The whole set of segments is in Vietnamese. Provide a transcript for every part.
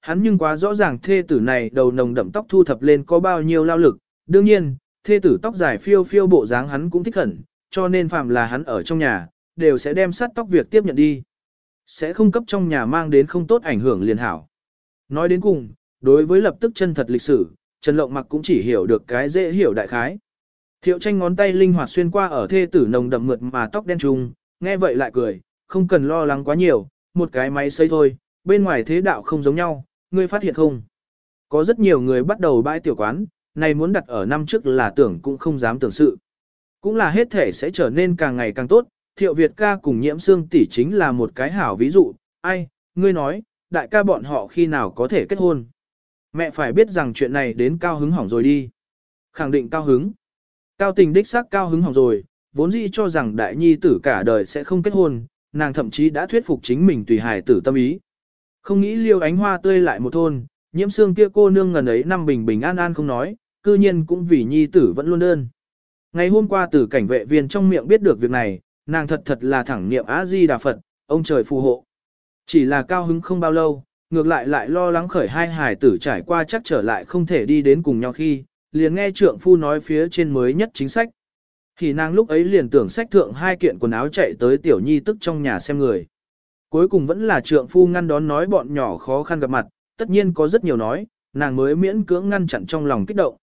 hắn nhưng quá rõ ràng thê tử này đầu nồng đậm tóc thu thập lên có bao nhiêu lao lực, đương nhiên, thê tử tóc dài phiêu phiêu bộ dáng hắn cũng thích hẳn, cho nên phàm là hắn ở trong nhà, đều sẽ đem sát tóc việc tiếp nhận đi. Sẽ không cấp trong nhà mang đến không tốt ảnh hưởng liền hảo. Nói đến cùng, đối với lập tức chân thật lịch sử, Trần Lộng mặc cũng chỉ hiểu được cái dễ hiểu đại khái. Thiệu tranh ngón tay linh hoạt xuyên qua ở thê tử nồng đậm mượt mà tóc đen trùng, nghe vậy lại cười, không cần lo lắng quá nhiều, một cái máy xây thôi, bên ngoài thế đạo không giống nhau, ngươi phát hiện không? Có rất nhiều người bắt đầu bãi tiểu quán, này muốn đặt ở năm trước là tưởng cũng không dám tưởng sự. Cũng là hết thể sẽ trở nên càng ngày càng tốt, thiệu Việt ca cùng nhiễm xương tỷ chính là một cái hảo ví dụ, ai, ngươi nói, đại ca bọn họ khi nào có thể kết hôn. Mẹ phải biết rằng chuyện này đến cao hứng hỏng rồi đi. Khẳng định cao hứng. Cao tình đích xác cao hứng hỏng rồi, vốn dĩ cho rằng đại nhi tử cả đời sẽ không kết hôn, nàng thậm chí đã thuyết phục chính mình tùy hài tử tâm ý. Không nghĩ liêu ánh hoa tươi lại một thôn, nhiễm xương kia cô nương ngần ấy năm bình bình an an không nói, cư nhiên cũng vì nhi tử vẫn luôn đơn. Ngày hôm qua từ cảnh vệ viên trong miệng biết được việc này, nàng thật thật là thẳng niệm A-di Đà Phật, ông trời phù hộ. Chỉ là cao hứng không bao lâu, ngược lại lại lo lắng khởi hai hải tử trải qua chắc trở lại không thể đi đến cùng nhau khi, liền nghe trượng phu nói phía trên mới nhất chính sách. Thì nàng lúc ấy liền tưởng sách thượng hai kiện quần áo chạy tới tiểu nhi tức trong nhà xem người. Cuối cùng vẫn là trượng phu ngăn đón nói bọn nhỏ khó khăn gặp mặt, tất nhiên có rất nhiều nói, nàng mới miễn cưỡng ngăn chặn trong lòng kích động.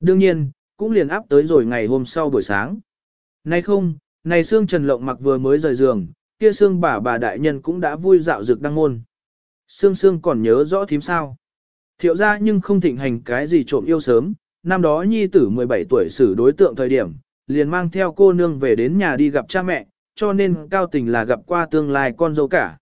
Đương nhiên, cũng liền áp tới rồi ngày hôm sau buổi sáng. Nay không, này xương Trần Lộng mặc vừa mới rời giường, kia xương bà bà đại nhân cũng đã vui dạo dược đăng môn. Sương Sương còn nhớ rõ thím sao. Thiệu ra nhưng không thịnh hành cái gì trộm yêu sớm, năm đó nhi tử 17 tuổi xử đối tượng thời điểm, liền mang theo cô nương về đến nhà đi gặp cha mẹ, cho nên cao tình là gặp qua tương lai con dâu cả.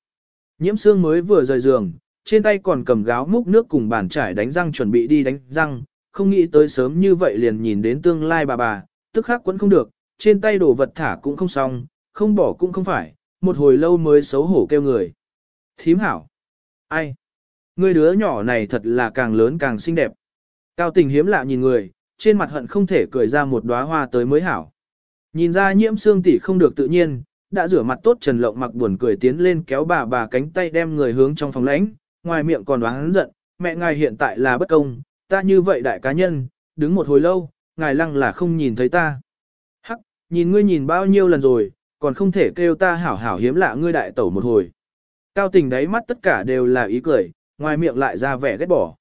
Nhiễm xương mới vừa rời giường, trên tay còn cầm gáo múc nước cùng bàn trải đánh răng chuẩn bị đi đánh răng, không nghĩ tới sớm như vậy liền nhìn đến tương lai bà bà, tức khắc quấn không được, trên tay đổ vật thả cũng không xong, không bỏ cũng không phải, một hồi lâu mới xấu hổ kêu người. Thím hảo. Ai? Người đứa nhỏ này thật là càng lớn càng xinh đẹp. Cao tình hiếm lạ nhìn người, trên mặt hận không thể cười ra một đóa hoa tới mới hảo. Nhìn ra nhiễm xương tỷ không được tự nhiên, đã rửa mặt tốt Trần Lộng mặc buồn cười tiến lên kéo bà bà cánh tay đem người hướng trong phòng lãnh, ngoài miệng còn đoán giận, mẹ ngài hiện tại là bất công, ta như vậy đại cá nhân, đứng một hồi lâu, ngài lăng là không nhìn thấy ta. Hắc, nhìn ngươi nhìn bao nhiêu lần rồi, còn không thể kêu ta hảo hảo hiếm lạ ngươi đại tẩu một hồi. Cao tình đáy mắt tất cả đều là ý cười, ngoài miệng lại ra vẻ ghét bỏ.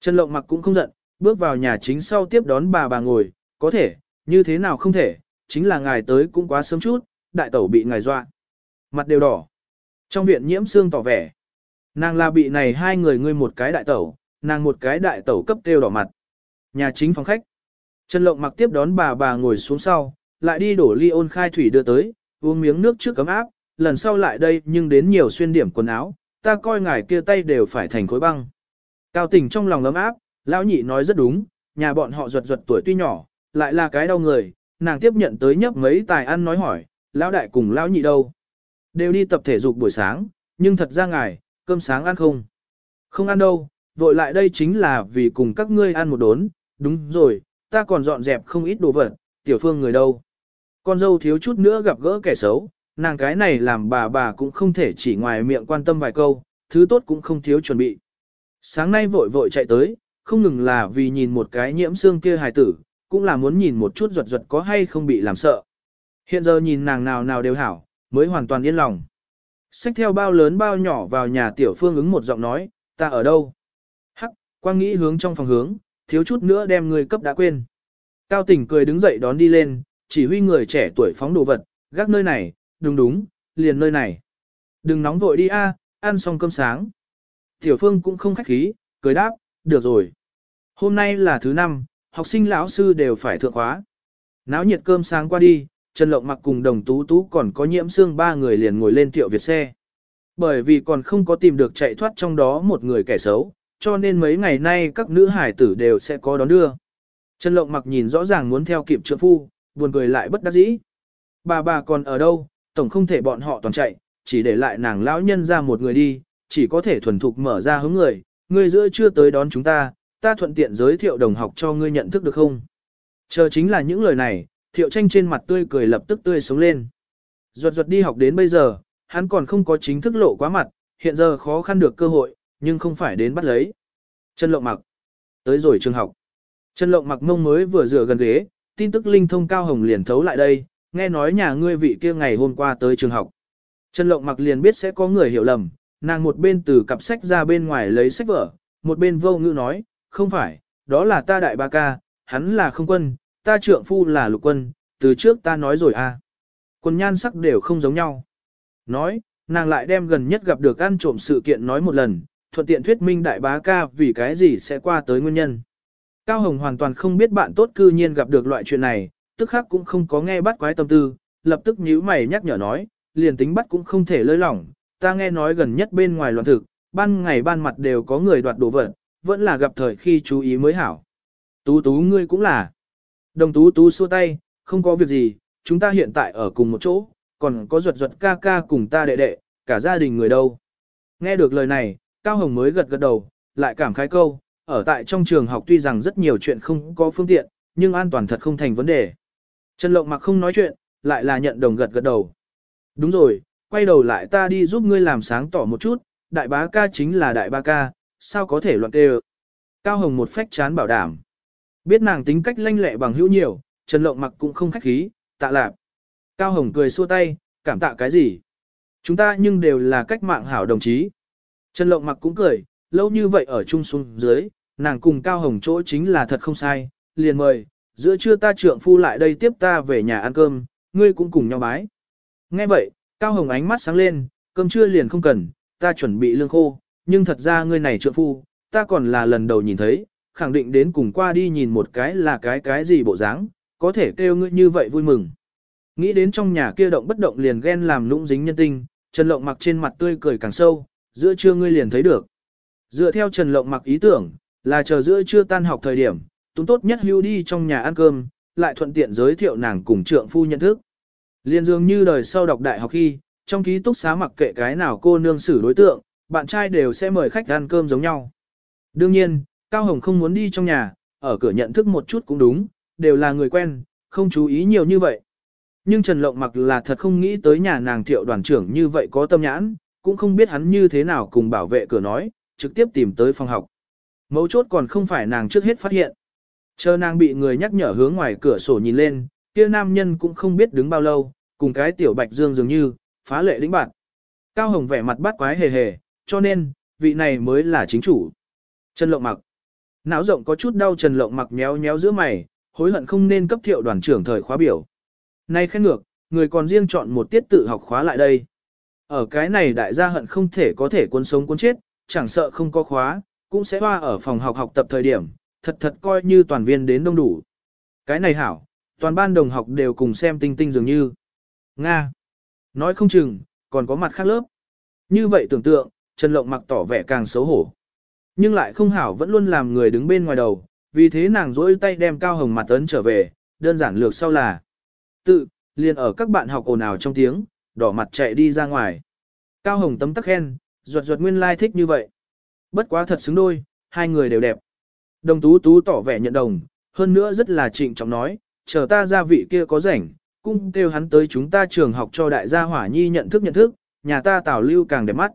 Trần Lộng mặc cũng không giận, bước vào nhà chính sau tiếp đón bà bà ngồi, có thể, như thế nào không thể, chính là ngài tới cũng quá sớm chút, đại tẩu bị ngài dọa. Mặt đều đỏ. Trong viện nhiễm xương tỏ vẻ. Nàng là bị này hai người ngươi một cái đại tẩu, nàng một cái đại tẩu cấp tiêu đỏ mặt. Nhà chính phòng khách. Trần Lộng mặc tiếp đón bà bà ngồi xuống sau, lại đi đổ ly ôn khai thủy đưa tới, uống miếng nước trước cấm áp, lần sau lại đây nhưng đến nhiều xuyên điểm quần áo, ta coi ngài kia tay đều phải thành khối băng. Cao tình trong lòng ấm áp, lão nhị nói rất đúng, nhà bọn họ ruột ruột tuổi tuy nhỏ, lại là cái đau người, nàng tiếp nhận tới nhấp mấy tài ăn nói hỏi, lão đại cùng lão nhị đâu. Đều đi tập thể dục buổi sáng, nhưng thật ra ngài, cơm sáng ăn không? Không ăn đâu, vội lại đây chính là vì cùng các ngươi ăn một đốn, đúng rồi, ta còn dọn dẹp không ít đồ vật, tiểu phương người đâu. Con dâu thiếu chút nữa gặp gỡ kẻ xấu, nàng cái này làm bà bà cũng không thể chỉ ngoài miệng quan tâm vài câu, thứ tốt cũng không thiếu chuẩn bị. Sáng nay vội vội chạy tới, không ngừng là vì nhìn một cái nhiễm xương kia hài tử, cũng là muốn nhìn một chút ruột ruột có hay không bị làm sợ. Hiện giờ nhìn nàng nào nào đều hảo, mới hoàn toàn yên lòng. Xách theo bao lớn bao nhỏ vào nhà tiểu phương ứng một giọng nói, ta ở đâu? Hắc, quang nghĩ hướng trong phòng hướng, thiếu chút nữa đem người cấp đã quên. Cao tỉnh cười đứng dậy đón đi lên, chỉ huy người trẻ tuổi phóng đồ vật, gác nơi này, đúng đúng, liền nơi này. Đừng nóng vội đi a, ăn xong cơm sáng. Tiểu Phương cũng không khách khí, cười đáp, được rồi. Hôm nay là thứ năm, học sinh lão sư đều phải thượng khóa. Náo nhiệt cơm sáng qua đi, Trần Lộng mặc cùng đồng tú tú còn có nhiễm xương ba người liền ngồi lên tiệu Việt xe. Bởi vì còn không có tìm được chạy thoát trong đó một người kẻ xấu, cho nên mấy ngày nay các nữ hải tử đều sẽ có đón đưa. Trần Lộng mặc nhìn rõ ràng muốn theo kịp trượng phu, buồn cười lại bất đắc dĩ. Bà bà còn ở đâu, tổng không thể bọn họ toàn chạy, chỉ để lại nàng lão nhân ra một người đi, chỉ có thể thuần thục mở ra hướng người, người giữa chưa tới đón chúng ta, ta thuận tiện giới thiệu đồng học cho ngươi nhận thức được không? Chờ chính là những lời này, thiệu tranh trên mặt tươi cười lập tức tươi sống lên. Ruột ruột đi học đến bây giờ, hắn còn không có chính thức lộ quá mặt, hiện giờ khó khăn được cơ hội, nhưng không phải đến bắt lấy. Trần Lộng mặc. Tới rồi trường học. Trần Lộng mặc mông mới vừa rửa gần ghế, tin tức linh thông cao hồng liền thấu lại đây, nghe nói nhà ngươi vị kia ngày hôm qua tới trường học. Trần Lộng mặc liền biết sẽ có người hiểu lầm, nàng một bên từ cặp sách ra bên ngoài lấy sách vở, một bên vô ngữ nói, không phải, đó là ta đại ba ca, hắn là không quân, ta trượng phu là lục quân, từ trước ta nói rồi à. Quân nhan sắc đều không giống nhau. Nói, nàng lại đem gần nhất gặp được ăn trộm sự kiện nói một lần, thuận tiện thuyết minh đại bá ca vì cái gì sẽ qua tới nguyên nhân. Cao Hồng hoàn toàn không biết bạn tốt cư nhiên gặp được loại chuyện này, tức khắc cũng không có nghe bắt quái tâm tư, lập tức nhíu mày nhắc nhở nói, liền tính bắt cũng không thể lơi lỏng, ta nghe nói gần nhất bên ngoài loạn thực, ban ngày ban mặt đều có người đoạt đồ vật, vẫn là gặp thời khi chú ý mới hảo. Tú tú ngươi cũng là. Đồng tú tú xua tay, không có việc gì, chúng ta hiện tại ở cùng một chỗ, còn có ruột ruột ca ca cùng ta đệ đệ, cả gia đình người đâu. Nghe được lời này, Cao Hồng mới gật gật đầu, lại cảm khái câu, ở tại trong trường học tuy rằng rất nhiều chuyện không có phương tiện, nhưng an toàn thật không thành vấn đề. Trần Lộng mặc không nói chuyện, lại là nhận đồng gật gật đầu. Đúng rồi, quay đầu lại ta đi giúp ngươi làm sáng tỏ một chút, đại bá ca chính là đại ba ca, sao có thể loạn kê Cao Hồng một phách chán bảo đảm. Biết nàng tính cách lanh lẹ bằng hữu nhiều, Trần Lộng mặc cũng không khách khí, tạ lạp. Cao Hồng cười xua tay, cảm tạ cái gì? Chúng ta nhưng đều là cách mạng hảo đồng chí. Trần Lộng mặc cũng cười, lâu như vậy ở chung xuống dưới, nàng cùng Cao Hồng chỗ chính là thật không sai, liền mời, giữa trưa ta trượng phu lại đây tiếp ta về nhà ăn cơm, ngươi cũng cùng nhau bái. Nghe vậy, Cao Hồng ánh mắt sáng lên, cơm trưa liền không cần, ta chuẩn bị lương khô, nhưng thật ra ngươi này trượng phu, ta còn là lần đầu nhìn thấy, khẳng định đến cùng qua đi nhìn một cái là cái cái gì bộ dáng, có thể kêu ngươi như vậy vui mừng. Nghĩ đến trong nhà kia động bất động liền ghen làm lũng dính nhân tinh, Trần Lộng mặc trên mặt tươi cười càng sâu, giữa trưa ngươi liền thấy được. Dựa theo Trần Lộng mặc ý tưởng, là chờ giữa trưa tan học thời điểm, túng tốt nhất hưu đi trong nhà ăn cơm, lại thuận tiện giới thiệu nàng cùng trượng phu nhận thức. Liên dường như đời sau đọc đại học khi, trong ký túc xá mặc kệ cái nào cô nương xử đối tượng, bạn trai đều sẽ mời khách ăn cơm giống nhau. Đương nhiên, Cao Hồng không muốn đi trong nhà, ở cửa nhận thức một chút cũng đúng, đều là người quen, không chú ý nhiều như vậy. Nhưng Trần Lộng mặc là thật không nghĩ tới nhà nàng thiệu đoàn trưởng như vậy có tâm nhãn, cũng không biết hắn như thế nào cùng bảo vệ cửa nói, trực tiếp tìm tới phòng học. Mấu chốt còn không phải nàng trước hết phát hiện. Chờ nàng bị người nhắc nhở hướng ngoài cửa sổ nhìn lên, kia nam nhân cũng không biết đứng bao lâu, cùng cái tiểu bạch dương dường như, phá lệ lĩnh bạn. Cao Hồng vẻ mặt bắt quái hề hề, cho nên, vị này mới là chính chủ. Trần Lộng mặc. Não rộng có chút đau Trần Lộng mặc méo méo giữa mày, hối hận không nên cấp thiệu đoàn trưởng thời khóa biểu. Nay khen ngược, người còn riêng chọn một tiết tự học khóa lại đây. Ở cái này đại gia hận không thể có thể cuốn sống cuốn chết, chẳng sợ không có khóa, cũng sẽ hoa ở phòng học học tập thời điểm, thật thật coi như toàn viên đến đông đủ. Cái này hảo, toàn ban đồng học đều cùng xem tinh tinh dường như. Nga. Nói không chừng, còn có mặt khác lớp. Như vậy tưởng tượng, Trần Lộng mặc tỏ vẻ càng xấu hổ. Nhưng lại không hảo vẫn luôn làm người đứng bên ngoài đầu, vì thế nàng dỗi tay đem cao hồng mặt ấn trở về, đơn giản lược sau là. Tự, liền ở các bạn học ồn ào trong tiếng, đỏ mặt chạy đi ra ngoài. Cao hồng tấm tắc khen, ruột ruột nguyên lai like thích như vậy. Bất quá thật xứng đôi, hai người đều đẹp. Đồng tú tú tỏ vẻ nhận đồng, hơn nữa rất là trịnh trọng nói, chờ ta ra vị kia có rảnh, cung kêu hắn tới chúng ta trường học cho đại gia hỏa nhi nhận thức nhận thức, nhà ta tảo lưu càng đẹp mắt.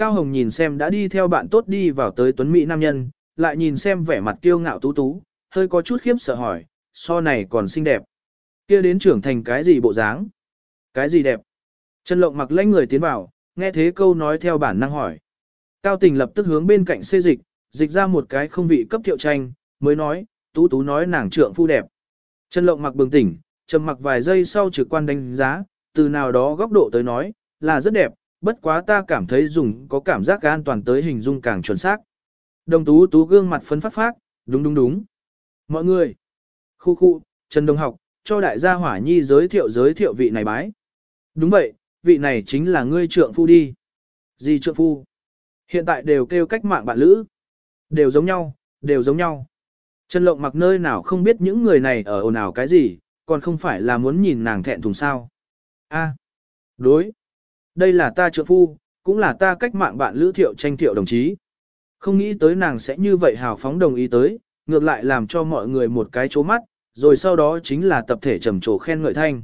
Cao Hồng nhìn xem đã đi theo bạn tốt đi vào tới tuấn Mỹ nam nhân, lại nhìn xem vẻ mặt kiêu ngạo tú tú, hơi có chút khiếp sợ hỏi, so này còn xinh đẹp. kia đến trưởng thành cái gì bộ dáng? Cái gì đẹp? Trần Lộng mặc lãnh người tiến vào, nghe thế câu nói theo bản năng hỏi. Cao Tình lập tức hướng bên cạnh xê dịch, dịch ra một cái không vị cấp thiệu tranh, mới nói, tú tú nói nàng trượng phu đẹp. Trần Lộng mặc bừng tỉnh, trầm mặc vài giây sau trực quan đánh giá, từ nào đó góc độ tới nói, là rất đẹp, bất quá ta cảm thấy dùng có cảm giác an toàn tới hình dung càng chuẩn xác. Đồng tú tú gương mặt phấn phát phát, đúng đúng đúng. Mọi người, khu khu, Trần Đồng học, cho đại gia hỏa nhi giới thiệu giới thiệu vị này bái. Đúng vậy, vị này chính là ngươi trượng phu đi. Gì trượng phu? Hiện tại đều kêu cách mạng bạn lữ. Đều giống nhau, đều giống nhau. Trần Lộng mặc nơi nào không biết những người này ở ồn ào cái gì, còn không phải là muốn nhìn nàng thẹn thùng sao. A, đối. Đây là ta trợ phu, cũng là ta cách mạng bạn lữ thiệu tranh thiệu đồng chí. Không nghĩ tới nàng sẽ như vậy hào phóng đồng ý tới, ngược lại làm cho mọi người một cái chố mắt, rồi sau đó chính là tập thể trầm trồ khen ngợi thanh.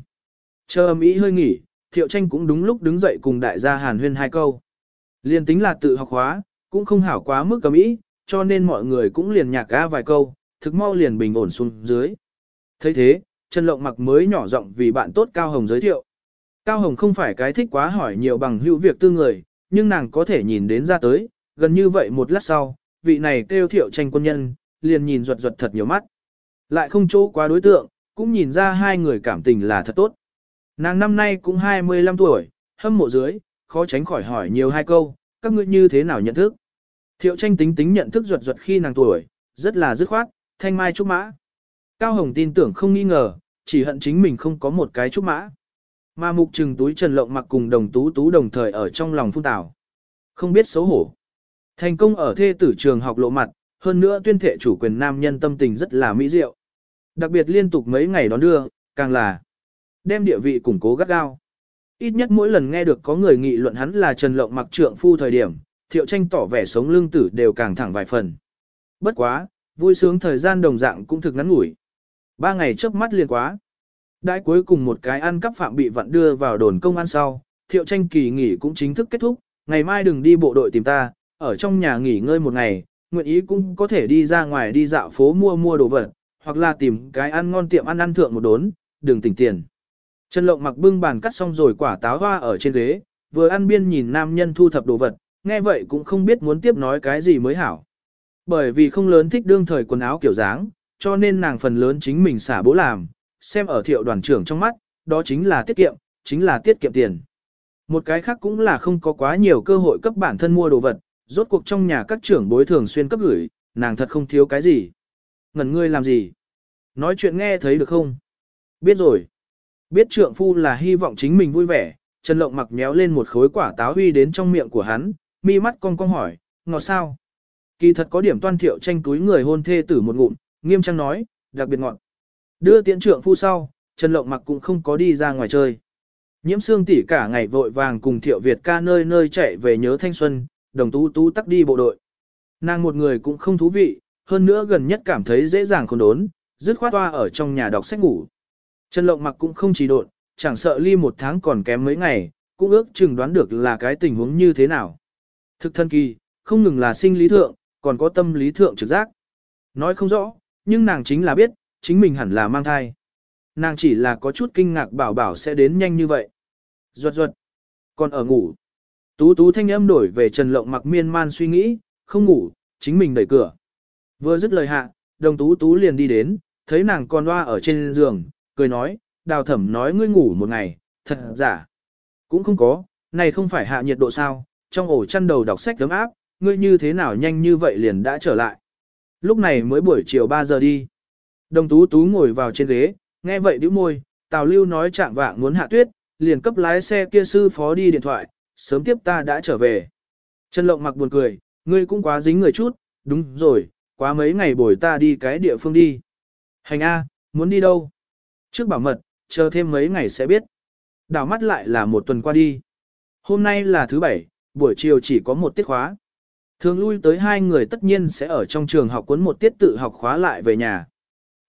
Chờ âm ý hơi nghỉ, thiệu tranh cũng đúng lúc đứng dậy cùng đại gia hàn huyên hai câu. Liên tính là tự học hóa, cũng không hảo quá mức cầm ý, cho nên mọi người cũng liền nhạc ga vài câu, thực mau liền bình ổn xuống dưới. thấy thế, Trần Lộng mặc mới nhỏ giọng vì bạn tốt Cao Hồng giới thiệu. Cao Hồng không phải cái thích quá hỏi nhiều bằng hữu việc tư người, nhưng nàng có thể nhìn đến ra tới, gần như vậy một lát sau, vị này kêu thiệu tranh quân nhân, liền nhìn ruột ruột thật nhiều mắt. Lại không chỗ quá đối tượng, cũng nhìn ra hai người cảm tình là thật tốt. Nàng năm nay cũng 25 tuổi, hâm mộ dưới, khó tránh khỏi hỏi nhiều hai câu, các ngươi như thế nào nhận thức. Thiệu tranh tính tính nhận thức ruột ruột khi nàng tuổi, rất là dứt khoát, thanh mai trúc mã. Cao Hồng tin tưởng không nghi ngờ, chỉ hận chính mình không có một cái trúc mã. Mà mục trừng túi trần lộng mặc cùng đồng tú tú đồng thời ở trong lòng phun tảo. Không biết xấu hổ. Thành công ở thê tử trường học lộ mặt, hơn nữa tuyên thệ chủ quyền nam nhân tâm tình rất là mỹ diệu. Đặc biệt liên tục mấy ngày đón đưa, càng là đem địa vị củng cố gắt gao. Ít nhất mỗi lần nghe được có người nghị luận hắn là Trần Lộng mặc trượng phu thời điểm, thiệu tranh tỏ vẻ sống lương tử đều càng thẳng vài phần. Bất quá, vui sướng thời gian đồng dạng cũng thực ngắn ngủi. Ba ngày trước mắt liền quá. Đãi cuối cùng một cái ăn cắp phạm bị vặn đưa vào đồn công an sau, thiệu tranh kỳ nghỉ cũng chính thức kết thúc, ngày mai đừng đi bộ đội tìm ta, ở trong nhà nghỉ ngơi một ngày, nguyện ý cũng có thể đi ra ngoài đi dạo phố mua mua đồ vật, hoặc là tìm cái ăn ngon tiệm ăn ăn thượng một đốn, đừng tỉnh tiền. Trần Lộng mặc bưng bàn cắt xong rồi quả táo hoa ở trên ghế, vừa ăn biên nhìn nam nhân thu thập đồ vật, nghe vậy cũng không biết muốn tiếp nói cái gì mới hảo. Bởi vì không lớn thích đương thời quần áo kiểu dáng, cho nên nàng phần lớn chính mình xả bố làm, xem ở thiệu đoàn trưởng trong mắt, đó chính là tiết kiệm, chính là tiết kiệm tiền. Một cái khác cũng là không có quá nhiều cơ hội cấp bản thân mua đồ vật, rốt cuộc trong nhà các trưởng bối thường xuyên cấp gửi, nàng thật không thiếu cái gì. Ngẩn ngươi làm gì? Nói chuyện nghe thấy được không? Biết rồi. Biết trượng phu là hy vọng chính mình vui vẻ, Trần Lộng mặc méo lên một khối quả táo huy đến trong miệng của hắn, mi mắt cong cong hỏi, ngọt sao? Kỳ thật có điểm toan thiệu tranh túi người hôn thê tử một ngụm, nghiêm trang nói, đặc biệt ngọt. Đưa tiễn trượng phu sau, Trần Lộng mặc cũng không có đi ra ngoài chơi. Nhiễm xương tỷ cả ngày vội vàng cùng thiệu Việt ca nơi nơi chạy về nhớ thanh xuân, đồng tú tú tắc đi bộ đội. Nàng một người cũng không thú vị, hơn nữa gần nhất cảm thấy dễ dàng khôn đốn, dứt khoát toa ở trong nhà đọc sách ngủ. Trần Lộng mặc cũng không trì độn, chẳng sợ ly một tháng còn kém mấy ngày, cũng ước chừng đoán được là cái tình huống như thế nào. Thực thân kỳ, không ngừng là sinh lý thượng, còn có tâm lý thượng trực giác. Nói không rõ, nhưng nàng chính là biết, chính mình hẳn là mang thai. Nàng chỉ là có chút kinh ngạc bảo bảo sẽ đến nhanh như vậy. Ruột ruột. Còn ở ngủ. Tú tú thanh âm đổi về Trần Lộng mặc miên man suy nghĩ, không ngủ, chính mình đẩy cửa. Vừa dứt lời hạ, đồng tú tú liền đi đến, thấy nàng còn loa ở trên giường, cười nói, đào thẩm nói ngươi ngủ một ngày, thật giả. Cũng không có, này không phải hạ nhiệt độ sao, trong ổ chăn đầu đọc sách ấm áp, ngươi như thế nào nhanh như vậy liền đã trở lại. Lúc này mới buổi chiều 3 giờ đi. Đồng tú tú ngồi vào trên ghế, nghe vậy đứa môi, Tào Lưu nói trạng vạng muốn hạ tuyết, liền cấp lái xe kia sư phó đi điện thoại, sớm tiếp ta đã trở về. Trần Lộng mặc buồn cười, ngươi cũng quá dính người chút, đúng rồi, quá mấy ngày bồi ta đi cái địa phương đi. Hành A, muốn đi đâu? Trước bảo mật, chờ thêm mấy ngày sẽ biết. Đảo mắt lại là một tuần qua đi. Hôm nay là thứ bảy, buổi chiều chỉ có một tiết khóa. Thường lui tới hai người tất nhiên sẽ ở trong trường học cuốn một tiết tự học khóa lại về nhà.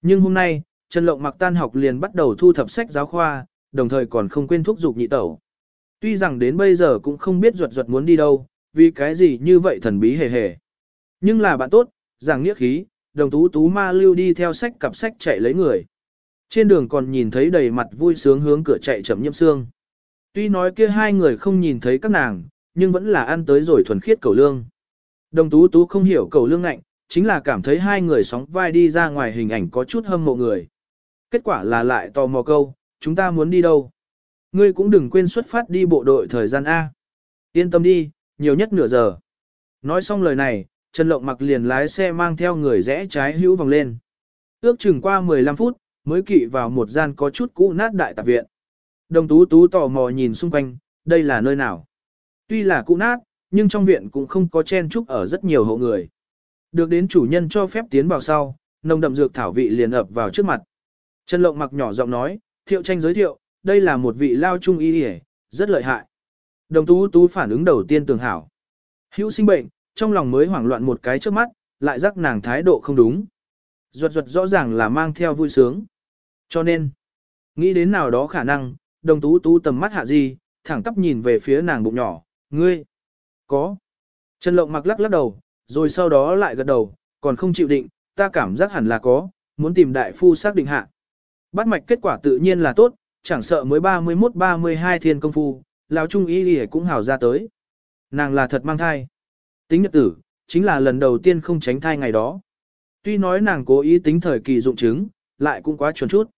Nhưng hôm nay, Trần Lộng mặc tan học liền bắt đầu thu thập sách giáo khoa, đồng thời còn không quên thúc giục nhị tẩu. Tuy rằng đến bây giờ cũng không biết ruột ruột muốn đi đâu, vì cái gì như vậy thần bí hề hề. Nhưng là bạn tốt, giảng nghĩa khí, đồng tú tú ma lưu đi theo sách cặp sách chạy lấy người. Trên đường còn nhìn thấy đầy mặt vui sướng hướng cửa chạy chậm nhâm xương. Tuy nói kia hai người không nhìn thấy các nàng, nhưng vẫn là ăn tới rồi thuần khiết cầu lương. Đồng tú tú không hiểu cầu lương ngạnh, chính là cảm thấy hai người sóng vai đi ra ngoài hình ảnh có chút hâm mộ người. Kết quả là lại tò mò câu, chúng ta muốn đi đâu? Ngươi cũng đừng quên xuất phát đi bộ đội thời gian A. Yên tâm đi, nhiều nhất nửa giờ. Nói xong lời này, Trần Lộng mặc liền lái xe mang theo người rẽ trái hữu vòng lên. Ước chừng qua 15 phút, mới kỵ vào một gian có chút cũ nát đại tạp viện. Đồng tú tú tò mò nhìn xung quanh, đây là nơi nào? Tuy là cũ nát, nhưng trong viện cũng không có chen trúc ở rất nhiều hộ người. Được đến chủ nhân cho phép tiến vào sau, nồng đậm dược thảo vị liền ập vào trước mặt. Trần Lộng mặc nhỏ giọng nói, thiệu tranh giới thiệu, đây là một vị lao trung y hề, rất lợi hại. Đồng tú tú phản ứng đầu tiên tường hảo. Hữu sinh bệnh, trong lòng mới hoảng loạn một cái trước mắt, lại rắc nàng thái độ không đúng. Ruột ruột rõ ràng là mang theo vui sướng. Cho nên, nghĩ đến nào đó khả năng, đồng tú tú tầm mắt hạ gì, thẳng tắp nhìn về phía nàng bụng nhỏ, ngươi, có, Trần Lộng mặc lắc lắc đầu, rồi sau đó lại gật đầu, còn không chịu định, ta cảm giác hẳn là có, muốn tìm đại phu xác định hạ. Bắt mạch kết quả tự nhiên là tốt, chẳng sợ mới 31-32 thiên công phu, lão trung y đi cũng hào ra tới. Nàng là thật mang thai. Tính nhật tử, chính là lần đầu tiên không tránh thai ngày đó. Tuy nói nàng cố ý tính thời kỳ dụng chứng, lại cũng quá chuẩn chút.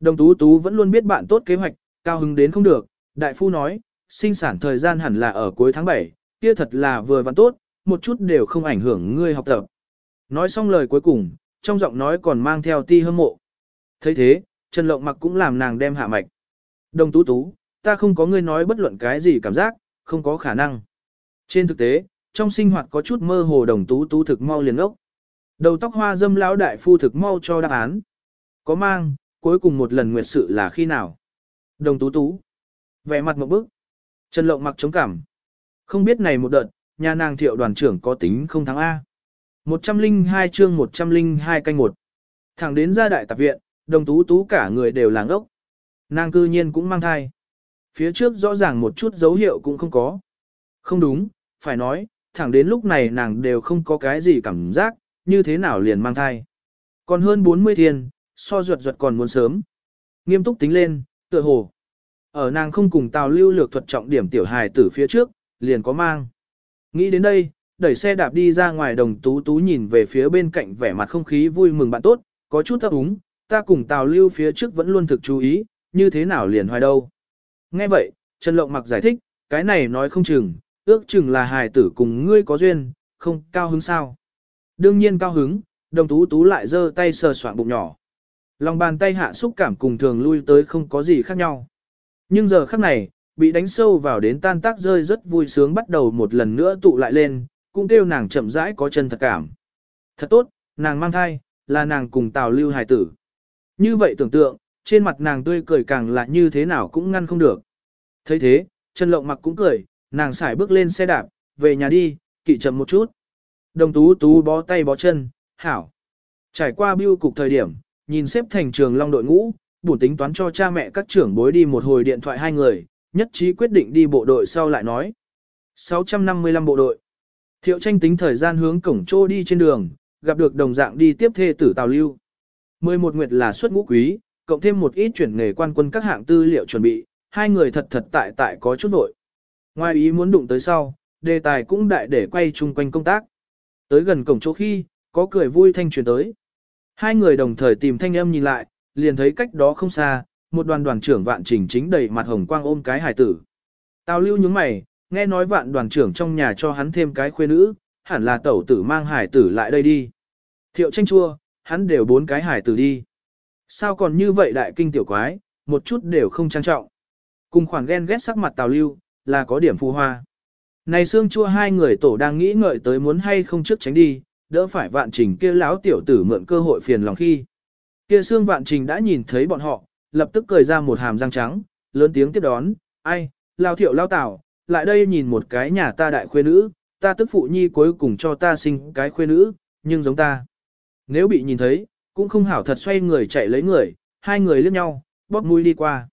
Đồng tú tú vẫn luôn biết bạn tốt kế hoạch, cao hứng đến không được. Đại phu nói, sinh sản thời gian hẳn là ở cuối tháng 7, kia thật là vừa vặn tốt, một chút đều không ảnh hưởng ngươi học tập. Nói xong lời cuối cùng, trong giọng nói còn mang theo ti hâm mộ. thấy thế, Trần Lộng mặc cũng làm nàng đem hạ mạch. Đồng tú tú, ta không có ngươi nói bất luận cái gì cảm giác, không có khả năng. Trên thực tế, trong sinh hoạt có chút mơ hồ đồng tú tú thực mau liền ốc. Đầu tóc hoa dâm lão đại phu thực mau cho đáp án. Có mang, cuối cùng một lần nguyệt sự là khi nào? Đồng tú tú. Vẻ mặt một bức. Trần Lộng mặc chống cảm. Không biết này một đợt, nhà nàng thiệu đoàn trưởng có tính không thắng A. 102 chương 102 canh một. Thẳng đến gia đại tạp viện, đồng tú tú cả người đều làng ốc. Nàng cư nhiên cũng mang thai. Phía trước rõ ràng một chút dấu hiệu cũng không có. Không đúng, phải nói, thẳng đến lúc này nàng đều không có cái gì cảm giác, như thế nào liền mang thai. Còn hơn 40 thiên, so ruột ruột còn muốn sớm. Nghiêm túc tính lên, tựa hồ. Ở nàng không cùng tào lưu lược thuật trọng điểm tiểu hài tử phía trước, liền có mang. Nghĩ đến đây, đẩy xe đạp đi ra ngoài đồng tú tú nhìn về phía bên cạnh vẻ mặt không khí vui mừng bạn tốt, có chút thấp úng, ta cùng tào lưu phía trước vẫn luôn thực chú ý, như thế nào liền hoài đâu. Nghe vậy, Trần Lộng mặc giải thích, cái này nói không chừng, ước chừng là hài tử cùng ngươi có duyên, không cao hứng sao. Đương nhiên cao hứng, đồng tú tú lại giơ tay sờ soạn bụng nhỏ. Lòng bàn tay hạ xúc cảm cùng thường lui tới không có gì khác nhau. Nhưng giờ khắc này, bị đánh sâu vào đến tan tác rơi rất vui sướng bắt đầu một lần nữa tụ lại lên, cũng kêu nàng chậm rãi có chân thật cảm. Thật tốt, nàng mang thai, là nàng cùng Tào Lưu hài tử. Như vậy tưởng tượng, trên mặt nàng tươi cười càng là như thế nào cũng ngăn không được. thấy thế, Trần Lộng mặc cũng cười, nàng xài bước lên xe đạp, về nhà đi, kỵ chậm một chút. Đồng tú tú bó tay bó chân, hảo. Trải qua biêu cục thời điểm, nhìn xếp thành trường long đội ngũ, bổn tính toán cho cha mẹ các trưởng bối đi một hồi điện thoại hai người, nhất trí quyết định đi bộ đội sau lại nói. 655 bộ đội. Thiệu tranh tính thời gian hướng cổng trô đi trên đường, gặp được đồng dạng đi tiếp thê tử Tào Lưu. 11 nguyệt là xuất ngũ quý, cộng thêm một ít chuyển nghề quan quân các hạng tư liệu chuẩn bị, hai người thật thật tại tại có chút vội. Ngoài ý muốn đụng tới sau, đề tài cũng đại để quay chung quanh công tác. Tới gần cổng chỗ khi, có cười vui thanh truyền tới. Hai người đồng thời tìm thanh âm nhìn lại, liền thấy cách đó không xa, một đoàn đoàn trưởng vạn trình chính đầy mặt hồng quang ôm cái hải tử. Tào lưu nhướng mày, nghe nói vạn đoàn trưởng trong nhà cho hắn thêm cái khuê nữ, hẳn là tẩu tử mang hải tử lại đây đi. Thiệu tranh chua, hắn đều bốn cái hải tử đi. Sao còn như vậy đại kinh tiểu quái, một chút đều không trang trọng. Cùng khoản ghen ghét sắc mặt tào lưu, là có điểm phù hoa. Này xương chua hai người tổ đang nghĩ ngợi tới muốn hay không trước tránh đi, đỡ phải vạn trình kia láo tiểu tử mượn cơ hội phiền lòng khi. Kia xương vạn trình đã nhìn thấy bọn họ, lập tức cười ra một hàm răng trắng, lớn tiếng tiếp đón, ai, lao thiệu lao tảo, lại đây nhìn một cái nhà ta đại khuê nữ, ta tức phụ nhi cuối cùng cho ta sinh cái khuê nữ, nhưng giống ta. Nếu bị nhìn thấy, cũng không hảo thật xoay người chạy lấy người, hai người liếc nhau, bóp mũi đi qua.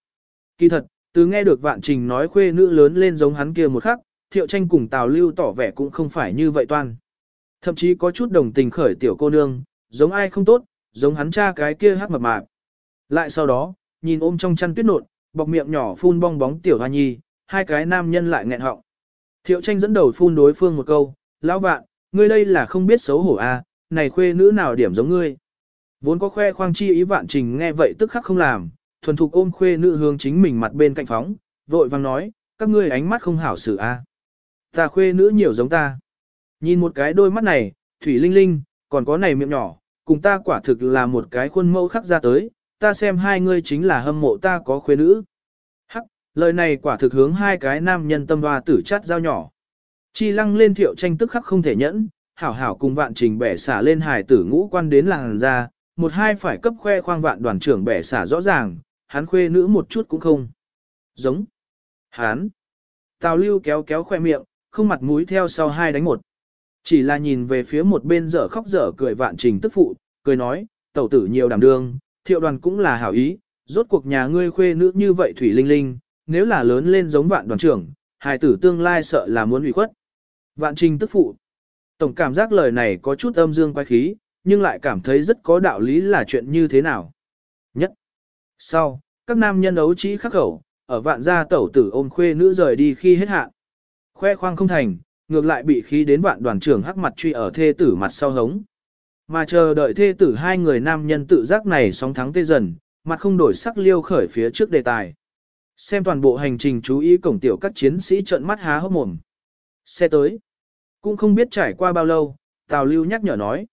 Kỳ thật, từ nghe được vạn trình nói khuê nữ lớn lên giống hắn kia một khắc, thiệu tranh cùng tào lưu tỏ vẻ cũng không phải như vậy toan. Thậm chí có chút đồng tình khởi tiểu cô nương, giống ai không tốt, giống hắn cha cái kia hát mập mạp. Lại sau đó, nhìn ôm trong chăn tuyết nộn, bọc miệng nhỏ phun bong bóng tiểu hoa nhi, hai cái nam nhân lại nghẹn họng. Thiệu tranh dẫn đầu phun đối phương một câu, lão vạn, ngươi đây là không biết xấu hổ à, này khuê nữ nào điểm giống ngươi. Vốn có khoe khoang chi ý vạn trình nghe vậy tức khắc không làm, thuần thục ôm khuê nữ hướng chính mình mặt bên cạnh phóng, vội vang nói, các ngươi ánh mắt không hảo xử a. À. Ta khuê nữ nhiều giống ta. Nhìn một cái đôi mắt này, thủy linh linh, còn có này miệng nhỏ, cùng ta quả thực là một cái khuôn mẫu khắc ra tới, ta xem hai ngươi chính là hâm mộ ta có khuê nữ. Hắc, lời này quả thực hướng hai cái nam nhân tâm hoa tử chát dao nhỏ. Chi lăng lên thiệu tranh tức khắc không thể nhẫn, hảo hảo cùng vạn trình bẻ xả lên hài tử ngũ quan đến làng ra, một hai phải cấp khoe khoang vạn đoàn trưởng bẻ xả rõ ràng, hắn khuê nữ một chút cũng không. Giống. Hán. Tào lưu kéo kéo khoe miệng, không mặt mũi theo sau hai đánh một. Chỉ là nhìn về phía một bên dở khóc dở cười vạn trình tức phụ, cười nói, tẩu tử nhiều đảm đương, thiệu đoàn cũng là hảo ý, rốt cuộc nhà ngươi khuê nữ như vậy thủy linh linh, nếu là lớn lên giống vạn đoàn trưởng, hài tử tương lai sợ là muốn ủy khuất. Vạn trình tức phụ. Tổng cảm giác lời này có chút âm dương quái khí, nhưng lại cảm thấy rất có đạo lý là chuyện như thế nào. Nhất. Sau, các nam nhân ấu trí khắc khẩu, ở vạn gia tẩu tử ôm khuê nữ rời đi khi hết hạn. Khoe khoang không thành, ngược lại bị khí đến vạn đoàn trưởng hắc mặt truy ở thê tử mặt sau hống. Mà chờ đợi thê tử hai người nam nhân tự giác này sóng thắng tê dần, mặt không đổi sắc liêu khởi phía trước đề tài. Xem toàn bộ hành trình chú ý cổng tiểu các chiến sĩ trợn mắt há hốc mồm. Xe tới. Cũng không biết trải qua bao lâu, Tào Lưu nhắc nhở nói.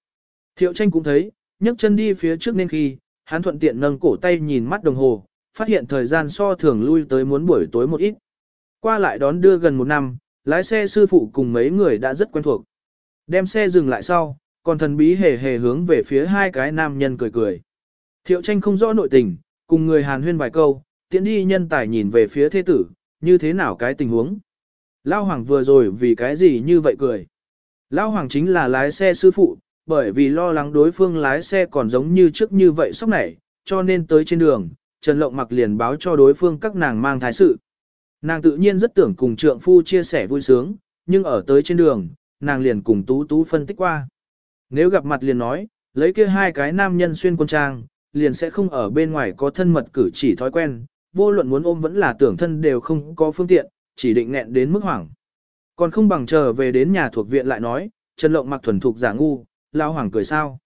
Thiệu tranh cũng thấy, nhấc chân đi phía trước nên khi, hắn thuận tiện nâng cổ tay nhìn mắt đồng hồ, phát hiện thời gian so thường lui tới muốn buổi tối một ít. Qua lại đón đưa gần một năm, lái xe sư phụ cùng mấy người đã rất quen thuộc. Đem xe dừng lại sau, còn thần bí hề hề hướng về phía hai cái nam nhân cười cười. Thiệu tranh không rõ nội tình, cùng người hàn huyên vài câu, tiện đi nhân tài nhìn về phía thế tử, như thế nào cái tình huống. Lao Hoàng vừa rồi vì cái gì như vậy cười. Lao Hoàng chính là lái xe sư phụ, bởi vì lo lắng đối phương lái xe còn giống như trước như vậy sốc nảy, cho nên tới trên đường, Trần Lộng mặc liền báo cho đối phương các nàng mang thái sự. Nàng tự nhiên rất tưởng cùng trượng phu chia sẻ vui sướng, nhưng ở tới trên đường, nàng liền cùng Tú Tú phân tích qua. Nếu gặp mặt liền nói, lấy kia hai cái nam nhân xuyên quân trang, liền sẽ không ở bên ngoài có thân mật cử chỉ thói quen, vô luận muốn ôm vẫn là tưởng thân đều không có phương tiện, chỉ định nghẹn đến mức hoảng. Còn không bằng chờ về đến nhà thuộc viện lại nói, Trần Lộng mặc thuần thục giả ngu, lao hoàng cười sao.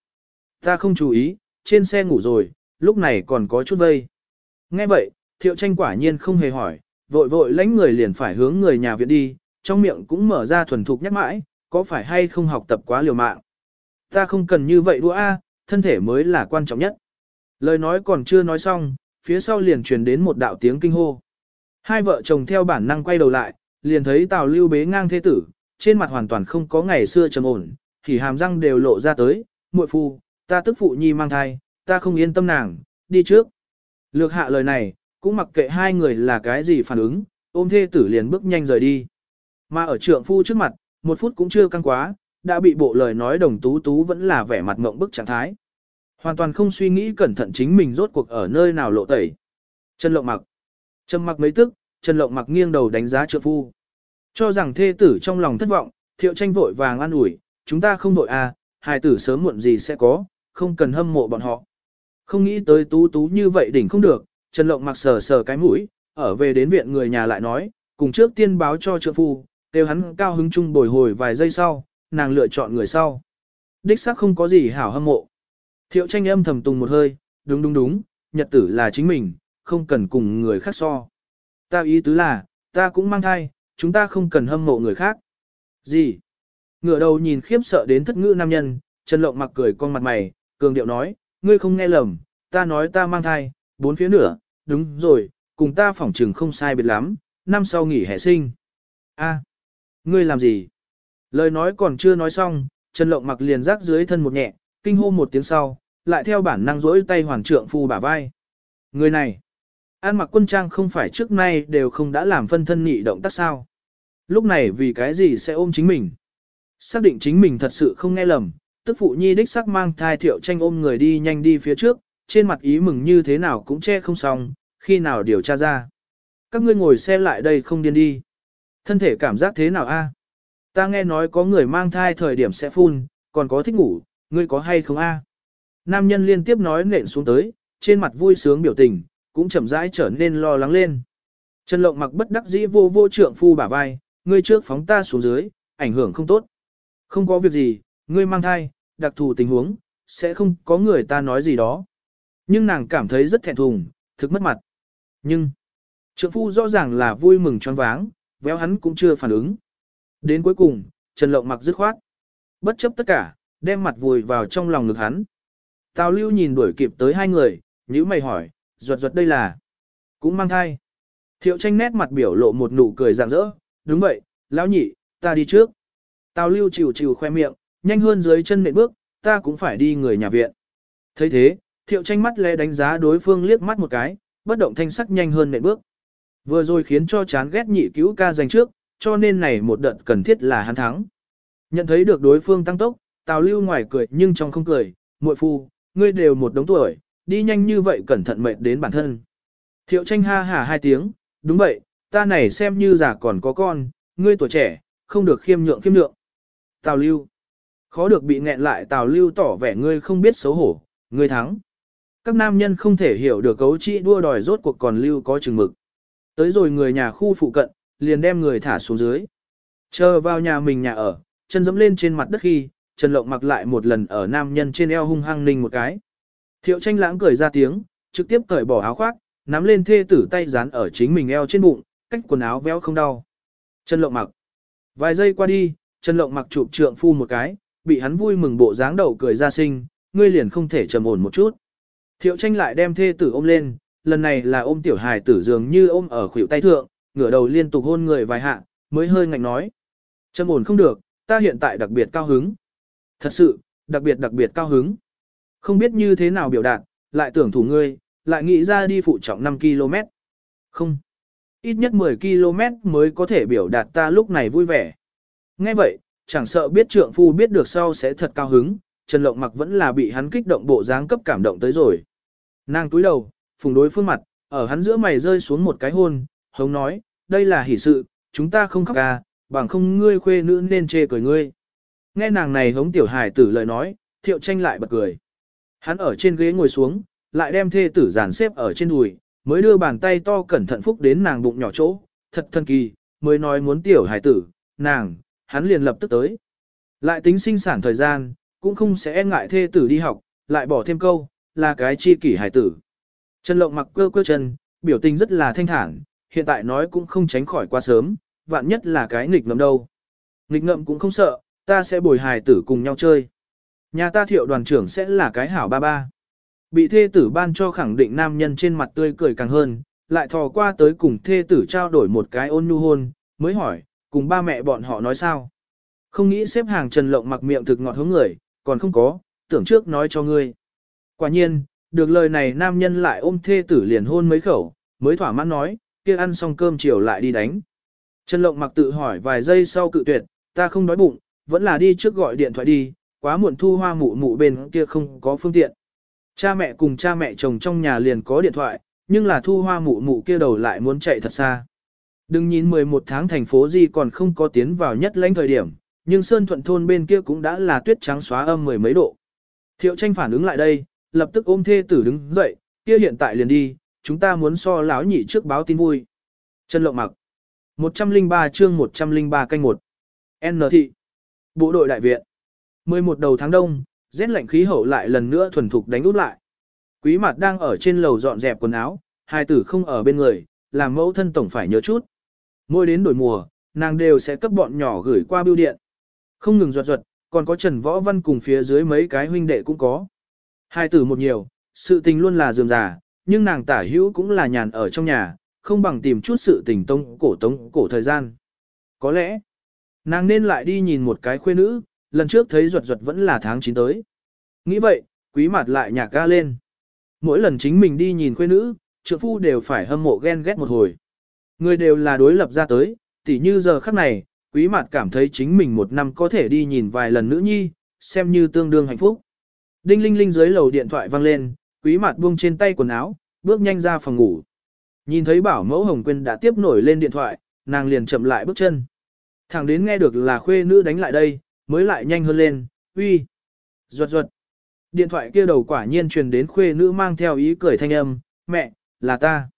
Ta không chú ý, trên xe ngủ rồi, lúc này còn có chút vây. Nghe vậy, thiệu tranh quả nhiên không hề hỏi, vội vội lãnh người liền phải hướng người nhà viện đi, trong miệng cũng mở ra thuần thục nhắc mãi, có phải hay không học tập quá liều mạng. Ta không cần như vậy đua a, thân thể mới là quan trọng nhất. Lời nói còn chưa nói xong, phía sau liền truyền đến một đạo tiếng kinh hô. Hai vợ chồng theo bản năng quay đầu lại, liền thấy Tào Lưu bế ngang thế tử, trên mặt hoàn toàn không có ngày xưa trầm ổn, thì hàm răng đều lộ ra tới, muội phu, ta tức phụ nhi mang thai, ta không yên tâm nàng, đi trước. Lược hạ lời này, cũng mặc kệ hai người là cái gì phản ứng, ôm thê tử liền bước nhanh rời đi. Mà ở trượng phu trước mặt, một phút cũng chưa căng quá, đã bị bộ lời nói đồng tú tú vẫn là vẻ mặt ngộng bức trạng thái. Hoàn toàn không suy nghĩ cẩn thận chính mình rốt cuộc ở nơi nào lộ tẩy. Trần Lộng mặc. Trầm mặc mấy tức, Trần Lộng mặc nghiêng đầu đánh giá trượng phu. Cho rằng thê tử trong lòng thất vọng, thiệu tranh vội vàng an ủi, chúng ta không vội à, hài tử sớm muộn gì sẽ có, không cần hâm mộ bọn họ. Không nghĩ tới tú tú như vậy đỉnh không được, Trần Lộng mặc sờ sờ cái mũi, ở về đến viện người nhà lại nói, cùng trước tiên báo cho trượng phu, đều hắn cao hứng chung bồi hồi vài giây sau, nàng lựa chọn người sau. Đích xác không có gì hảo hâm mộ. Thiệu tranh âm thầm tùng một hơi, đúng đúng đúng, nhật tử là chính mình, không cần cùng người khác so. Ta ý tứ là, ta cũng mang thai, chúng ta không cần hâm mộ người khác. Gì? Ngửa đầu nhìn khiếp sợ đến thất ngữ nam nhân, Trần Lộng mặc cười con mặt mày, cường điệu nói, ngươi không nghe lầm, ta nói ta mang thai, bốn phía nửa, đúng rồi, cùng ta phỏng trừng không sai biệt lắm, năm sau nghỉ hè sinh. A, ngươi làm gì? Lời nói còn chưa nói xong, Trần Lộng mặc liền rác dưới thân một nhẹ, kinh hô một tiếng sau, lại theo bản năng rỗi tay hoàng trượng phu bả vai. Người này, An mặc quân trang không phải trước nay đều không đã làm phân thân nhị động tác sao. Lúc này vì cái gì sẽ ôm chính mình? Xác định chính mình thật sự không nghe lầm, tức phụ nhi đích sắc mang thai thiệu tranh ôm người đi nhanh đi phía trước, trên mặt ý mừng như thế nào cũng che không xong, khi nào điều tra ra. Các ngươi ngồi xe lại đây không điên đi. Thân thể cảm giác thế nào a? Ta nghe nói có người mang thai thời điểm sẽ phun, còn có thích ngủ, ngươi có hay không a? Nam nhân liên tiếp nói nện xuống tới, trên mặt vui sướng biểu tình, cũng chậm rãi trở nên lo lắng lên. Trần Lộng mặc bất đắc dĩ vô vô trượng phu bả vai, ngươi trước phóng ta xuống dưới, ảnh hưởng không tốt. Không có việc gì, ngươi mang thai, đặc thù tình huống, sẽ không có người ta nói gì đó. Nhưng nàng cảm thấy rất thẹn thùng, thực mất mặt. Nhưng, trượng phu rõ ràng là vui mừng choáng váng, véo hắn cũng chưa phản ứng. Đến cuối cùng, Trần Lộng mặc dứt khoát. Bất chấp tất cả, đem mặt vùi vào trong lòng ngực hắn. Tào lưu nhìn đuổi kịp tới hai người, nhữ mày hỏi, ruột ruột đây là, cũng mang thai. Thiệu tranh nét mặt biểu lộ một nụ cười rạng rỡ, đúng vậy, lão nhị, ta đi trước. Tào lưu chịu chịu khoe miệng, nhanh hơn dưới chân nệm bước, ta cũng phải đi người nhà viện. thấy thế, thiệu tranh mắt lẽ đánh giá đối phương liếc mắt một cái, bất động thanh sắc nhanh hơn nệm bước. Vừa rồi khiến cho chán ghét nhị cứu ca giành trước, cho nên này một đợt cần thiết là hắn thắng. Nhận thấy được đối phương tăng tốc, Tào lưu ngoài cười nhưng trong không cười, muội phu, ngươi đều một đống tuổi, đi nhanh như vậy cẩn thận mệt đến bản thân. Thiệu tranh ha hả hai tiếng, đúng vậy, ta này xem như già còn có con, ngươi tuổi trẻ, không được khiêm nhượng khiêm nhượng. Tào lưu. Khó được bị nghẹn lại Tào lưu tỏ vẻ ngươi không biết xấu hổ, ngươi thắng. Các nam nhân không thể hiểu được cấu trị đua đòi rốt cuộc còn lưu có chừng mực. Tới rồi người nhà khu phụ cận, liền đem người thả xuống dưới. Chờ vào nhà mình nhà ở, chân dẫm lên trên mặt đất khi, Trần Lộng mặc lại một lần ở nam nhân trên eo hung hăng ninh một cái. Thiệu tranh lãng cười ra tiếng, trực tiếp cởi bỏ áo khoác, nắm lên thê tử tay dán ở chính mình eo trên bụng, cách quần áo véo không đau. Trần Lộng mặc. Vài giây qua đi, Trần Lộng mặc chụp trượng phu một cái, bị hắn vui mừng bộ dáng đầu cười ra sinh, ngươi liền không thể trầm ổn một chút. Thiệu tranh lại đem thê tử ôm lên, lần này là ôm tiểu hài tử dường như ôm ở khuỷu tay thượng, ngửa đầu liên tục hôn người vài hạ, mới hơi ngạnh nói. Châm ổn không được, ta hiện tại đặc biệt cao hứng. Thật sự, đặc biệt đặc biệt cao hứng. Không biết như thế nào biểu đạt, lại tưởng thủ ngươi, lại nghĩ ra đi phụ trọng 5 km. Không. Ít nhất 10 km mới có thể biểu đạt ta lúc này vui vẻ. Nghe vậy, chẳng sợ biết trượng phu biết được sau sẽ thật cao hứng, Trần Lộng mặc vẫn là bị hắn kích động bộ dáng cấp cảm động tới rồi. Nàng túi đầu, phùng đối phương mặt, ở hắn giữa mày rơi xuống một cái hôn, hống nói, đây là hỷ sự, chúng ta không khóc ca, bằng không ngươi khuê nữ nên chê cười ngươi. Nghe nàng này hống tiểu hài tử lời nói, thiệu tranh lại bật cười. Hắn ở trên ghế ngồi xuống, lại đem thê tử giàn xếp ở trên đùi, mới đưa bàn tay to cẩn thận phúc đến nàng bụng nhỏ chỗ, thật thân kỳ, mới nói muốn tiểu hài tử, nàng, hắn liền lập tức tới. Lại tính sinh sản thời gian, cũng không sẽ e ngại thê tử đi học, lại bỏ thêm câu, là cái chi kỷ hài tử. Trần Lộng mặc cơ cơ chân, biểu tình rất là thanh thản, hiện tại nói cũng không tránh khỏi quá sớm, vạn nhất là cái nghịch ngợm đâu. Nghịch ngợm cũng không sợ, ta sẽ bồi hài tử cùng nhau chơi. Nhà ta thiệu đoàn trưởng sẽ là cái hảo ba ba. Bị thê tử ban cho khẳng định nam nhân trên mặt tươi cười càng hơn, lại thò qua tới cùng thê tử trao đổi một cái ôn nhu hôn, mới hỏi, cùng ba mẹ bọn họ nói sao. Không nghĩ xếp hàng trần lộng mặc miệng thực ngọt hướng người, còn không có, tưởng trước nói cho ngươi. Quả nhiên, được lời này nam nhân lại ôm thê tử liền hôn mấy khẩu, mới thỏa mãn nói, kia ăn xong cơm chiều lại đi đánh. Trần lộng mặc tự hỏi vài giây sau cự tuyệt, ta không đói bụng, vẫn là đi trước gọi điện thoại đi, quá muộn thu hoa mụ mụ bên kia không có phương tiện. Cha mẹ cùng cha mẹ chồng trong nhà liền có điện thoại, nhưng là thu hoa mụ mụ kia đầu lại muốn chạy thật xa. Đừng nhìn 11 tháng thành phố gì còn không có tiến vào nhất lãnh thời điểm, nhưng Sơn Thuận thôn bên kia cũng đã là tuyết trắng xóa âm mười mấy độ. Thiệu tranh phản ứng lại đây, lập tức ôm thê tử đứng dậy, kia hiện tại liền đi, chúng ta muốn so lão nhị trước báo tin vui. Trần Lộng mặc. 103 chương 103 canh 1. N thị. Bộ đội đại viện. 11 đầu tháng đông, rét lạnh khí hậu lại lần nữa thuần thục đánh út lại. Quý mặt đang ở trên lầu dọn dẹp quần áo, hai tử không ở bên người, làm mẫu thân tổng phải nhớ chút. Mỗi đến đổi mùa, nàng đều sẽ cấp bọn nhỏ gửi qua bưu điện. Không ngừng ruột ruột, còn có Trần Võ Văn cùng phía dưới mấy cái huynh đệ cũng có. Hai tử một nhiều, sự tình luôn là dườm già, nhưng nàng tả hữu cũng là nhàn ở trong nhà, không bằng tìm chút sự tình tông cổ tống cổ thời gian. Có lẽ, nàng nên lại đi nhìn một cái khuê nữ, lần trước thấy ruột ruột vẫn là tháng 9 tới. Nghĩ vậy, quý mặt lại nhạc ga lên. Mỗi lần chính mình đi nhìn khuê nữ, trượng phu đều phải hâm mộ ghen ghét một hồi. Người đều là đối lập ra tới, tỉ như giờ khắc này, quý mặt cảm thấy chính mình một năm có thể đi nhìn vài lần nữ nhi, xem như tương đương hạnh phúc. Đinh linh linh dưới lầu điện thoại vang lên, quý mặt buông trên tay quần áo, bước nhanh ra phòng ngủ. Nhìn thấy bảo mẫu Hồng Quyên đã tiếp nổi lên điện thoại, nàng liền chậm lại bước chân. Thẳng đến nghe được là khuê nữ đánh lại đây, mới lại nhanh hơn lên, uy, ruột ruột. Điện thoại kia đầu quả nhiên truyền đến khuê nữ mang theo ý cười thanh âm, mẹ, là ta.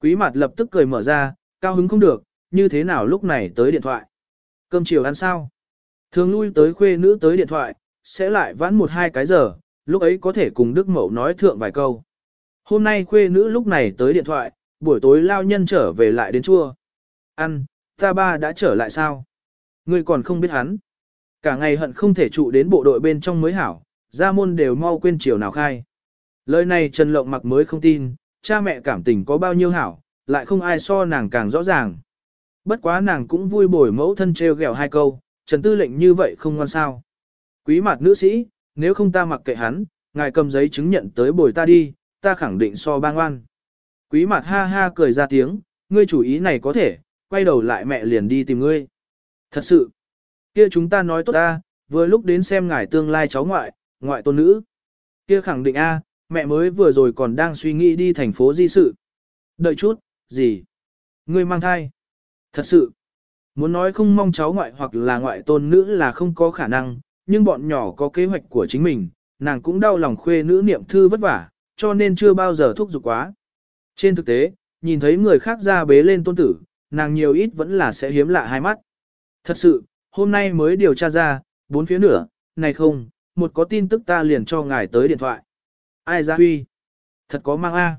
Quý mặt lập tức cười mở ra, cao hứng không được, như thế nào lúc này tới điện thoại. Cơm chiều ăn sao? Thường lui tới khuê nữ tới điện thoại, sẽ lại vãn một hai cái giờ, lúc ấy có thể cùng Đức Mậu nói thượng vài câu. Hôm nay khuê nữ lúc này tới điện thoại, buổi tối lao nhân trở về lại đến chua. Ăn, ta ba đã trở lại sao? Ngươi còn không biết hắn. Cả ngày hận không thể trụ đến bộ đội bên trong mới hảo, gia môn đều mau quên chiều nào khai. Lời này Trần Lộng mặc mới không tin, cha mẹ cảm tình có bao nhiêu hảo, lại không ai so nàng càng rõ ràng. Bất quá nàng cũng vui bồi mẫu thân treo gẹo hai câu, Trần Tư lệnh như vậy không ngoan sao. Quý mặt nữ sĩ, nếu không ta mặc kệ hắn, ngài cầm giấy chứng nhận tới bồi ta đi, ta khẳng định so bang oan. Quý mặt ha ha cười ra tiếng, ngươi chủ ý này có thể, quay đầu lại mẹ liền đi tìm ngươi. Thật sự, kia chúng ta nói tốt ta, vừa lúc đến xem ngài tương lai cháu ngoại, ngoại tôn nữ. Kia khẳng định a, mẹ mới vừa rồi còn đang suy nghĩ đi thành phố di sự. Đợi chút, gì? Ngươi mang thai. Thật sự. Muốn nói không mong cháu ngoại hoặc là ngoại tôn nữ là không có khả năng, nhưng bọn nhỏ có kế hoạch của chính mình, nàng cũng đau lòng khuê nữ niệm thư vất vả, cho nên chưa bao giờ thúc giục quá. Trên thực tế, nhìn thấy người khác ra bế lên tôn tử, nàng nhiều ít vẫn là sẽ hiếm lạ hai mắt. Thật sự, hôm nay mới điều tra ra, bốn phía nửa, này không, một có tin tức ta liền cho ngài tới điện thoại. Ai ra huy? Thật có mang A.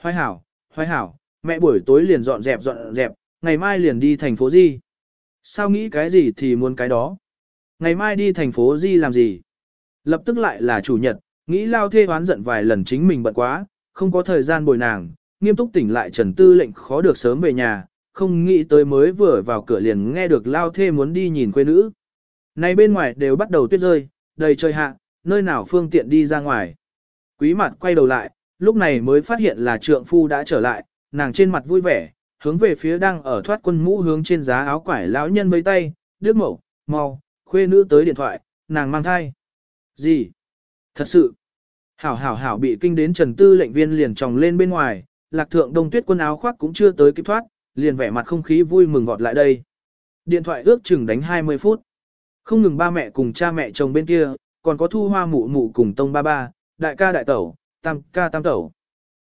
Hoài hảo, hoài hảo, mẹ buổi tối liền dọn dẹp dọn dẹp, ngày mai liền đi thành phố gì Sao nghĩ cái gì thì muốn cái đó. Ngày mai đi thành phố Di làm gì? Lập tức lại là chủ nhật, nghĩ lao thê oán giận vài lần chính mình bận quá, không có thời gian bồi nàng, nghiêm túc tỉnh lại trần tư lệnh khó được sớm về nhà, không nghĩ tới mới vừa vào cửa liền nghe được lao thê muốn đi nhìn quê nữ. Này bên ngoài đều bắt đầu tuyết rơi, đầy trời hạ, nơi nào phương tiện đi ra ngoài. Quý mặt quay đầu lại, lúc này mới phát hiện là trượng phu đã trở lại, nàng trên mặt vui vẻ, hướng về phía đang ở thoát quân mũ hướng trên giá áo quải lão nhân với tay, đứa mẫu, mau, khuê nữ tới điện thoại, nàng mang thai. Gì? Thật sự. Hảo hảo hảo bị kinh đến trần tư lệnh viên liền tròng lên bên ngoài, lạc thượng đông tuyết quân áo khoác cũng chưa tới kịp thoát, liền vẻ mặt không khí vui mừng vọt lại đây. Điện thoại ước chừng đánh 20 phút. Không ngừng ba mẹ cùng cha mẹ chồng bên kia, còn có thu hoa mụ mụ cùng tông ba ba, đại ca đại tẩu, tam ca tam tẩu.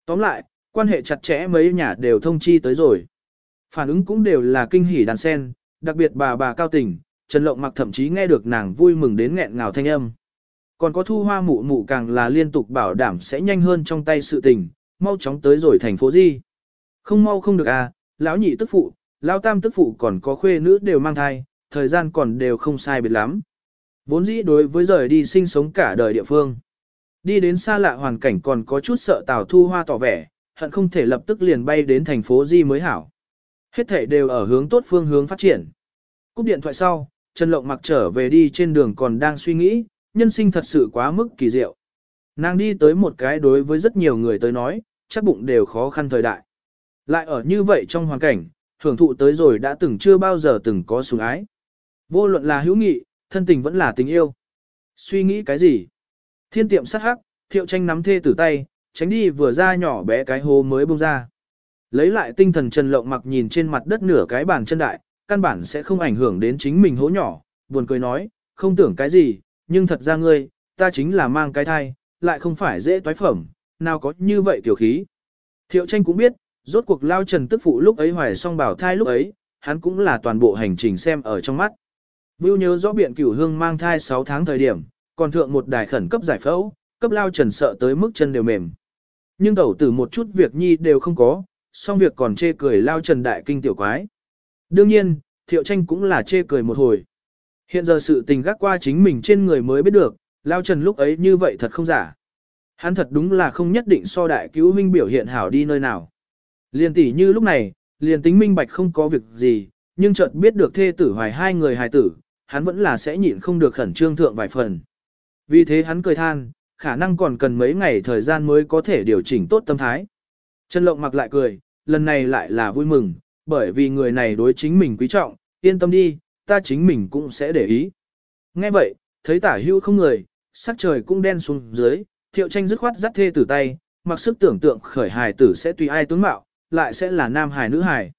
Tóm lại, quan hệ chặt chẽ mấy nhà đều thông chi tới rồi. Phản ứng cũng đều là kinh hỉ đàn sen, đặc biệt bà bà cao tình, Trần Lộng mặc thậm chí nghe được nàng vui mừng đến nghẹn ngào thanh âm. Còn có thu hoa mụ mụ càng là liên tục bảo đảm sẽ nhanh hơn trong tay sự tình, mau chóng tới rồi thành phố gì. Không mau không được à, lão nhị tức phụ, lão tam tức phụ còn có khuê nữ đều mang thai, thời gian còn đều không sai biệt lắm. Vốn dĩ đối với rời đi sinh sống cả đời địa phương. Đi đến xa lạ hoàn cảnh còn có chút sợ Tào Thu Hoa tỏ vẻ, hận không thể lập tức liền bay đến thành phố Di mới hảo. Hết thể đều ở hướng tốt phương hướng phát triển. Cúp điện thoại sau, Trần Lộng mặc trở về đi trên đường còn đang suy nghĩ, nhân sinh thật sự quá mức kỳ diệu. Nàng đi tới một cái đối với rất nhiều người tới nói, chắc bụng đều khó khăn thời đại. Lại ở như vậy trong hoàn cảnh, hưởng thụ tới rồi đã từng chưa bao giờ từng có sủng ái. Vô luận là hữu nghị, thân tình vẫn là tình yêu. Suy nghĩ cái gì? Thiên tiệm sát hắc, thiệu tranh nắm thê tử tay, tránh đi vừa ra nhỏ bé cái hố mới bông ra. Lấy lại tinh thần Trần Lộng mặc nhìn trên mặt đất nửa cái bàn chân đại, căn bản sẽ không ảnh hưởng đến chính mình hố nhỏ, buồn cười nói, không tưởng cái gì, nhưng thật ra ngươi, ta chính là mang cái thai, lại không phải dễ toái phẩm, nào có như vậy tiểu khí. Thiệu tranh cũng biết, rốt cuộc lao trần tức phụ lúc ấy hoài xong bảo thai lúc ấy, hắn cũng là toàn bộ hành trình xem ở trong mắt. Vưu nhớ rõ biện cửu hương mang thai 6 tháng thời điểm, còn thượng một đài khẩn cấp giải phẫu, cấp lao trần sợ tới mức chân đều mềm. Nhưng đầu tử một chút việc nhi đều không có, xong việc còn chê cười lao trần đại kinh tiểu quái. Đương nhiên, thiệu tranh cũng là chê cười một hồi. Hiện giờ sự tình gác qua chính mình trên người mới biết được, lao trần lúc ấy như vậy thật không giả. Hắn thật đúng là không nhất định so đại cứu huynh biểu hiện hảo đi nơi nào. Liên tỷ như lúc này, liền tính minh bạch không có việc gì, nhưng chợt biết được thê tử hoài hai người hài tử, hắn vẫn là sẽ nhịn không được khẩn trương thượng vài phần. Vì thế hắn cười than, khả năng còn cần mấy ngày thời gian mới có thể điều chỉnh tốt tâm thái. Trần Lộng mặc lại cười, lần này lại là vui mừng, bởi vì người này đối chính mình quý trọng, yên tâm đi, ta chính mình cũng sẽ để ý. Nghe vậy, thấy tả hưu không người, sắc trời cũng đen xuống dưới, thiệu tranh dứt khoát dắt thê tử tay, mặc sức tưởng tượng khởi hài tử sẽ tùy ai tướng mạo, lại sẽ là nam hài nữ hài.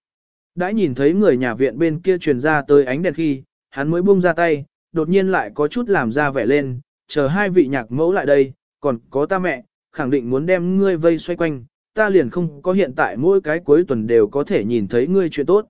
Đã nhìn thấy người nhà viện bên kia truyền ra tới ánh đèn khi, hắn mới buông ra tay, đột nhiên lại có chút làm ra vẻ lên, chờ hai vị nhạc mẫu lại đây, còn có ta mẹ, khẳng định muốn đem ngươi vây xoay quanh, ta liền không có hiện tại mỗi cái cuối tuần đều có thể nhìn thấy ngươi chuyện tốt.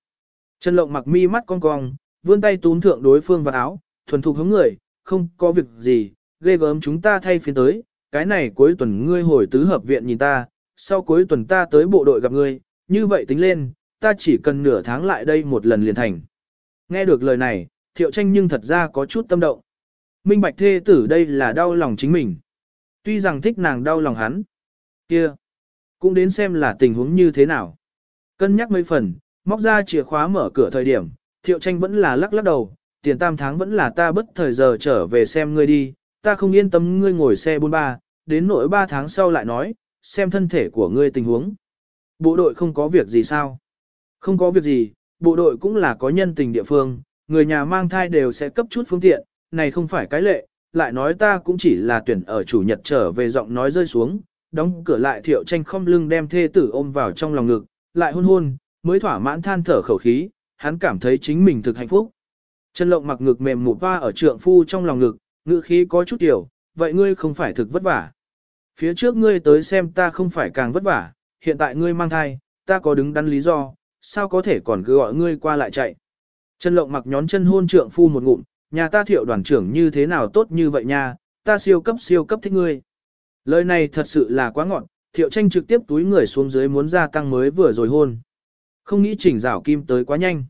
Trần Lộng mặc mi mắt cong cong, vươn tay túm thượng đối phương vào áo, thuần thục hướng người, không có việc gì, ghê gớm chúng ta thay phiên tới, cái này cuối tuần ngươi hồi tứ hợp viện nhìn ta, sau cuối tuần ta tới bộ đội gặp ngươi, như vậy tính lên, ta chỉ cần nửa tháng lại đây một lần liền thành. Nghe được lời này, thiệu tranh nhưng thật ra có chút tâm động. Minh bạch thê tử đây là đau lòng chính mình. Tuy rằng thích nàng đau lòng hắn. kia cũng đến xem là tình huống như thế nào. Cân nhắc mấy phần, móc ra chìa khóa mở cửa thời điểm, thiệu tranh vẫn là lắc lắc đầu, tiền tam tháng vẫn là ta bất thời giờ trở về xem ngươi đi, ta không yên tâm ngươi ngồi xe bốn ba, đến nỗi ba tháng sau lại nói, xem thân thể của ngươi tình huống. Bộ đội không có việc gì sao? Không có việc gì, bộ đội cũng là có nhân tình địa phương, người nhà mang thai đều sẽ cấp chút phương tiện, này không phải cái lệ, lại nói ta cũng chỉ là tuyển ở chủ nhật trở về giọng nói rơi xuống, đóng cửa lại thiệu tranh không lưng đem thê tử ôm vào trong lòng ngực, lại hôn hôn, mới thỏa mãn than thở khẩu khí, hắn cảm thấy chính mình thực hạnh phúc. chân Lộng mặc ngực mềm mụt va ở trượng phu trong lòng ngực, ngữ khí có chút tiểu, vậy ngươi không phải thực vất vả. Phía trước ngươi tới xem ta không phải càng vất vả, hiện tại ngươi mang thai, ta có đứng đắn lý do, sao có thể còn cứ gọi ngươi qua lại chạy. chân Lộng mặc nhón chân hôn trượng phu một ngụm, nhà ta thiệu đoàn trưởng như thế nào tốt như vậy nha, ta siêu cấp siêu cấp thích ngươi. Lời này thật sự là quá ngọn, thiệu tranh trực tiếp túi người xuống dưới muốn gia tăng mới vừa rồi hôn. Không nghĩ chỉnh rảo kim tới quá nhanh.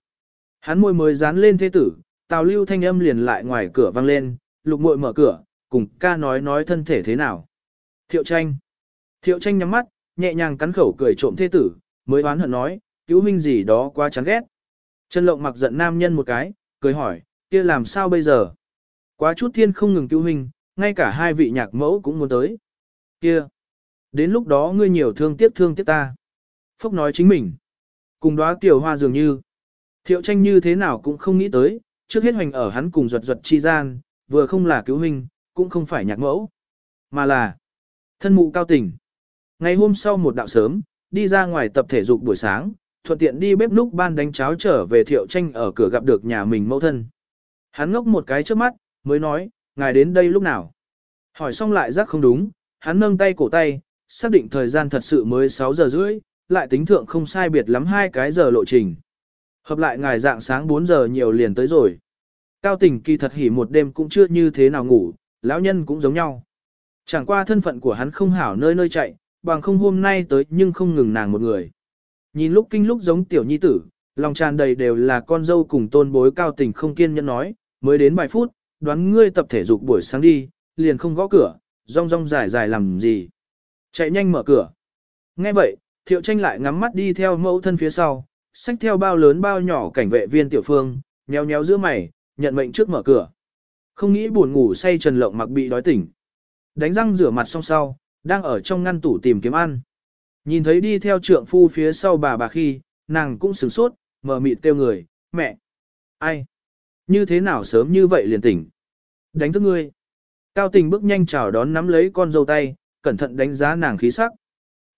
Hắn môi mới dán lên thế tử, tào lưu thanh âm liền lại ngoài cửa vang lên, lục muội mở cửa, cùng ca nói nói thân thể thế nào. Thiệu tranh. Thiệu tranh nhắm mắt, nhẹ nhàng cắn khẩu cười trộm thế tử, mới oán hận nói, cứu minh gì đó quá chán ghét. Trần lộng mặc giận nam nhân một cái, cười hỏi, kia làm sao bây giờ? Quá chút thiên không ngừng cứu minh, ngay cả hai vị nhạc mẫu cũng muốn tới. Kia! Đến lúc đó ngươi nhiều thương tiếc thương tiếc ta. Phúc nói chính mình. Cùng đóa tiểu hoa dường như. Thiệu tranh như thế nào cũng không nghĩ tới, trước hết hoành ở hắn cùng ruột ruột chi gian, vừa không là cứu huynh, cũng không phải nhạc mẫu, mà là thân mụ cao tình. Ngày hôm sau một đạo sớm, đi ra ngoài tập thể dục buổi sáng, thuận tiện đi bếp núc ban đánh cháo trở về thiệu tranh ở cửa gặp được nhà mình mẫu thân. Hắn ngốc một cái trước mắt, mới nói, ngài đến đây lúc nào? Hỏi xong lại giác không đúng, hắn nâng tay cổ tay, xác định thời gian thật sự mới 6 giờ rưỡi, lại tính thượng không sai biệt lắm hai cái giờ lộ trình. Hợp lại ngài dạng sáng 4 giờ nhiều liền tới rồi. Cao tình kỳ thật hỉ một đêm cũng chưa như thế nào ngủ, lão nhân cũng giống nhau. Chẳng qua thân phận của hắn không hảo nơi nơi chạy, bằng không hôm nay tới nhưng không ngừng nàng một người. Nhìn lúc kinh lúc giống tiểu nhi tử, lòng tràn đầy đều là con dâu cùng tôn bối cao tình không kiên nhẫn nói, mới đến vài phút, đoán ngươi tập thể dục buổi sáng đi, liền không gõ cửa, rong rong dài dài làm gì. Chạy nhanh mở cửa. Nghe vậy, thiệu tranh lại ngắm mắt đi theo mẫu thân phía sau, xách theo bao lớn bao nhỏ cảnh vệ viên tiểu phương, nhéo nhéo giữa mày, nhận mệnh trước mở cửa. Không nghĩ buồn ngủ say trần lộng mặc bị đói tỉnh. Đánh răng rửa mặt xong sau, đang ở trong ngăn tủ tìm kiếm ăn. Nhìn thấy đi theo trượng phu phía sau bà bà khi, nàng cũng sửng sốt, mở mịt kêu người, mẹ. Ai? Như thế nào sớm như vậy liền tỉnh? Đánh thức ngươi. Cao tình bước nhanh chào đón nắm lấy con dâu tay, cẩn thận đánh giá nàng khí sắc.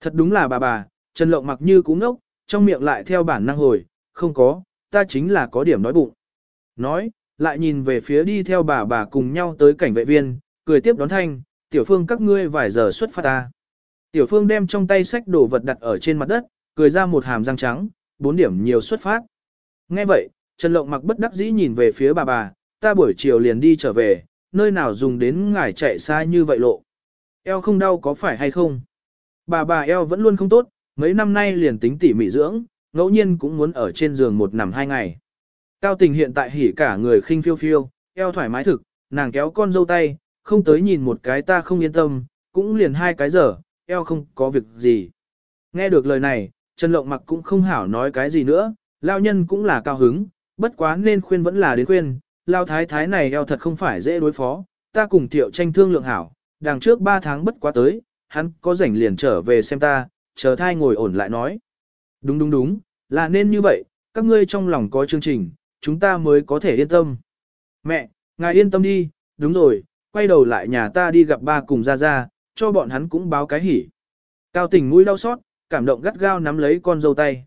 Thật đúng là bà bà, Trần Lộng mặc như cú ngốc, trong miệng lại theo bản năng hồi, không có, ta chính là có điểm nói bụng. Nói, lại nhìn về phía đi theo bà bà cùng nhau tới cảnh vệ viên, cười tiếp đón thanh, tiểu phương các ngươi vài giờ xuất phát ta. Tiểu phương đem trong tay sách đồ vật đặt ở trên mặt đất, cười ra một hàm răng trắng, bốn điểm nhiều xuất phát. Nghe vậy, Trần Lộng mặc bất đắc dĩ nhìn về phía bà bà, ta buổi chiều liền đi trở về, nơi nào dùng đến ngài chạy xa như vậy lộ. Eo không đau có phải hay không? Bà bà eo vẫn luôn không tốt, mấy năm nay liền tính tỉ mỉ dưỡng, ngẫu nhiên cũng muốn ở trên giường một nằm hai ngày. Cao tình hiện tại hỉ cả người khinh phiêu phiêu, eo thoải mái thực, nàng kéo con dâu tay, không tới nhìn một cái ta không yên tâm, cũng liền hai cái giờ, eo không có việc gì. Nghe được lời này, Trần Lộng mặc cũng không hảo nói cái gì nữa, lao nhân cũng là cao hứng, bất quá nên khuyên vẫn là đến khuyên, lao thái thái này eo thật không phải dễ đối phó, ta cùng tiểu tranh thương lượng hảo, đằng trước ba tháng bất quá tới, hắn có rảnh liền trở về xem ta, chờ thai ngồi ổn lại nói. Đúng đúng đúng, là nên như vậy, các ngươi trong lòng có chương trình, chúng ta mới có thể yên tâm. Mẹ, ngài yên tâm đi, đúng rồi, quay đầu lại nhà ta đi gặp ba cùng ra ra, cho bọn hắn cũng báo cái hỉ. Cao tình mũi đau xót, cảm động gắt gao nắm lấy con dâu tay.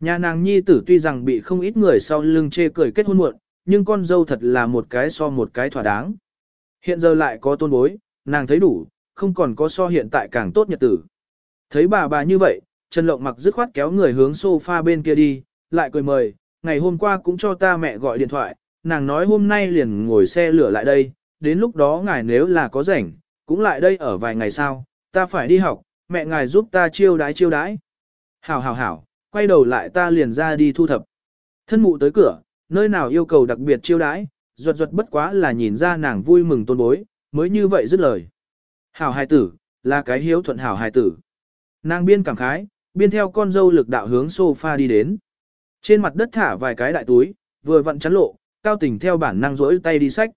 Nhà nàng nhi tử tuy rằng bị không ít người sau lưng chê cười kết hôn muộn, nhưng con dâu thật là một cái so một cái thỏa đáng. Hiện giờ lại có tôn bối, nàng thấy đủ, không còn có so hiện tại càng tốt nhật tử. Thấy bà bà như vậy, Trần Lộng mặc dứt khoát kéo người hướng sofa bên kia đi, lại cười mời, ngày hôm qua cũng cho ta mẹ gọi điện thoại, nàng nói hôm nay liền ngồi xe lửa lại đây, đến lúc đó ngài nếu là có rảnh, cũng lại đây ở vài ngày sau, ta phải đi học, mẹ ngài giúp ta chiêu đái chiêu đái. Hảo hảo hảo, quay đầu lại ta liền ra đi thu thập. Thân mụ tới cửa, nơi nào yêu cầu đặc biệt chiêu đãi, ruột ruột bất quá là nhìn ra nàng vui mừng tôn bối, mới như vậy dứt lời. Hảo hài tử, là cái hiếu thuận hảo hài tử. Nàng biên cảm khái, biên theo con dâu lực đạo hướng sofa đi đến. Trên mặt đất thả vài cái đại túi, vừa vặn chắn lộ, cao tình theo bản năng rỗi tay đi sách.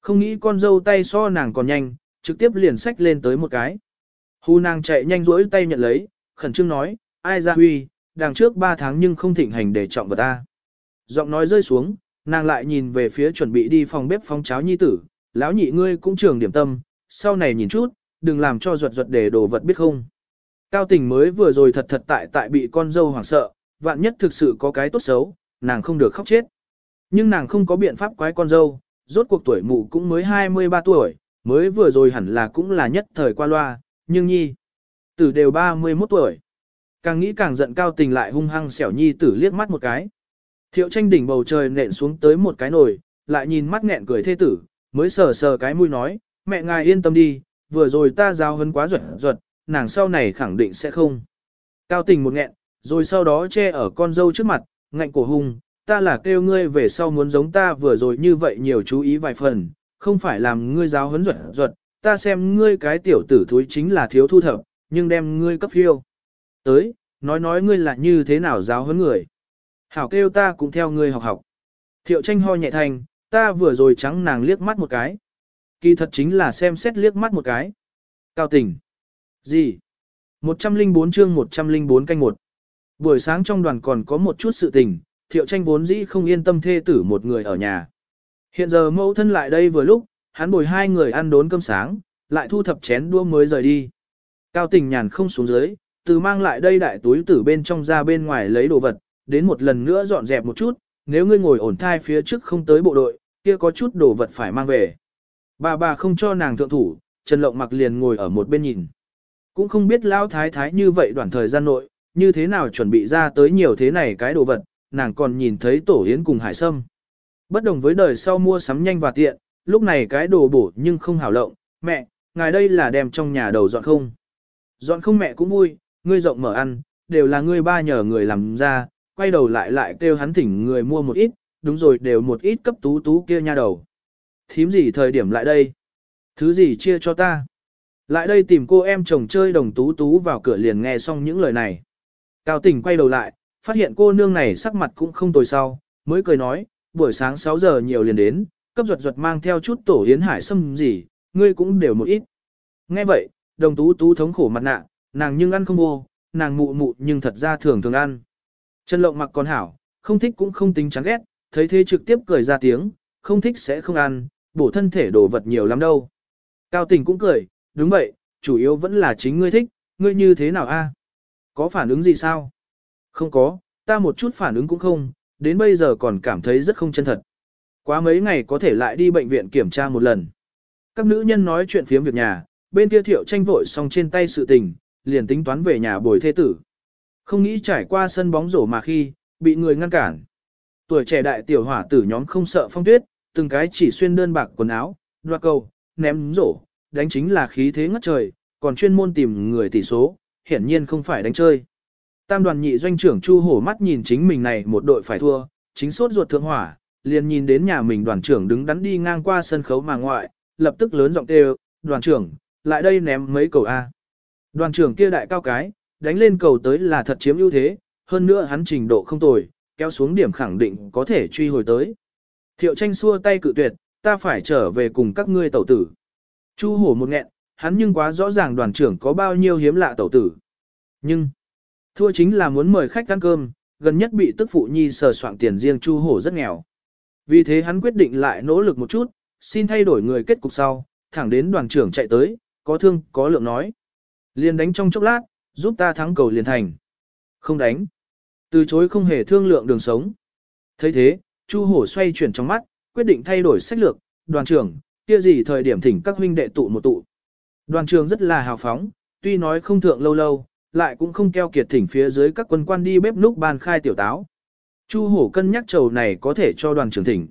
Không nghĩ con dâu tay so nàng còn nhanh, trực tiếp liền sách lên tới một cái. Hu nàng chạy nhanh rỗi tay nhận lấy, khẩn trương nói, ai ra huy, đằng trước 3 tháng nhưng không thịnh hành để trọng vào ta. Giọng nói rơi xuống, nàng lại nhìn về phía chuẩn bị đi phòng bếp phong cháo nhi tử, lão nhị ngươi cũng trường điểm tâm, sau này nhìn chút, đừng làm cho ruột ruột để đồ vật biết không. Cao tình mới vừa rồi thật thật tại tại bị con dâu hoảng sợ, vạn nhất thực sự có cái tốt xấu, nàng không được khóc chết. Nhưng nàng không có biện pháp quái con dâu, rốt cuộc tuổi mụ cũng mới 23 tuổi, mới vừa rồi hẳn là cũng là nhất thời qua loa, nhưng nhi, tử đều 31 tuổi. Càng nghĩ càng giận cao tình lại hung hăng xẻo nhi tử liếc mắt một cái. Thiệu tranh đỉnh bầu trời nện xuống tới một cái nồi, lại nhìn mắt nghẹn cười thê tử, mới sờ sờ cái mũi nói, mẹ ngài yên tâm đi, vừa rồi ta giao hấn quá ruột ruột, nàng sau này khẳng định sẽ không. Cao tình một nghẹn, rồi sau đó che ở con dâu trước mặt, ngạnh cổ hung, ta là kêu ngươi về sau muốn giống ta vừa rồi như vậy nhiều chú ý vài phần, không phải làm ngươi giáo huấn ruột ruột, ta xem ngươi cái tiểu tử thúi chính là thiếu thu thập, nhưng đem ngươi cấp phiêu. Tới, nói nói ngươi là như thế nào giáo huấn người. Hảo kêu ta cũng theo ngươi học học. Thiệu tranh ho nhẹ thành, ta vừa rồi trắng nàng liếc mắt một cái. Kỳ thật chính là xem xét liếc mắt một cái. Cao tỉnh. Gì? 104 chương 104 canh một. Buổi sáng trong đoàn còn có một chút sự tình, thiệu tranh vốn dĩ không yên tâm thê tử một người ở nhà. Hiện giờ mẫu thân lại đây vừa lúc, hắn bồi hai người ăn đốn cơm sáng, lại thu thập chén đua mới rời đi. Cao tỉnh nhàn không xuống dưới, từ mang lại đây đại túi tử bên trong ra bên ngoài lấy đồ vật, đến một lần nữa dọn dẹp một chút, nếu ngươi ngồi ổn thai phía trước không tới bộ đội, kia có chút đồ vật phải mang về. Bà bà không cho nàng thượng thủ, Trần Lộng mặc liền ngồi ở một bên nhìn. Cũng không biết lão thái thái như vậy đoạn thời gian nội, như thế nào chuẩn bị ra tới nhiều thế này cái đồ vật, nàng còn nhìn thấy tổ hiến cùng hải sâm. Bất đồng với đời sau mua sắm nhanh và tiện, lúc này cái đồ bổ nhưng không hảo lộng, mẹ, ngài đây là đem trong nhà đầu dọn không. Dọn không mẹ cũng vui, ngươi rộng mở ăn, đều là ngươi ba nhờ người làm ra, quay đầu lại lại kêu hắn thỉnh người mua một ít, đúng rồi đều một ít cấp tú tú kia nha đầu. Thím gì thời điểm lại đây? Thứ gì chia cho ta? Lại đây tìm cô em chồng chơi đồng tú tú vào cửa liền nghe xong những lời này. Cao tỉnh quay đầu lại, phát hiện cô nương này sắc mặt cũng không tồi sau, mới cười nói, buổi sáng 6 giờ nhiều liền đến, cấp ruột ruột mang theo chút tổ hiến hải sâm gì, ngươi cũng đều một ít. Nghe vậy, đồng tú tú thống khổ mặt nạ, nàng nhưng ăn không vô, nàng mụ mụ nhưng thật ra thường thường ăn. Trần lộng mặc còn hảo, không thích cũng không tính chán ghét, thấy thế trực tiếp cười ra tiếng, không thích sẽ không ăn, bổ thân thể đồ vật nhiều lắm đâu. Cao tình cũng cười, đúng vậy, chủ yếu vẫn là chính ngươi thích, ngươi như thế nào a? Có phản ứng gì sao? Không có, ta một chút phản ứng cũng không, đến bây giờ còn cảm thấy rất không chân thật. Quá mấy ngày có thể lại đi bệnh viện kiểm tra một lần. Các nữ nhân nói chuyện phiếm việc nhà, bên kia thiệu tranh vội xong trên tay sự tình, liền tính toán về nhà bồi thê tử. Không nghĩ trải qua sân bóng rổ mà khi, bị người ngăn cản. Tuổi trẻ đại tiểu hỏa tử nhóm không sợ phong tuyết, từng cái chỉ xuyên đơn bạc quần áo, đoạt cầu, ném rổ, đánh chính là khí thế ngất trời, còn chuyên môn tìm người tỷ số, hiển nhiên không phải đánh chơi. Tam đoàn nhị doanh trưởng Chu Hổ mắt nhìn chính mình này một đội phải thua, chính sốt ruột thượng hỏa, liền nhìn đến nhà mình đoàn trưởng đứng đắn đi ngang qua sân khấu mà ngoại, lập tức lớn giọng kêu, đoàn trưởng, lại đây ném mấy cầu A. Đoàn trưởng kia đại cao cái, đánh lên cầu tới là thật chiếm ưu thế, hơn nữa hắn trình độ không tồi, kéo xuống điểm khẳng định có thể truy hồi tới. Thiệu tranh xua tay cự tuyệt, ta phải trở về cùng các ngươi tẩu tử. Chu hổ một nghẹn, hắn nhưng quá rõ ràng đoàn trưởng có bao nhiêu hiếm lạ tẩu tử. Nhưng, thua chính là muốn mời khách ăn cơm, gần nhất bị tức phụ nhi sờ soạn tiền riêng chu hổ rất nghèo. Vì thế hắn quyết định lại nỗ lực một chút, xin thay đổi người kết cục sau, thẳng đến đoàn trưởng chạy tới, có thương, có lượng nói. Liền đánh trong chốc lát, giúp ta thắng cầu liền thành. Không đánh. Từ chối không hề thương lượng đường sống. thấy thế, Chu Hổ xoay chuyển trong mắt, quyết định thay đổi sách lược, đoàn trưởng, kia gì thời điểm thỉnh các huynh đệ tụ một tụ. Đoàn trưởng rất là hào phóng, tuy nói không thượng lâu lâu, lại cũng không keo kiệt thỉnh phía dưới các quân quan đi bếp núc ban khai tiểu táo. Chu Hổ cân nhắc trầu này có thể cho đoàn trưởng thỉnh.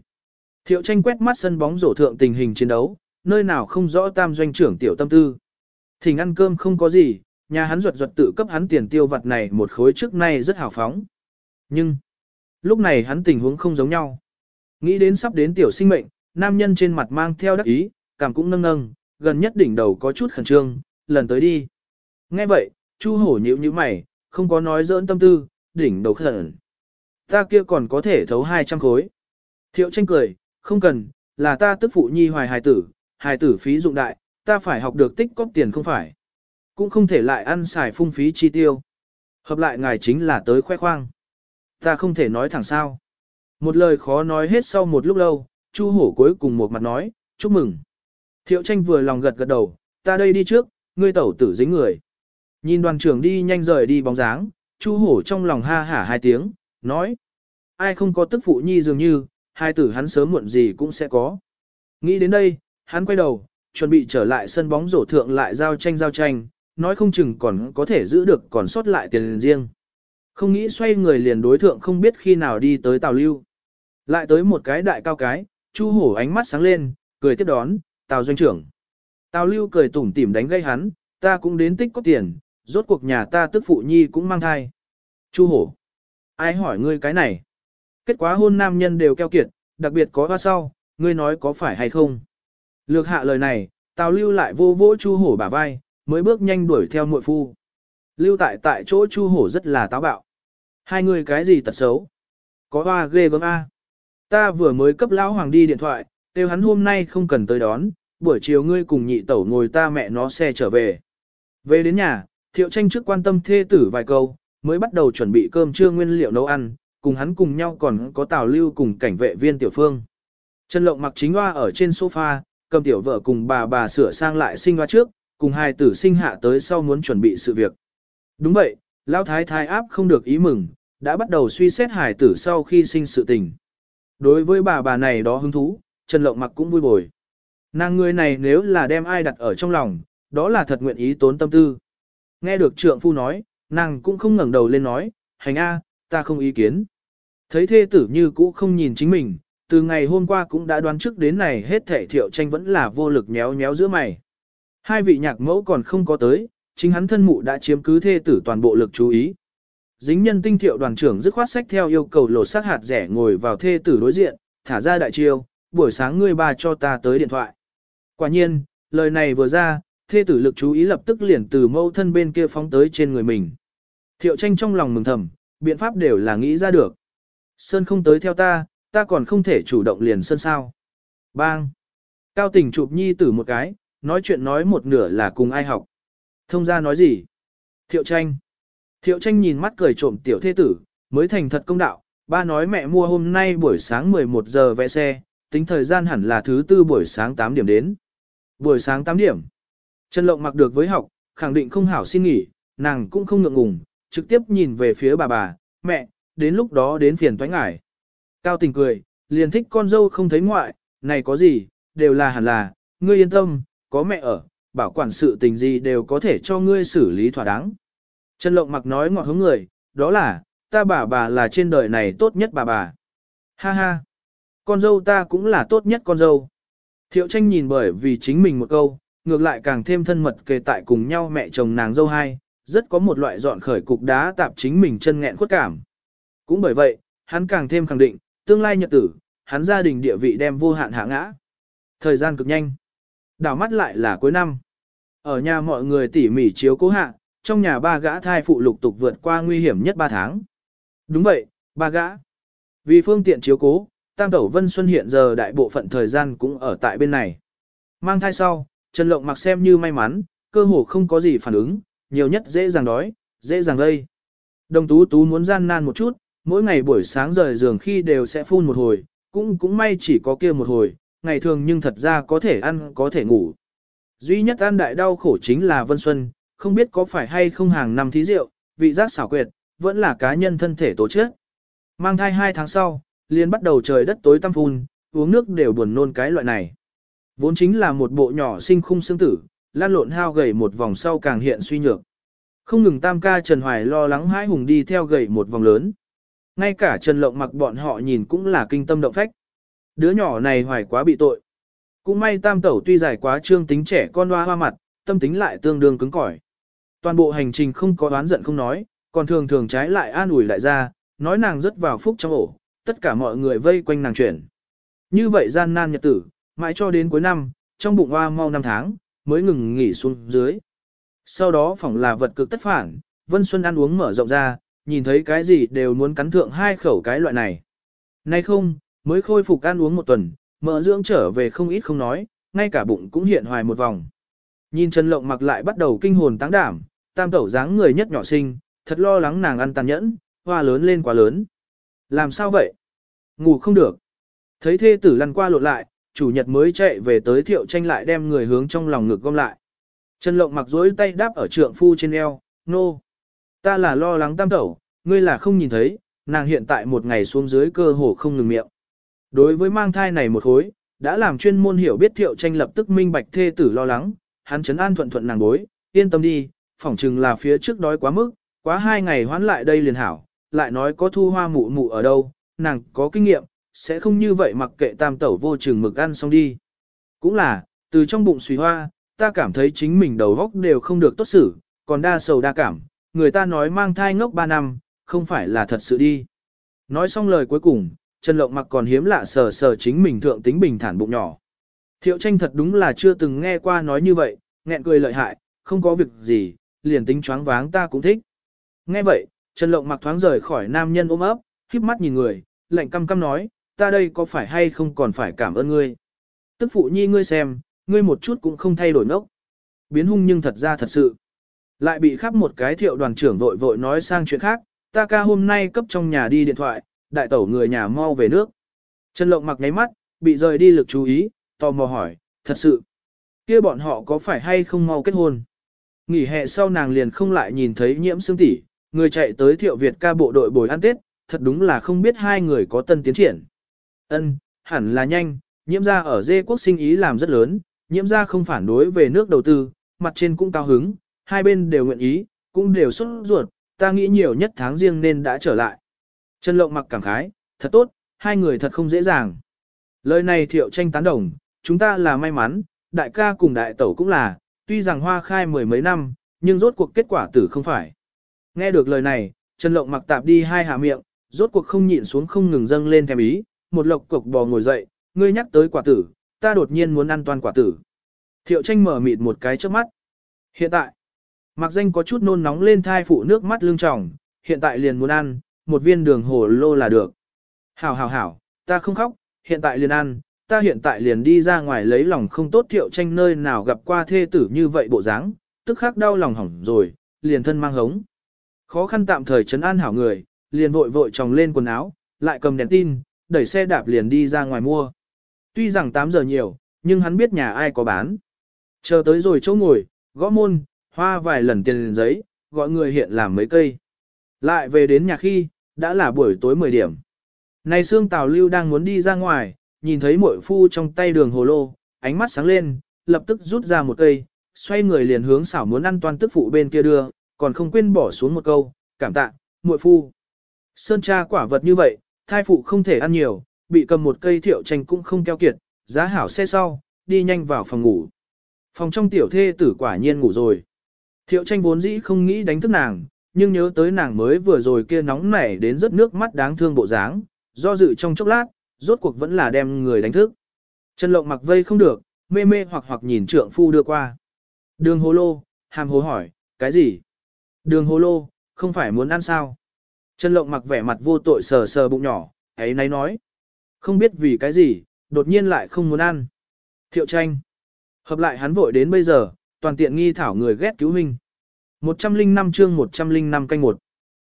Thiệu tranh quét mắt sân bóng rổ thượng tình hình chiến đấu, nơi nào không rõ tam doanh trưởng tiểu tâm tư. Thỉnh ăn cơm không có gì, nhà hắn ruột ruột tự cấp hắn tiền tiêu vặt này một khối trước nay rất hào phóng. Nhưng, lúc này hắn tình huống không giống nhau. Nghĩ đến sắp đến tiểu sinh mệnh, nam nhân trên mặt mang theo đắc ý, cảm cũng nâng nâng, gần nhất đỉnh đầu có chút khẩn trương, lần tới đi. Nghe vậy, Chu hổ nhíu như mày, không có nói dỡn tâm tư, đỉnh đầu khẩn. Ta kia còn có thể thấu 200 khối. Thiệu tranh cười, không cần, là ta tức phụ nhi hoài hài tử, hài tử phí dụng đại, ta phải học được tích cóp tiền không phải. Cũng không thể lại ăn xài phung phí chi tiêu. Hợp lại ngài chính là tới khoe khoang. Ta không thể nói thẳng sao. Một lời khó nói hết sau một lúc lâu, Chu hổ cuối cùng một mặt nói, chúc mừng. Thiệu tranh vừa lòng gật gật đầu, ta đây đi trước, ngươi tẩu tử dính người. Nhìn đoàn trưởng đi nhanh rời đi bóng dáng, Chu hổ trong lòng ha hả hai tiếng, nói. ai không có tức phụ nhi dường như, hai tử hắn sớm muộn gì cũng sẽ có. Nghĩ đến đây, hắn quay đầu, chuẩn bị trở lại sân bóng rổ thượng lại giao tranh giao tranh, nói không chừng còn có thể giữ được còn sót lại tiền riêng. Không nghĩ xoay người liền đối thượng không biết khi nào đi tới Tào Lưu. Lại tới một cái đại cao cái, Chu Hổ ánh mắt sáng lên, cười tiếp đón, Tào doanh trưởng. Tào Lưu cười tủm tỉm đánh gây hắn, ta cũng đến tích có tiền, rốt cuộc nhà ta tức phụ nhi cũng mang thai. Chu Hổ. Ai hỏi ngươi cái này? Kết quả hôn nam nhân đều keo kiệt, đặc biệt có hoa sau, ngươi nói có phải hay không? Lược hạ lời này, Tào Lưu lại vô vỗ Chu Hổ bả vai, mới bước nhanh đuổi theo muội phu. Lưu tại tại chỗ Chu Hổ rất là táo bạo. Hai người cái gì tật xấu? Có hoa ghê gớm A. Ta vừa mới cấp lão hoàng đi điện thoại, kêu hắn hôm nay không cần tới đón, buổi chiều ngươi cùng nhị tẩu ngồi ta mẹ nó xe trở về. Về đến nhà, thiệu tranh trước quan tâm thê tử vài câu, mới bắt đầu chuẩn bị cơm trưa nguyên liệu nấu ăn, cùng hắn cùng nhau còn có tào lưu cùng cảnh vệ viên tiểu phương. Trần Lộng mặc chính hoa ở trên sofa, cầm tiểu vợ cùng bà bà sửa sang lại sinh hoa trước, cùng hai tử sinh hạ tới sau muốn chuẩn bị sự việc. Đúng vậy, Lão Thái Thái áp không được ý mừng, đã bắt đầu suy xét hài tử sau khi sinh sự tình. Đối với bà bà này đó hứng thú, Trần Lộng mặc cũng vui bồi. Nàng người này nếu là đem ai đặt ở trong lòng, đó là thật nguyện ý tốn tâm tư. Nghe được trượng phu nói, nàng cũng không ngẩng đầu lên nói, hành a, ta không ý kiến. Thấy thê tử như cũ không nhìn chính mình, từ ngày hôm qua cũng đã đoán trước đến này hết thể thiệu tranh vẫn là vô lực méo méo giữa mày. Hai vị nhạc mẫu còn không có tới, chính hắn thân mụ đã chiếm cứ thê tử toàn bộ lực chú ý. Dính nhân tinh thiệu đoàn trưởng dứt khoát sách theo yêu cầu lột xác hạt rẻ ngồi vào thê tử đối diện, thả ra đại chiêu, buổi sáng ngươi bà cho ta tới điện thoại. Quả nhiên, lời này vừa ra, thê tử lực chú ý lập tức liền từ mâu thân bên kia phóng tới trên người mình. Thiệu tranh trong lòng mừng thầm, biện pháp đều là nghĩ ra được. Sơn không tới theo ta, ta còn không thể chủ động liền Sơn sao. Bang! Cao tỉnh chụp nhi tử một cái, nói chuyện nói một nửa là cùng ai học. Thông gia nói gì? Thiệu tranh. Thiệu tranh nhìn mắt cười trộm tiểu thế tử, mới thành thật công đạo. Ba nói mẹ mua hôm nay buổi sáng 11 giờ vẽ xe, tính thời gian hẳn là thứ tư buổi sáng 8 điểm đến. Buổi sáng 8 điểm. Trần Lộng mặc được với học, khẳng định không hảo xin nghỉ, nàng cũng không ngượng ngùng, trực tiếp nhìn về phía bà bà, mẹ, đến lúc đó đến phiền toái ngải. Cao tình cười, liền thích con dâu không thấy ngoại, này có gì, đều là hẳn là, ngươi yên tâm, có mẹ ở, bảo quản sự tình gì đều có thể cho ngươi xử lý thỏa đáng. Trần Lộng mặc nói ngọt hướng người, đó là, ta bà bà là trên đời này tốt nhất bà bà. Ha ha, con dâu ta cũng là tốt nhất con dâu. Thiệu tranh nhìn bởi vì chính mình một câu, ngược lại càng thêm thân mật kề tại cùng nhau mẹ chồng nàng dâu hai, rất có một loại dọn khởi cục đá tạp chính mình chân nghẹn khuất cảm. Cũng bởi vậy, hắn càng thêm khẳng định, tương lai nhật tử, hắn gia đình địa vị đem vô hạn hạ ngã. Thời gian cực nhanh. Đảo mắt lại là cuối năm. Ở nhà mọi người tỉ mỉ chiếu cố hạ, trong nhà ba gã thai phụ lục tục vượt qua nguy hiểm nhất ba tháng. Đúng vậy, ba gã. Vì phương tiện chiếu cố, Tam Tẩu Vân Xuân hiện giờ đại bộ phận thời gian cũng ở tại bên này. Mang thai sau, Trần Lộng mặc xem như may mắn, cơ hồ không có gì phản ứng, nhiều nhất dễ dàng đói, dễ dàng gây. Đồng tú tú muốn gian nan một chút, mỗi ngày buổi sáng rời giường khi đều sẽ phun một hồi, cũng cũng may chỉ có kia một hồi, ngày thường nhưng thật ra có thể ăn có thể ngủ. Duy nhất ăn đại đau khổ chính là Vân Xuân, không biết có phải hay không hàng năm thí rượu, vị giác xảo quyệt, vẫn là cá nhân thân thể tổ chức. Mang thai 2 tháng sau, liền bắt đầu trời đất tối tăm phun, uống nước đều buồn nôn cái loại này. Vốn chính là một bộ nhỏ sinh khung xương tử, lan lộn hao gầy một vòng sau càng hiện suy nhược. Không ngừng tam ca Trần Hoài lo lắng hãi hùng đi theo gầy một vòng lớn. Ngay cả Trần Lộng mặc bọn họ nhìn cũng là kinh tâm động phách. Đứa nhỏ này hoài quá bị tội. Cũng may tam tẩu tuy dài quá trương tính trẻ con hoa hoa mặt, tâm tính lại tương đương cứng cỏi. Toàn bộ hành trình không có đoán giận không nói, còn thường thường trái lại an ủi lại ra, nói nàng rất vào phúc trong ổ, tất cả mọi người vây quanh nàng chuyển. Như vậy gian nan nhật tử, mãi cho đến cuối năm, trong bụng hoa mau năm tháng, mới ngừng nghỉ xuống dưới. Sau đó phỏng là vật cực tất phản, Vân Xuân ăn uống mở rộng ra, nhìn thấy cái gì đều muốn cắn thượng hai khẩu cái loại này. Nay không, mới khôi phục ăn uống một tuần, mỡ dưỡng trở về không ít không nói, ngay cả bụng cũng hiện hoài một vòng. Nhìn Trần Lộng mặc lại bắt đầu kinh hồn táng đảm, tam tẩu dáng người nhất nhỏ sinh, thật lo lắng nàng ăn tàn nhẫn, hoa lớn lên quá lớn. Làm sao vậy? Ngủ không được. Thấy thê tử lăn qua lộn lại, chủ nhật mới chạy về tới thiệu tranh lại đem người hướng trong lòng ngực gom lại. Trần Lộng mặc dối tay đáp ở trượng phu trên eo, nô. Ta là lo lắng tam tẩu, ngươi là không nhìn thấy, nàng hiện tại một ngày xuống dưới cơ hồ không ngừng miệng. Đối với mang thai này một khối, đã làm chuyên môn hiểu biết thiệu tranh lập tức minh bạch thê tử lo lắng, hắn chấn an thuận thuận nàng bối, yên tâm đi, phỏng chừng là phía trước đói quá mức, quá hai ngày hoán lại đây liền hảo, lại nói có thu hoa mụ mụ ở đâu, nàng có kinh nghiệm, sẽ không như vậy mặc kệ tam tẩu vô chừng mực ăn xong đi. Cũng là, từ trong bụng suy hoa, ta cảm thấy chính mình đầu góc đều không được tốt xử, còn đa sầu đa cảm, người ta nói mang thai ngốc 3 năm, không phải là thật sự đi. Nói xong lời cuối cùng, Trần Lộng mặc còn hiếm lạ sờ sờ chính mình thượng tính bình thản bụng nhỏ. Thiệu tranh thật đúng là chưa từng nghe qua nói như vậy, nghẹn cười lợi hại, không có việc gì, liền tính choáng váng ta cũng thích. Nghe vậy, Trần Lộng mặc thoáng rời khỏi nam nhân ôm ấp, híp mắt nhìn người, lạnh căm căm nói, ta đây có phải hay không còn phải cảm ơn ngươi. Tức phụ nhi ngươi xem, ngươi một chút cũng không thay đổi nốc. Biến hung nhưng thật ra thật sự. Lại bị khắp một cái thiệu đoàn trưởng vội vội nói sang chuyện khác, ta ca hôm nay cấp trong nhà đi điện thoại, đại tẩu người nhà mau về nước. Trần Lộng mặc nháy mắt, bị rời đi lực chú ý, tò mò hỏi, thật sự. kia bọn họ có phải hay không mau kết hôn? Nghỉ hè sau nàng liền không lại nhìn thấy nhiễm xương tỷ, người chạy tới thiệu Việt ca bộ đội bồi ăn Tết, thật đúng là không biết hai người có tân tiến triển. Ân, hẳn là nhanh, nhiễm Gia ở dê quốc sinh ý làm rất lớn, nhiễm Gia không phản đối về nước đầu tư, mặt trên cũng cao hứng, hai bên đều nguyện ý, cũng đều xuất ruột, ta nghĩ nhiều nhất tháng riêng nên đã trở lại. Trần Lộng mặc cảm khái, thật tốt, hai người thật không dễ dàng. Lời này thiệu tranh tán đồng, chúng ta là may mắn, đại ca cùng đại tẩu cũng là, tuy rằng hoa khai mười mấy năm, nhưng rốt cuộc kết quả tử không phải. Nghe được lời này, Trần Lộng mặc tạp đi hai hạ miệng, rốt cuộc không nhịn xuống không ngừng dâng lên thèm ý, một lộc cục bò ngồi dậy, ngươi nhắc tới quả tử, ta đột nhiên muốn ăn toàn quả tử. Thiệu tranh mở mịt một cái trước mắt. Hiện tại, mặc danh có chút nôn nóng lên thai phụ nước mắt lưng tròng, hiện tại liền muốn ăn, một viên đường hồ lô là được. Hảo hảo hảo, ta không khóc, hiện tại liền ăn, ta hiện tại liền đi ra ngoài lấy lòng không tốt thiệu tranh nơi nào gặp qua thê tử như vậy bộ dáng, tức khắc đau lòng hỏng rồi, liền thân mang hống. Khó khăn tạm thời chấn an hảo người, liền vội vội tròng lên quần áo, lại cầm đèn tin, đẩy xe đạp liền đi ra ngoài mua. Tuy rằng 8 giờ nhiều, nhưng hắn biết nhà ai có bán. Chờ tới rồi chỗ ngồi, gõ môn, hoa vài lần tiền giấy, gọi người hiện làm mấy cây. Lại về đến nhà khi, đã là buổi tối 10 điểm. Này Sương Tào Lưu đang muốn đi ra ngoài, nhìn thấy muội phu trong tay đường hồ lô, ánh mắt sáng lên, lập tức rút ra một cây, xoay người liền hướng xảo muốn ăn toàn tức phụ bên kia đưa, còn không quên bỏ xuống một câu, cảm tạ, muội phu. Sơn cha quả vật như vậy, thai phụ không thể ăn nhiều, bị cầm một cây thiệu tranh cũng không keo kiệt, giá hảo xe sau, đi nhanh vào phòng ngủ. Phòng trong tiểu thê tử quả nhiên ngủ rồi. Thiệu tranh vốn dĩ không nghĩ đánh thức nàng, nhưng nhớ tới nàng mới vừa rồi kia nóng nảy đến rất nước mắt đáng thương bộ dáng, do dự trong chốc lát, rốt cuộc vẫn là đem người đánh thức. Trần Lộng mặc vây không được, mê mê hoặc hoặc nhìn trượng phu đưa qua. Đường hồ lô, hàm hồ hỏi, cái gì? Đường hồ lô, không phải muốn ăn sao? Trần Lộng mặc vẻ mặt vô tội sờ sờ bụng nhỏ, ấy nấy nói. Không biết vì cái gì, đột nhiên lại không muốn ăn. Thiệu tranh. Hợp lại hắn vội đến bây giờ, toàn tiện nghi thảo người ghét cứu mình. 105 chương 105 canh một.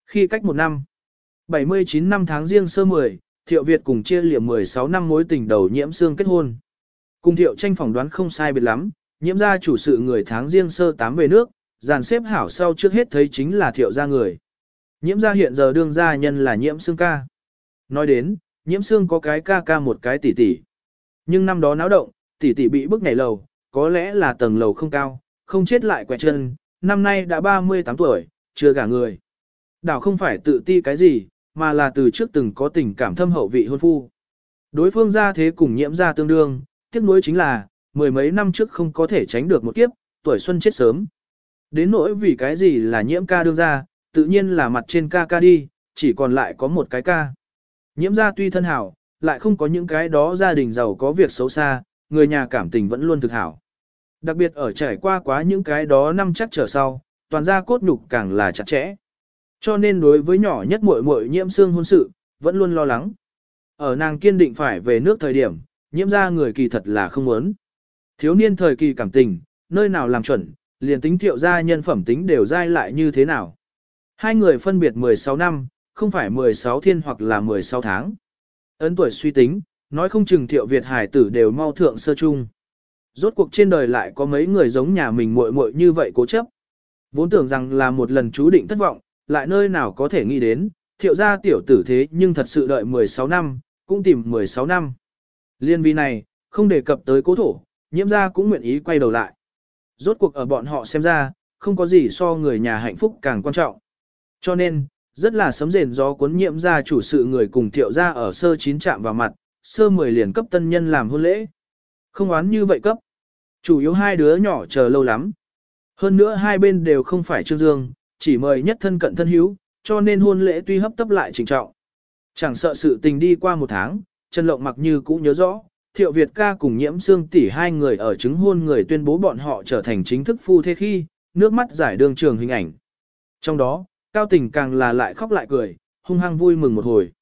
Khi cách một năm, 79 năm tháng riêng sơ 10, Thiệu Việt cùng chia liệm 16 năm mối tình đầu nhiễm xương kết hôn. Cùng Thiệu tranh phỏng đoán không sai biệt lắm, nhiễm gia chủ sự người tháng riêng sơ 8 về nước, dàn xếp hảo sau trước hết thấy chính là Thiệu gia người. Nhiễm gia hiện giờ đương gia nhân là nhiễm xương ca. Nói đến, nhiễm xương có cái ca ca một cái tỷ tỷ. Nhưng năm đó náo động, tỷ tỷ bị bức nhảy lầu, có lẽ là tầng lầu không cao, không chết lại quẹt chân, năm nay đã 38 tuổi, chưa gả người. Đảo không phải tự ti cái gì, mà là từ trước từng có tình cảm thâm hậu vị hôn phu. Đối phương ra thế cùng nhiễm ra tương đương, tiếc nuối chính là, mười mấy năm trước không có thể tránh được một kiếp, tuổi xuân chết sớm. Đến nỗi vì cái gì là nhiễm ca đương ra, tự nhiên là mặt trên ca ca đi, chỉ còn lại có một cái ca. Nhiễm ra tuy thân hảo, lại không có những cái đó gia đình giàu có việc xấu xa, người nhà cảm tình vẫn luôn thực hảo. Đặc biệt ở trải qua quá những cái đó năm chắc trở sau, toàn gia cốt nhục càng là chặt chẽ. Cho nên đối với nhỏ nhất muội muội nhiễm xương hôn sự, vẫn luôn lo lắng. Ở nàng kiên định phải về nước thời điểm, nhiễm ra người kỳ thật là không muốn. Thiếu niên thời kỳ cảm tình, nơi nào làm chuẩn, liền tính thiệu gia nhân phẩm tính đều dai lại như thế nào. Hai người phân biệt 16 năm, không phải 16 thiên hoặc là 16 tháng. Ấn tuổi suy tính, nói không chừng thiệu Việt hải tử đều mau thượng sơ chung. Rốt cuộc trên đời lại có mấy người giống nhà mình muội muội như vậy cố chấp. Vốn tưởng rằng là một lần chú định thất vọng, lại nơi nào có thể nghĩ đến, thiệu gia tiểu tử thế nhưng thật sự đợi 16 năm, cũng tìm 16 năm. Liên vi này, không đề cập tới cố thổ, nhiễm gia cũng nguyện ý quay đầu lại. Rốt cuộc ở bọn họ xem ra, không có gì so người nhà hạnh phúc càng quan trọng. Cho nên, rất là sấm rền gió cuốn nhiễm gia chủ sự người cùng thiệu gia ở sơ chín chạm vào mặt, sơ mười liền cấp tân nhân làm hôn lễ. Không oán như vậy cấp. Chủ yếu hai đứa nhỏ chờ lâu lắm. Hơn nữa hai bên đều không phải trương dương, chỉ mời nhất thân cận thân hữu, cho nên hôn lễ tuy hấp tấp lại trình trọng. Chẳng sợ sự tình đi qua một tháng, Trần Lộng mặc như cũ nhớ rõ, Thiệu Việt ca cùng nhiễm xương tỷ hai người ở chứng hôn người tuyên bố bọn họ trở thành chính thức phu thế khi, nước mắt giải đường trường hình ảnh. Trong đó, Cao Tình càng là lại khóc lại cười, hung hăng vui mừng một hồi.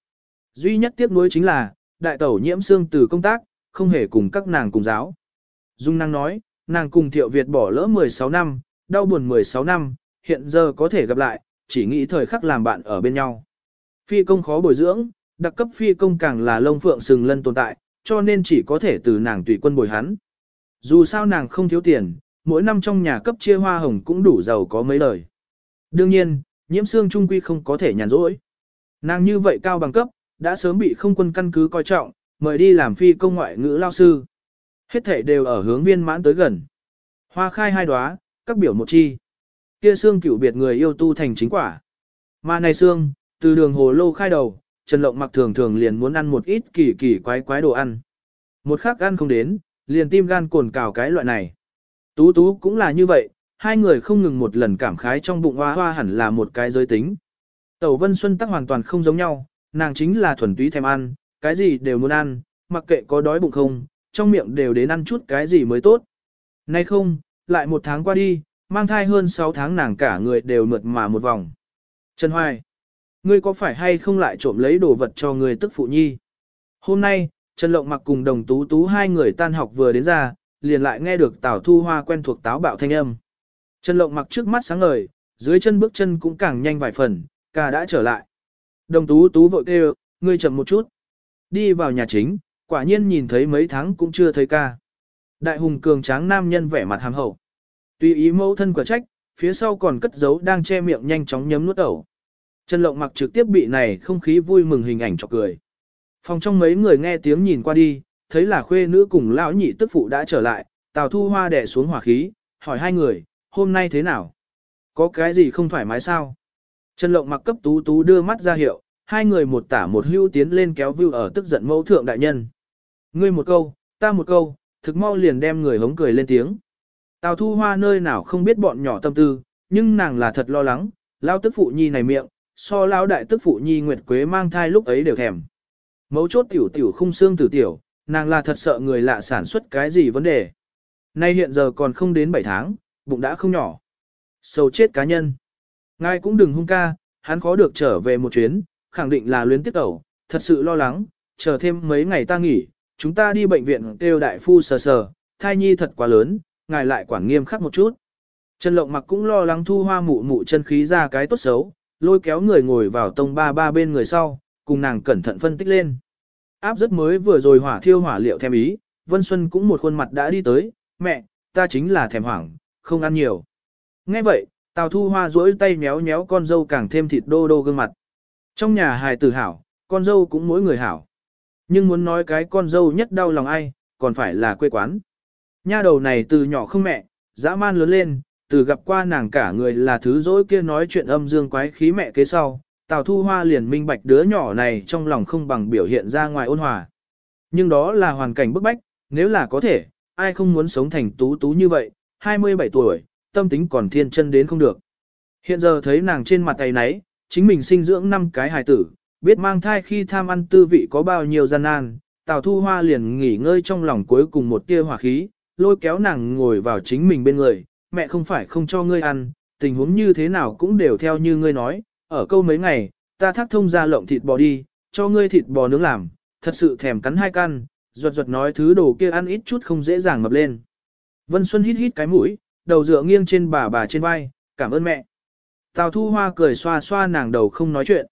Duy nhất tiếc nuối chính là, đại tẩu nhiễm xương từ công tác, không hề cùng các nàng cùng giáo. Dung năng nói, nàng cùng Thiệu Việt bỏ lỡ 16 năm, đau buồn 16 năm, hiện giờ có thể gặp lại, chỉ nghĩ thời khắc làm bạn ở bên nhau. Phi công khó bồi dưỡng, đặc cấp phi công càng là lông phượng sừng lân tồn tại, cho nên chỉ có thể từ nàng tùy quân bồi hắn. Dù sao nàng không thiếu tiền, mỗi năm trong nhà cấp chia hoa hồng cũng đủ giàu có mấy lời. Đương nhiên, nhiễm xương trung quy không có thể nhàn rỗi. Nàng như vậy cao bằng cấp, đã sớm bị không quân căn cứ coi trọng, mời đi làm phi công ngoại ngữ lao sư. Hết thể đều ở hướng viên mãn tới gần. Hoa khai hai đóa, các biểu một chi. Kia xương cửu biệt người yêu tu thành chính quả. Mà này xương, từ đường hồ lô khai đầu, Trần Lộng mặc thường thường liền muốn ăn một ít kỳ kỳ quái quái đồ ăn. Một khắc ăn không đến, liền tim gan cồn cào cái loại này. Tú tú cũng là như vậy, hai người không ngừng một lần cảm khái trong bụng hoa hoa hẳn là một cái giới tính. Tẩu Vân Xuân tắc hoàn toàn không giống nhau, nàng chính là thuần túy thèm ăn, cái gì đều muốn ăn, mặc kệ có đói bụng không, trong miệng đều đến ăn chút cái gì mới tốt. Nay không, lại một tháng qua đi, mang thai hơn 6 tháng nàng cả người đều mượt mà một vòng. Trần Hoài, ngươi có phải hay không lại trộm lấy đồ vật cho người tức phụ nhi? Hôm nay, Trần Lộng mặc cùng đồng tú tú hai người tan học vừa đến ra, liền lại nghe được Tào Thu Hoa quen thuộc táo bạo thanh âm. Trần Lộng mặc trước mắt sáng ngời, dưới chân bước chân cũng càng nhanh vài phần, cả đã trở lại. Đồng tú tú vội kêu, ngươi chậm một chút. Đi vào nhà chính, quả nhiên nhìn thấy mấy tháng cũng chưa thấy ca. Đại hùng cường tráng nam nhân vẻ mặt hàm hậu. Tùy ý mẫu thân quả trách, phía sau còn cất giấu đang che miệng nhanh chóng nhấm nuốt ẩu. Trần Lộng mặc trực tiếp bị này không khí vui mừng hình ảnh chọc cười. Phòng trong mấy người nghe tiếng nhìn qua đi, thấy là khuê nữ cùng lão nhị tức phụ đã trở lại, Tào Thu Hoa đè xuống hỏa khí, hỏi hai người, hôm nay thế nào? Có cái gì không thoải mái sao? Trần Lộng mặc cấp tú tú đưa mắt ra hiệu, hai người một tả một hưu tiến lên kéo view ở tức giận mẫu thượng đại nhân. Ngươi một câu, ta một câu, thực mau liền đem người hống cười lên tiếng. Tào Thu Hoa nơi nào không biết bọn nhỏ tâm tư, nhưng nàng là thật lo lắng, lao tức phụ nhi này miệng, so lao đại tức phụ nhi Nguyệt Quế mang thai lúc ấy đều thèm. Mấu chốt tiểu tiểu khung xương tử tiểu, nàng là thật sợ người lạ sản xuất cái gì vấn đề. Nay hiện giờ còn không đến 7 tháng, bụng đã không nhỏ. Sầu chết cá nhân. Ngài cũng đừng hung ca, hắn khó được trở về một chuyến, khẳng định là luyến tiếp tẩu, thật sự lo lắng, chờ thêm mấy ngày ta nghỉ, chúng ta đi bệnh viện kêu đại phu sờ sờ, thai nhi thật quá lớn, ngài lại quản nghiêm khắc một chút. Trần Lộng mặc cũng lo lắng thu hoa mụ mụ chân khí ra cái tốt xấu, lôi kéo người ngồi vào tông ba ba bên người sau, cùng nàng cẩn thận phân tích lên. Áp rất mới vừa rồi hỏa thiêu hỏa liệu thèm ý, Vân Xuân cũng một khuôn mặt đã đi tới, mẹ, ta chính là thèm hoảng, không ăn nhiều. Nghe vậy, Tào Thu Hoa duỗi tay méo méo con dâu càng thêm thịt đô đô gương mặt. Trong nhà hài tử hảo, con dâu cũng mỗi người hảo. Nhưng muốn nói cái con dâu nhất đau lòng ai, còn phải là quê quán. Nha đầu này từ nhỏ không mẹ, dã man lớn lên, từ gặp qua nàng cả người là thứ dỗi kia nói chuyện âm dương quái khí mẹ kế sau, Tào Thu Hoa liền minh bạch đứa nhỏ này trong lòng không bằng biểu hiện ra ngoài ôn hòa. Nhưng đó là hoàn cảnh bức bách, nếu là có thể, ai không muốn sống thành tú tú như vậy, 27 tuổi, tâm tính còn thiên chân đến không được. Hiện giờ thấy nàng trên mặt tay nấy, chính mình sinh dưỡng năm cái hài tử, biết mang thai khi tham ăn tư vị có bao nhiêu gian nan, Tào Thu Hoa liền nghỉ ngơi trong lòng cuối cùng một tia hỏa khí, lôi kéo nàng ngồi vào chính mình bên người, mẹ không phải không cho ngươi ăn, tình huống như thế nào cũng đều theo như ngươi nói, ở câu mấy ngày, ta thác thông ra lộng thịt bò đi, cho ngươi thịt bò nướng làm, thật sự thèm cắn hai căn, ruột ruột nói thứ đồ kia ăn ít chút không dễ dàng ngập lên. Vân Xuân hít hít cái mũi, đầu dựa nghiêng trên bà bà trên vai, cảm ơn mẹ. Tào Thu Hoa cười xoa xoa nàng đầu không nói chuyện.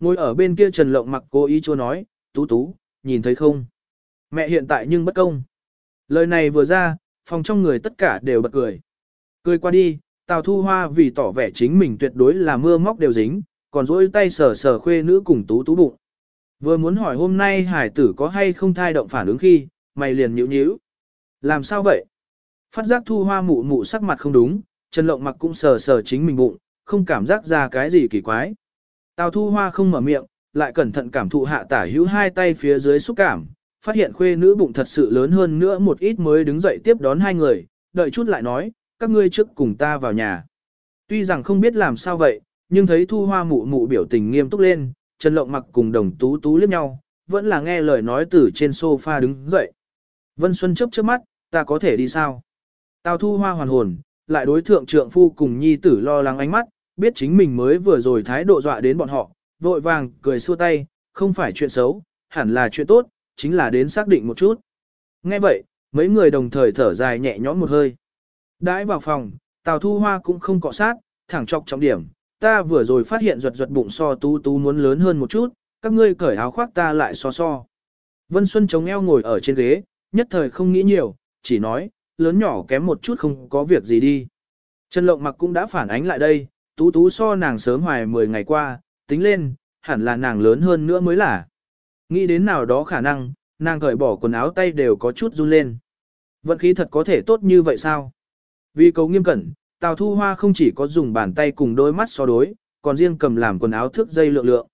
Ngồi ở bên kia Trần Lộng mặc cố ý chua nói, tú tú, nhìn thấy không? Mẹ hiện tại nhưng bất công. Lời này vừa ra, phòng trong người tất cả đều bật cười. Cười qua đi, Tào Thu Hoa vì tỏ vẻ chính mình tuyệt đối là mưa móc đều dính, còn dỗi tay sờ sờ khuê nữ cùng tú tú bụng. Vừa muốn hỏi hôm nay hải tử có hay không thai động phản ứng khi, mày liền nhíu nhíu. Làm sao vậy? Phát giác thu hoa mụ mụ sắc mặt không đúng, Trần Lộng mặc cũng sờ sờ chính mình bụng, không cảm giác ra cái gì kỳ quái. Tào thu hoa không mở miệng, lại cẩn thận cảm thụ hạ tả hữu hai tay phía dưới xúc cảm, phát hiện khuê nữ bụng thật sự lớn hơn nữa một ít mới đứng dậy tiếp đón hai người, đợi chút lại nói, các ngươi trước cùng ta vào nhà. Tuy rằng không biết làm sao vậy, nhưng thấy thu hoa mụ mụ biểu tình nghiêm túc lên, Trần Lộng mặc cùng đồng tú tú liếc nhau, vẫn là nghe lời nói từ trên sofa đứng dậy. Vân Xuân chớp chớp mắt, ta có thể đi sao? Tào thu hoa hoàn hồn, lại đối thượng trượng phu cùng nhi tử lo lắng ánh mắt, biết chính mình mới vừa rồi thái độ dọa đến bọn họ, vội vàng, cười xua tay, không phải chuyện xấu, hẳn là chuyện tốt, chính là đến xác định một chút. Nghe vậy, mấy người đồng thời thở dài nhẹ nhõm một hơi. Đãi vào phòng, Tào Thu Hoa cũng không cọ sát, thẳng chọc trọng điểm, ta vừa rồi phát hiện ruột ruột bụng so tú tú muốn lớn hơn một chút, các ngươi cởi áo khoác ta lại so so. Vân Xuân chống eo ngồi ở trên ghế, nhất thời không nghĩ nhiều, chỉ nói, lớn nhỏ kém một chút không có việc gì đi. Trần Lộng mặc cũng đã phản ánh lại đây, tú tú so nàng sớm hoài 10 ngày qua, tính lên, hẳn là nàng lớn hơn nữa mới là. Nghĩ đến nào đó khả năng, nàng cởi bỏ quần áo tay đều có chút run lên. Vận khí thật có thể tốt như vậy sao? Vì cầu nghiêm cẩn, Tào Thu Hoa không chỉ có dùng bàn tay cùng đôi mắt so đối, còn riêng cầm làm quần áo thước dây lượng lượng.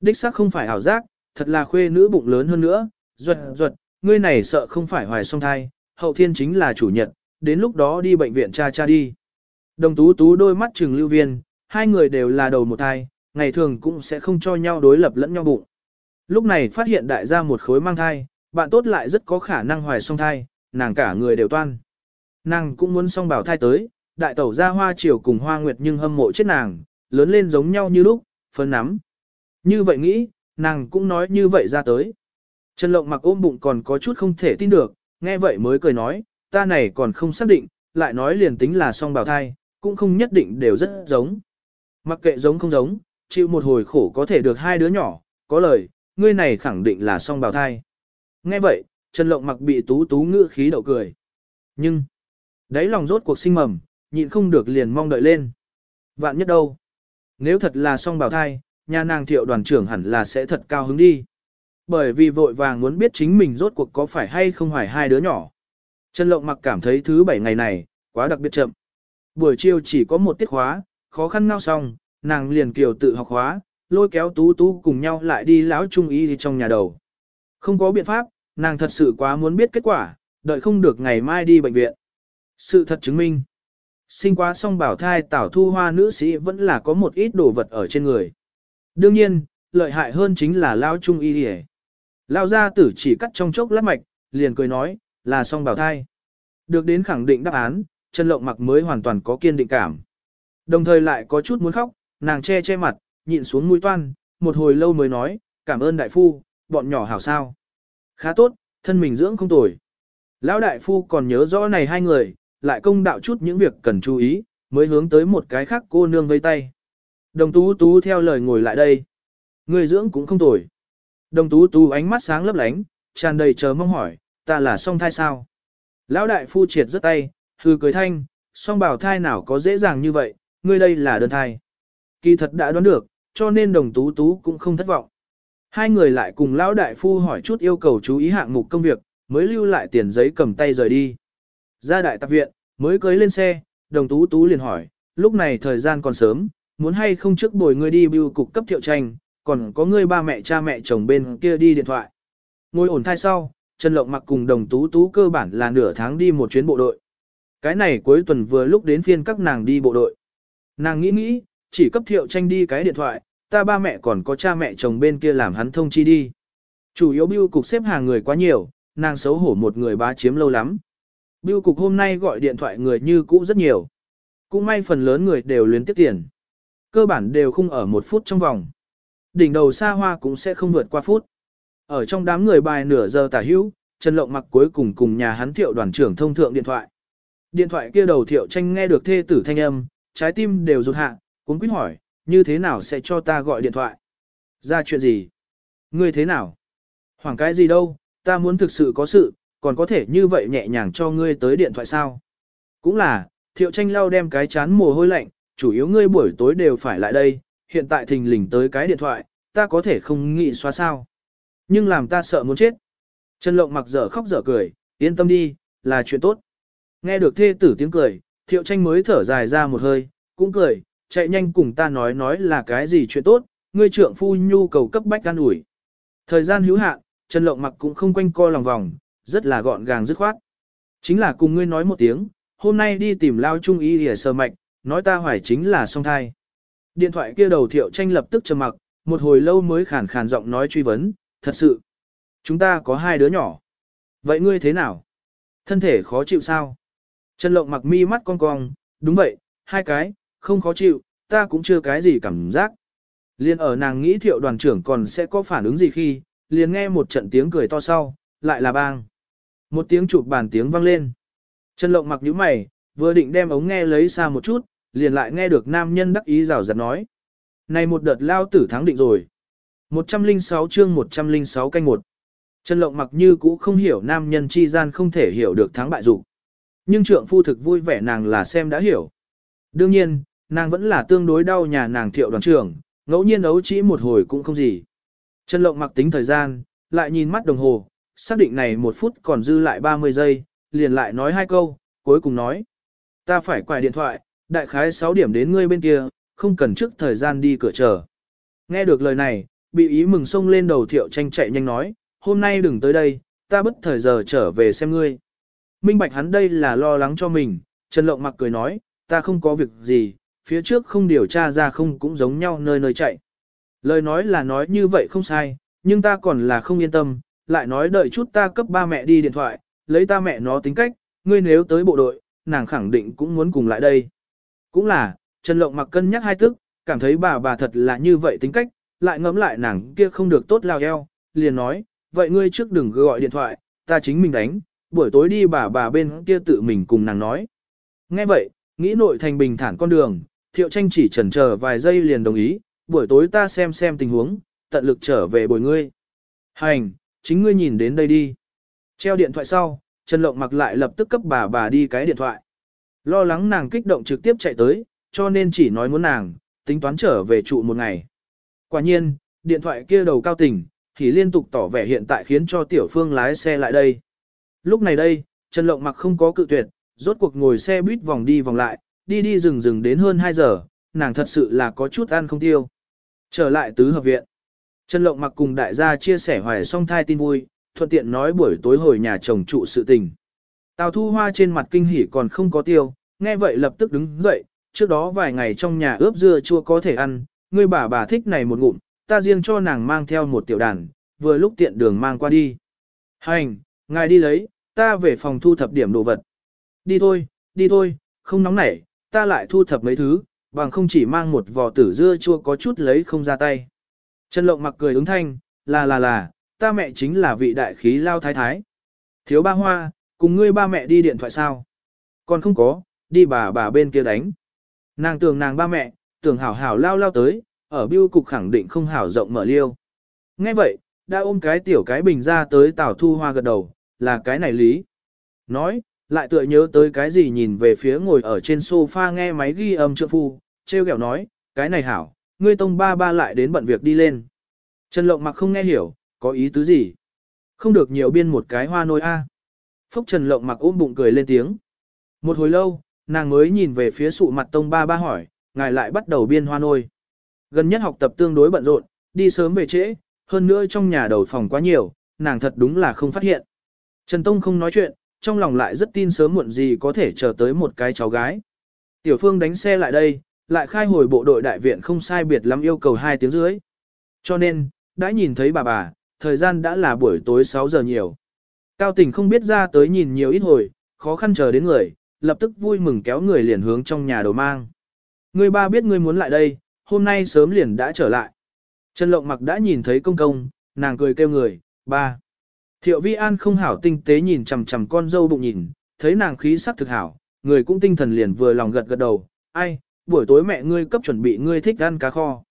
Đích xác không phải ảo giác, thật là khuê nữ bụng lớn hơn nữa, ruột ruột, ngươi này sợ không phải hoài song thai, hậu thiên chính là chủ nhật, đến lúc đó đi bệnh viện cha cha đi. Đồng tú tú đôi mắt trừng lưu viên, hai người đều là đầu một thai, ngày thường cũng sẽ không cho nhau đối lập lẫn nhau bụng. Lúc này phát hiện đại gia một khối mang thai, bạn tốt lại rất có khả năng hoài song thai, nàng cả người đều toan. Nàng cũng muốn song bảo thai tới, đại tẩu ra hoa chiều cùng hoa nguyệt nhưng hâm mộ chết nàng, lớn lên giống nhau như lúc, phân nắm. Như vậy nghĩ, nàng cũng nói như vậy ra tới. Trần Lộng mặc ôm bụng còn có chút không thể tin được, nghe vậy mới cười nói, ta này còn không xác định, lại nói liền tính là song bào thai, cũng không nhất định đều rất giống. Mặc kệ giống không giống, chịu một hồi khổ có thể được hai đứa nhỏ, có lời, ngươi này khẳng định là song bào thai. Nghe vậy, Trần Lộng mặc bị tú tú ngữ khí đậu cười. Nhưng, đáy lòng rốt cuộc sinh mầm, nhịn không được liền mong đợi lên. Vạn nhất đâu? Nếu thật là song bào thai, nhà nàng thiệu đoàn trưởng hẳn là sẽ thật cao hứng đi. Bởi vì vội vàng muốn biết chính mình rốt cuộc có phải hay không hoài hai đứa nhỏ. Trần Lộng mặc cảm thấy thứ bảy ngày này, quá đặc biệt chậm. Buổi chiều chỉ có một tiết khóa, khó khăn ngao xong, nàng liền kiều tự học khóa, lôi kéo tú tú cùng nhau lại đi lão trung y trong nhà đầu. Không có biện pháp, nàng thật sự quá muốn biết kết quả, đợi không được ngày mai đi bệnh viện. Sự thật chứng minh, sinh quá xong bảo thai tảo thu hoa nữ sĩ vẫn là có một ít đồ vật ở trên người. Đương nhiên, lợi hại hơn chính là lão trung y hề. Lão gia tử chỉ cắt trong chốc lát mạch, liền cười nói, là song bảo thai. Được đến khẳng định đáp án, Trần Lộng mặc mới hoàn toàn có kiên định cảm. Đồng thời lại có chút muốn khóc, nàng che che mặt, nhịn xuống mũi toan, một hồi lâu mới nói, cảm ơn đại phu, bọn nhỏ hảo sao. Khá tốt, thân mình dưỡng không tồi. Lão đại phu còn nhớ rõ này hai người, lại công đạo chút những việc cần chú ý, mới hướng tới một cái khác cô nương vây tay. Đồng tú tú theo lời ngồi lại đây. Người dưỡng cũng không tồi. Đồng tú tú ánh mắt sáng lấp lánh, tràn đầy chờ mong hỏi, ta là song thai sao? Lão đại phu triệt rất tay, hư cười thanh, song bảo thai nào có dễ dàng như vậy, ngươi đây là đơn thai. Kỳ thật đã đoán được, cho nên đồng tú tú cũng không thất vọng. Hai người lại cùng lão đại phu hỏi chút yêu cầu chú ý hạng mục công việc, mới lưu lại tiền giấy cầm tay rời đi. Ra đại tạp viện, mới cưới lên xe, đồng tú tú liền hỏi, lúc này thời gian còn sớm, muốn hay không trước bồi ngươi đi bưu cục cấp thiệu tranh, còn có ngươi ba mẹ cha mẹ chồng bên kia đi điện thoại. Ngồi ổn thai sau, Trần Lộng mặc cùng đồng tú tú cơ bản là nửa tháng đi một chuyến bộ đội. Cái này cuối tuần vừa lúc đến phiên các nàng đi bộ đội. Nàng nghĩ nghĩ, chỉ cấp thiệu tranh đi cái điện thoại, ta ba mẹ còn có cha mẹ chồng bên kia làm hắn thông chi đi. Chủ yếu bưu cục xếp hàng người quá nhiều, nàng xấu hổ một người bá chiếm lâu lắm. Bưu cục hôm nay gọi điện thoại người như cũ rất nhiều. Cũng may phần lớn người đều luyến tiếp tiền. Cơ bản đều không ở một phút trong vòng. Đỉnh đầu xa hoa cũng sẽ không vượt qua phút. Ở trong đám người bài nửa giờ tả hữu, Trần Lộng mặc cuối cùng cùng nhà hắn thiệu đoàn trưởng thông thượng điện thoại. Điện thoại kia đầu thiệu tranh nghe được thê tử thanh âm, trái tim đều rụt hạ, cuốn quýt hỏi, như thế nào sẽ cho ta gọi điện thoại? Ra chuyện gì? Ngươi thế nào? Hoảng cái gì đâu, ta muốn thực sự có sự, còn có thể như vậy nhẹ nhàng cho ngươi tới điện thoại sao? Cũng là, thiệu tranh lau đem cái chán mồ hôi lạnh, chủ yếu ngươi buổi tối đều phải lại đây, hiện tại thình lình tới cái điện thoại, ta có thể không nghĩ xóa sao. Nhưng làm ta sợ muốn chết. Trần Lộng mặc dở khóc dở cười, yên tâm đi, là chuyện tốt. Nghe được thê tử tiếng cười, thiệu tranh mới thở dài ra một hơi, cũng cười, chạy nhanh cùng ta nói nói là cái gì chuyện tốt, ngươi trượng phu nhu cầu cấp bách an ủi. Thời gian hữu hạn, Trần Lộng mặc cũng không quanh co lòng vòng, rất là gọn gàng dứt khoát. Chính là cùng ngươi nói một tiếng, hôm nay đi tìm lao trung y để sơ mạch, nói ta hoài chính là song thai. Điện thoại kia đầu thiệu tranh lập tức trầm mặc, một hồi lâu mới khàn khàn giọng nói truy vấn, thật sự. Chúng ta có hai đứa nhỏ. Vậy ngươi thế nào? Thân thể khó chịu sao? Trần Lộng mặc mi mắt cong cong, đúng vậy, hai cái, không khó chịu, ta cũng chưa cái gì cảm giác. Liên ở nàng nghĩ thiệu đoàn trưởng còn sẽ có phản ứng gì khi, liền nghe một trận tiếng cười to sau, lại là bang. Một tiếng chụp bàn tiếng vang lên. Trần Lộng mặc nhíu mày, vừa định đem ống nghe lấy xa một chút, liền lại nghe được nam nhân đắc ý rào rạt nói. Này một đợt lao tử thắng định rồi. 106 chương 106 canh một. Trần Lộng mặc như cũ không hiểu nam nhân chi gian không thể hiểu được thắng bại dục. Nhưng trượng phu thực vui vẻ nàng là xem đã hiểu. Đương nhiên, nàng vẫn là tương đối đau nhà nàng thiệu đoàn trưởng, ngẫu nhiên ấu chỉ một hồi cũng không gì. Trần Lộng mặc tính thời gian, lại nhìn mắt đồng hồ, xác định này một phút còn dư lại 30 giây, liền lại nói hai câu, cuối cùng nói. Ta phải quài điện thoại, đại khái 6 điểm đến ngươi bên kia, không cần trước thời gian đi cửa chờ. Nghe được lời này, bị ý mừng xông lên đầu thiệu tranh chạy nhanh nói, hôm nay đừng tới đây, ta bất thời giờ trở về xem ngươi. Minh bạch hắn đây là lo lắng cho mình, Trần Lộng mặc cười nói, ta không có việc gì, phía trước không điều tra ra không cũng giống nhau nơi nơi chạy. Lời nói là nói như vậy không sai, nhưng ta còn là không yên tâm, lại nói đợi chút ta cấp ba mẹ đi điện thoại, lấy ta mẹ nó tính cách, ngươi nếu tới bộ đội, nàng khẳng định cũng muốn cùng lại đây. Cũng là, Trần Lộng mặc cân nhắc hai tức, cảm thấy bà bà thật là như vậy tính cách, lại ngẫm lại nàng kia không được tốt lao eo, liền nói, vậy ngươi trước đừng gọi điện thoại, ta chính mình đánh, buổi tối đi bà bà bên kia tự mình cùng nàng nói. Nghe vậy, nghĩ nội thành bình thản con đường, thiệu tranh chỉ chần chờ vài giây liền đồng ý, buổi tối ta xem xem tình huống, tận lực trở về bồi ngươi. Hành, chính ngươi nhìn đến đây đi. Treo điện thoại sau, Trần Lộng mặc lại lập tức cấp bà bà đi cái điện thoại. Lo lắng nàng kích động trực tiếp chạy tới, cho nên chỉ nói muốn nàng, tính toán trở về trụ một ngày. Quả nhiên, điện thoại kia đầu cao tỉnh, thì liên tục tỏ vẻ hiện tại khiến cho Tiểu Phương lái xe lại đây. Lúc này đây, Trần Lộng mặc không có cự tuyệt, rốt cuộc ngồi xe buýt vòng đi vòng lại, đi đi rừng rừng đến hơn 2 giờ, nàng thật sự là có chút ăn không tiêu. Trở lại tứ hợp viện. Trần Lộng mặc cùng đại gia chia sẻ hoài song thai tin vui, thuận tiện nói buổi tối hồi nhà chồng trụ sự tình. Tào thu hoa trên mặt kinh hỉ còn không có tiêu, nghe vậy lập tức đứng dậy, trước đó vài ngày trong nhà ướp dưa chua có thể ăn, người bà bà thích này một ngụm, ta riêng cho nàng mang theo một tiểu đàn, vừa lúc tiện đường mang qua đi. Hành, ngài đi lấy, ta về phòng thu thập điểm đồ vật. Đi thôi, đi thôi, không nóng nảy, ta lại thu thập mấy thứ, bằng không chỉ mang một vò tử dưa chua có chút lấy không ra tay. Trần Lộng mặc cười ứng thanh, là là là, ta mẹ chính là vị đại khí lao thái thái. Thiếu ba hoa, cùng ngươi ba mẹ đi điện thoại sao? Còn không có, đi bà bà bên kia đánh. Nàng tưởng nàng ba mẹ, tưởng hảo hảo lao lao tới, ở biêu cục khẳng định không hảo rộng mở liêu. Nghe vậy, đã ôm cái tiểu cái bình ra tới tảo thu hoa gật đầu, là cái này lý. Nói, lại tựa nhớ tới cái gì nhìn về phía ngồi ở trên sofa nghe máy ghi âm trượng phu, treo kẹo nói, cái này hảo, ngươi tông ba ba lại đến bận việc đi lên. Trần Lộng mặc không nghe hiểu, có ý tứ gì? Không được nhiều biên một cái hoa nôi a. Phúc Trần Lộng mặc ôm bụng cười lên tiếng. Một hồi lâu, nàng mới nhìn về phía sụ mặt tông ba ba hỏi, ngài lại bắt đầu biên hoa nôi. Gần nhất học tập tương đối bận rộn, đi sớm về trễ, hơn nữa trong nhà đầu phòng quá nhiều, nàng thật đúng là không phát hiện. Trần Tông không nói chuyện, trong lòng lại rất tin sớm muộn gì có thể chờ tới một cái cháu gái. Tiểu Phương đánh xe lại đây, lại khai hồi bộ đội đại viện không sai biệt lắm yêu cầu 2 tiếng dưới. Cho nên, đã nhìn thấy bà bà, thời gian đã là buổi tối 6 giờ nhiều. Cao tỉnh không biết ra tới nhìn nhiều ít hồi, khó khăn chờ đến người, lập tức vui mừng kéo người liền hướng trong nhà đồ mang. Người ba biết ngươi muốn lại đây, hôm nay sớm liền đã trở lại. Trần Lộng mặc đã nhìn thấy công công, nàng cười kêu người, ba. Thiệu vi an không hảo tinh tế nhìn chằm chằm con dâu bụng nhìn, thấy nàng khí sắc thực hảo, người cũng tinh thần liền vừa lòng gật gật đầu, ai, buổi tối mẹ ngươi cấp chuẩn bị ngươi thích ăn cá kho.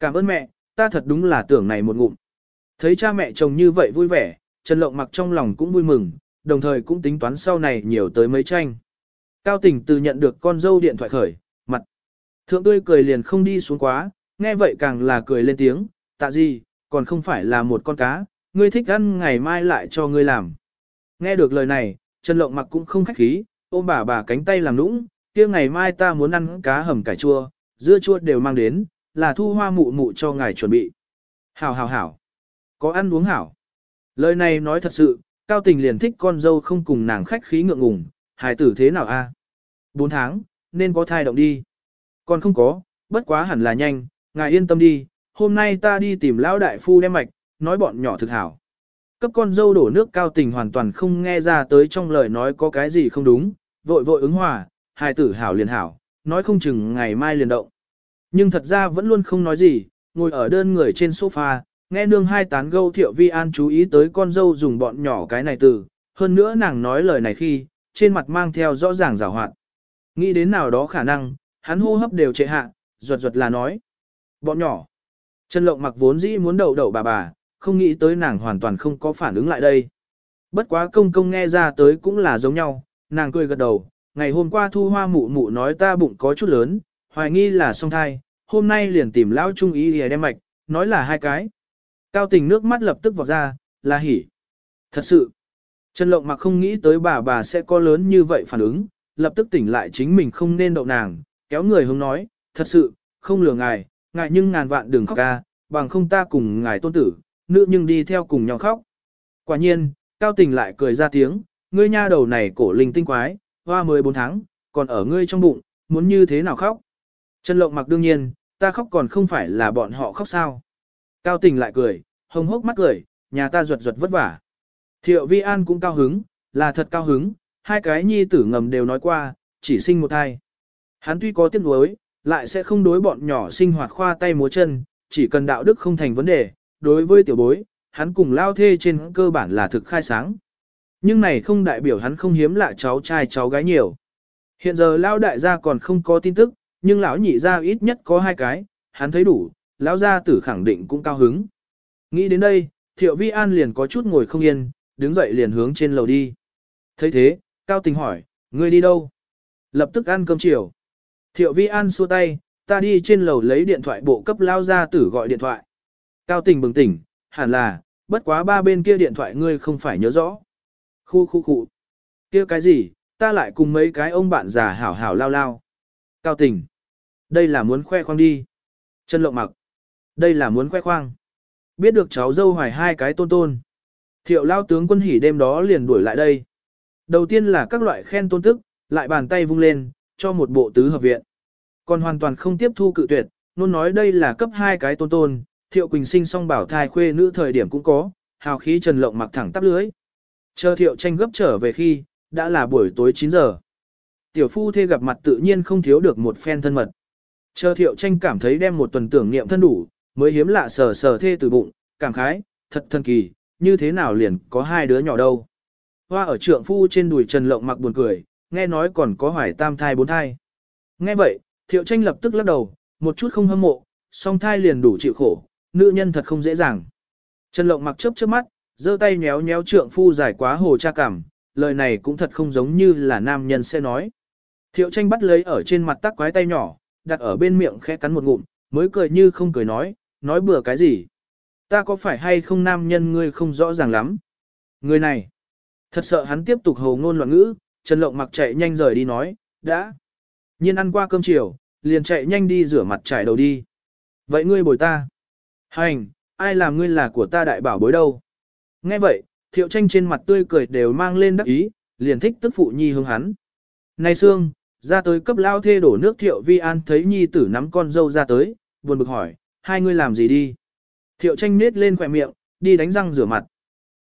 Cảm ơn mẹ, ta thật đúng là tưởng này một ngụm. Thấy cha mẹ chồng như vậy vui vẻ, Trần Lộng mặc trong lòng cũng vui mừng, đồng thời cũng tính toán sau này nhiều tới mấy tranh. Cao tỉnh từ nhận được con dâu điện thoại khởi, mặt. Thượng tươi cười liền không đi xuống quá, nghe vậy càng là cười lên tiếng, tạ gì, còn không phải là một con cá, ngươi thích ăn ngày mai lại cho ngươi làm. Nghe được lời này, Trần Lộng mặc cũng không khách khí, ôm bà bà cánh tay làm nũng, kia ngày mai ta muốn ăn cá hầm cải chua, dưa chua đều mang đến, là thu hoa mụ mụ cho ngài chuẩn bị. Hảo hảo hảo, có ăn uống hảo. Lời này nói thật sự, Cao Tình liền thích con dâu không cùng nàng khách khí ngượng ngùng, hài tử thế nào a? Bốn tháng, nên có thai động đi. Còn không có, bất quá hẳn là nhanh, ngài yên tâm đi, hôm nay ta đi tìm lão đại phu đem mạch, nói bọn nhỏ thực hảo. Cấp con dâu đổ nước cao tình hoàn toàn không nghe ra tới trong lời nói có cái gì không đúng, vội vội ứng hòa, hài tử hảo liền hảo, nói không chừng ngày mai liền động. Nhưng thật ra vẫn luôn không nói gì, ngồi ở đơn người trên sofa, nghe nương hai tán gâu thiệu vi an chú ý tới con dâu dùng bọn nhỏ cái này từ, hơn nữa nàng nói lời này khi, trên mặt mang theo rõ ràng rào hoạt. Nghĩ đến nào đó khả năng, hắn hô hấp đều trệ hạ, ruột ruột là nói. Bọn nhỏ. Trần Lộng mặc vốn dĩ muốn đầu đậu bà bà, không nghĩ tới nàng hoàn toàn không có phản ứng lại đây. Bất quá công công nghe ra tới cũng là giống nhau, nàng cười gật đầu, ngày hôm qua thu hoa mụ mụ nói ta bụng có chút lớn, hoài nghi là song thai, hôm nay liền tìm lão trung ý để đem mạch, nói là hai cái. Cao tình nước mắt lập tức vọt ra, là hỉ. Thật sự, Trần Lộng mặc không nghĩ tới bà bà sẽ có lớn như vậy phản ứng, lập tức tỉnh lại chính mình không nên đậu nàng, kéo người hướng nói, thật sự, không lừa ngài, ngài nhưng ngàn vạn đừng khóc ca, bằng không ta cùng ngài tôn tử, nữ nhưng đi theo cùng nhau khóc. Quả nhiên, Cao Tình lại cười ra tiếng, ngươi nha đầu này cổ linh tinh quái, hoa 14 tháng, còn ở ngươi trong bụng, muốn như thế nào khóc. Trần Lộng mặc đương nhiên, ta khóc còn không phải là bọn họ khóc sao. Cao Tình lại cười, hồng hốc mắt cười, nhà ta ruột ruột vất vả. Thiệu Vi An cũng cao hứng, là thật cao hứng, hai cái nhi tử ngầm đều nói qua, chỉ sinh một thai. Hắn tuy có tiếc nuối, lại sẽ không đối bọn nhỏ sinh hoạt khoa tay múa chân, chỉ cần đạo đức không thành vấn đề, đối với tiểu bối, hắn cùng lao thê trên cơ bản là thực khai sáng. Nhưng này không đại biểu hắn không hiếm lạ cháu trai cháu gái nhiều. Hiện giờ lao đại gia còn không có tin tức, nhưng lão nhị gia ít nhất có hai cái, hắn thấy đủ, lão gia tử khẳng định cũng cao hứng. Nghĩ đến đây, thiệu vi an liền có chút ngồi không yên, đứng dậy liền hướng trên lầu đi. thấy thế, cao tình hỏi, ngươi đi đâu? Lập tức ăn cơm chiều. Thiệu vi an xua tay, ta đi trên lầu lấy điện thoại bộ cấp lao gia tử gọi điện thoại. Cao tình bừng tỉnh, hẳn là, bất quá ba bên kia điện thoại ngươi không phải nhớ rõ. Khu khu khu. kia cái gì, ta lại cùng mấy cái ông bạn già hảo hảo lao lao. Cao tình. Đây là muốn khoe khoang đi. Chân lộng mặc. Đây là muốn khoe khoang. Biết được cháu dâu hoài hai cái tôn tôn. Thiệu lao tướng quân hỉ đêm đó liền đuổi lại đây. Đầu tiên là các loại khen tôn tức, lại bàn tay vung lên, cho một bộ tứ hợp viện. Còn hoàn toàn không tiếp thu cự tuyệt, luôn nói đây là cấp hai cái tôn tôn, Thiệu Quỳnh sinh song bảo thai khuê nữ thời điểm cũng có, hào khí trần lộng mặc thẳng tắp lưới. Chờ Thiệu tranh gấp trở về khi, đã là buổi tối 9 giờ. Tiểu phu thê gặp mặt tự nhiên không thiếu được một phen thân mật. Chờ Thiệu tranh cảm thấy đem một tuần tưởng niệm thân đủ, mới hiếm lạ sờ sờ thê từ bụng, cảm khái, thật thần kỳ, như thế nào liền có hai đứa nhỏ đâu. Hoa ở trượng phu trên đùi trần lộng mặc buồn cười, nghe nói còn có hoài tam thai bốn thai. Nghe vậy, Thiệu tranh lập tức lắc đầu, một chút không hâm mộ, song thai liền đủ chịu khổ, nữ nhân thật không dễ dàng. Trần Lộng mặc chớp chớp mắt, giơ tay nhéo nhéo trượng phu giải quá hồ cha cảm, lời này cũng thật không giống như là nam nhân sẽ nói. Thiệu tranh bắt lấy ở trên mặt tắc quái tay nhỏ, đặt ở bên miệng khẽ cắn một ngụm, mới cười như không cười nói, nói bừa cái gì. Ta có phải hay không nam nhân ngươi không rõ ràng lắm. Người này, thật sợ hắn tiếp tục hồ ngôn loạn ngữ, Trần Lộng mặc chạy nhanh rời đi nói, đã. Nhiên ăn qua cơm chiều, liền chạy nhanh đi rửa mặt trải đầu đi. Vậy ngươi bồi ta. Hành, ai làm ngươi là của ta đại bảo bối đâu. Nghe vậy, thiệu tranh trên mặt tươi cười đều mang lên đắc ý, liền thích tức phụ nhi hướng hắn. Này Sương, ra tới cấp lao thê đổ nước thiệu vi an thấy nhi tử nắm con dâu ra tới, buồn bực hỏi, hai ngươi làm gì đi. Thiệu tranh nết lên khỏe miệng, đi đánh răng rửa mặt.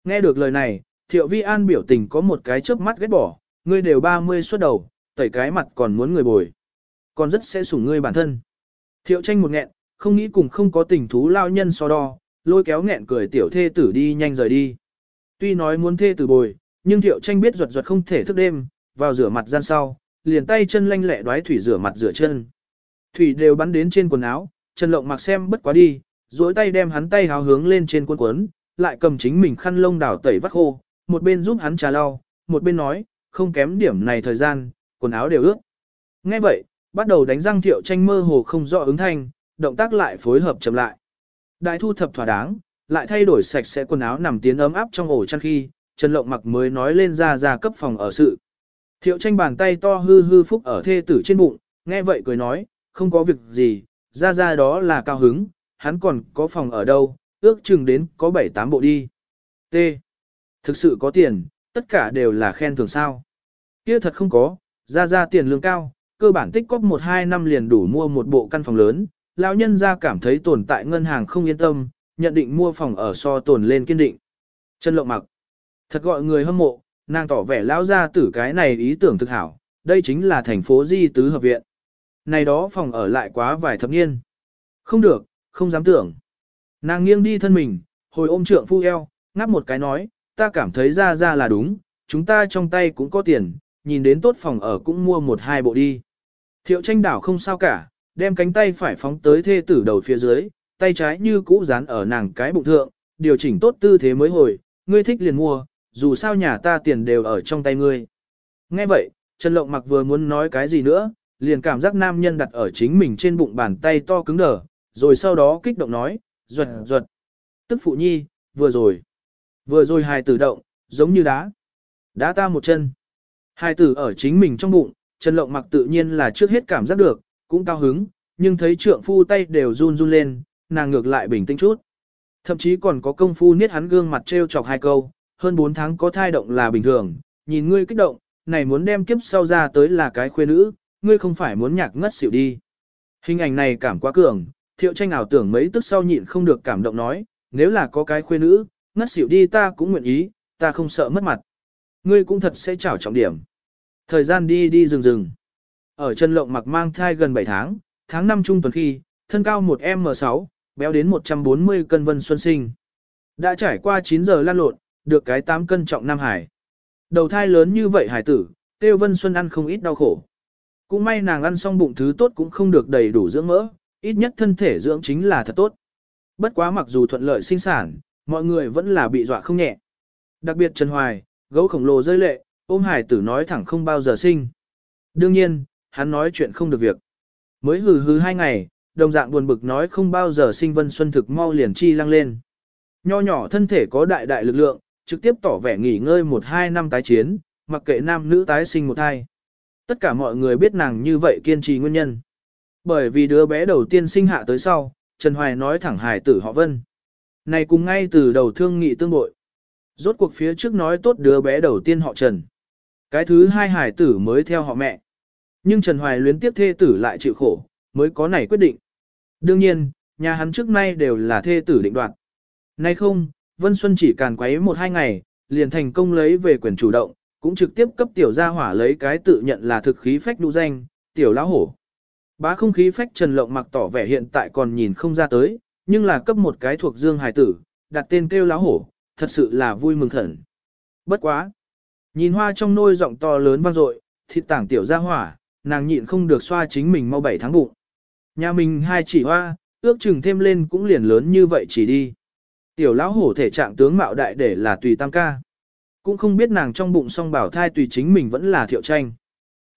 Nghe được lời này, thiệu vi an biểu tình có một cái chớp mắt ghét bỏ, ngươi đều 30 suốt đầu, tẩy cái mặt còn muốn người bồi. Còn rất sẽ sủng ngươi bản thân. Thiệu tranh một nghẹn, không nghĩ cùng không có tình thú lao nhân so đo, lôi kéo nghẹn cười tiểu thê tử đi nhanh rời đi. Tuy nói muốn thê tử bồi, nhưng thiệu tranh biết ruột ruột không thể thức đêm, vào rửa mặt gian sau, liền tay chân lanh lẹ đoái thủy rửa mặt rửa chân. Thủy đều bắn đến trên quần áo, Trần Lộng mặc xem bất quá đi, duỗi tay đem hắn tay háo hướng lên trên quần quấn, lại cầm chính mình khăn lông đảo tẩy vắt khô, một bên giúp hắn trà lau, một bên nói, không kém điểm này thời gian, quần áo đều ướt. Nghe vậy, bắt đầu đánh răng thiệu tranh mơ hồ không rõ ứng thanh, động tác lại phối hợp chậm lại. Đại thu thập thỏa đáng, lại thay đổi sạch sẽ quần áo nằm tiến ấm áp trong ổ chăn khi, Trần Lộng mặc mới nói lên ra ra cấp phòng ở sự. Thiệu tranh bàn tay to hư hư phúc ở thê tử trên bụng, nghe vậy cười nói, không có việc gì, ra ra đó là cao hứng, hắn còn có phòng ở đâu, ước chừng đến có 7-8 bộ đi. T. Thực sự có tiền, tất cả đều là khen thường sao. Kia thật không có, ra ra tiền lương cao, cơ bản tích cóp 1-2 năm liền đủ mua một bộ căn phòng lớn, lão nhân ra cảm thấy tồn tại ngân hàng không yên tâm, nhận định mua phòng ở so tồn lên kiên định. Trần lộng mặc. Thật gọi người hâm mộ, nàng tỏ vẻ lão gia tử cái này ý tưởng thực hảo, đây chính là thành phố Di Tứ Hợp Viện. Này đó phòng ở lại quá vài thập niên. Không được, không dám tưởng. Nàng nghiêng đi thân mình, hồi ôm trượng phu eo, ngáp một cái nói, ta cảm thấy ra ra là đúng, chúng ta trong tay cũng có tiền, nhìn đến tốt phòng ở cũng mua một hai bộ đi. Thiệu tranh đảo không sao cả, đem cánh tay phải phóng tới thê tử đầu phía dưới, tay trái như cũ dán ở nàng cái bụng thượng, điều chỉnh tốt tư thế mới hồi, ngươi thích liền mua, dù sao nhà ta tiền đều ở trong tay ngươi. Nghe vậy, Trần Lộng mặc vừa muốn nói cái gì nữa, liền cảm giác nam nhân đặt ở chính mình trên bụng bàn tay to cứng đờ, rồi sau đó kích động nói, ruột ruột. Tức phụ nhi, vừa rồi. Vừa rồi hài tử động, giống như đá. Đá ta một chân. Hài tử ở chính mình trong bụng, Trần Lộng mặc tự nhiên là trước hết cảm giác được, cũng cao hứng, nhưng thấy trượng phu tay đều run run lên, nàng ngược lại bình tĩnh chút. Thậm chí còn có công phu niết hắn gương mặt trêu chọc hai câu, hơn 4 tháng có thai động là bình thường, nhìn ngươi kích động, này muốn đem kiếp sau ra tới là cái khuê nữ, ngươi không phải muốn nhạc ngất xỉu đi. Hình ảnh này cảm quá cường, thiệu tranh ảo tưởng mấy tức sau nhịn không được cảm động nói, nếu là có cái khuê nữ, ngất xỉu đi ta cũng nguyện ý, ta không sợ mất mặt. Ngươi cũng thật sẽ trảo trọng điểm. Thời gian đi đi dừng dừng. Ở chân lộng mặc mang thai gần 7 tháng, tháng 5 trung tuần khi, thân cao 1M6, béo đến 140 cân vân xuân sinh. Đã trải qua 9 giờ lan lộn, được cái 8 cân trọng Nam Hải. Đầu thai lớn như vậy hải tử, Tiêu Vân Xuân ăn không ít đau khổ. Cũng may nàng ăn xong bụng thứ tốt cũng không được đầy đủ dưỡng mỡ, ít nhất thân thể dưỡng chính là thật tốt. Bất quá mặc dù thuận lợi sinh sản, mọi người vẫn là bị dọa không nhẹ. Đặc biệt Trần Hoài, gấu khổng lồ rơi lệ, ôm hải tử nói thẳng không bao giờ sinh. Đương nhiên, hắn nói chuyện không được việc. Mới hừ hừ hai ngày, đồng dạng buồn bực nói không bao giờ sinh Vân Xuân thực mau liền chi lăng lên. Nho nhỏ thân thể có đại đại lực lượng, trực tiếp tỏ vẻ nghỉ ngơi một hai năm tái chiến, mặc kệ nam nữ tái sinh một thai. Tất cả mọi người biết nàng như vậy kiên trì nguyên nhân. Bởi vì đứa bé đầu tiên sinh hạ tới sau, Trần Hoài nói thẳng hài tử họ Vân. Này cùng ngay từ đầu thương nghị tương bội. Rốt cuộc phía trước nói tốt đứa bé đầu tiên họ Trần. Cái thứ hai hài tử mới theo họ mẹ. Nhưng Trần Hoài luyến tiếp thê tử lại chịu khổ, mới có này quyết định. Đương nhiên, nhà hắn trước nay đều là thê tử định đoạt. Nay không, Vân Xuân chỉ càn quấy một hai ngày, liền thành công lấy về quyền chủ động, cũng trực tiếp cấp tiểu gia hỏa lấy cái tự nhận là thực khí phách đu danh, tiểu lão hổ. Bá không khí phách Trần Lộng mặc tỏ vẻ hiện tại còn nhìn không ra tới, nhưng là cấp một cái thuộc dương hài tử, đặt tên kêu lão hổ, thật sự là vui mừng khẩn. Bất quá. Nhìn hoa trong nôi giọng to lớn vang dội, thịt tảng tiểu gia hỏa, nàng nhịn không được xoa chính mình mau bảy tháng bụng. Nhà mình hai chỉ hoa, ước chừng thêm lên cũng liền lớn như vậy chỉ đi. Tiểu lão hổ thể trạng tướng mạo đại để là tùy tam ca. Cũng không biết nàng trong bụng song bảo thai tùy chính mình vẫn là thiệu tranh.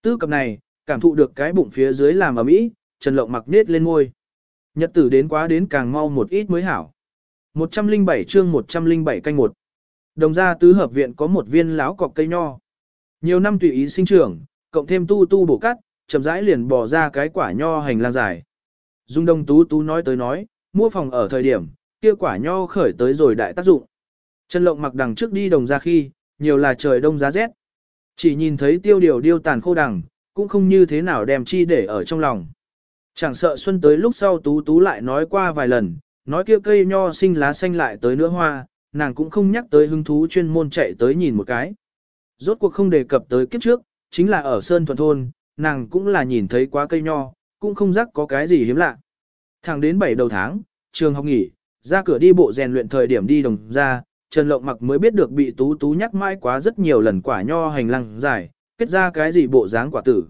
Tư cập này, cảm thụ được cái bụng phía dưới làm ở mỹ, Trần Lộng mặc nết lên ngôi. Nhật tử đến quá đến càng mau một ít mới hảo. 107 chương 107 canh một. Đồng gia tứ hợp viện có một viên láo cọc cây nho. Nhiều năm tùy ý sinh trưởng, cộng thêm tu tu bổ cắt, chậm rãi liền bỏ ra cái quả nho hành lang dài. Dung Đông Tú Tú nói tới nói, mua phòng ở thời điểm, kia quả nho khởi tới rồi đại tác dụng. Trần Lộng mặc đằng trước đi đồng ra khi, nhiều là trời đông giá rét. Chỉ nhìn thấy tiêu điều điêu tàn khô đằng, cũng không như thế nào đem chi để ở trong lòng. Chẳng sợ xuân tới lúc sau tú tú lại nói qua vài lần, nói kia cây nho sinh lá xanh lại tới nữa hoa, nàng cũng không nhắc tới hứng thú chuyên môn chạy tới nhìn một cái. Rốt cuộc không đề cập tới kiếp trước, chính là ở Sơn thuận Thôn, nàng cũng là nhìn thấy quá cây nho, cũng không rắc có cái gì hiếm lạ. Thẳng đến 7 đầu tháng, trường học nghỉ, ra cửa đi bộ rèn luyện thời điểm đi đồng ra, Trần Lộng mặc mới biết được bị Tú Tú nhắc mãi quá rất nhiều lần quả nho hành lang dài, kết ra cái gì bộ dáng quả tử.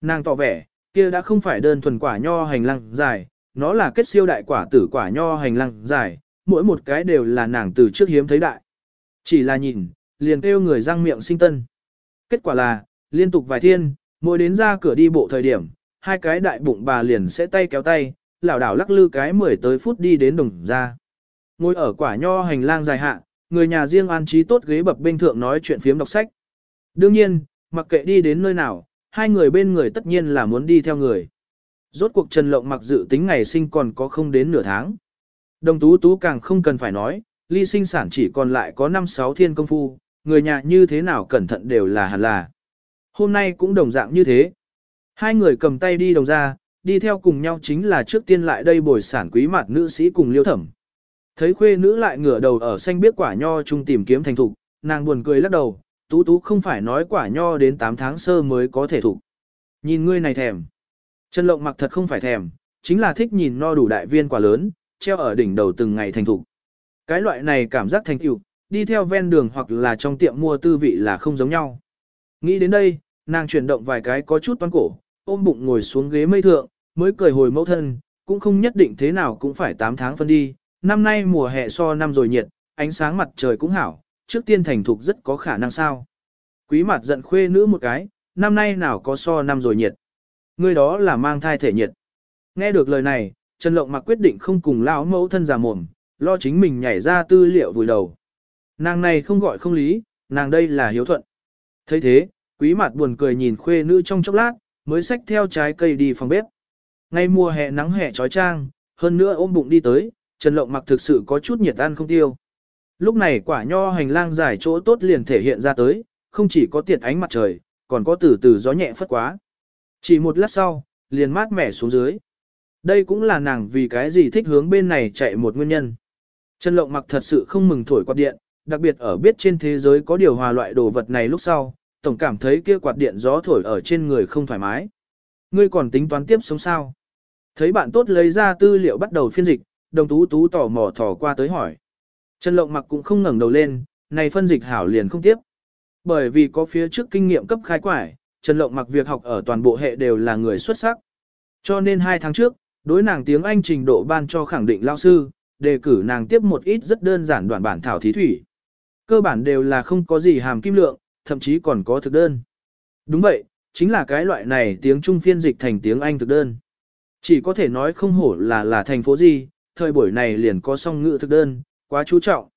Nàng tỏ vẻ, kia đã không phải đơn thuần quả nho hành lang dài, nó là kết siêu đại quả tử quả nho hành lang dài, mỗi một cái đều là nàng từ trước hiếm thấy đại. Chỉ là nhìn, liền kêu người răng miệng sinh tân. Kết quả là, liên tục vài thiên, mỗi đến ra cửa đi bộ thời điểm, hai cái đại bụng bà liền sẽ tay kéo tay, lảo đảo lắc lư cái mười tới phút đi đến đồng ra. Ngồi ở quả nho hành lang dài hạ, người nhà riêng an trí tốt ghế bập bên thượng nói chuyện phiếm đọc sách. Đương nhiên, mặc kệ đi đến nơi nào, hai người bên người tất nhiên là muốn đi theo người. Rốt cuộc Trần Lộng mặc dự tính ngày sinh còn có không đến nửa tháng. Đồng tú tú càng không cần phải nói, ly sinh sản chỉ còn lại có 5-6 thiên công phu, người nhà như thế nào cẩn thận đều là hẳn là. Hôm nay cũng đồng dạng như thế. Hai người cầm tay đi đồng ra, đi theo cùng nhau chính là trước tiên lại đây bồi sản quý mặt nữ sĩ cùng liêu thẩm. Thấy khuê nữ lại ngửa đầu ở xanh biết quả nho chung tìm kiếm thành thục, nàng buồn cười lắc đầu, tú tú không phải nói quả nho đến 8 tháng sơ mới có thể thục. Nhìn ngươi này thèm. Trần lộng mặc thật không phải thèm, chính là thích nhìn no đủ đại viên quả lớn, treo ở đỉnh đầu từng ngày thành thục. Cái loại này cảm giác thành tựu, đi theo ven đường hoặc là trong tiệm mua tư vị là không giống nhau. Nghĩ đến đây, nàng chuyển động vài cái có chút toan cổ, ôm bụng ngồi xuống ghế mây thượng, mới cười hồi mẫu thân, cũng không nhất định thế nào cũng phải 8 tháng phân đi, năm nay mùa hè so năm rồi nhiệt, ánh sáng mặt trời cũng hảo, trước tiên thành thục rất có khả năng sao. Quý mặt giận khuê nữ một cái, năm nay nào có so năm rồi nhiệt. Người đó là mang thai thể nhiệt. Nghe được lời này, Trần Lộng mặc quyết định không cùng lão mẫu thân già mồm, lo chính mình nhảy ra tư liệu vùi đầu. Nàng này không gọi không lý, nàng đây là hiếu thuận. thấy thế, quý mặt buồn cười nhìn khuê nữ trong chốc lát, mới xách theo trái cây đi phòng bếp. Ngay mùa hè nắng hè trói trang, hơn nữa ôm bụng đi tới, Trần Lộng mặc thực sự có chút nhiệt ăn không tiêu. Lúc này quả nho hành lang dài chỗ tốt liền thể hiện ra tới, không chỉ có tiệt ánh mặt trời, còn có từ từ gió nhẹ phất quá. Chỉ một lát sau, liền mát mẻ xuống dưới. Đây cũng là nàng vì cái gì thích hướng bên này chạy một nguyên nhân. Trần Lộng mặc thật sự không mừng thổi quạt điện, đặc biệt ở biết trên thế giới có điều hòa loại đồ vật này lúc sau, tổng cảm thấy kia quạt điện gió thổi ở trên người không thoải mái. Ngươi còn tính toán tiếp sống sao? Thấy bạn tốt lấy ra tư liệu bắt đầu phiên dịch, đồng tú tú tỏ mò thò qua tới hỏi. Trần Lộng mặc cũng không ngẩng đầu lên, này phân dịch hảo liền không tiếp. Bởi vì có phía trước kinh nghiệm cấp khai quải, Trần Lộng mặc việc học ở toàn bộ hệ đều là người xuất sắc. Cho nên hai tháng trước, đối nàng tiếng Anh trình độ ban cho khẳng định lao sư, đề cử nàng tiếp một ít rất đơn giản đoạn bản thảo thí thủy. Cơ bản đều là không có gì hàm kim lượng, thậm chí còn có thực đơn. Đúng vậy, chính là cái loại này tiếng Trung phiên dịch thành tiếng Anh thực đơn. Chỉ có thể nói không hổ là là thành phố gì, thời buổi này liền có song ngữ thực đơn, quá chú trọng.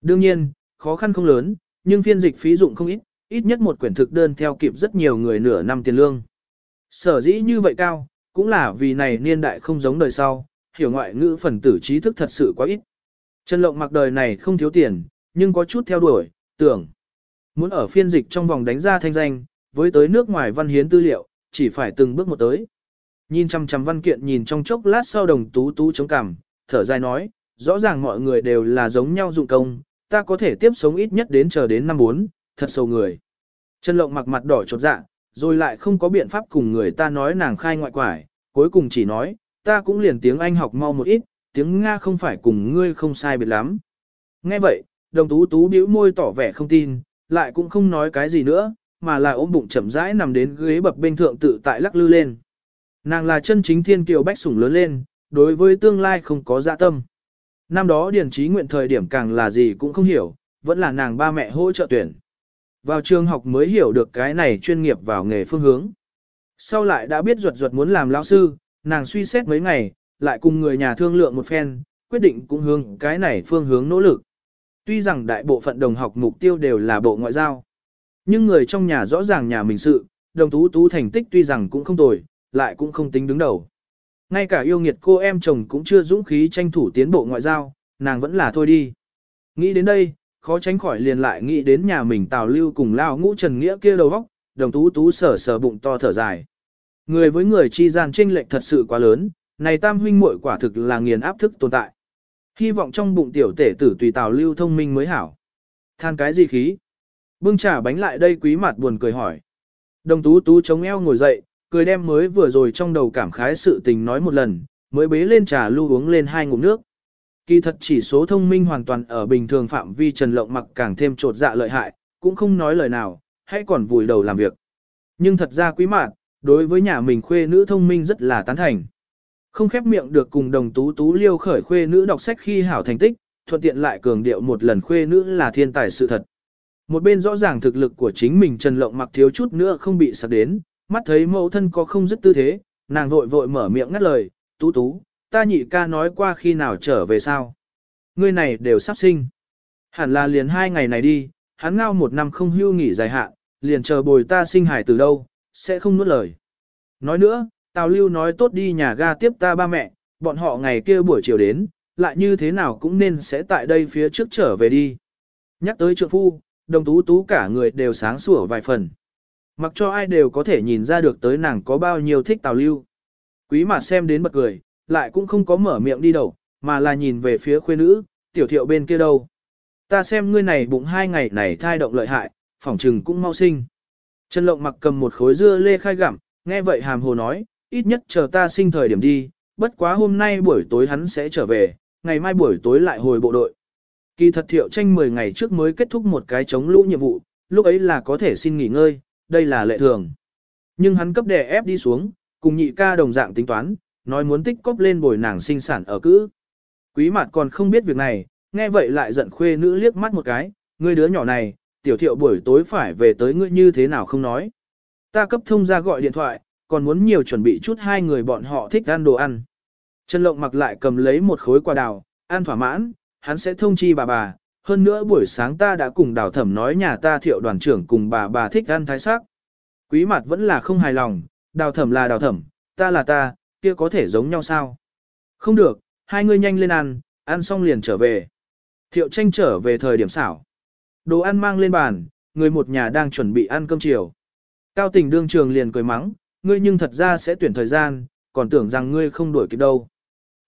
Đương nhiên, khó khăn không lớn, nhưng phiên dịch phí dụng không ít, ít nhất một quyển thực đơn theo kịp rất nhiều người nửa năm tiền lương. Sở dĩ như vậy cao, cũng là vì này niên đại không giống đời sau, hiểu ngoại ngữ phần tử trí thức thật sự quá ít. Trần Lộng mặc đời này không thiếu tiền, nhưng có chút theo đuổi, tưởng. Muốn ở phiên dịch trong vòng đánh ra thanh danh, với tới nước ngoài văn hiến tư liệu, chỉ phải từng bước một tới. Nhìn chăm chăm văn kiện nhìn trong chốc lát sau đồng tú tú chống cằm, thở dài nói, rõ ràng mọi người đều là giống nhau dụng công, ta có thể tiếp sống ít nhất đến chờ đến năm bốn, thật sâu người. Trần Lộng mặc mặt đỏ chột dạ, rồi lại không có biện pháp cùng người ta nói nàng khai ngoại quải, cuối cùng chỉ nói, ta cũng liền tiếng Anh học mau một ít, tiếng Nga không phải cùng ngươi không sai biệt lắm. Nghe vậy, đồng tú tú bĩu môi tỏ vẻ không tin, lại cũng không nói cái gì nữa, mà là ôm bụng chậm rãi nằm đến ghế bập bên thượng tự tại lắc lư lên. Nàng là chân chính thiên kiều bách sủng lớn lên, đối với tương lai không có dạ tâm. Năm đó điển trí nguyện thời điểm càng là gì cũng không hiểu, vẫn là nàng ba mẹ hỗ trợ tuyển. Vào trường học mới hiểu được cái này chuyên nghiệp vào nghề phương hướng. Sau lại đã biết ruột ruột muốn làm lão sư, nàng suy xét mấy ngày, lại cùng người nhà thương lượng một phen, quyết định cũng hướng cái này phương hướng nỗ lực. Tuy rằng đại bộ phận đồng học mục tiêu đều là bộ ngoại giao, nhưng người trong nhà rõ ràng nhà mình sự, đồng tú tú thành tích tuy rằng cũng không tồi, lại cũng không tính đứng đầu. Ngay cả yêu nghiệt cô em chồng cũng chưa dũng khí tranh thủ tiến bộ ngoại giao, nàng vẫn là thôi đi. Nghĩ đến đây, khó tránh khỏi liền lại nghĩ đến nhà mình tào lưu cùng lao ngũ trần nghĩa kia đầu vóc, đồng tú tú sở sở bụng to thở dài. Người với người chi gian tranh lệch thật sự quá lớn, này tam huynh muội quả thực là nghiền áp thức tồn tại. Hy vọng trong bụng tiểu tể tử tùy tào lưu thông minh mới hảo. Than cái gì khí? Bưng trà bánh lại đây quý mặt buồn cười hỏi. Đồng tú tú chống eo ngồi dậy, cười đem mới vừa rồi trong đầu cảm khái sự tình nói một lần, mới bế lên trà lưu uống lên hai ngụm nước. Kỳ thật chỉ số thông minh hoàn toàn ở bình thường phạm vi Trần Lộng mặc càng thêm trột dạ lợi hại, cũng không nói lời nào, hãy còn vùi đầu làm việc. Nhưng thật ra quý mạn, đối với nhà mình khuê nữ thông minh rất là tán thành. Không khép miệng được cùng đồng tú tú liêu khởi khuê nữ đọc sách khi hảo thành tích, thuận tiện lại cường điệu một lần khuê nữ là thiên tài sự thật. Một bên rõ ràng thực lực của chính mình Trần Lộng mặc thiếu chút nữa không bị sạc đến, mắt thấy mẫu thân có không dứt tư thế, nàng vội vội mở miệng ngắt lời, tú tú, ta nhị ca nói qua khi nào trở về sao. Ngươi này đều sắp sinh. Hẳn là liền hai ngày này đi, hắn ngao một năm không hưu nghỉ dài hạn, liền chờ bồi ta sinh hải từ đâu, sẽ không nuốt lời. Nói nữa, Tào Lưu nói tốt đi nhà ga tiếp ta ba mẹ, bọn họ ngày kia buổi chiều đến, lại như thế nào cũng nên sẽ tại đây phía trước trở về đi. Nhắc tới trượng phu, đồng tú tú cả người đều sáng sủa vài phần. Mặc cho ai đều có thể nhìn ra được tới nàng có bao nhiêu thích Tào Lưu. Quý mà xem đến bật cười, lại cũng không có mở miệng đi đầu, mà là nhìn về phía khuê nữ, tiểu thiệu bên kia đâu. Ta xem ngươi này bụng hai ngày này thai động lợi hại, phỏng trừng cũng mau sinh. Trần Lộng mặc cầm một khối dưa lê khai gặm, nghe vậy hàm hồ nói, ít nhất chờ ta sinh thời điểm đi, bất quá hôm nay buổi tối hắn sẽ trở về, ngày mai buổi tối lại hồi bộ đội. Kỳ thật thiệu tranh 10 ngày trước mới kết thúc một cái chống lũ nhiệm vụ, lúc ấy là có thể xin nghỉ ngơi, đây là lệ thường. Nhưng hắn cấp đè ép đi xuống, cùng nhị ca đồng dạng tính toán, nói muốn tích cóp lên bồi nàng sinh sản ở cữ. Quý mặt còn không biết việc này, nghe vậy lại giận khuê nữ liếc mắt một cái, ngươi đứa nhỏ này, tiểu thiệu buổi tối phải về tới ngươi như thế nào không nói. Ta cấp thông ra gọi điện thoại, còn muốn nhiều chuẩn bị chút hai người bọn họ thích ăn đồ ăn. Trần Lộng mặc lại cầm lấy một khối quả đào, ăn thỏa mãn, hắn sẽ thông chi bà bà, hơn nữa buổi sáng ta đã cùng đào thẩm nói nhà ta thiệu đoàn trưởng cùng bà bà thích ăn thái sắc. Quý mặt vẫn là không hài lòng, đào thẩm là đào thẩm, ta là ta, kia có thể giống nhau sao? Không được, hai người nhanh lên ăn, ăn xong liền trở về. Thiệu tranh trở về thời điểm xảo. Đồ ăn mang lên bàn, người một nhà đang chuẩn bị ăn cơm chiều. Cao tình đương trường liền cười mắng, ngươi nhưng thật ra sẽ tuyển thời gian, còn tưởng rằng ngươi không đuổi kịp đâu.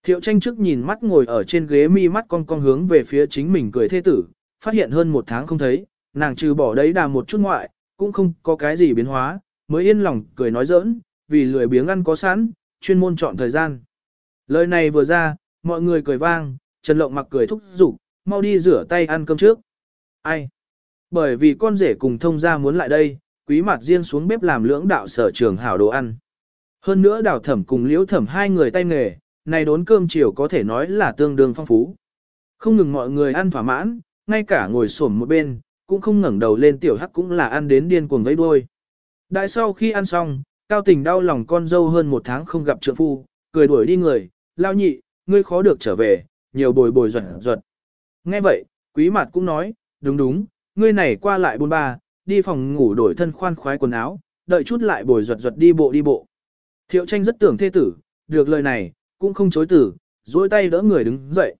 Thiệu tranh trước nhìn mắt ngồi ở trên ghế mi mắt con con hướng về phía chính mình cười thê tử, phát hiện hơn một tháng không thấy, nàng trừ bỏ đấy đà một chút ngoại, cũng không có cái gì biến hóa, mới yên lòng cười nói giỡn, vì lười biếng ăn có sẵn, chuyên môn chọn thời gian. Lời này vừa ra, mọi người cười vang, Trần Lộng mặc cười thúc giục, mau đi rửa tay ăn cơm trước. Ai? Bởi vì con rể cùng thông gia muốn lại đây, quý mặt riêng xuống bếp làm lưỡng đạo sở trường hảo đồ ăn. Hơn nữa đào thẩm cùng liễu thẩm hai người tay nghề, này đốn cơm chiều có thể nói là tương đương phong phú. Không ngừng mọi người ăn thỏa mãn, ngay cả ngồi xổm một bên, cũng không ngẩng đầu lên tiểu hắc cũng là ăn đến điên cuồng vẫy đuôi. Đại sau khi ăn xong, cao tình đau lòng con dâu hơn một tháng không gặp trượng phu, cười đuổi đi người, lao nhị, ngươi khó được trở về, nhiều bồi bồi ruột ruột. Nghe vậy, quý mặt cũng nói, đúng đúng, ngươi này qua lại bôn ba, đi phòng ngủ đổi thân khoan khoái quần áo, đợi chút lại bồi ruột ruột đi bộ đi bộ. Thiệu tranh rất tưởng thê tử, được lời này, cũng không chối tử, duỗi tay đỡ người đứng dậy.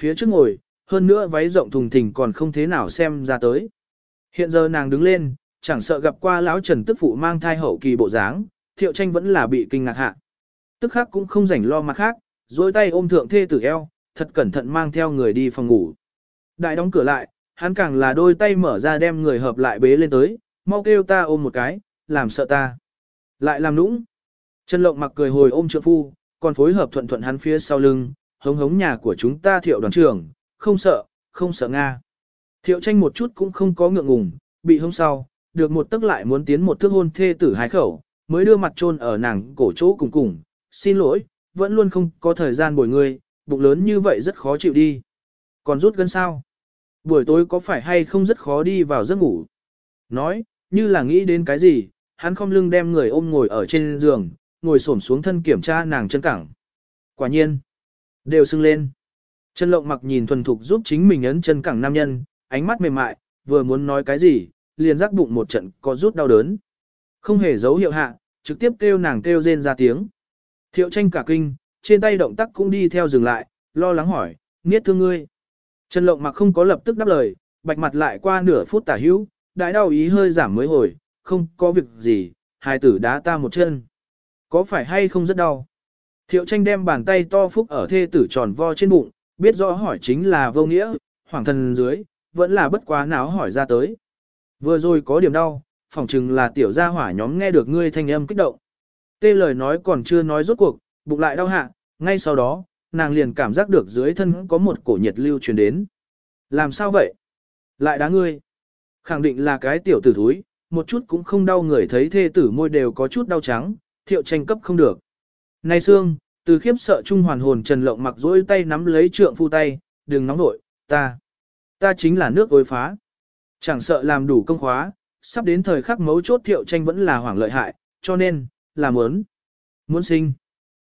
Phía trước ngồi, hơn nữa váy rộng thùng thình còn không thế nào xem ra tới. Hiện giờ nàng đứng lên, chẳng sợ gặp qua lão Trần tức phụ mang thai hậu kỳ bộ dáng, thiệu tranh vẫn là bị kinh ngạc hạ. Tức khác cũng không rảnh lo mặt khác, duỗi tay ôm thượng thê tử eo, thật cẩn thận mang theo người đi phòng ngủ. Đại đóng cửa lại, hắn càng là đôi tay mở ra đem người hợp lại bế lên tới, mau kêu ta ôm một cái, làm sợ ta. Lại làm nũng. Trần Lộng mặc cười hồi ôm trượng phu, còn phối hợp thuận thuận hắn phía sau lưng, hống hống nhà của chúng ta thiệu đoàn trưởng, không sợ, không sợ Nga. Thiệu tranh một chút cũng không có ngượng ngùng, bị hống sau, được một tức lại muốn tiến một thước hôn thê tử hái khẩu, mới đưa mặt trôn ở nàng cổ chỗ cùng cùng, xin lỗi, vẫn luôn không có thời gian bồi ngươi, bụng lớn như vậy rất khó chịu đi. Còn rút gân sao? Buổi tối có phải hay không rất khó đi vào giấc ngủ? Nói, như là nghĩ đến cái gì, hắn không lưng đem người ôm ngồi ở trên giường, ngồi xổm xuống thân kiểm tra nàng chân cẳng. Quả nhiên, đều sưng lên. Chân lộng mặc nhìn thuần thục giúp chính mình ấn chân cẳng nam nhân, ánh mắt mềm mại, vừa muốn nói cái gì, liền rắc bụng một trận có rút đau đớn. Không hề dấu hiệu hạ, trực tiếp kêu nàng kêu rên ra tiếng. Thiệu tranh cả kinh, trên tay động tác cũng đi theo dừng lại, lo lắng hỏi, nghiết thương ngươi. Trần lộng mặc không có lập tức đáp lời, bạch mặt lại qua nửa phút tả hữu, đại đau ý hơi giảm mới hồi, không có việc gì, hài tử đá ta một chân. Có phải hay không rất đau? Thiệu tranh đem bàn tay to phúc ở thê tử tròn vo trên bụng, biết rõ hỏi chính là vô nghĩa, hoàng thần dưới, vẫn là bất quá náo hỏi ra tới. Vừa rồi có điểm đau, phỏng chừng là tiểu gia hỏa nhóm nghe được ngươi thanh âm kích động. Tê lời nói còn chưa nói rốt cuộc, bụng lại đau hạ, ngay sau đó, nàng liền cảm giác được dưới thân có một cổ nhiệt lưu truyền đến. Làm sao vậy? Lại đá ngươi. Khẳng định là cái tiểu tử thúi, một chút cũng không đau người thấy thê tử môi đều có chút đau trắng, thiệu tranh cấp không được. Này Sương, từ khiếp sợ trung hoàn hồn Trần Lộng mặc dỗi tay nắm lấy trượng phu tay, đừng nóng nổi, ta, ta chính là nước ối phá. Chẳng sợ làm đủ công khóa, sắp đến thời khắc mấu chốt thiệu tranh vẫn là hoảng lợi hại, cho nên, là muốn, muốn sinh.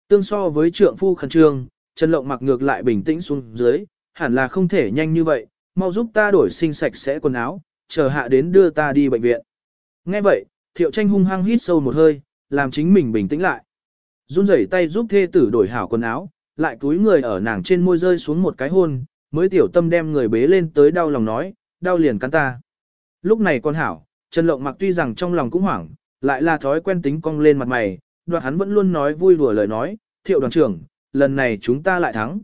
Tương so với trượng phu khẩn trương, Trần Lộng mặc ngược lại bình tĩnh xuống dưới, hẳn là không thể nhanh như vậy, mau giúp ta đổi sinh sạch sẽ quần áo, chờ hạ đến đưa ta đi bệnh viện. Nghe vậy, Thiệu Tranh hung hăng hít sâu một hơi, làm chính mình bình tĩnh lại. Run rẩy tay giúp thê tử đổi hảo quần áo, lại túi người ở nàng trên môi rơi xuống một cái hôn, mới tiểu tâm đem người bế lên tới đau lòng nói, đau liền cắn ta. Lúc này con hảo, Trần Lộng mặc tuy rằng trong lòng cũng hoảng, lại là thói quen tính cong lên mặt mày, đoạt hắn vẫn luôn nói vui đùa lời nói, thiệu đoàn trưởng, lần này chúng ta lại thắng.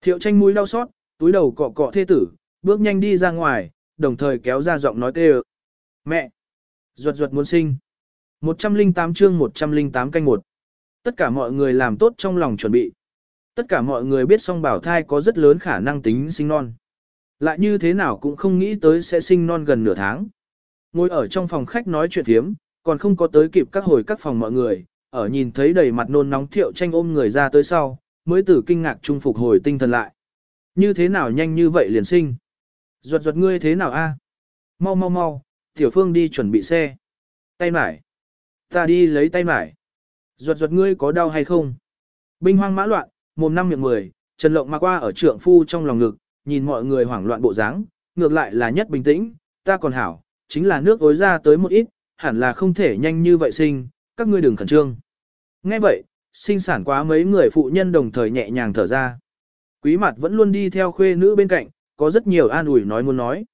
Thiệu tranh mũi đau xót, túi đầu cọ cọ thê tử, bước nhanh đi ra ngoài, đồng thời kéo ra giọng nói tê. Mẹ! Ruột ruột muốn sinh. 108 chương 108 canh một. Tất cả mọi người làm tốt trong lòng chuẩn bị. Tất cả mọi người biết song bảo thai có rất lớn khả năng tính sinh non. Lại như thế nào cũng không nghĩ tới sẽ sinh non gần nửa tháng. Ngồi ở trong phòng khách nói chuyện thiếm, còn không có tới kịp các hồi các phòng mọi người, ở nhìn thấy đầy mặt nôn nóng thiệu tranh ôm người ra tới sau, mới từ kinh ngạc trung phục hồi tinh thần lại. Như thế nào nhanh như vậy liền sinh? Ruột ruột ngươi thế nào a? Mau mau mau, tiểu phương đi chuẩn bị xe. Tay mải. Ta đi lấy tay mải. Ruột ruột ngươi có đau hay không? Binh hoang mã loạn, mồm năm miệng mười, Trần Lộng mà qua ở trượng phu trong lòng ngực, nhìn mọi người hoảng loạn bộ dáng, ngược lại là nhất bình tĩnh, ta còn hảo, chính là nước ối ra tới một ít, hẳn là không thể nhanh như vậy sinh, các ngươi đừng khẩn trương. Nghe vậy, sinh sản quá mấy người phụ nhân đồng thời nhẹ nhàng thở ra. Quý mặt vẫn luôn đi theo khuê nữ bên cạnh, có rất nhiều an ủi nói muốn nói.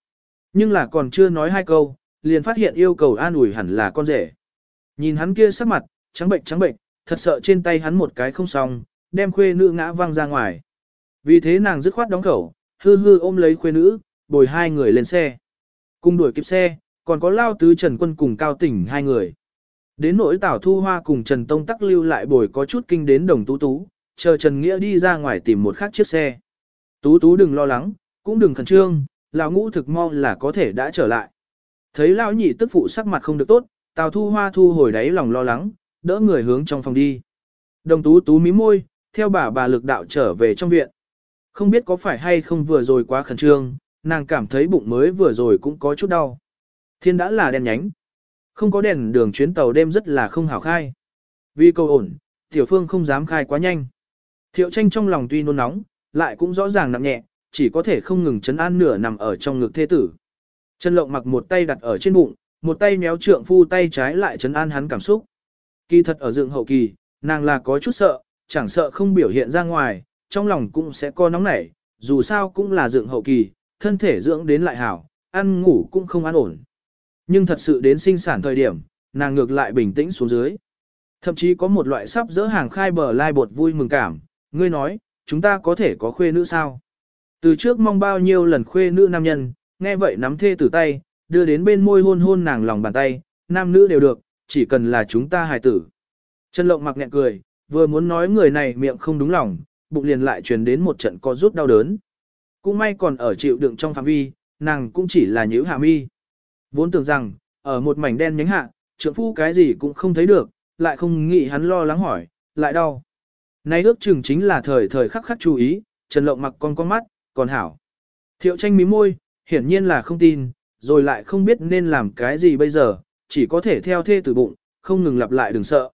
Nhưng là còn chưa nói hai câu, liền phát hiện yêu cầu an ủi hẳn là con rể. Nhìn hắn kia sắc mặt, trắng bệnh trắng bệnh, thật sợ trên tay hắn một cái không xong, đem khuê nữ ngã văng ra ngoài. Vì thế nàng dứt khoát đóng khẩu, hư hư ôm lấy khuê nữ, bồi hai người lên xe. Cùng đuổi kịp xe, còn có lao tứ Trần Quân cùng Cao Tỉnh hai người. Đến nỗi Tảo Thu Hoa cùng Trần Tông Tắc lưu lại bồi có chút kinh đến đồng tú tú, chờ Trần Nghĩa đi ra ngoài tìm một khác chiếc xe. Tú tú đừng lo lắng, cũng đừng khẩn trương, lão ngũ thực mau là có thể đã trở lại. Thấy lão nhị tức phụ sắc mặt không được tốt, Tào Thu Hoa thu hồi đáy lòng lo lắng, đỡ người hướng trong phòng đi. Đồng tú tú mí môi, theo bà bà lực đạo trở về trong viện. Không biết có phải hay không vừa rồi quá khẩn trương, nàng cảm thấy bụng mới vừa rồi cũng có chút đau. Thiên đã là đen nhánh. Không có đèn đường chuyến tàu đêm rất là không hảo khai. Vì cầu ổn, tiểu phương không dám khai quá nhanh. Thiệu tranh trong lòng tuy nôn nóng, lại cũng rõ ràng nặng nhẹ, chỉ có thể không ngừng chấn an nửa nằm ở trong ngực thê tử. Trần Lộng mặc một tay đặt ở trên bụng, một tay méo trượng phu tay trái lại chấn an hắn cảm xúc. Kỳ thật ở dựng hậu kỳ, nàng là có chút sợ, chẳng sợ không biểu hiện ra ngoài, trong lòng cũng sẽ có nóng nảy, dù sao cũng là dựng hậu kỳ, thân thể dưỡng đến lại hảo, ăn ngủ cũng không an ổn. Nhưng thật sự đến sinh sản thời điểm, nàng ngược lại bình tĩnh xuống dưới. Thậm chí có một loại sắp dỡ hàng khai bờ lai bột vui mừng cảm, ngươi nói, chúng ta có thể có khuê nữ sao? Từ trước mong bao nhiêu lần khuê nữ nam nhân, nghe vậy nắm thê tử tay, đưa đến bên môi hôn hôn nàng lòng bàn tay, nam nữ đều được, chỉ cần là chúng ta hài tử. Trần Lộng mặc nhẹ cười, vừa muốn nói người này miệng không đúng lòng, bụng liền lại truyền đến một trận co rút đau đớn. Cũng may còn ở chịu đựng trong phạm vi, nàng cũng chỉ là nhữ hạ mi. Vốn tưởng rằng, ở một mảnh đen nhánh hạ, trưởng phu cái gì cũng không thấy được, lại không nghĩ hắn lo lắng hỏi, lại đau. nay ước chừng chính là thời thời khắc khắc chú ý, Trần Lộng mặc con con mắt, còn hảo. Thiệu tranh mí môi, hiển nhiên là không tin, rồi lại không biết nên làm cái gì bây giờ, chỉ có thể theo thê tử bụng, không ngừng lặp lại đừng sợ.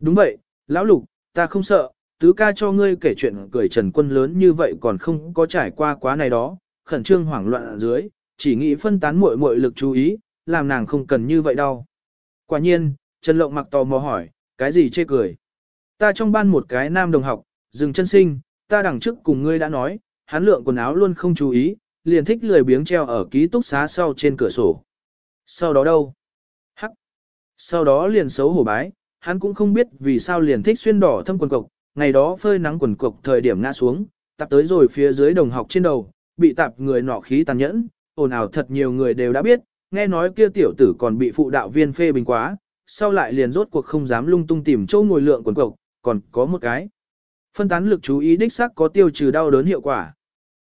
Đúng vậy, lão lục, ta không sợ, tứ ca cho ngươi kể chuyện cười trần quân lớn như vậy còn không có trải qua quá này đó, khẩn trương hoảng loạn ở dưới, chỉ nghĩ phân tán muội muội lực chú ý, làm nàng không cần như vậy đâu. Quả nhiên, Trần Lộng mặc tò mò hỏi, cái gì chê cười? Ta trong ban một cái nam đồng học, dừng chân sinh, ta đằng trước cùng ngươi đã nói, hắn lượng quần áo luôn không chú ý, liền thích lười biếng treo ở ký túc xá sau trên cửa sổ. Sau đó đâu? Hắc. Sau đó liền xấu hổ bái, hắn cũng không biết vì sao liền thích xuyên đỏ thâm quần cộc, ngày đó phơi nắng quần cộc thời điểm ngã xuống, tạp tới rồi phía dưới đồng học trên đầu, bị tạp người nọ khí tàn nhẫn, ồn ào thật nhiều người đều đã biết, nghe nói kia tiểu tử còn bị phụ đạo viên phê bình quá, sau lại liền rốt cuộc không dám lung tung tìm chỗ ngồi lượng quần cộc, còn có một cái. Phân tán lực chú ý đích xác có tiêu trừ đau đớn hiệu quả.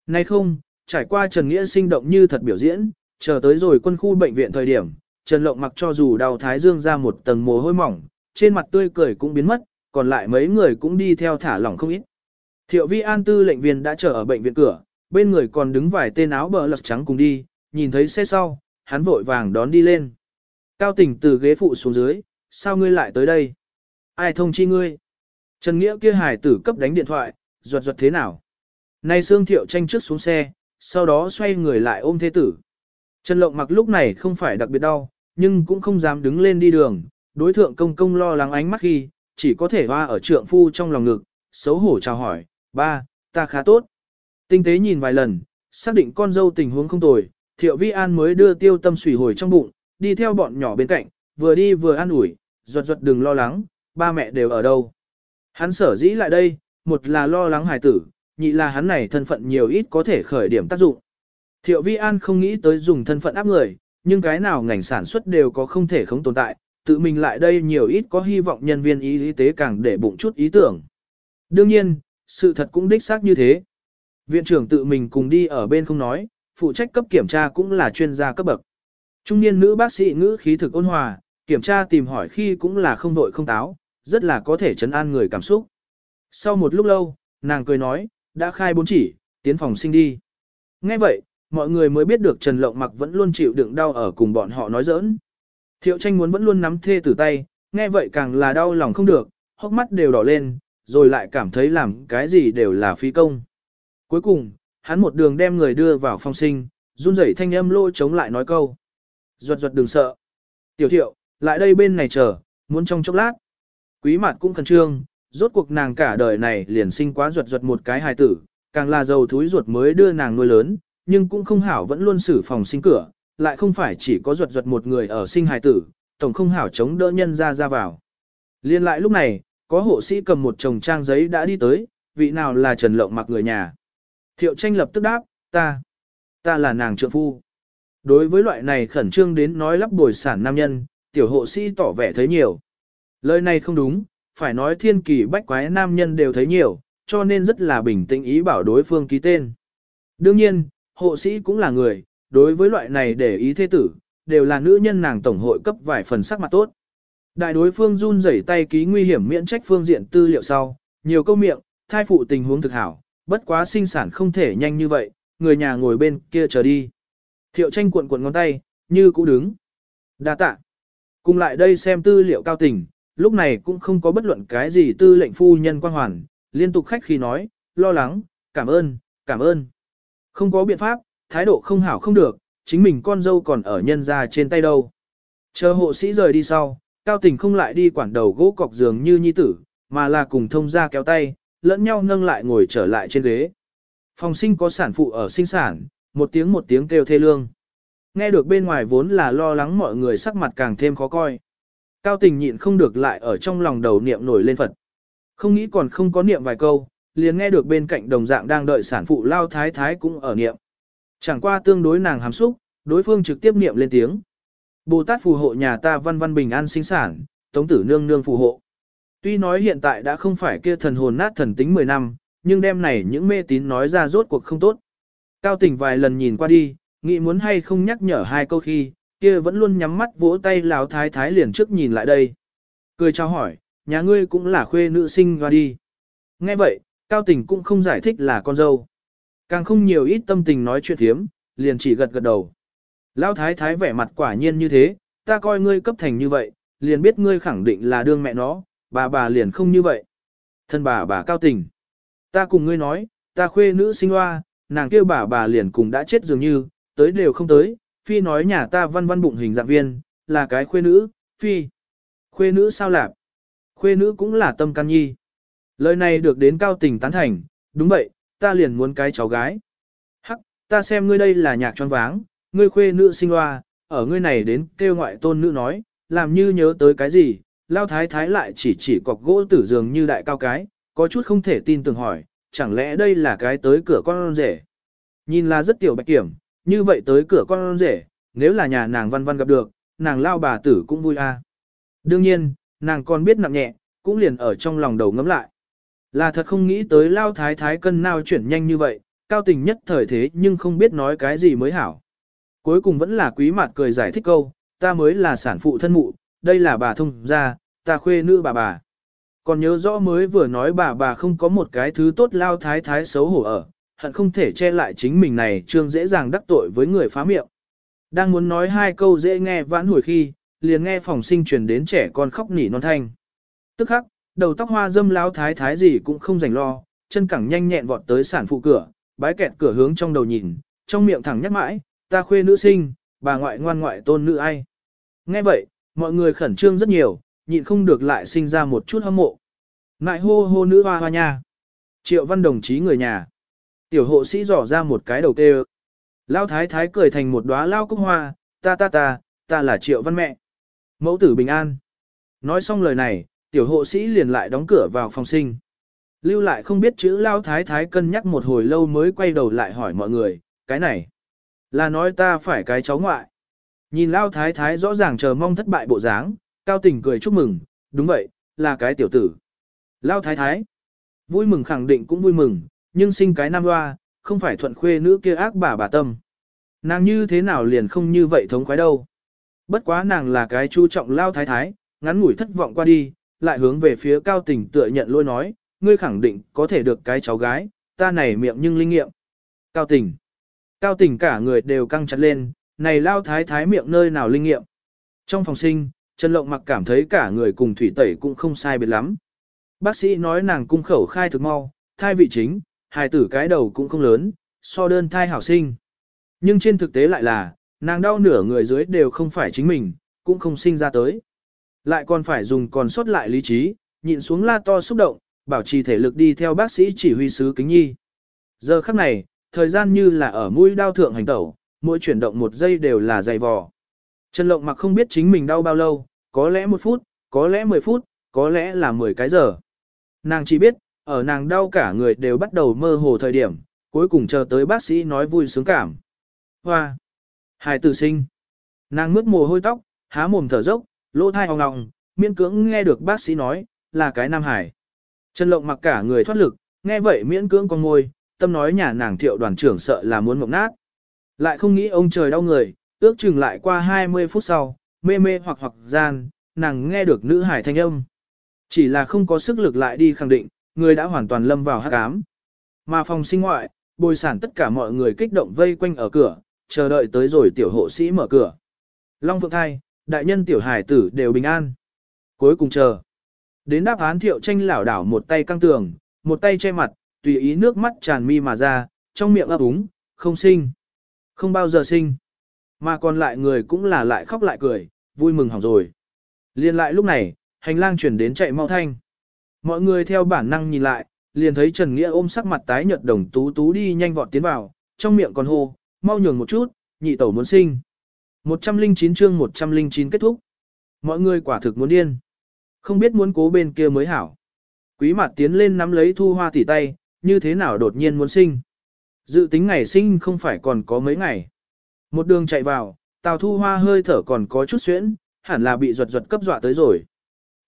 Nay không, trải qua Trần Nghĩa sinh động như thật biểu diễn, chờ tới rồi quân khu bệnh viện thời điểm, Trần Lộng mặc cho dù đau thái dương ra một tầng mồ hôi mỏng, trên mặt tươi cười cũng biến mất, còn lại mấy người cũng đi theo thả lỏng không ít. Thiệu vi an tư lệnh viên đã chờ ở bệnh viện cửa, bên người còn đứng vài tên áo bờ lật trắng cùng đi, nhìn thấy xe sau, hắn vội vàng đón đi lên. Cao tỉnh từ ghế phụ xuống dưới, sao ngươi lại tới đây? Ai thông chi ngươi? Trần Nghĩa kia hải tử cấp đánh điện thoại, ruột ruột thế nào? Nay Sương Thiệu tranh trước xuống xe, sau đó xoay người lại ôm thế tử. Trần Lộng mặc lúc này không phải đặc biệt đau, nhưng cũng không dám đứng lên đi đường, đối thượng công công lo lắng ánh mắt khi, chỉ có thể hoa ở trượng phu trong lòng ngực, xấu hổ chào hỏi, ba, ta khá tốt. Tinh tế nhìn vài lần, xác định con dâu tình huống không tồi, thiệu vi an mới đưa tiêu tâm sủy hồi trong bụng, đi theo bọn nhỏ bên cạnh, vừa đi vừa an ủi, ruột ruột đừng lo lắng, ba mẹ đều ở đâu. Hắn sở dĩ lại đây, một là lo lắng hài tử, nhị là hắn này thân phận nhiều ít có thể khởi điểm tác dụng. Thiệu vi an không nghĩ tới dùng thân phận áp người, nhưng cái nào ngành sản xuất đều có không thể không tồn tại, tự mình lại đây nhiều ít có hy vọng nhân viên y tế càng để bụng chút ý tưởng. Đương nhiên, sự thật cũng đích xác như thế. Viện trưởng tự mình cùng đi ở bên không nói, phụ trách cấp kiểm tra cũng là chuyên gia cấp bậc. Trung niên nữ bác sĩ ngữ khí thực ôn hòa, kiểm tra tìm hỏi khi cũng là không vội không táo, rất là có thể chấn an người cảm xúc. Sau một lúc lâu, nàng cười nói, đã khai bốn chỉ, tiến phòng sinh đi. Nghe vậy, mọi người mới biết được Trần Lộng Mặc vẫn luôn chịu đựng đau ở cùng bọn họ nói giỡn. Thiệu tranh muốn vẫn luôn nắm thê tử tay, nghe vậy càng là đau lòng không được, hốc mắt đều đỏ lên, rồi lại cảm thấy làm cái gì đều là phí công. Cuối cùng, hắn một đường đem người đưa vào phòng sinh, run rẩy thanh âm lôi chống lại nói câu. Ruột ruột đừng sợ. Tiểu thiệu, lại đây bên này chờ, muốn trong chốc lát. Quý mặt cũng khẩn trương, rốt cuộc nàng cả đời này liền sinh quá ruột ruột một cái hài tử, càng là giàu thúi ruột mới đưa nàng nuôi lớn, nhưng cũng không hảo vẫn luôn xử phòng sinh cửa, lại không phải chỉ có ruột ruột một người ở sinh hài tử, tổng không hảo chống đỡ nhân ra ra vào. Liên lại lúc này, có hộ sĩ cầm một chồng trang giấy đã đi tới, vị nào là Trần Lộng mặc người nhà. Thiệu tranh lập tức đáp, ta, ta là nàng trượng phu. Đối với loại này khẩn trương đến nói lắp bồi sản nam nhân, tiểu hộ sĩ tỏ vẻ thấy nhiều. Lời này không đúng, phải nói thiên kỳ bách quái nam nhân đều thấy nhiều, cho nên rất là bình tĩnh ý bảo đối phương ký tên. Đương nhiên, hộ sĩ cũng là người, đối với loại này để ý thế tử, đều là nữ nhân nàng tổng hội cấp vài phần sắc mặt tốt. Đại đối phương run rẩy tay ký nguy hiểm miễn trách phương diện tư liệu sau, nhiều câu miệng, thai phụ tình huống thực hảo, bất quá sinh sản không thể nhanh như vậy, người nhà ngồi bên kia chờ đi. Thiệu tranh cuộn cuộn ngón tay, như cũ đứng. Đa tạ. Cùng lại đây xem tư liệu cao tình, lúc này cũng không có bất luận cái gì tư lệnh phu nhân quan hoàn, liên tục khách khi nói, lo lắng, cảm ơn, cảm ơn. Không có biện pháp, thái độ không hảo không được, chính mình con dâu còn ở nhân ra trên tay đâu. Chờ hộ sĩ rời đi sau, cao tình không lại đi quản đầu gỗ cọc giường như nhi tử, mà là cùng thông ra kéo tay, lẫn nhau nâng lại ngồi trở lại trên ghế. Phòng sinh có sản phụ ở sinh sản, một tiếng một tiếng kêu thê lương. Nghe được bên ngoài vốn là lo lắng mọi người sắc mặt càng thêm khó coi. Cao tình nhịn không được lại ở trong lòng đầu niệm nổi lên Phật. Không nghĩ còn không có niệm vài câu, liền nghe được bên cạnh đồng dạng đang đợi sản phụ lao thái thái cũng ở niệm. Chẳng qua tương đối nàng hàm xúc, đối phương trực tiếp niệm lên tiếng. Bồ Tát phù hộ nhà ta văn văn bình an sinh sản, tống tử nương nương phù hộ. Tuy nói hiện tại đã không phải kia thần hồn nát thần tính 10 năm, nhưng đêm này những mê tín nói ra rốt cuộc không tốt. Cao tỉnh vài lần nhìn qua đi, nghĩ muốn hay không nhắc nhở hai câu khi, kia vẫn luôn nhắm mắt vỗ tay Lão thái thái liền trước nhìn lại đây. Cười chào hỏi, nhà ngươi cũng là khuê nữ sinh qua đi. Nghe vậy, Cao Tỉnh cũng không giải thích là con dâu. Càng không nhiều ít tâm tình nói chuyện thiếm, liền chỉ gật gật đầu. Lão thái thái vẻ mặt quả nhiên như thế, ta coi ngươi cấp thành như vậy, liền biết ngươi khẳng định là đương mẹ nó, bà bà liền không như vậy. Thân bà bà cao tình. Ta cùng ngươi nói, ta khuê nữ sinh hoa, nàng kêu bà bà liền cùng đã chết dường như, tới đều không tới, phi nói nhà ta văn văn bụng hình dạng viên, là cái khuê nữ, phi. Khuê nữ sao lạp? Khuê nữ cũng là tâm can nhi. Lời này được đến cao tình tán thành, đúng vậy, ta liền muốn cái cháu gái. Hắc, ta xem ngươi đây là nhạc tròn váng, ngươi khuê nữ sinh hoa, ở ngươi này đến kêu ngoại tôn nữ nói, làm như nhớ tới cái gì, lao thái thái lại chỉ chỉ cọc gỗ tử dường như đại cao cái, có chút không thể tin tưởng hỏi, chẳng lẽ đây là cái tới cửa con rể. Nhìn là rất tiểu bạch kiểm, như vậy tới cửa con rể, nếu là nhà nàng văn văn gặp được, nàng lao bà tử cũng vui a. À. Đương nhiên, nàng còn biết nặng nhẹ, cũng liền ở trong lòng đầu ngấm lại. Là thật không nghĩ tới lao thái thái cân nào chuyển nhanh như vậy, cao tình nhất thời thế nhưng không biết nói cái gì mới hảo. Cuối cùng vẫn là quý mặt cười giải thích câu, ta mới là sản phụ thân mụ, đây là bà thông gia, ta khuê nữ bà bà. Còn nhớ rõ mới vừa nói bà bà không có một cái thứ tốt lao thái thái xấu hổ ở, hận không thể che lại chính mình này trương dễ dàng đắc tội với người phá miệng. Đang muốn nói hai câu dễ nghe vãn hồi khi, liền nghe phòng sinh truyền đến trẻ con khóc nỉ non thanh. Tức khắc, đầu tóc hoa dâm lao thái thái gì cũng không rảnh lo, chân cẳng nhanh nhẹn vọt tới sản phụ cửa, bái kẹt cửa hướng trong đầu nhìn, trong miệng thẳng nhắc mãi, ta khuê nữ sinh, bà ngoại ngoan ngoại tôn nữ ai. Nghe vậy, mọi người khẩn trương rất nhiều, nhịn không được lại sinh ra một chút hâm mộ. Ngại hô hô nữ hoa hoa nha. Triệu văn đồng chí người nhà. Tiểu hộ sĩ dò ra một cái đầu tê Lao thái thái cười thành một đóa lao cúc hoa, ta ta ta, ta là triệu văn mẹ. Mẫu tử bình an. Nói xong lời này, tiểu hộ sĩ liền lại đóng cửa vào phòng sinh. Lưu lại không biết chữ lao thái thái cân nhắc một hồi lâu mới quay đầu lại hỏi mọi người, cái này, là nói ta phải cái cháu ngoại. Nhìn lao thái thái rõ ràng chờ mong thất bại bộ dáng, cao tình cười chúc mừng, đúng vậy, là cái tiểu tử. Lao thái thái, vui mừng khẳng định cũng vui mừng, nhưng sinh cái nam hoa, không phải thuận khuê nữ kia ác bà bà tâm. Nàng như thế nào liền không như vậy thống khoái đâu. Bất quá nàng là cái chú trọng lao thái thái, ngắn ngủi thất vọng qua đi, lại hướng về phía cao tình tựa nhận lôi nói, ngươi khẳng định có thể được cái cháu gái, ta này miệng nhưng linh nghiệm. Cao tình. Cao tình cả người đều căng chặt lên, này lao thái thái miệng nơi nào linh nghiệm. Trong phòng sinh, Trần Lộng mặc cảm thấy cả người cùng thủy tẩy cũng không sai biệt lắm. Bác sĩ nói nàng cung khẩu khai thực mau, thai vị chính, hài tử cái đầu cũng không lớn, so đơn thai hảo sinh. Nhưng trên thực tế lại là, nàng đau nửa người dưới đều không phải chính mình, cũng không sinh ra tới. Lại còn phải dùng còn sót lại lý trí, nhịn xuống la to xúc động, bảo trì thể lực đi theo bác sĩ chỉ huy sứ kính nhi. Giờ khắc này, thời gian như là ở mũi đau thượng hành tẩu, mỗi chuyển động một giây đều là dày vò. Trần Lộng mặc không biết chính mình đau bao lâu, có lẽ một phút, có lẽ mười phút, có lẽ là mười cái giờ. Nàng chỉ biết, ở nàng đau cả người đều bắt đầu mơ hồ thời điểm, cuối cùng chờ tới bác sĩ nói vui sướng cảm. Hoa! Hài tử sinh! Nàng mướt mồ hôi tóc, há mồm thở dốc, lỗ thai hong ngọng, miễn cưỡng nghe được bác sĩ nói, là cái nam hải. Trần Lộng mặc cả người thoát lực, nghe vậy miễn cưỡng con ngôi, tâm nói nhà nàng thiệu đoàn trưởng sợ là muốn mộng nát. Lại không nghĩ ông trời đau người, ước chừng lại qua 20 phút sau, mê mê hoặc hoặc gian, nàng nghe được nữ hải thanh âm. Chỉ là không có sức lực lại đi khẳng định, người đã hoàn toàn lâm vào hát cám. Mà phòng sinh ngoại, bồi sản tất cả mọi người kích động vây quanh ở cửa, chờ đợi tới rồi tiểu hộ sĩ mở cửa. Long Phượng Thai, đại nhân tiểu hải tử đều bình an. Cuối cùng chờ. Đến đáp án thiệu tranh lảo đảo một tay căng tường, một tay che mặt, tùy ý nước mắt tràn mi mà ra, trong miệng ấp úng, không sinh. Không bao giờ sinh. Mà còn lại người cũng là lại khóc lại cười, vui mừng hỏng rồi. Liên lại lúc này, hành lang chuyển đến chạy mau thanh. Mọi người theo bản năng nhìn lại, liền thấy Trần Nghĩa ôm sắc mặt tái nhợt đồng tú tú đi nhanh vọt tiến vào, trong miệng còn hô, mau nhường một chút, nhị tẩu muốn sinh. 109 chương 109 kết thúc. Mọi người quả thực muốn điên. Không biết muốn cố bên kia mới hảo. Quý mặt tiến lên nắm lấy thu hoa tỉ tay, như thế nào đột nhiên muốn sinh. Dự tính ngày sinh không phải còn có mấy ngày. Một đường chạy vào, tào thu hoa hơi thở còn có chút xuyễn, hẳn là bị ruột ruột cấp dọa tới rồi.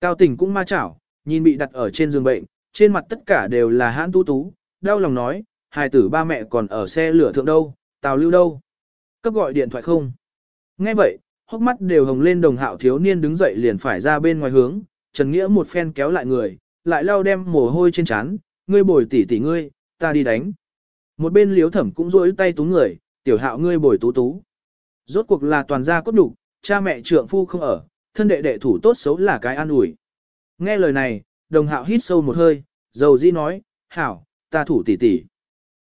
Cao tình cũng ma chảo, nhìn bị đặt ở trên giường bệnh, trên mặt tất cả đều là hãn tú tú, đau lòng nói, hài tử ba mẹ còn ở xe lửa thượng đâu, tào lưu đâu. Cấp gọi điện thoại không. Nghe vậy, hốc mắt đều hồng lên đồng hạo thiếu niên đứng dậy liền phải ra bên ngoài hướng, Trần Nghĩa một phen kéo lại người, lại lau đem mồ hôi trên trán, ngươi bồi tỉ tỉ ngươi, ta đi đánh. Một bên liếu thẩm cũng rỗi tay túng người, tiểu hạo ngươi bồi tú tú. Rốt cuộc là toàn gia cốt đủ, cha mẹ trượng phu không ở, thân đệ đệ thủ tốt xấu là cái an ủi. Nghe lời này, đồng hạo hít sâu một hơi, dầu di nói, hảo, ta thủ tỷ tỷ.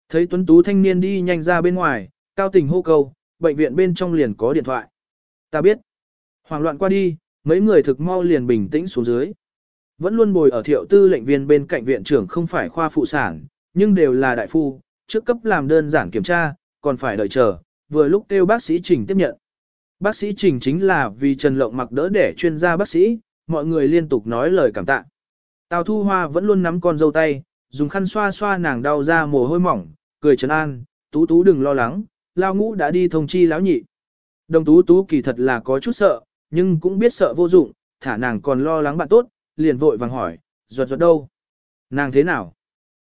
Thấy tuấn tú thanh niên đi nhanh ra bên ngoài, cao tình hô câu, bệnh viện bên trong liền có điện thoại. Ta biết. Hoảng loạn qua đi, mấy người thực mau liền bình tĩnh xuống dưới. Vẫn luôn bồi ở thiệu tư lệnh viên bên cạnh viện trưởng không phải khoa phụ sản, nhưng đều là đại phu, trước cấp làm đơn giản kiểm tra, còn phải đợi chờ, vừa lúc kêu bác sĩ Trình tiếp nhận. Bác sĩ Trình chính là vì Trần Lộng mặc đỡ để chuyên gia bác sĩ, mọi người liên tục nói lời cảm tạ. Tào Thu Hoa vẫn luôn nắm con dâu tay, dùng khăn xoa xoa nàng đau ra mồ hôi mỏng, cười trấn an, tú tú đừng lo lắng, lao ngũ đã đi thông chi lão nhị. Đồng tú tú kỳ thật là có chút sợ, nhưng cũng biết sợ vô dụng, thả nàng còn lo lắng bạn tốt, liền vội vàng hỏi, ruột ruột đâu? Nàng thế nào?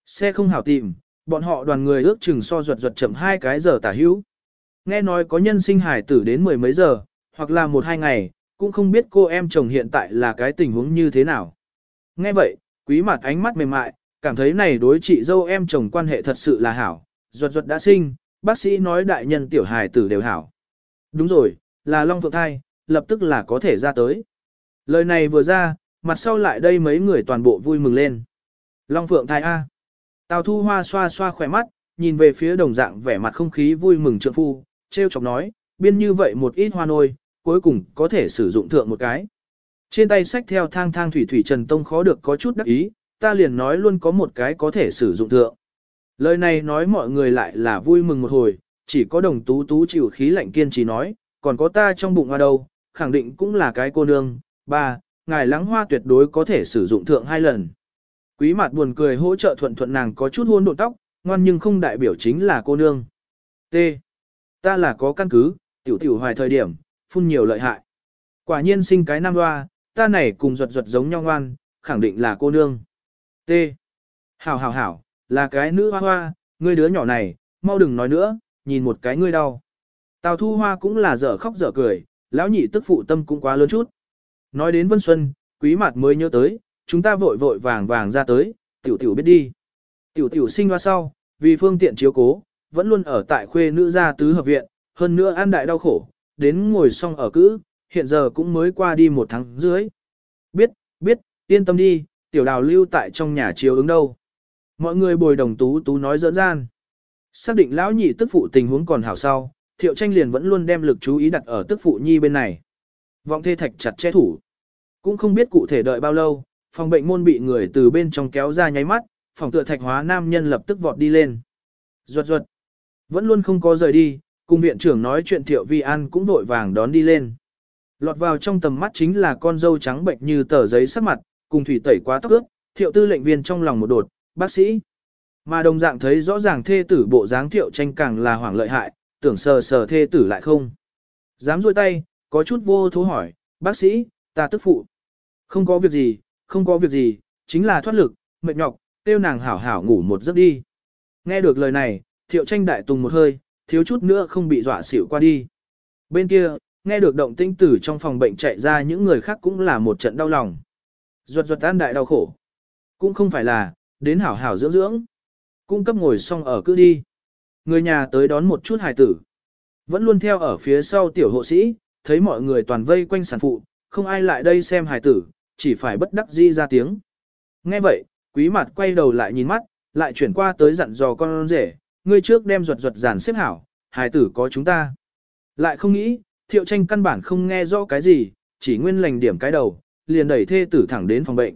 Xe không hảo tìm, bọn họ đoàn người ước chừng so ruột ruột chậm hai cái giờ tả hữu. Nghe nói có nhân sinh hải tử đến mười mấy giờ, hoặc là một hai ngày, cũng không biết cô em chồng hiện tại là cái tình huống như thế nào. Nghe vậy, quý mặt ánh mắt mềm mại, cảm thấy này đối chị dâu em chồng quan hệ thật sự là hảo, ruột ruột đã sinh, bác sĩ nói đại nhân tiểu hải tử đều hảo. Đúng rồi, là Long Phượng Thai, lập tức là có thể ra tới. Lời này vừa ra, mặt sau lại đây mấy người toàn bộ vui mừng lên. Long Phượng thai A. Tào Thu Hoa xoa xoa khỏe mắt, nhìn về phía đồng dạng vẻ mặt không khí vui mừng trượng phu, treo chọc nói, biên như vậy một ít hoa nôi, cuối cùng có thể sử dụng thượng một cái. Trên tay sách theo thang thang thủy thủy Trần Tông khó được có chút đắc ý, ta liền nói luôn có một cái có thể sử dụng thượng. Lời này nói mọi người lại là vui mừng một hồi, chỉ có đồng tú tú chịu khí lạnh kiên trì nói, còn có ta trong bụng hoa đâu, khẳng định cũng là cái cô nương. Ba, ngài lắng hoa tuyệt đối có thể sử dụng thượng hai lần. Quý mặt buồn cười hỗ trợ thuận thuận nàng có chút hôn độ tóc, ngoan nhưng không đại biểu chính là cô nương. T. Ta là có căn cứ, tiểu tiểu hoài thời điểm, phun nhiều lợi hại. Quả nhiên sinh cái nam hoa, ta này cùng ruột ruột giống nhau ngoan, khẳng định là cô nương. T. Hảo hảo hảo, là cái nữ hoa hoa, ngươi đứa nhỏ này, mau đừng nói nữa, nhìn một cái ngươi đau. Tào thu hoa cũng là dở khóc dở cười, lão nhị tức phụ tâm cũng quá lớn chút. Nói đến Vân Xuân, quý mặt mới nhớ tới, chúng ta vội vội vàng vàng ra tới, tiểu tiểu biết đi. Tiểu tiểu sinh hoa sau, vì phương tiện chiếu cố, vẫn luôn ở tại khuê nữ gia tứ hợp viện, hơn nữa an đại đau khổ, đến ngồi xong ở cữ, hiện giờ cũng mới qua đi một tháng dưới. Biết, biết, yên tâm đi, tiểu đào lưu tại trong nhà chiếu ứng đâu. Mọi người bồi đồng tú tú nói dỡn gian. Xác định lão nhị tức phụ tình huống còn hảo sau, thiệu tranh liền vẫn luôn đem lực chú ý đặt ở tức phụ nhi bên này. Vọng thê thạch chặt che thủ. Cũng không biết cụ thể đợi bao lâu, phòng bệnh môn bị người từ bên trong kéo ra nháy mắt, phòng tựa thạch hóa nam nhân lập tức vọt đi lên. Ruột ruột. Vẫn luôn không có rời đi, cùng viện trưởng nói chuyện thiệu vi an cũng vội vàng đón đi lên. Lọt vào trong tầm mắt chính là con dâu trắng bệnh như tờ giấy sắc mặt, cùng thủy tẩy quá tóc ướt, thiệu tư lệnh viên trong lòng một đột, bác sĩ. Mà đồng dạng thấy rõ ràng thê tử bộ dáng thiệu tranh càng là hoảng lợi hại, tưởng sờ sờ thê tử lại không. Dám rôi tay, có chút vô thố hỏi, bác sĩ, ta tức phụ. Không có việc gì, không có việc gì, chính là thoát lực, mệt nhọc, tiêu nàng hảo hảo ngủ một giấc đi. Nghe được lời này, thiệu tranh đại tùng một hơi, thiếu chút nữa không bị dọa xỉu qua đi. Bên kia, nghe được động tinh tử trong phòng bệnh chạy ra những người khác cũng là một trận đau lòng. Ruột ruột tan đại đau khổ. Cũng không phải là, đến hảo hảo dưỡng dưỡng. Cung cấp ngồi xong ở cứ đi. Người nhà tới đón một chút hài tử. Vẫn luôn theo ở phía sau tiểu hộ sĩ, thấy mọi người toàn vây quanh sản phụ, không ai lại đây xem hài tử, chỉ phải bất đắc di ra tiếng. Nghe vậy, quý mặt quay đầu lại nhìn mắt, lại chuyển qua tới dặn dò con rể, ngươi trước đem ruột ruột giản xếp hảo, hài tử có chúng ta. Lại không nghĩ, thiệu tranh căn bản không nghe rõ cái gì, chỉ nguyên lành điểm cái đầu, liền đẩy thê tử thẳng đến phòng bệnh.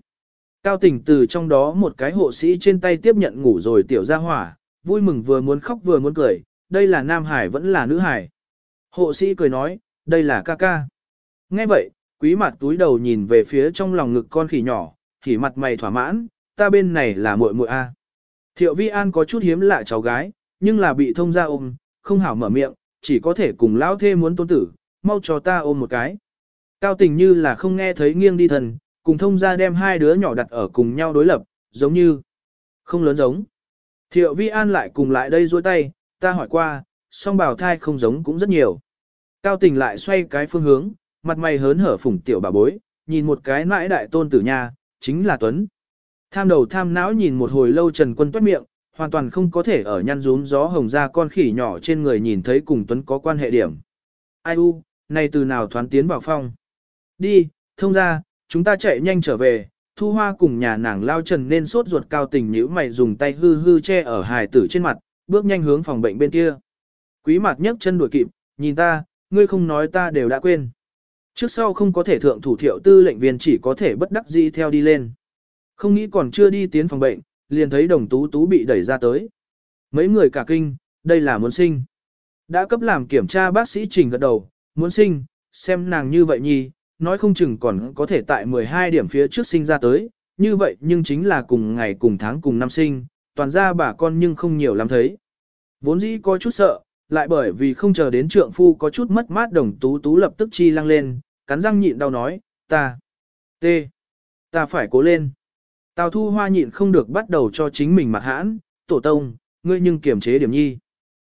Cao tình từ trong đó một cái hộ sĩ trên tay tiếp nhận ngủ rồi tiểu ra hỏa, vui mừng vừa muốn khóc vừa muốn cười, đây là nam hải vẫn là nữ hải. Hộ sĩ cười nói, đây là ca ca. Nghe vậy, quý mặt túi đầu nhìn về phía trong lòng ngực con khỉ nhỏ, khỉ mặt mày thỏa mãn, ta bên này là muội muội a. Thiệu vi an có chút hiếm lạ cháu gái, nhưng là bị thông ra ôm, không hảo mở miệng, chỉ có thể cùng lão thê muốn tôn tử, mau cho ta ôm một cái. Cao tình như là không nghe thấy nghiêng đi thần, cùng thông ra đem hai đứa nhỏ đặt ở cùng nhau đối lập, giống như không lớn giống. Thiệu vi an lại cùng lại đây duỗi tay, ta hỏi qua, song bào thai không giống cũng rất nhiều. Cao tình lại xoay cái phương hướng, mặt mày hớn hở phủng tiểu bà bối, nhìn một cái mãi đại tôn tử nha, chính là Tuấn. Tham đầu tham não nhìn một hồi lâu Trần Quân toát miệng, hoàn toàn không có thể ở nhăn rúm gió hồng ra con khỉ nhỏ trên người nhìn thấy cùng Tuấn có quan hệ điểm. Ai u, này từ nào thoán tiến vào phong. Đi, thông ra, chúng ta chạy nhanh trở về, thu hoa cùng nhà nàng lao trần nên sốt ruột cao tình nhữ mày dùng tay hư hư che ở hài tử trên mặt, bước nhanh hướng phòng bệnh bên kia. Quý mặt nhấc chân đuổi kịp, nhìn ta, ngươi không nói ta đều đã quên. Trước sau không có thể thượng thủ thiệu tư lệnh viên chỉ có thể bất đắc dĩ theo đi lên. Không nghĩ còn chưa đi tiến phòng bệnh, liền thấy đồng tú tú bị đẩy ra tới. Mấy người cả kinh, đây là muốn sinh. Đã cấp làm kiểm tra bác sĩ trình gật đầu, muốn sinh, xem nàng như vậy nhi, nói không chừng còn có thể tại 12 điểm phía trước sinh ra tới, như vậy nhưng chính là cùng ngày cùng tháng cùng năm sinh, toàn ra bà con nhưng không nhiều lắm thấy. Vốn dĩ có chút sợ, lại bởi vì không chờ đến trượng phu có chút mất mát đồng tú tú lập tức chi lăng lên, cắn răng nhịn đau nói, ta, tê, ta phải cố lên. Tào thu hoa nhịn không được bắt đầu cho chính mình mặt hãn, tổ tông, ngươi nhưng kiềm chế điểm nhi.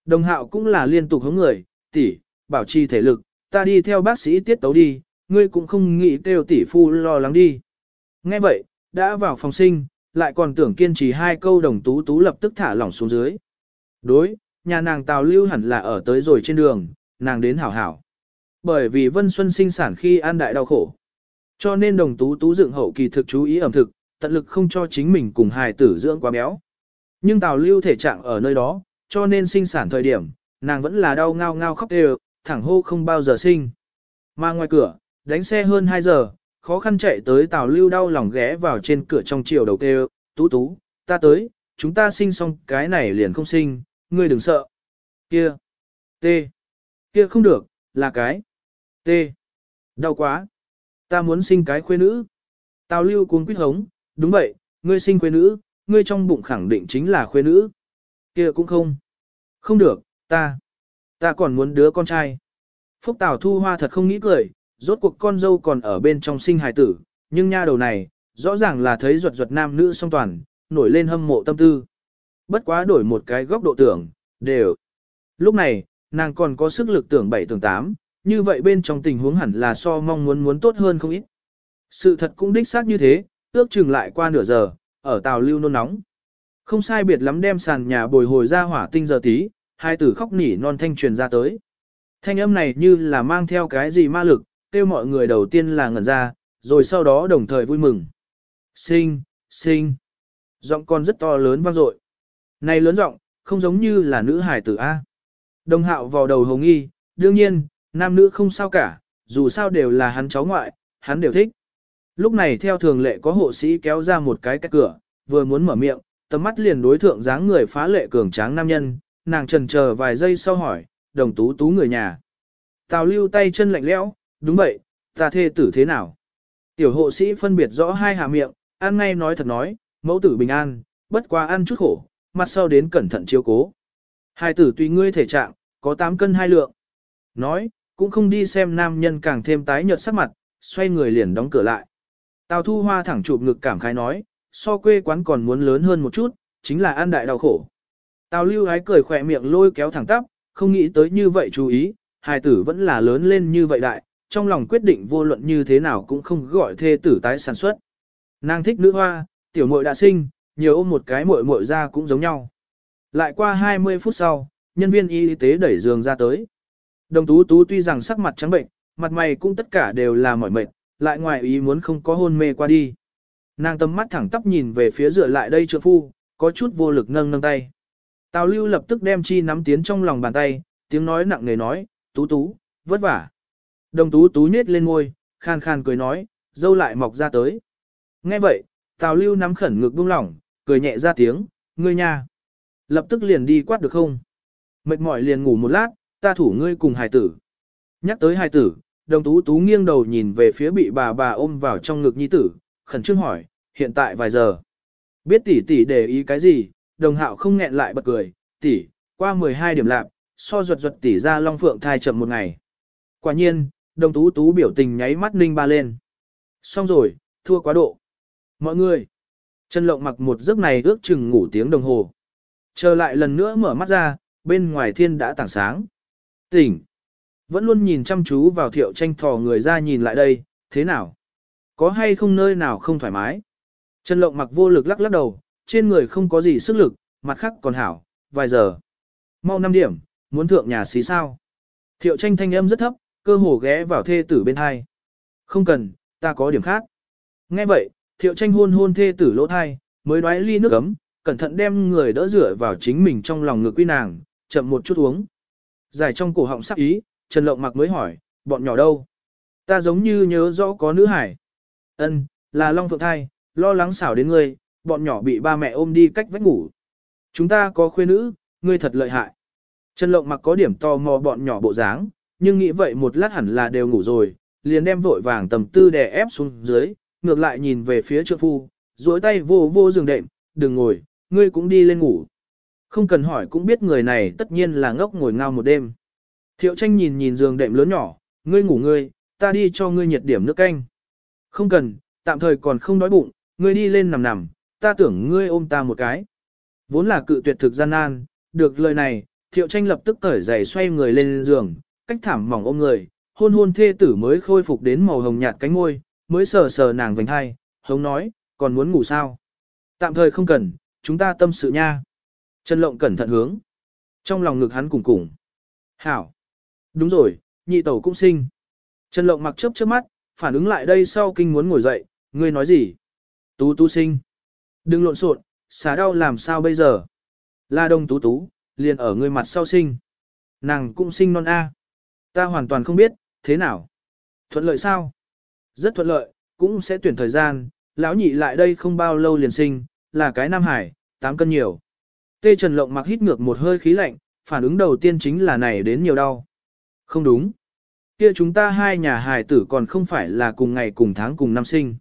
Đồng hạo cũng là liên tục hướng người, tỷ, bảo trì thể lực, ta đi theo bác sĩ tiết tấu đi, ngươi cũng không nghĩ kêu tỷ phu lo lắng đi. Nghe vậy, đã vào phòng sinh, lại còn tưởng kiên trì hai câu đồng tú tú lập tức thả lỏng xuống dưới. Đối, nhà nàng Tào Lưu hẳn là ở tới rồi trên đường, nàng đến hảo hảo. Bởi vì Vân Xuân sinh sản khi an đại đau khổ. Cho nên đồng tú tú dựng hậu kỳ thực chú ý ẩm thực, tận lực không cho chính mình cùng hài tử dưỡng quá béo. Nhưng Tào Lưu thể trạng ở nơi đó, cho nên sinh sản thời điểm, nàng vẫn là đau ngao ngao khóc đều, thẳng hô không bao giờ sinh. Mà ngoài cửa, đánh xe hơn 2 giờ, khó khăn chạy tới Tào Lưu đau lòng ghé vào trên cửa trong chiều đầu kêu, tú tú, ta tới, chúng ta sinh xong cái này liền không sinh, ngươi đừng sợ. Kia, tê, kia không được, là cái, T, đau quá, ta muốn sinh cái khuê nữ. Tào Lưu cuốn quýt hống, đúng vậy, ngươi sinh khuê nữ, ngươi trong bụng khẳng định chính là khuê nữ. Kia cũng không, không được, ta, ta còn muốn đứa con trai. Phúc Tào Thu Hoa thật không nghĩ cười, rốt cuộc con dâu còn ở bên trong sinh hài tử, nhưng nha đầu này, rõ ràng là thấy ruột ruột nam nữ song toàn, nổi lên hâm mộ tâm tư. Bất quá đổi một cái góc độ tưởng, đều. Lúc này, nàng còn có sức lực tưởng 7 tưởng 8, như vậy bên trong tình huống hẳn là so mong muốn muốn tốt hơn không ít. Sự thật cũng đích xác như thế, ước chừng lại qua nửa giờ, ở tàu lưu nôn nóng. Không sai biệt lắm đem sàn nhà bồi hồi ra hỏa tinh giờ tí, hai tử khóc nỉ non thanh truyền ra tới. Thanh âm này như là mang theo cái gì ma lực, kêu mọi người đầu tiên là ngẩn ra, rồi sau đó đồng thời vui mừng. Sinh, sinh. Giọng con rất to lớn vang dội. Này lớn giọng, không giống như là nữ hải tử A. Đồng hạo vào đầu hồng nghi, đương nhiên, nam nữ không sao cả, dù sao đều là hắn cháu ngoại, hắn đều thích. Lúc này theo thường lệ có hộ sĩ kéo ra một cái cách cửa, vừa muốn mở miệng, tầm mắt liền đối thượng dáng người phá lệ cường tráng nam nhân, nàng trần chờ vài giây sau hỏi, đồng tú tú người nhà. Tào lưu tay chân lạnh lẽo, đúng vậy, ta thê tử thế nào? Tiểu hộ sĩ phân biệt rõ hai hạ miệng, ăn ngay nói thật nói, mẫu tử bình an, bất quá ăn chút khổ, mặt sau đến cẩn thận chiếu cố. Hai tử tùy ngươi thể trạng, có 8 cân hai lượng. Nói, cũng không đi xem nam nhân càng thêm tái nhợt sắc mặt, xoay người liền đóng cửa lại. Tào thu hoa thẳng chụp ngực cảm khái nói, so quê quán còn muốn lớn hơn một chút, chính là ăn đại đau khổ. Tào lưu ái cười khỏe miệng lôi kéo thẳng tắp, không nghĩ tới như vậy chú ý, hài tử vẫn là lớn lên như vậy đại, trong lòng quyết định vô luận như thế nào cũng không gọi thê tử tái sản xuất. Nàng thích nữ hoa, tiểu muội đã sinh, nhiều ôm một cái muội muội ra cũng giống nhau. Lại qua 20 phút sau, nhân viên y tế đẩy giường ra tới. Đồng tú tú tuy rằng sắc mặt trắng bệnh, mặt mày cũng tất cả đều là mỏi mệt, lại ngoài ý muốn không có hôn mê qua đi. Nàng tầm mắt thẳng tắp nhìn về phía dựa lại đây trượng phu, có chút vô lực nâng nâng tay. Tào lưu lập tức đem chi nắm tiến trong lòng bàn tay, tiếng nói nặng nề nói, tú tú, vất vả. Đồng tú tú nhết lên môi, khan khan cười nói, dâu lại mọc ra tới. Nghe vậy, Tào lưu nắm khẩn ngực buông lỏng, cười nhẹ ra tiếng, ngươi nha. Lập tức liền đi quát được không? Mệt mỏi liền ngủ một lát, ta thủ ngươi cùng hài tử. Nhắc tới hài tử, đồng tú tú nghiêng đầu nhìn về phía bị bà bà ôm vào trong ngực nhi tử, khẩn trương hỏi, hiện tại vài giờ. Biết tỷ tỷ để ý cái gì, đồng hạo không nghẹn lại bật cười, tỷ, qua 12 điểm lạc, so ruột ruột tỷ ra long phượng thai chậm một ngày. Quả nhiên, đồng tú tú biểu tình nháy mắt ninh ba lên. Xong rồi, thua quá độ. Mọi người, Chân Lộng mặc một giấc này ước chừng ngủ tiếng đồng hồ. Trở lại lần nữa mở mắt ra, bên ngoài thiên đã tảng sáng. Tỉnh. Vẫn luôn nhìn chăm chú vào thiệu tranh thò người ra nhìn lại đây, thế nào? Có hay không nơi nào không thoải mái? Trần Lộng mặc vô lực lắc lắc đầu, trên người không có gì sức lực, mặt khác còn hảo, vài giờ. Mau 5 điểm, muốn thượng nhà xí sao? Thiệu tranh thanh âm rất thấp, cơ hồ ghé vào thê tử bên hai. Không cần, ta có điểm khác. Nghe vậy, thiệu tranh hôn hôn thê tử lỗ thai, mới đoái ly nước ấm, cẩn thận đem người đỡ rửa vào chính mình trong lòng ngực quy nàng, chậm một chút uống. Giải trong cổ họng sắc ý, Trần Lộng mặc mới hỏi, bọn nhỏ đâu? Ta giống như nhớ rõ có nữ hải. Ân, là Long Phượng Thai, lo lắng xảo đến ngươi, bọn nhỏ bị ba mẹ ôm đi cách vách ngủ. Chúng ta có khuê nữ, ngươi thật lợi hại. Trần Lộng mặc có điểm to mò bọn nhỏ bộ dáng, nhưng nghĩ vậy một lát hẳn là đều ngủ rồi, liền đem vội vàng tầm tư đè ép xuống dưới, ngược lại nhìn về phía trượng phu, duỗi tay vô vô giường đệm, đừng ngồi, ngươi cũng đi lên ngủ. Không cần hỏi cũng biết người này tất nhiên là ngốc ngồi ngao một đêm. Thiệu tranh nhìn nhìn giường đệm lớn nhỏ, ngươi ngủ ngươi, ta đi cho ngươi nhiệt điểm nước canh. Không cần, tạm thời còn không đói bụng, ngươi đi lên nằm nằm, ta tưởng ngươi ôm ta một cái. Vốn là cự tuyệt thực gian nan, được lời này, thiệu tranh lập tức cởi giày xoay người lên giường, cách thảm mỏng ôm người, hôn hôn thê tử mới khôi phục đến màu hồng nhạt cánh môi, mới sờ sờ nàng vành hai, hống nói, còn muốn ngủ sao? Tạm thời không cần, chúng ta tâm sự nha. Trần Lộng cẩn thận hướng. Trong lòng ngực hắn cùng cùng. Hảo. Đúng rồi, nhị tẩu cũng sinh. Trần Lộng mặc chớp chớp mắt, phản ứng lại đây sau kinh muốn ngồi dậy, ngươi nói gì? Tú tú sinh. Đừng lộn xộn, xả đau làm sao bây giờ? La đông tú tú, liền ở ngươi mặt sau sinh. Nàng cũng sinh non A. Ta hoàn toàn không biết, thế nào? Thuận lợi sao? Rất thuận lợi, cũng sẽ tuyển thời gian, lão nhị lại đây không bao lâu liền sinh, là cái Nam Hải, 8 cân nhiều. Tê Trần Lộng mặc hít ngược một hơi khí lạnh, phản ứng đầu tiên chính là này đến nhiều đau. Không đúng. Kia chúng ta hai nhà hài tử còn không phải là cùng ngày cùng tháng cùng năm sinh.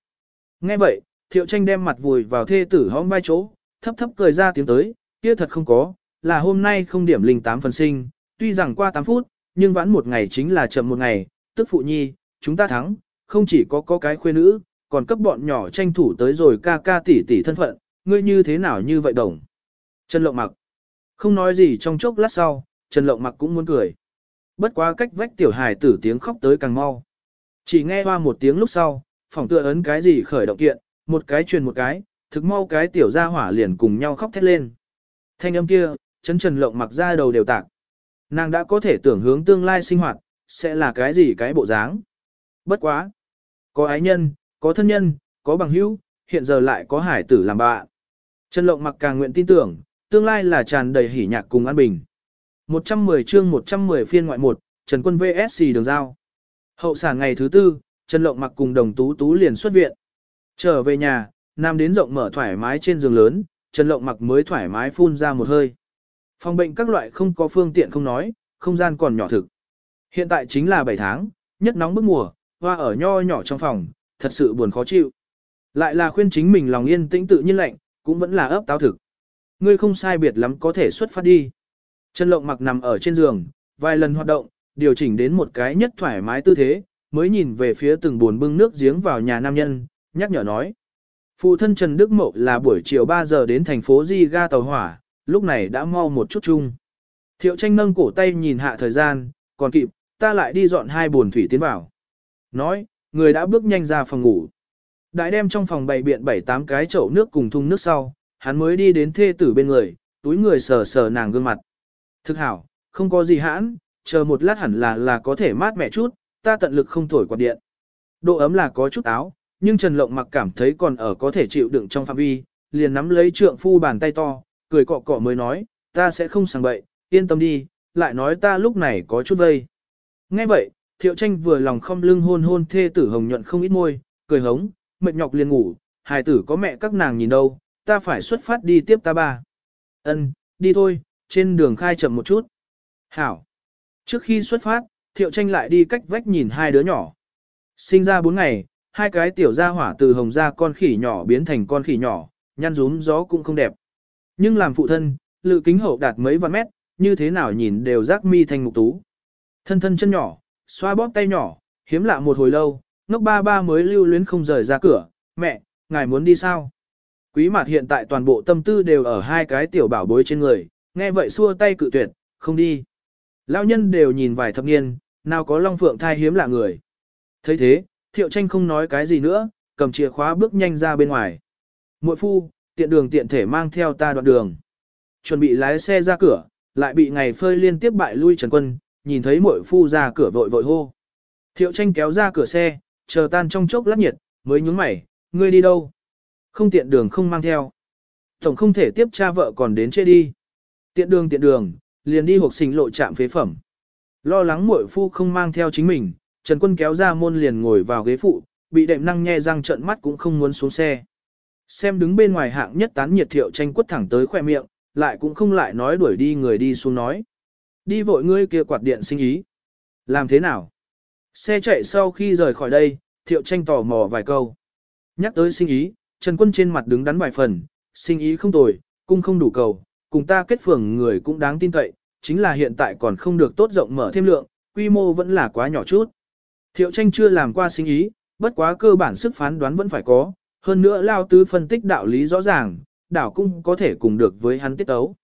Nghe vậy, Thiệu Tranh đem mặt vùi vào thê tử hõm vai chỗ, thấp thấp cười ra tiếng tới, kia thật không có, là hôm nay không điểm linh tám phần sinh, tuy rằng qua 8 phút, nhưng vãn một ngày chính là chậm một ngày, tức phụ nhi, chúng ta thắng, không chỉ có có cái khuê nữ, còn cấp bọn nhỏ tranh thủ tới rồi ca ca tỷ tỷ thân phận, ngươi như thế nào như vậy đồng. Trần Lộng mặc, không nói gì trong chốc lát sau, Trần Lộng mặc cũng muốn cười. Bất quá cách vách tiểu hài tử tiếng khóc tới càng mau. Chỉ nghe hoa một tiếng lúc sau, phòng tựa ấn cái gì khởi động kiện, một cái truyền một cái, thực mau cái tiểu gia hỏa liền cùng nhau khóc thét lên. Thanh âm kia, chấn trần lộng mặc ra đầu đều tạc. Nàng đã có thể tưởng hướng tương lai sinh hoạt, sẽ là cái gì cái bộ dáng. Bất quá. Có ái nhân, có thân nhân, có bằng hữu, hiện giờ lại có hải tử làm bạn. Trần lộng mặc càng nguyện tin tưởng, tương lai là tràn đầy hỉ nhạc cùng an bình. 110 chương 110 phiên ngoại 1, Trần Quân VSC đường giao. Hậu sản ngày thứ tư, Trần Lộng mặc cùng đồng tú tú liền xuất viện. Trở về nhà, Nam đến rộng mở thoải mái trên giường lớn, Trần Lộng mặc mới thoải mái phun ra một hơi. Phòng bệnh các loại không có phương tiện không nói, không gian còn nhỏ thực. Hiện tại chính là 7 tháng, nhất nóng bức mùa, hoa ở nho nhỏ trong phòng, thật sự buồn khó chịu. Lại là khuyên chính mình lòng yên tĩnh tự nhiên lạnh, cũng vẫn là ấp táo thực. Ngươi không sai biệt lắm có thể xuất phát đi. Trần Lộng mặc nằm ở trên giường, vài lần hoạt động, điều chỉnh đến một cái nhất thoải mái tư thế, mới nhìn về phía từng buồn bưng nước giếng vào nhà nam nhân, nhắc nhở nói. Phụ thân Trần Đức Mậu là buổi chiều 3 giờ đến thành phố Di ga tàu hỏa, lúc này đã mau một chút chung. Thiệu tranh nâng cổ tay nhìn hạ thời gian, còn kịp, ta lại đi dọn hai buồn thủy tiến vào. Nói, người đã bước nhanh ra phòng ngủ. Đại đem trong phòng bày biện bảy tám cái chậu nước cùng thùng nước sau, hắn mới đi đến thê tử bên người, túi người sờ sờ nàng gương mặt. Thực hảo, không có gì hãn, chờ một lát hẳn là là có thể mát mẻ chút, ta tận lực không thổi quạt điện. Độ ấm là có chút áo, nhưng Trần Lộng mặc cảm thấy còn ở có thể chịu đựng trong phạm vi, liền nắm lấy trượng phu bàn tay to, cười cọ cọ mới nói, ta sẽ không sang bậy, yên tâm đi, lại nói ta lúc này có chút vây. Nghe vậy, Thiệu Tranh vừa lòng không lưng hôn hôn thê tử hồng nhuận không ít môi, cười hống, mệt nhọc liền ngủ, hài tử có mẹ các nàng nhìn đâu, ta phải xuất phát đi tiếp ta ba. Ân, đi thôi, trên đường khai chậm một chút. Hảo. Trước khi xuất phát, Thiệu Tranh lại đi cách vách nhìn hai đứa nhỏ. Sinh ra bốn ngày, hai cái tiểu gia hỏa từ hồng ra con khỉ nhỏ biến thành con khỉ nhỏ, nhăn rúm gió cũng không đẹp. Nhưng làm phụ thân, lự kính hậu đạt mấy vạn mét, như thế nào nhìn đều rác mi thành mục tú. Thân thân chân nhỏ, xoa bóp tay nhỏ, hiếm lạ một hồi lâu, ngốc ba ba mới lưu luyến không rời ra cửa, mẹ, ngài muốn đi sao? Quý mặt hiện tại toàn bộ tâm tư đều ở hai cái tiểu bảo bối trên người, nghe vậy xua tay cự tuyệt, không đi. Lão nhân đều nhìn vài thập niên, nào có long phượng thai hiếm lạ người. thấy thế, thiệu tranh không nói cái gì nữa, cầm chìa khóa bước nhanh ra bên ngoài. Muội phu, tiện đường tiện thể mang theo ta đoạn đường. Chuẩn bị lái xe ra cửa, lại bị ngày phơi liên tiếp bại lui Trần Quân, nhìn thấy muội phu ra cửa vội vội hô. Thiệu tranh kéo ra cửa xe, chờ tan trong chốc lát nhiệt, mới nhúng mày, ngươi đi đâu? Không tiện đường không mang theo. Tổng không thể tiếp cha vợ còn đến chê đi. Tiện đường tiện đường, liền đi hộp sinh lộ chạm phế phẩm. Lo lắng muội phu không mang theo chính mình, Trần Quân kéo ra môn liền ngồi vào ghế phụ, bị đệm năng nhe răng trợn mắt cũng không muốn xuống xe. Xem đứng bên ngoài hạng nhất tán nhiệt thiệu tranh quất thẳng tới khoe miệng, lại cũng không lại nói đuổi đi người đi xuống nói. Đi vội ngươi kia quạt điện sinh ý. Làm thế nào? Xe chạy sau khi rời khỏi đây, thiệu tranh tò mò vài câu. Nhắc tới sinh ý, Trần Quân trên mặt đứng đắn vài phần, sinh ý không tồi, cung không đủ cầu, cùng ta kết phường người cũng đáng tin cậy, chính là hiện tại còn không được tốt rộng mở thêm lượng, quy mô vẫn là quá nhỏ chút. Thiệu tranh chưa làm qua sinh ý, bất quá cơ bản sức phán đoán vẫn phải có, hơn nữa lao tứ phân tích đạo lý rõ ràng, đảo cũng có thể cùng được với hắn tiết ấu.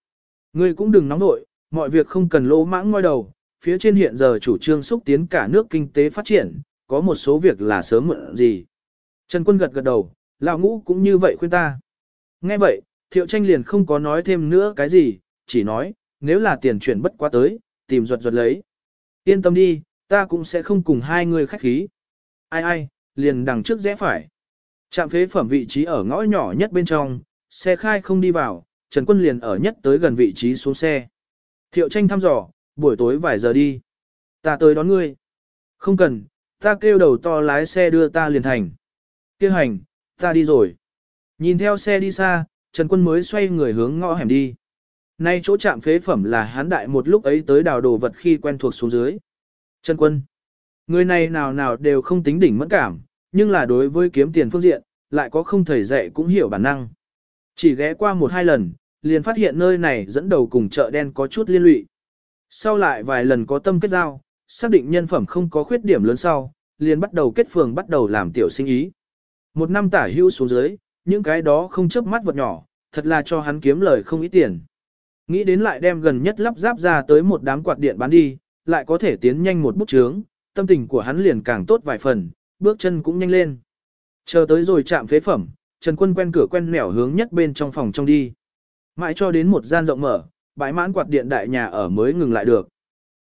Ngươi cũng đừng nóng nội, mọi việc không cần lỗ mãng ngoi đầu, phía trên hiện giờ chủ trương xúc tiến cả nước kinh tế phát triển, có một số việc là sớm muộn gì. Trần Quân gật gật đầu, lão ngũ cũng như vậy khuyên ta. Nghe vậy, thiệu tranh liền không có nói thêm nữa cái gì, chỉ nói, nếu là tiền chuyển bất quá tới, tìm ruột ruột lấy. Yên tâm đi, ta cũng sẽ không cùng hai người khách khí. Ai ai, liền đằng trước rẽ phải. Trạm phế phẩm vị trí ở ngõ nhỏ nhất bên trong, xe khai không đi vào, Trần Quân liền ở nhất tới gần vị trí xuống xe. Thiệu tranh thăm dò, buổi tối vài giờ đi. Ta tới đón ngươi. Không cần, ta kêu đầu to lái xe đưa ta liền thành. Kêu hành, ta đi rồi. Nhìn theo xe đi xa, Trần Quân mới xoay người hướng ngõ hẻm đi. Nay chỗ trạm phế phẩm là hán đại một lúc ấy tới đào đồ vật khi quen thuộc xuống dưới. Trần Quân. Người này nào nào đều không tính đỉnh mẫn cảm, nhưng là đối với kiếm tiền phương diện, lại có không thầy dạy cũng hiểu bản năng. Chỉ ghé qua một hai lần, liền phát hiện nơi này dẫn đầu cùng chợ đen có chút liên lụy. Sau lại vài lần có tâm kết giao, xác định nhân phẩm không có khuyết điểm lớn sau, liền bắt đầu kết phường bắt đầu làm tiểu sinh ý. Một năm tả hữu xuống dưới, những cái đó không chớp mắt vật nhỏ, thật là cho hắn kiếm lời không ít tiền. Nghĩ đến lại đem gần nhất lắp ráp ra tới một đám quạt điện bán đi, lại có thể tiến nhanh một bút chướng, tâm tình của hắn liền càng tốt vài phần, bước chân cũng nhanh lên. Chờ tới rồi chạm phế phẩm, Trần Quân quen cửa quen nẻo hướng nhất bên trong phòng trong đi. Mãi cho đến một gian rộng mở, bãi mãn quạt điện đại nhà ở mới ngừng lại được.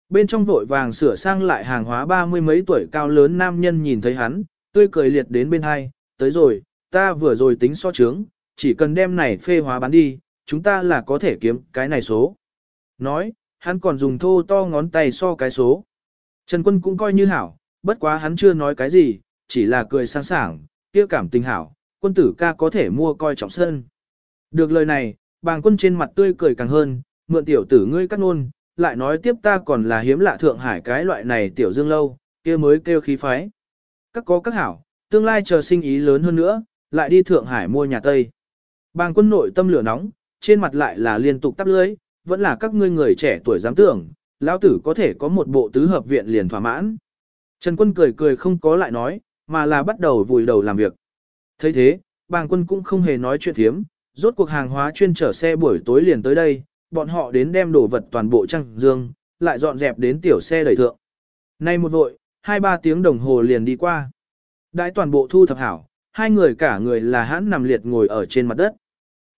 Bên trong vội vàng sửa sang lại hàng hóa ba mươi mấy tuổi cao lớn nam nhân nhìn thấy hắn, tươi cười liệt đến bên hai, tới rồi, ta vừa rồi tính so chướng, chỉ cần đem này phê hóa bán đi, chúng ta là có thể kiếm cái này số. Nói, hắn còn dùng thô to ngón tay so cái số. Trần Quân cũng coi như hảo, bất quá hắn chưa nói cái gì, chỉ là cười sáng sảng, kia cảm tình hảo, quân tử ca có thể mua coi trọng sơn Được lời này, bàng quân trên mặt tươi cười càng hơn, mượn tiểu tử ngươi cắt nôn, lại nói tiếp ta còn là hiếm lạ Thượng Hải cái loại này tiểu dương lâu, kia mới kêu khí phái. Các có các hảo, tương lai chờ sinh ý lớn hơn nữa, lại đi Thượng Hải mua nhà Tây. Bàng quân nội tâm lửa nóng, trên mặt lại là liên tục tắp lưới, vẫn là các ngươi người trẻ tuổi dám tưởng, lão tử có thể có một bộ tứ hợp viện liền thỏa mãn. Trần quân cười cười không có lại nói, mà là bắt đầu vùi đầu làm việc. thấy thế, bàng quân cũng không hề nói chuyện thiếm, rốt cuộc hàng hóa chuyên chở xe buổi tối liền tới đây, bọn họ đến đem đồ vật toàn bộ trăng dương, lại dọn dẹp đến tiểu xe đẩy thượng. Nay một vội, hai ba tiếng đồng hồ liền đi qua. Đãi toàn bộ thu thập hảo, hai người cả người là hãn nằm liệt ngồi ở trên mặt đất.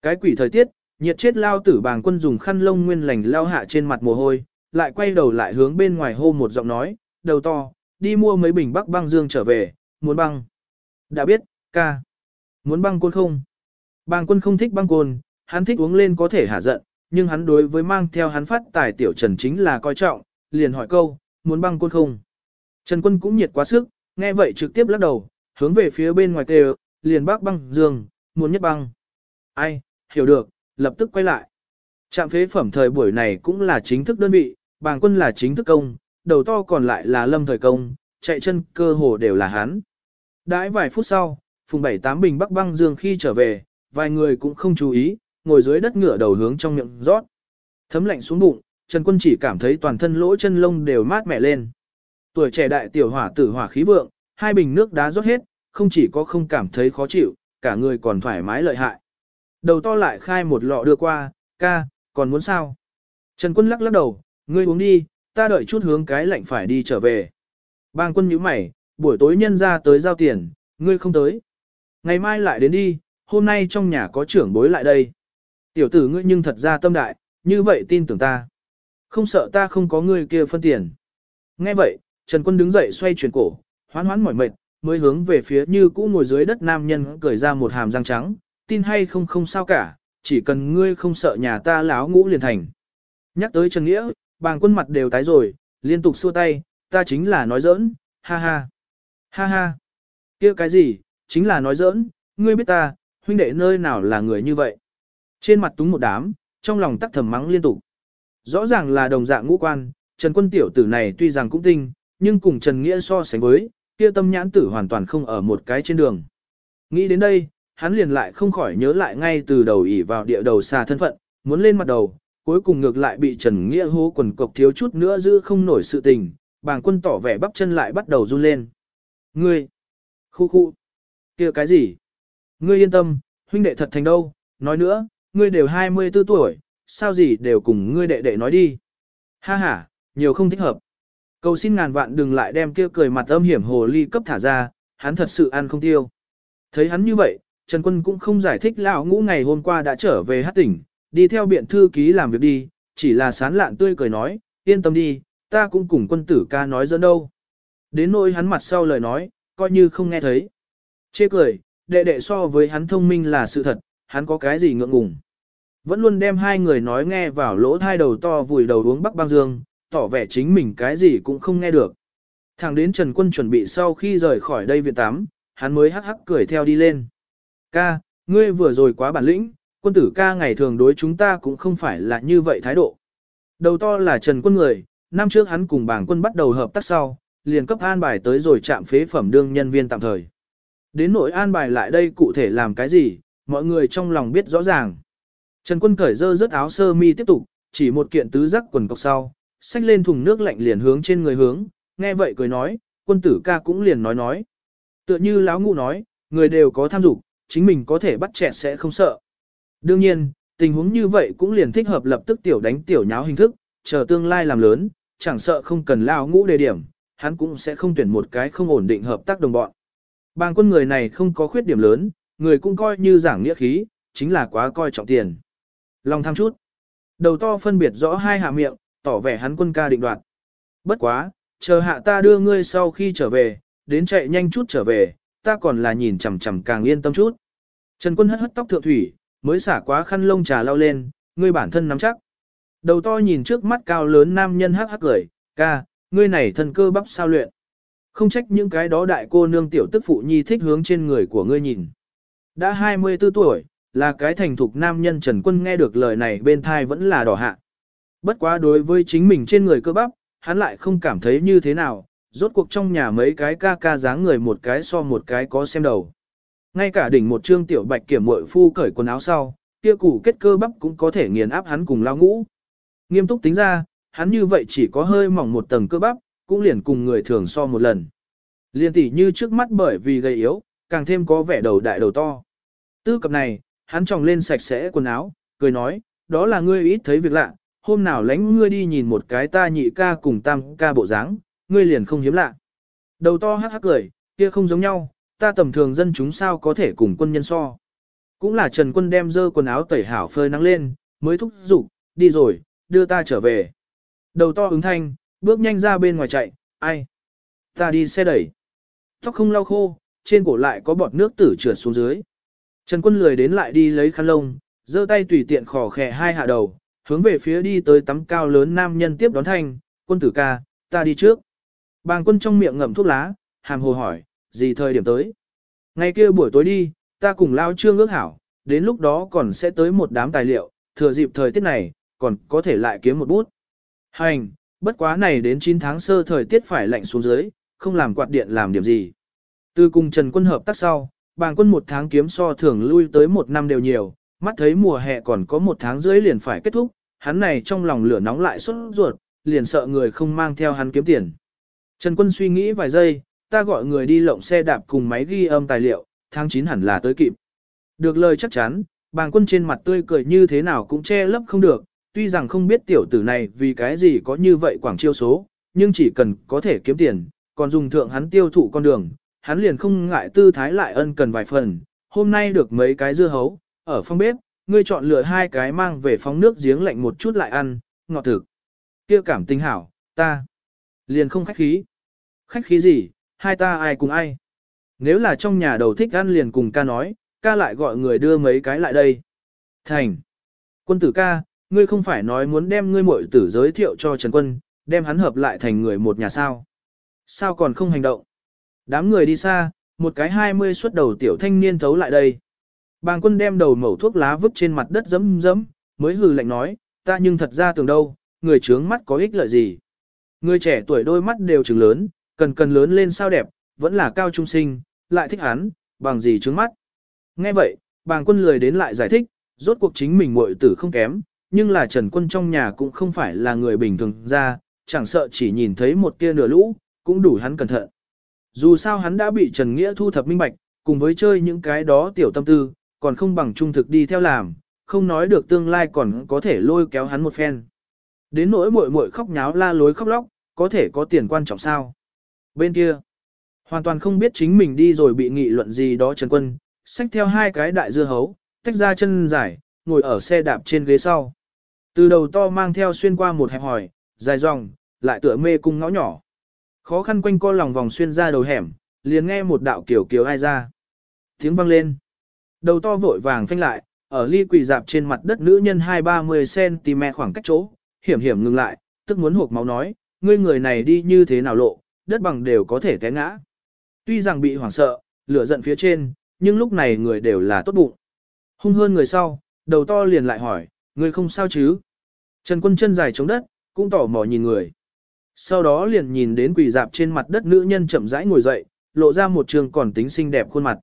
Cái quỷ thời tiết, nhiệt chết lao tử bàng quân dùng khăn lông nguyên lành lao hạ trên mặt mồ hôi, lại quay đầu lại hướng bên ngoài hô một giọng nói, đầu to, đi mua mấy bình bắc băng dương trở về, muốn băng. Đã biết, ca. Muốn băng côn không? Bàng quân không thích băng côn, hắn thích uống lên có thể hả giận, nhưng hắn đối với mang theo hắn phát tài tiểu trần chính là coi trọng, liền hỏi câu, muốn băng côn không? Trần quân cũng nhiệt quá sức, nghe vậy trực tiếp lắc đầu, hướng về phía bên ngoài kề, liền bác băng dương, muốn nhất băng. Ai, hiểu được, lập tức quay lại. Trạm phế phẩm thời buổi này cũng là chính thức đơn vị, bàng quân là chính thức công, đầu to còn lại là lâm thời công, chạy chân cơ hồ đều là hắn. Đãi vài phút sau, phùng bảy tám bình bắc băng dương khi trở về, vài người cũng không chú ý, ngồi dưới đất ngửa đầu hướng trong miệng rót. Thấm lạnh xuống bụng, Trần Quân chỉ cảm thấy toàn thân lỗ chân lông đều mát mẻ lên. Tuổi trẻ đại tiểu hỏa tử hỏa khí vượng, hai bình nước đá rót hết, không chỉ có không cảm thấy khó chịu, cả người còn thoải mái lợi hại. Đầu to lại khai một lọ đưa qua, ca, còn muốn sao? Trần Quân lắc lắc đầu, ngươi uống đi, ta đợi chút hướng cái lạnh phải đi trở về. Bang quân nhíu mày, buổi tối nhân ra tới giao tiền, ngươi không tới. Ngày mai lại đến đi, hôm nay trong nhà có trưởng bối lại đây. Tiểu tử ngươi nhưng thật ra tâm đại, như vậy tin tưởng ta. Không sợ ta không có ngươi kia phân tiền. Nghe vậy, Trần Quân đứng dậy xoay chuyển cổ, hoán hoán mỏi mệt, mới hướng về phía như cũ ngồi dưới đất nam nhân cười ra một hàm răng trắng, tin hay không không sao cả, chỉ cần ngươi không sợ nhà ta láo ngũ liền thành. Nhắc tới Trần Nghĩa, bàng quân mặt đều tái rồi, liên tục xua tay, ta chính là nói giỡn, ha ha. Ha ha. kia cái gì, chính là nói giỡn, ngươi biết ta, huynh đệ nơi nào là người như vậy. Trên mặt túng một đám, trong lòng tắc thầm mắng liên tục. Rõ ràng là đồng dạng ngũ quan, Trần quân tiểu tử này tuy rằng cũng tinh, nhưng cùng Trần Nghĩa so sánh với, kia tâm nhãn tử hoàn toàn không ở một cái trên đường. Nghĩ đến đây, hắn liền lại không khỏi nhớ lại ngay từ đầu ỉ vào địa đầu xa thân phận, muốn lên mặt đầu, cuối cùng ngược lại bị Trần Nghĩa hô quần cộc thiếu chút nữa giữ không nổi sự tình, bàng quân tỏ vẻ bắp chân lại bắt đầu run lên. Ngươi! Khu khu! kia cái gì? Ngươi yên tâm, huynh đệ thật thành đâu, nói nữa, ngươi đều 24 tuổi, sao gì đều cùng ngươi đệ đệ nói đi. Ha ha, nhiều không thích hợp. Cầu xin ngàn vạn đừng lại đem kia cười mặt âm hiểm hồ ly cấp thả ra, hắn thật sự ăn không tiêu. Thấy hắn như vậy, Trần Quân cũng không giải thích lão ngũ ngày hôm qua đã trở về hát tỉnh, đi theo biện thư ký làm việc đi, chỉ là sán lạn tươi cười nói, yên tâm đi, ta cũng cùng quân tử ca nói dẫn đâu. Đến nỗi hắn mặt sau lời nói, coi như không nghe thấy. Chê cười, đệ đệ so với hắn thông minh là sự thật, hắn có cái gì ngượng ngùng. Vẫn luôn đem hai người nói nghe vào lỗ thai đầu to vùi đầu uống bắc băng dương, tỏ vẻ chính mình cái gì cũng không nghe được. Thẳng đến Trần Quân chuẩn bị sau khi rời khỏi đây viện tắm, hắn mới hắc hắc cười theo đi lên. Ca, ngươi vừa rồi quá bản lĩnh, quân tử ca ngày thường đối chúng ta cũng không phải là như vậy thái độ. Đầu to là Trần Quân người, năm trước hắn cùng bảng quân bắt đầu hợp tác sau, liền cấp an bài tới rồi chạm phế phẩm đương nhân viên tạm thời. Đến nỗi an bài lại đây cụ thể làm cái gì, mọi người trong lòng biết rõ ràng. Trần Quân cởi dơ rớt áo sơ mi tiếp tục, chỉ một kiện tứ giác quần cọc sau, xách lên thùng nước lạnh liền hướng trên người hướng, nghe vậy cười nói, quân tử ca cũng liền nói nói. Tựa như lão ngụ nói, người đều có tham dục, chính mình có thể bắt trẻ sẽ không sợ. Đương nhiên, tình huống như vậy cũng liền thích hợp lập tức tiểu đánh tiểu nháo hình thức, chờ tương lai làm lớn, chẳng sợ không cần lão ngũ đề điểm, hắn cũng sẽ không tuyển một cái không ổn định hợp tác đồng bọn. Bang quân người này không có khuyết điểm lớn, người cũng coi như giảng nghĩa khí, chính là quá coi trọng tiền. Lòng tham chút. Đầu to phân biệt rõ hai hạ miệng, tỏ vẻ hắn quân ca định đoạt. Bất quá, chờ hạ ta đưa ngươi sau khi trở về, đến chạy nhanh chút trở về, ta còn là nhìn chằm chằm càng yên tâm chút. Trần quân hất hất tóc thượng thủy, mới xả quá khăn lông trà lao lên, ngươi bản thân nắm chắc. Đầu to nhìn trước mắt cao lớn nam nhân hắc hắc cười, ca, ngươi này thân cơ bắp sao luyện. Không trách những cái đó đại cô nương tiểu tức phụ nhi thích hướng trên người của ngươi nhìn. Đã 24 tuổi, là cái thành thục nam nhân Trần Quân nghe được lời này bên thai vẫn là đỏ hạ. Bất quá đối với chính mình trên người cơ bắp, hắn lại không cảm thấy như thế nào, rốt cuộc trong nhà mấy cái ca ca dáng người một cái so một cái có xem đầu. Ngay cả đỉnh một trương tiểu bạch kiểm muội phu cởi quần áo sau, kia củ kết cơ bắp cũng có thể nghiền áp hắn cùng lao ngũ. Nghiêm túc tính ra, hắn như vậy chỉ có hơi mỏng một tầng cơ bắp, cũng liền cùng người thường so một lần. Liên tỷ như trước mắt bởi vì gầy yếu, càng thêm có vẻ đầu đại đầu to. Tư cập này, hắn tròng lên sạch sẽ quần áo, cười nói, đó là ngươi ít thấy việc lạ, hôm nào lánh ngươi đi nhìn một cái ta nhị ca cùng tam ca bộ dáng, ngươi liền không hiếm lạ. Đầu to hắc hắc cười, kia không giống nhau, ta tầm thường dân chúng sao có thể cùng quân nhân so. Cũng là Trần Quân đem dơ quần áo tẩy hảo phơi nắng lên, mới thúc giục, đi rồi, đưa ta trở về. Đầu to ứng thanh, bước nhanh ra bên ngoài chạy, ai? Ta đi xe đẩy. Tóc không lau khô, trên cổ lại có bọt nước tử trượt xuống dưới. Trần Quân lười đến lại đi lấy khăn lông, giơ tay tùy tiện khò khè hai hạ đầu, hướng về phía đi tới tắm cao lớn nam nhân tiếp đón thanh, quân tử ca, ta đi trước. Bàng quân trong miệng ngậm thuốc lá, hàm hồ hỏi, gì thời điểm tới? Ngày kia buổi tối đi, ta cùng lao trương ước hảo, đến lúc đó còn sẽ tới một đám tài liệu, thừa dịp thời tiết này, còn có thể lại kiếm một bút. Hành, bất quá này đến 9 tháng sơ thời tiết phải lạnh xuống dưới, không làm quạt điện làm điểm gì. Từ cùng Trần Quân hợp tác sau, bàng quân một tháng kiếm so thường lui tới một năm đều nhiều, mắt thấy mùa hè còn có một tháng rưỡi liền phải kết thúc, hắn này trong lòng lửa nóng lại xuất ruột, liền sợ người không mang theo hắn kiếm tiền. Trần Quân suy nghĩ vài giây, ta gọi người đi lộng xe đạp cùng máy ghi âm tài liệu, tháng 9 hẳn là tới kịp. Được lời chắc chắn, bàng quân trên mặt tươi cười như thế nào cũng che lấp không được, tuy rằng không biết tiểu tử này vì cái gì có như vậy quảng chiêu số, nhưng chỉ cần có thể kiếm tiền, còn dùng thượng hắn tiêu thụ con đường, hắn liền không ngại tư thái lại ân cần vài phần, hôm nay được mấy cái dưa hấu, ở phòng bếp, ngươi chọn lựa hai cái mang về phóng nước giếng lạnh một chút lại ăn, ngọt thực. Kia cảm tình hảo, ta liền không khách khí. Khách khí gì, hai ta ai cùng ai. Nếu là trong nhà đầu thích ăn liền cùng ca nói, ca lại gọi người đưa mấy cái lại đây. Thành. Quân tử ca, ngươi không phải nói muốn đem ngươi muội tử giới thiệu cho Trần Quân, đem hắn hợp lại thành người một nhà sao. Sao còn không hành động? Đám người đi xa, một cái hai mươi xuất đầu tiểu thanh niên thấu lại đây. Bàng quân đem đầu mẩu thuốc lá vứt trên mặt đất dẫm dẫm, mới hừ lạnh nói, ta nhưng thật ra tưởng đâu, người trướng mắt có ích lợi gì. Người trẻ tuổi đôi mắt đều trừng lớn, cần cần lớn lên sao đẹp, vẫn là cao trung sinh, lại thích hắn, bằng gì trướng mắt. Nghe vậy, bàng quân lười đến lại giải thích, rốt cuộc chính mình muội tử không kém, nhưng là trần quân trong nhà cũng không phải là người bình thường ra, chẳng sợ chỉ nhìn thấy một tia nửa lũ, cũng đủ hắn cẩn thận. Dù sao hắn đã bị Trần Nghĩa thu thập minh bạch, cùng với chơi những cái đó tiểu tâm tư, còn không bằng trung thực đi theo làm, không nói được tương lai còn có thể lôi kéo hắn một phen. Đến nỗi muội muội khóc nháo la lối khóc lóc, có thể có tiền quan trọng sao. Bên kia, hoàn toàn không biết chính mình đi rồi bị nghị luận gì đó Trần Quân, xách theo hai cái đại dưa hấu, tách ra chân dài, ngồi ở xe đạp trên ghế sau. Từ đầu to mang theo xuyên qua một hẹp hỏi, dài dòng, lại tựa mê cung ngõ nhỏ. Khó khăn quanh co lòng vòng xuyên ra đầu hẻm, liền nghe một đạo kiểu kiểu ai ra. Tiếng vang lên. Đầu to vội vàng phanh lại, ở ly quỳ dạp trên mặt đất nữ nhân 2-30cm khoảng cách chỗ, hiểm hiểm ngừng lại, tức muốn hộp máu nói, ngươi người này đi như thế nào lộ, đất bằng đều có thể té ngã. Tuy rằng bị hoảng sợ, lửa giận phía trên, nhưng lúc này người đều là tốt bụng. Hung hơn người sau, đầu to liền lại hỏi, ngươi không sao chứ? Trần quân chân dài chống đất, cũng tỏ mò nhìn người. Sau đó liền nhìn đến quỳ dạp trên mặt đất nữ nhân chậm rãi ngồi dậy, lộ ra một trường còn tính xinh đẹp khuôn mặt.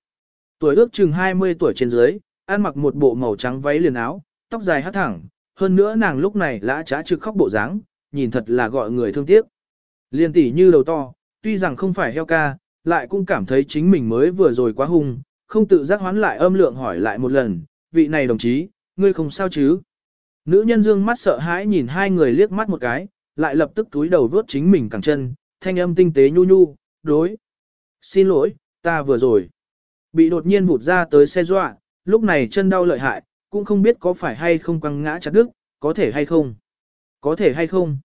Tuổi ước chừng 20 tuổi trên dưới, ăn mặc một bộ màu trắng váy liền áo, tóc dài hát thẳng, hơn nữa nàng lúc này lã trá trực khóc bộ dáng, nhìn thật là gọi người thương tiếc. Liên tỷ như đầu to, tuy rằng không phải heo ca, lại cũng cảm thấy chính mình mới vừa rồi quá hung, không tự giác hoán lại âm lượng hỏi lại một lần, vị này đồng chí, ngươi không sao chứ? Nữ nhân dương mắt sợ hãi nhìn hai người liếc mắt một cái, lại lập tức túi đầu vớt chính mình cẳng chân, thanh âm tinh tế nhu nhu, đối. Xin lỗi, ta vừa rồi. Bị đột nhiên vụt ra tới xe dọa, lúc này chân đau lợi hại, cũng không biết có phải hay không quăng ngã chặt đứt, có thể hay không. Có thể hay không.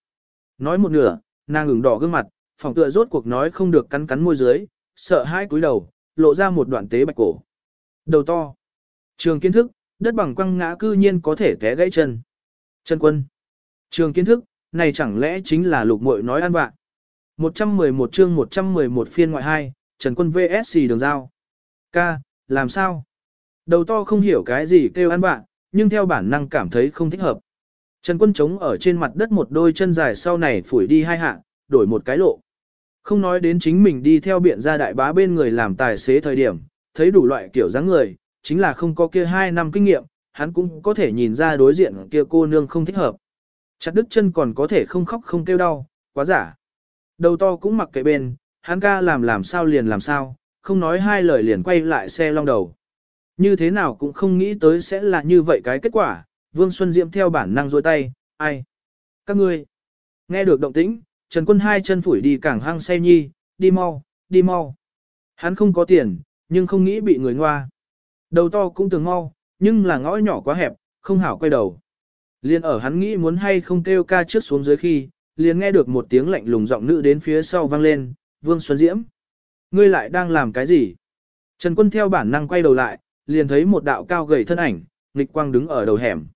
Nói một nửa, nàng ửng đỏ gương mặt, phòng tựa rốt cuộc nói không được cắn cắn môi dưới, sợ hai cúi đầu, lộ ra một đoạn tế bạch cổ. Đầu to. Trường kiến thức, đất bằng quăng ngã cư nhiên có thể té gãy chân. Chân quân. Trường kiến thức, này chẳng lẽ chính là lục muội nói ăn vạ. 111 chương 111 phiên ngoại 2, Trần Quân VSC đường giao. Ca, làm sao? Đầu to không hiểu cái gì kêu ăn bạn, nhưng theo bản năng cảm thấy không thích hợp. Trần Quân chống ở trên mặt đất một đôi chân dài sau này phủi đi hai hạ, đổi một cái lộ. Không nói đến chính mình đi theo biện gia đại bá bên người làm tài xế thời điểm, thấy đủ loại kiểu dáng người, chính là không có kia hai năm kinh nghiệm, hắn cũng có thể nhìn ra đối diện kia cô nương không thích hợp. Chặt đứt chân còn có thể không khóc không kêu đau, quá giả. Đầu to cũng mặc kệ bên, hắn ca làm làm sao liền làm sao, không nói hai lời liền quay lại xe long đầu. Như thế nào cũng không nghĩ tới sẽ là như vậy cái kết quả, Vương Xuân Diễm theo bản năng dôi tay, ai? Các ngươi. Nghe được động tĩnh, Trần Quân hai chân phủi đi cảng hang say nhi, đi mau, đi mau. Hắn không có tiền, nhưng không nghĩ bị người ngoa. Đầu to cũng tưởng mau, nhưng là ngõ nhỏ quá hẹp, không hảo quay đầu. Liên ở hắn nghĩ muốn hay không kêu ca trước xuống dưới khi, liền nghe được một tiếng lạnh lùng giọng nữ đến phía sau vang lên, Vương Xuân Diễm. Ngươi lại đang làm cái gì? Trần Quân theo bản năng quay đầu lại, liền thấy một đạo cao gầy thân ảnh, nghịch quang đứng ở đầu hẻm.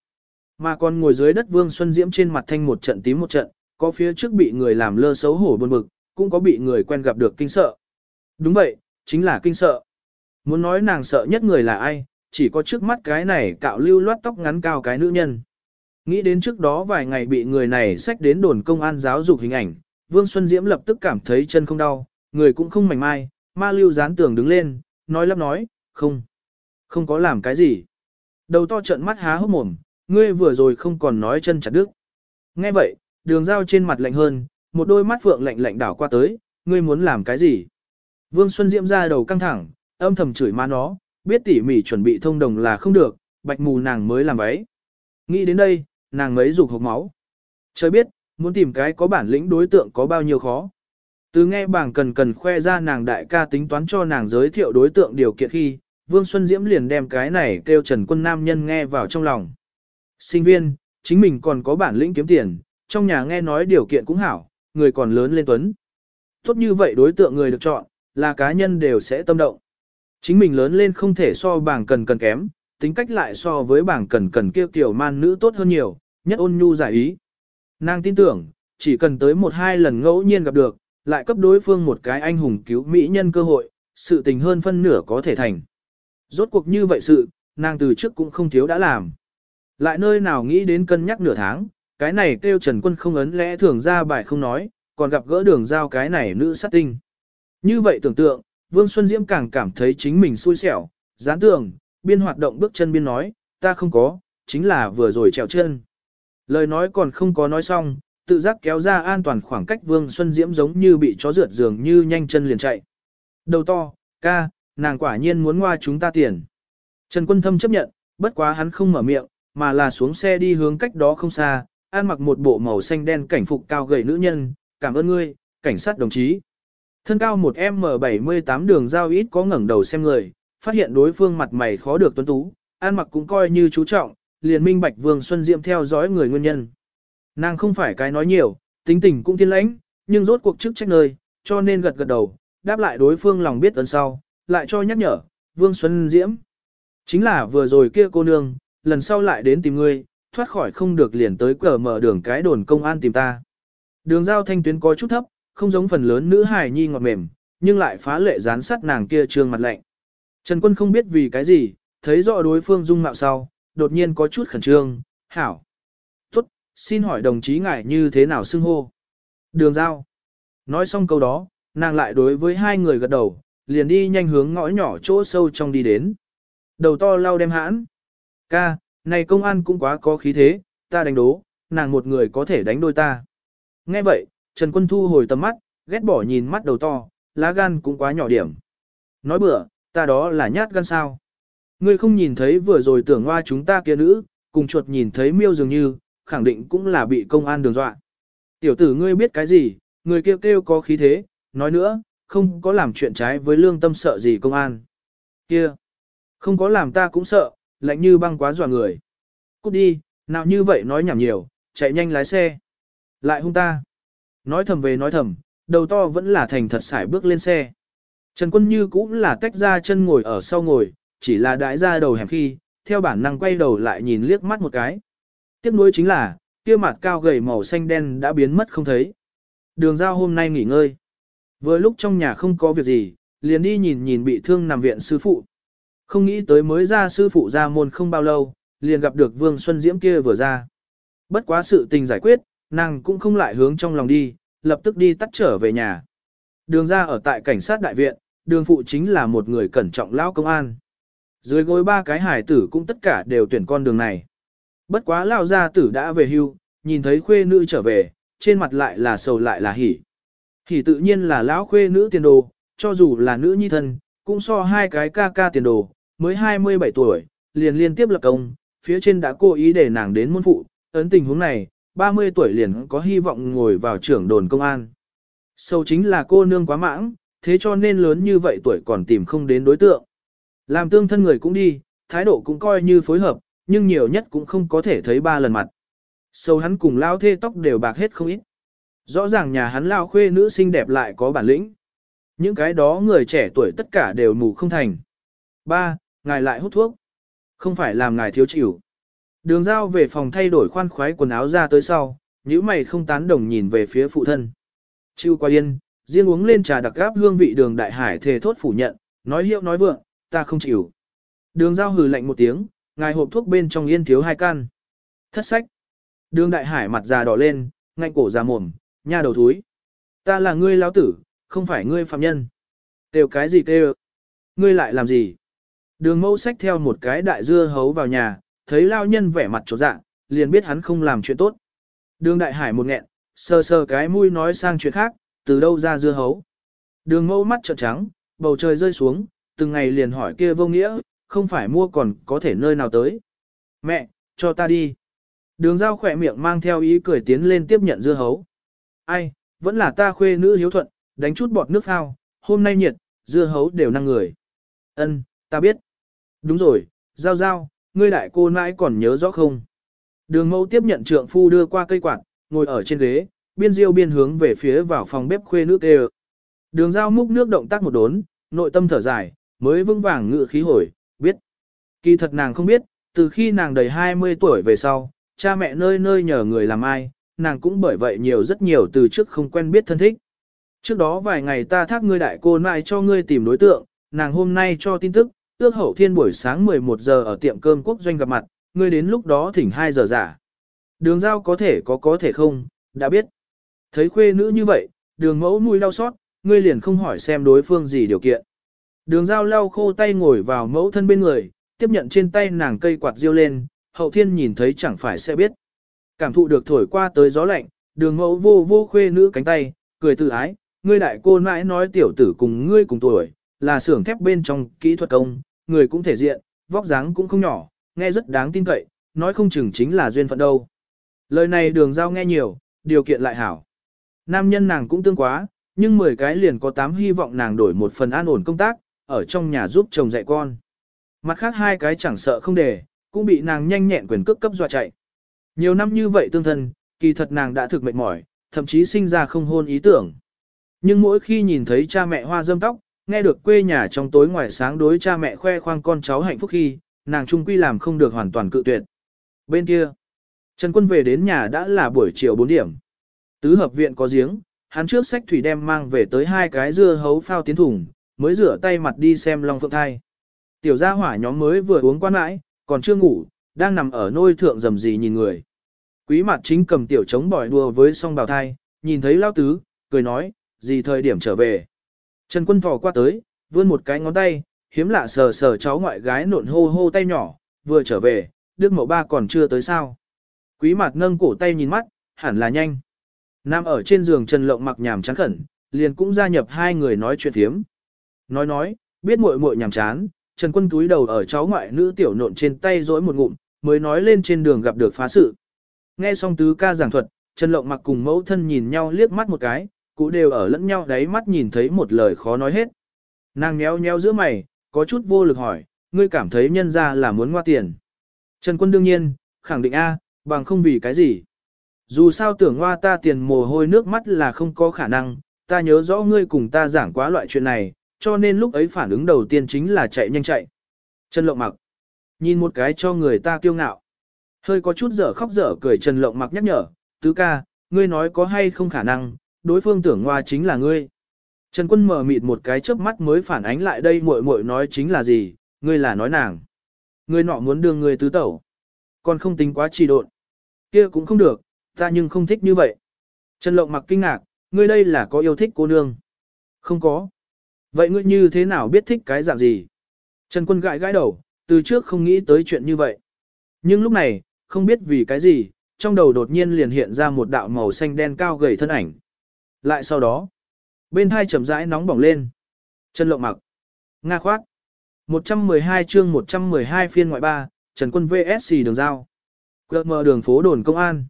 Mà còn ngồi dưới đất Vương Xuân Diễm trên mặt thanh một trận tím một trận, có phía trước bị người làm lơ xấu hổ buồn bực, cũng có bị người quen gặp được kinh sợ. Đúng vậy, chính là kinh sợ. Muốn nói nàng sợ nhất người là ai, chỉ có trước mắt cái này cạo lưu loát tóc ngắn cao cái nữ nhân. Nghĩ đến trước đó vài ngày bị người này xách đến đồn công an giáo dục hình ảnh, Vương Xuân Diễm lập tức cảm thấy chân không đau, người cũng không mảnh mai, ma lưu dán tường đứng lên, nói lắp nói, không, không có làm cái gì. Đầu to trận mắt há hốc mồm, ngươi vừa rồi không còn nói chân chặt đứt. Nghe vậy, đường dao trên mặt lạnh hơn, một đôi mắt phượng lạnh lạnh đảo qua tới, ngươi muốn làm cái gì? Vương Xuân Diễm ra đầu căng thẳng, âm thầm chửi ma nó, biết tỉ mỉ chuẩn bị thông đồng là không được, bạch mù nàng mới làm váy. Nghĩ đến đây, nàng mấy dục hộc máu. Trời biết, muốn tìm cái có bản lĩnh đối tượng có bao nhiêu khó. Từ nghe bảng cần cần khoe ra nàng đại ca tính toán cho nàng giới thiệu đối tượng điều kiện khi, Vương Xuân Diễm liền đem cái này kêu Trần Quân Nam Nhân nghe vào trong lòng. Sinh viên, chính mình còn có bản lĩnh kiếm tiền, trong nhà nghe nói điều kiện cũng hảo, người còn lớn lên tuấn. Tốt như vậy đối tượng người được chọn, là cá nhân đều sẽ tâm động. Chính mình lớn lên không thể so bảng cần cần kém, tính cách lại so với bảng cần cần kia kiểu man nữ tốt hơn nhiều, nhất ôn nhu giải ý. Nàng tin tưởng, chỉ cần tới một hai lần ngẫu nhiên gặp được, lại cấp đối phương một cái anh hùng cứu mỹ nhân cơ hội, sự tình hơn phân nửa có thể thành. Rốt cuộc như vậy sự, nàng từ trước cũng không thiếu đã làm. Lại nơi nào nghĩ đến cân nhắc nửa tháng, cái này kêu Trần Quân không ấn lẽ thường ra bài không nói, còn gặp gỡ đường giao cái này nữ sát tinh. Như vậy tưởng tượng, Vương Xuân Diễm càng cảm thấy chính mình xui xẻo, gián tưởng, biên hoạt động bước chân biên nói, ta không có, chính là vừa rồi trèo chân. Lời nói còn không có nói xong, tự giác kéo ra an toàn khoảng cách Vương Xuân Diễm giống như bị chó rượt giường như nhanh chân liền chạy. Đầu to, ca, nàng quả nhiên muốn ngoa chúng ta tiền. Trần Quân Thâm chấp nhận, bất quá hắn không mở miệng, mà là xuống xe đi hướng cách đó không xa, an mặc một bộ màu xanh đen cảnh phục cao gầy nữ nhân, cảm ơn ngươi, cảnh sát đồng chí. Thân cao một M78 đường giao ít có ngẩng đầu xem người, phát hiện đối phương mặt mày khó được tuấn tú, an mặc cũng coi như chú trọng, liền minh bạch Vương Xuân Diệm theo dõi người nguyên nhân. Nàng không phải cái nói nhiều, tính tình cũng thiên lãnh, nhưng rốt cuộc chức trách nơi, cho nên gật gật đầu, đáp lại đối phương lòng biết ơn sau, lại cho nhắc nhở, Vương Xuân Diễm. Chính là vừa rồi kia cô nương, lần sau lại đến tìm ngươi, thoát khỏi không được liền tới cờ mở đường cái đồn công an tìm ta. Đường giao thanh tuyến có chút thấp, không giống phần lớn nữ hài nhi ngọt mềm, nhưng lại phá lệ dán sát nàng kia trương mặt lạnh. Trần Quân không biết vì cái gì, thấy rõ đối phương dung mạo sau, đột nhiên có chút khẩn trương, hảo. Xin hỏi đồng chí ngài như thế nào xưng hô? Đường giao. Nói xong câu đó, nàng lại đối với hai người gật đầu, liền đi nhanh hướng ngõ nhỏ chỗ sâu trong đi đến. Đầu to lau đem hãn. Ca, này công an cũng quá có khí thế, ta đánh đố, nàng một người có thể đánh đôi ta. Nghe vậy, Trần Quân thu hồi tầm mắt, ghét bỏ nhìn mắt đầu to, lá gan cũng quá nhỏ điểm. Nói bừa, ta đó là nhát gan sao. Ngươi không nhìn thấy vừa rồi tưởng hoa chúng ta kia nữ, cùng chuột nhìn thấy miêu dường như, khẳng định cũng là bị công an đường dọa. Tiểu tử ngươi biết cái gì, người kêu kêu có khí thế, nói nữa, không có làm chuyện trái với lương tâm sợ gì công an. Kia, không có làm ta cũng sợ, lạnh như băng quá dọa người. Cút đi, nào như vậy nói nhảm nhiều, chạy nhanh lái xe. Lại hung ta. Nói thầm về nói thầm, đầu to vẫn là thành thật sải bước lên xe. Trần quân như cũng là tách ra chân ngồi ở sau ngồi, chỉ là đại ra đầu hẻm khi, theo bản năng quay đầu lại nhìn liếc mắt một cái. Tiếp nối chính là, kia mặt cao gầy màu xanh đen đã biến mất không thấy. Đường giao hôm nay nghỉ ngơi. Vừa lúc trong nhà không có việc gì, liền đi nhìn nhìn bị thương nằm viện sư phụ. Không nghĩ tới mới ra sư phụ ra môn không bao lâu, liền gặp được Vương Xuân Diễm kia vừa ra. Bất quá sự tình giải quyết, nàng cũng không lại hướng trong lòng đi, lập tức đi tắt trở về nhà. Đường ra ở tại cảnh sát đại viện, đường phụ chính là một người cẩn trọng lão công an. Dưới gối ba cái hải tử cũng tất cả đều tuyển con đường này. Bất quá lão gia tử đã về hưu, nhìn thấy khuê nữ trở về, trên mặt lại là sầu lại là hỉ. Hỉ tự nhiên là lão khuê nữ tiền đồ, cho dù là nữ nhi thân, cũng so hai cái ca ca tiền đồ, mới 27 tuổi, liền liên tiếp lập công, phía trên đã cố ý để nàng đến môn phụ, ấn tình huống này, 30 tuổi liền có hy vọng ngồi vào trưởng đồn công an. Sâu chính là cô nương quá mãng, thế cho nên lớn như vậy tuổi còn tìm không đến đối tượng. Làm tương thân người cũng đi, thái độ cũng coi như phối hợp, nhưng nhiều nhất cũng không có thể thấy ba lần mặt. Sâu hắn cùng lao thê tóc đều bạc hết không ít. Rõ ràng nhà hắn lao khuê nữ xinh đẹp lại có bản lĩnh. Những cái đó người trẻ tuổi tất cả đều mù không thành. Ba, ngài lại hút thuốc. Không phải làm ngài thiếu chịu. Đường giao về phòng thay đổi khoan khoái quần áo ra tới sau, nữ mày không tán đồng nhìn về phía phụ thân. Chịu qua yên, riêng uống lên trà đặc gáp hương vị đường đại hải thề thốt phủ nhận, nói hiệu nói vượng, ta không chịu. Đường giao hừ lạnh một tiếng, ngài hộp thuốc bên trong yên thiếu hai can. Thất sách. Đường đại hải mặt già đỏ lên, ngạnh cổ già mồm, nha đầu thúi. Ta là ngươi lão tử, không phải ngươi phạm nhân. Kêu cái gì kêu? Ngươi lại làm gì? Đường mẫu sách theo một cái đại dưa hấu vào nhà, thấy lao nhân vẻ mặt trột dạ, liền biết hắn không làm chuyện tốt. Đường đại hải một nghẹn, sờ sờ cái mũi nói sang chuyện khác, từ đâu ra dưa hấu. Đường mẫu mắt trợn trắng, bầu trời rơi xuống, từng ngày liền hỏi kia vô nghĩa, không phải mua còn có thể nơi nào tới. Mẹ, cho ta đi. Đường giao khỏe miệng mang theo ý cười tiến lên tiếp nhận dưa hấu. Ai, vẫn là ta khuê nữ hiếu thuận, đánh chút bọt nước phao, hôm nay nhiệt, dưa hấu đều năng người. Ân, ta biết. Đúng rồi, giao giao, ngươi đại cô nãi còn nhớ rõ không? Đường mẫu tiếp nhận trượng phu đưa qua cây quạt, ngồi ở trên ghế, biên diêu biên hướng về phía vào phòng bếp khuê nước kêu. Đường giao múc nước động tác một đốn, nội tâm thở dài, mới vững vàng ngự khí hồi, biết. Kỳ thật nàng không biết, từ khi nàng đầy 20 tuổi về sau, cha mẹ nơi nơi nhờ người làm ai, nàng cũng bởi vậy nhiều rất nhiều từ trước không quen biết thân thích. Trước đó vài ngày ta thác ngươi đại cô nại cho ngươi tìm đối tượng, nàng hôm nay cho tin tức, ước hậu thiên buổi sáng 11 giờ ở tiệm cơm quốc doanh gặp mặt, ngươi đến lúc đó thỉnh 2 giờ giả. Đường giao có thể có có thể không, đã biết. Thấy khuê nữ như vậy, đường mẫu mùi đau xót, ngươi liền không hỏi xem đối phương gì điều kiện. Đường giao lau khô tay ngồi vào mẫu thân bên người, tiếp nhận trên tay nàng cây quạt riêu lên, hậu thiên nhìn thấy chẳng phải sẽ biết. Cảm thụ được thổi qua tới gió lạnh, đường mẫu vô vô khuê nữ cánh tay, cười tự ái, ngươi đại cô mãi nói tiểu tử cùng ngươi cùng tuổi, là xưởng thép bên trong kỹ thuật công, người cũng thể diện, vóc dáng cũng không nhỏ, nghe rất đáng tin cậy, nói không chừng chính là duyên phận đâu. Lời này đường giao nghe nhiều, điều kiện lại hảo. Nam nhân nàng cũng tương quá, nhưng 10 cái liền có 8 hy vọng nàng đổi một phần an ổn công tác, ở trong nhà giúp chồng dạy con. Mặt khác hai cái chẳng sợ không để, cũng bị nàng nhanh nhẹn quyền cước cấp dọa chạy. Nhiều năm như vậy tương thân, kỳ thật nàng đã thực mệt mỏi, thậm chí sinh ra không hôn ý tưởng. Nhưng mỗi khi nhìn thấy cha mẹ hoa dâm tóc, nghe được quê nhà trong tối ngoài sáng đối cha mẹ khoe khoang con cháu hạnh phúc khi, nàng trung quy làm không được hoàn toàn cự tuyệt. Bên kia, Trần Quân về đến nhà đã là buổi chiều 4 điểm. Tứ hợp viện có giếng, hắn trước sách thủy đem mang về tới hai cái dưa hấu phao tiến thủng mới rửa tay mặt đi xem Long Phượng thai. Tiểu gia hỏa nhóm mới vừa uống quan mãi, còn chưa ngủ, đang nằm ở nôi thượng rầm rì nhìn người. Quý mặt chính cầm tiểu trống bỏi đùa với song bào thai, nhìn thấy lao tứ, cười nói, gì thời điểm trở về. Trần quân thò qua tới, vươn một cái ngón tay, hiếm lạ sờ sờ cháu ngoại gái nộn hô hô tay nhỏ, vừa trở về, đức mẫu ba còn chưa tới sao. Quý mặt nâng cổ tay nhìn mắt, hẳn là nhanh. Nam ở trên giường Trần Lộng mặc nhàm chán khẩn, liền cũng gia nhập hai người nói chuyện thiếm. Nói nói, biết muội muội nhàm chán, Trần Quân túi đầu ở cháu ngoại nữ tiểu nộn trên tay rỗi một ngụm, mới nói lên trên đường gặp được phá sự. Nghe xong tứ ca giảng thuật, Trần Lộng mặc cùng mẫu thân nhìn nhau liếc mắt một cái, cũng đều ở lẫn nhau đáy mắt nhìn thấy một lời khó nói hết. Nàng nhéo nhéo giữa mày, có chút vô lực hỏi, ngươi cảm thấy nhân ra là muốn ngoa tiền. Trần Quân đương nhiên, khẳng định A, bằng không vì cái gì. Dù sao tưởng hoa ta tiền mồ hôi nước mắt là không có khả năng, ta nhớ rõ ngươi cùng ta giảng quá loại chuyện này, cho nên lúc ấy phản ứng đầu tiên chính là chạy nhanh chạy. Trần Lộng mặc, nhìn một cái cho người ta kiêu ngạo. Hơi có chút dở khóc dở cười Trần Lộng mặc nhắc nhở, tứ ca, ngươi nói có hay không khả năng, đối phương tưởng hoa chính là ngươi. Trần Quân mở mịt một cái chớp mắt mới phản ánh lại đây muội muội nói chính là gì, ngươi là nói nàng. Ngươi nọ muốn đưa ngươi tứ tẩu. Còn không tính quá trì độn. Kia cũng không được, ta nhưng không thích như vậy. Trần Lộng mặc kinh ngạc, ngươi đây là có yêu thích cô nương. Không có. Vậy ngươi như thế nào biết thích cái dạng gì? Trần Quân gãi gãi đầu, từ trước không nghĩ tới chuyện như vậy. Nhưng lúc này, không biết vì cái gì, trong đầu đột nhiên liền hiện ra một đạo màu xanh đen cao gầy thân ảnh. Lại sau đó, bên hai chậm rãi nóng bỏng lên. Trần Lộng mặc. Nga khoát. 112 chương 112 phiên ngoại ba, Trần Quân VSC đường giao. quật mờ đường phố đồn công an.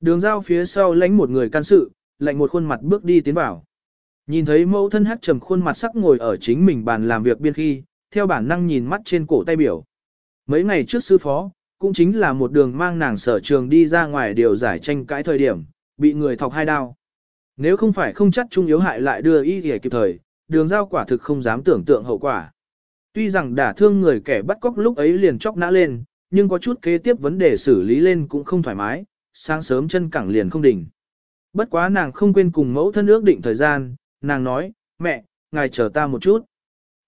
Đường giao phía sau lánh một người can sự, lạnh một khuôn mặt bước đi tiến vào. Nhìn thấy mẫu thân hắc trầm khuôn mặt sắc ngồi ở chính mình bàn làm việc biên khi, theo bản năng nhìn mắt trên cổ tay biểu. Mấy ngày trước sư phó, cũng chính là một đường mang nàng sở trường đi ra ngoài điều giải tranh cãi thời điểm, bị người thọc hai đao. Nếu không phải không chắc trung yếu hại lại đưa y để kịp thời, đường giao quả thực không dám tưởng tượng hậu quả. Tuy rằng đả thương người kẻ bắt cóc lúc ấy liền chóc nã lên, nhưng có chút kế tiếp vấn đề xử lý lên cũng không thoải mái, sáng sớm chân cẳng liền không đỉnh. Bất quá nàng không quên cùng mẫu thân ước định thời gian, nàng nói, mẹ, ngài chờ ta một chút.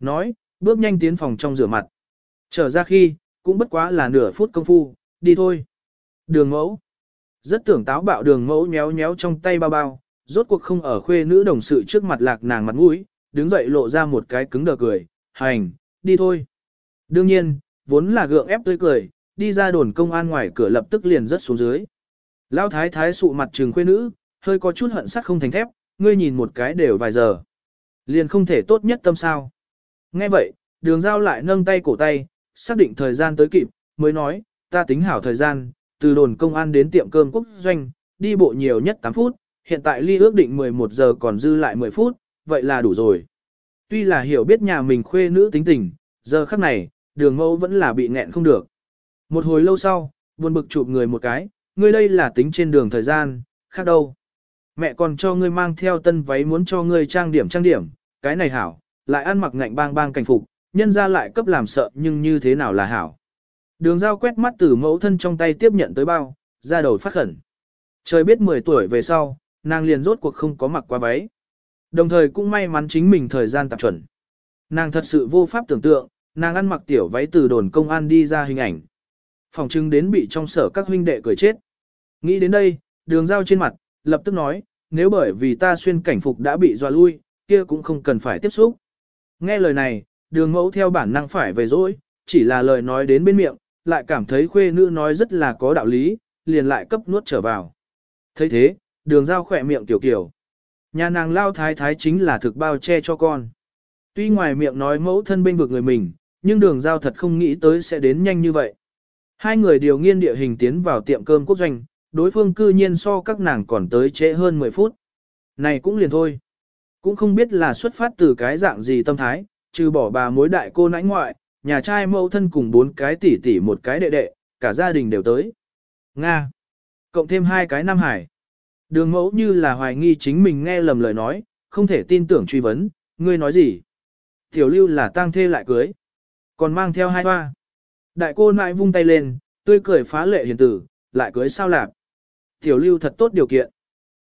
Nói, bước nhanh tiến phòng trong rửa mặt. Trở ra khi, cũng bất quá là nửa phút công phu, đi thôi. Đường mẫu. Rất tưởng táo bạo đường mẫu nhéo nhéo trong tay bao bao, rốt cuộc không ở khuê nữ đồng sự trước mặt lạc nàng mặt mũi, đứng dậy lộ ra một cái cứng đờ cười, hành, đi thôi. Đương nhiên, vốn là gượng ép tươi cười, đi ra đồn công an ngoài cửa lập tức liền rất xuống dưới. lao thái thái sụ mặt trừng khuê nữ, hơi có chút hận sắt không thành thép, ngươi nhìn một cái đều vài giờ. Liền không thể tốt nhất tâm sao. Nghe vậy, đường giao lại nâng tay cổ tay, xác định thời gian tới kịp, mới nói, ta tính hảo thời gian, từ đồn công an đến tiệm cơm quốc doanh, đi bộ nhiều nhất 8 phút, hiện tại ly ước định 11 giờ còn dư lại 10 phút, vậy là đủ rồi. Tuy là hiểu biết nhà mình khuê nữ tính tình, giờ khắc này, đường mẫu vẫn là bị nghẹn không được. Một hồi lâu sau, buồn bực chụp người một cái, ngươi đây là tính trên đường thời gian, khác đâu. Mẹ còn cho ngươi mang theo tân váy muốn cho ngươi trang điểm trang điểm, cái này hảo, lại ăn mặc ngạnh bang bang cảnh phục, nhân ra lại cấp làm sợ nhưng như thế nào là hảo. Đường giao quét mắt từ mẫu thân trong tay tiếp nhận tới bao, ra đầu phát khẩn. Trời biết 10 tuổi về sau, nàng liền rốt cuộc không có mặc qua váy. Đồng thời cũng may mắn chính mình thời gian tạp chuẩn. Nàng thật sự vô pháp tưởng tượng, nàng ăn mặc tiểu váy từ đồn công an đi ra hình ảnh. Phòng trưng đến bị trong sở các huynh đệ cười chết. Nghĩ đến đây, đường giao trên mặt, lập tức nói, nếu bởi vì ta xuyên cảnh phục đã bị dọa lui, kia cũng không cần phải tiếp xúc. Nghe lời này, đường mẫu theo bản năng phải về dỗi, chỉ là lời nói đến bên miệng, lại cảm thấy khuê nữ nói rất là có đạo lý, liền lại cấp nuốt trở vào. thấy thế, đường giao khỏe miệng tiểu kiểu. Nhà nàng lao thái thái chính là thực bao che cho con. Tuy ngoài miệng nói mẫu thân bên vực người mình, nhưng đường giao thật không nghĩ tới sẽ đến nhanh như vậy. Hai người điều nghiên địa hình tiến vào tiệm cơm quốc doanh, đối phương cư nhiên so các nàng còn tới trễ hơn 10 phút. Này cũng liền thôi. Cũng không biết là xuất phát từ cái dạng gì tâm thái, trừ bỏ bà mối đại cô nãi ngoại, nhà trai mẫu thân cùng bốn cái tỷ tỷ một cái đệ đệ, cả gia đình đều tới. Nga. Cộng thêm hai cái Nam Hải. Đường mẫu như là hoài nghi chính mình nghe lầm lời nói, không thể tin tưởng truy vấn, ngươi nói gì? Tiểu lưu là tang thê lại cưới, còn mang theo hai hoa. Đại cô nãi vung tay lên, tươi cười phá lệ hiền tử, lại cưới sao lạc. Tiểu lưu thật tốt điều kiện.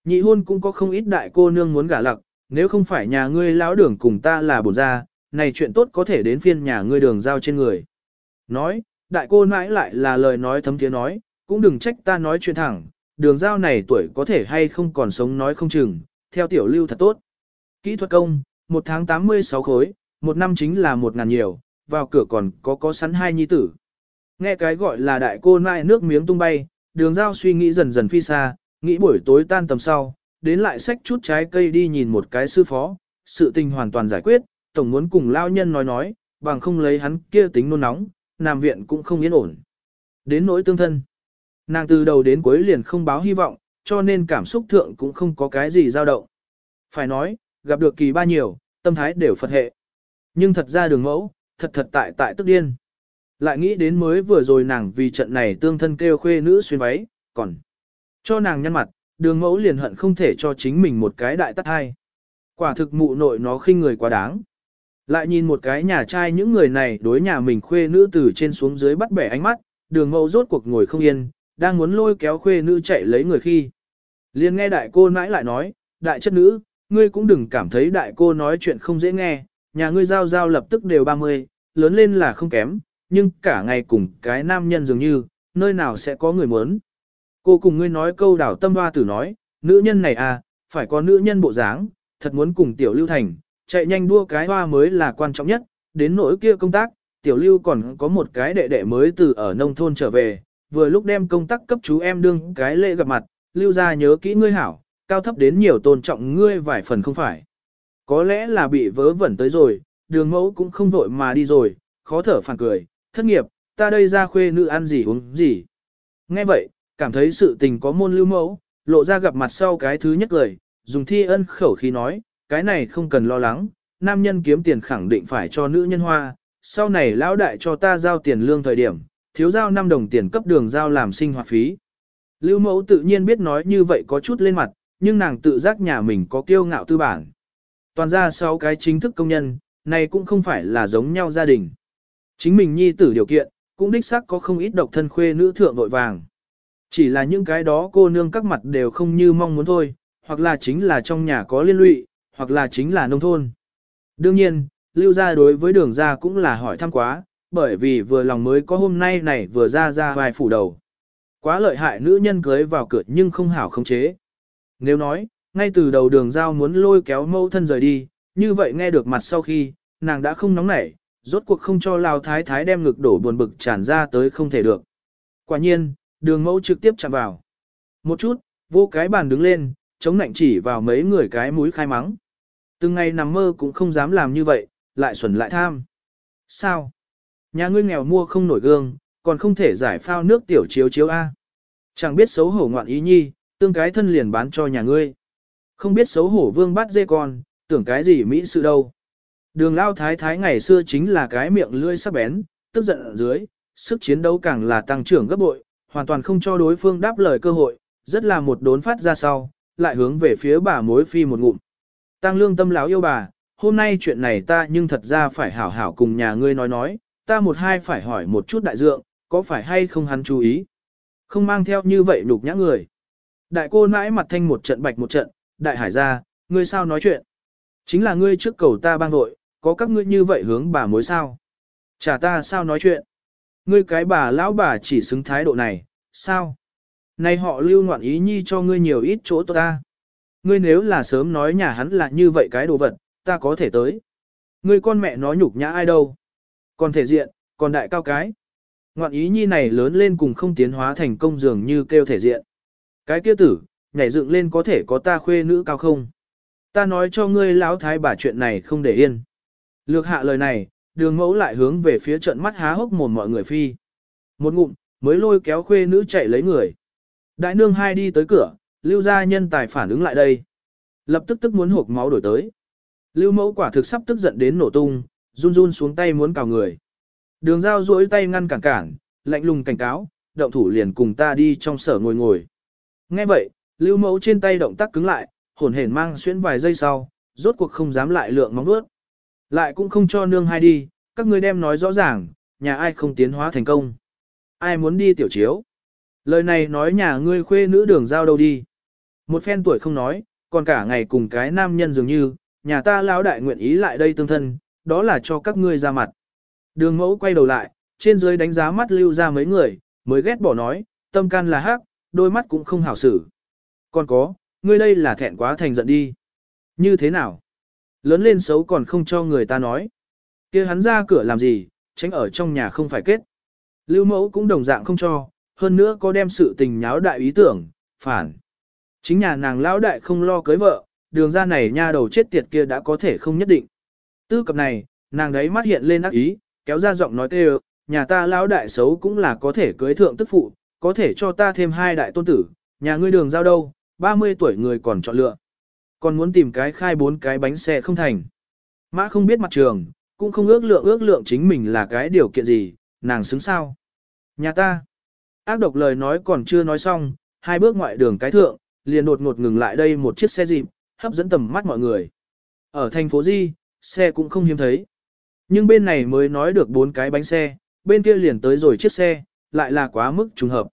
Nhị hôn cũng có không ít đại cô nương muốn gả lặc, nếu không phải nhà ngươi lão đường cùng ta là bổn ra, này chuyện tốt có thể đến phiên nhà ngươi đường giao trên người. Nói, đại cô nãi lại là lời nói thấm tiếng nói, cũng đừng trách ta nói chuyện thẳng, đường giao này tuổi có thể hay không còn sống nói không chừng, theo tiểu lưu thật tốt. Kỹ thuật công, một tháng 86 khối, một năm chính là một ngàn nhiều, vào cửa còn có có sẵn hai nhi tử. Nghe cái gọi là đại cô nãi nước miếng tung bay, đường giao suy nghĩ dần dần phi xa, nghĩ buổi tối tan tầm sau, đến lại xách chút trái cây đi nhìn một cái sư phó, sự tình hoàn toàn giải quyết, tổng muốn cùng lao nhân nói nói, bằng không lấy hắn kia tính nôn nóng, nam viện cũng không yên ổn. Đến nỗi tương thân, nàng từ đầu đến cuối liền không báo hy vọng, cho nên cảm xúc thượng cũng không có cái gì dao động. Phải nói, gặp được kỳ ba nhiều, tâm thái đều Phật hệ. Nhưng thật ra đường mẫu, thật thật tại tại tức điên. Lại nghĩ đến mới vừa rồi nàng vì trận này tương thân kêu khuê nữ xuyên váy, còn cho nàng nhăn mặt, đường mẫu liền hận không thể cho chính mình một cái đại tắt hai. Quả thực mụ nội nó khinh người quá đáng. Lại nhìn một cái nhà trai những người này đối nhà mình khuê nữ từ trên xuống dưới bắt bẻ ánh mắt, đường mẫu rốt cuộc ngồi không yên, đang muốn lôi kéo khuê nữ chạy lấy người khi. liền nghe đại cô nãi lại nói, đại chất nữ, ngươi cũng đừng cảm thấy đại cô nói chuyện không dễ nghe, nhà ngươi giao giao lập tức đều 30, lớn lên là không kém, nhưng cả ngày cùng cái nam nhân dường như, nơi nào sẽ có người muốn. Cô cùng ngươi nói câu đảo tâm hoa tử nói, nữ nhân này à, phải có nữ nhân bộ dáng, thật muốn cùng tiểu lưu thành, chạy nhanh đua cái hoa mới là quan trọng nhất, đến nỗi kia công tác, tiểu lưu còn có một cái đệ đệ mới từ ở nông thôn trở về, vừa lúc đem công tác cấp chú em đương cái lễ gặp mặt, lưu ra nhớ kỹ ngươi hảo, cao thấp đến nhiều tôn trọng ngươi vài phần không phải. Có lẽ là bị vớ vẩn tới rồi, đường mẫu cũng không vội mà đi rồi, khó thở phản cười, thất nghiệp, ta đây ra khuê nữ ăn gì uống gì. Nghe vậy, cảm thấy sự tình có môn lưu mẫu, lộ ra gặp mặt sau cái thứ nhất lời, dùng thi ân khẩu khí nói, cái này không cần lo lắng, nam nhân kiếm tiền khẳng định phải cho nữ nhân hoa, sau này lão đại cho ta giao tiền lương thời điểm, thiếu giao 5 đồng tiền cấp đường giao làm sinh hoạt phí. Lưu mẫu tự nhiên biết nói như vậy có chút lên mặt, nhưng nàng tự giác nhà mình có kiêu ngạo tư bản. Toàn ra sau cái chính thức công nhân, này cũng không phải là giống nhau gia đình. Chính mình nhi tử điều kiện, cũng đích xác có không ít độc thân khuê nữ thượng vội vàng. Chỉ là những cái đó cô nương các mặt đều không như mong muốn thôi, hoặc là chính là trong nhà có liên lụy, hoặc là chính là nông thôn. Đương nhiên, lưu gia đối với đường gia cũng là hỏi thăm quá, bởi vì vừa lòng mới có hôm nay này vừa ra ra vài phủ đầu. Quá lợi hại nữ nhân cưới vào cửa nhưng không hảo khống chế. Nếu nói, ngay từ đầu đường giao muốn lôi kéo mâu thân rời đi, như vậy nghe được mặt sau khi, nàng đã không nóng nảy, rốt cuộc không cho lao thái thái đem ngực đổ buồn bực tràn ra tới không thể được. Quả nhiên, đường mẫu trực tiếp chạm vào. Một chút, vô cái bàn đứng lên, chống nạnh chỉ vào mấy người cái mũi khai mắng. Từng ngày nằm mơ cũng không dám làm như vậy, lại xuẩn lại tham. Sao? Nhà ngươi nghèo mua không nổi gương, còn không thể giải phao nước tiểu chiếu chiếu A. Chẳng biết xấu hổ ngoạn ý nhi, tương cái thân liền bán cho nhà ngươi. Không biết xấu hổ vương bắt dê con, tưởng cái gì mỹ sự đâu. Đường lao thái thái ngày xưa chính là cái miệng lưỡi sắc bén, tức giận ở dưới, sức chiến đấu càng là tăng trưởng gấp bội, hoàn toàn không cho đối phương đáp lời cơ hội, rất là một đốn phát ra sau, lại hướng về phía bà mối phi một ngụm. Tăng lương tâm lão yêu bà, hôm nay chuyện này ta nhưng thật ra phải hảo hảo cùng nhà ngươi nói nói, ta một hai phải hỏi một chút đại dượng, có phải hay không hắn chú ý. Không mang theo như vậy lục nhã người. Đại cô nãi mặt thanh một trận bạch một trận, đại hải ra, ngươi sao nói chuyện. Chính là ngươi trước cầu ta bang đội có các ngươi như vậy hướng bà mối sao. Chả ta sao nói chuyện. Ngươi cái bà lão bà chỉ xứng thái độ này, sao? Này họ lưu ngoạn ý nhi cho ngươi nhiều ít chỗ tốt ta. Ngươi nếu là sớm nói nhà hắn là như vậy cái đồ vật, ta có thể tới. Ngươi con mẹ nói nhục nhã ai đâu. Còn thể diện, còn đại cao cái. Ngoạn ý nhi này lớn lên cùng không tiến hóa thành công dường như kêu thể diện. Cái kia tử, nhảy dựng lên có thể có ta khuê nữ cao không. Ta nói cho ngươi lão thái bà chuyện này không để yên. Lược hạ lời này, đường mẫu lại hướng về phía trận mắt há hốc mồm mọi người phi. Một ngụm, mới lôi kéo khuê nữ chạy lấy người. Đại nương hai đi tới cửa, lưu gia nhân tài phản ứng lại đây. Lập tức tức muốn hộp máu đổi tới. Lưu mẫu quả thực sắp tức giận đến nổ tung, run run xuống tay muốn cào người. Đường giao duỗi tay ngăn cản cản, lạnh lùng cảnh cáo, động thủ liền cùng ta đi trong sở ngồi ngồi. Nghe vậy, lưu mẫu trên tay động tác cứng lại, hồn hển mang xuyên vài giây sau, rốt cuộc không dám lại lượng móng nuốt. Lại cũng không cho nương hai đi, các ngươi đem nói rõ ràng, nhà ai không tiến hóa thành công. Ai muốn đi tiểu chiếu. Lời này nói nhà ngươi khuê nữ đường giao đâu đi. Một phen tuổi không nói, còn cả ngày cùng cái nam nhân dường như, nhà ta lão đại nguyện ý lại đây tương thân, đó là cho các ngươi ra mặt. Đường mẫu quay đầu lại, trên dưới đánh giá mắt lưu ra mấy người, mới ghét bỏ nói, tâm can là hắc, đôi mắt cũng không hảo xử. Còn có, ngươi đây là thẹn quá thành giận đi. Như thế nào? Lớn lên xấu còn không cho người ta nói. kia hắn ra cửa làm gì, tránh ở trong nhà không phải kết. Lưu mẫu cũng đồng dạng không cho, hơn nữa có đem sự tình nháo đại ý tưởng, phản. Chính nhà nàng lão đại không lo cưới vợ, đường ra này nha đầu chết tiệt kia đã có thể không nhất định. Tư cập này, nàng đấy mắt hiện lên ác ý, kéo ra giọng nói kêu, nhà ta lão đại xấu cũng là có thể cưới thượng tức phụ, có thể cho ta thêm hai đại tôn tử, nhà ngươi đường giao đâu, 30 tuổi người còn chọn lựa. Còn muốn tìm cái khai bốn cái bánh xe không thành. Mã không biết mặt trường, cũng không ước lượng ước lượng chính mình là cái điều kiện gì, nàng xứng sao. Nhà ta, ác độc lời nói còn chưa nói xong, hai bước ngoại đường cái thượng, liền đột ngột ngừng lại đây một chiếc xe dịp, hấp dẫn tầm mắt mọi người. Ở thành phố Di, xe cũng không hiếm thấy. Nhưng bên này mới nói được bốn cái bánh xe, bên kia liền tới rồi chiếc xe, lại là quá mức trùng hợp.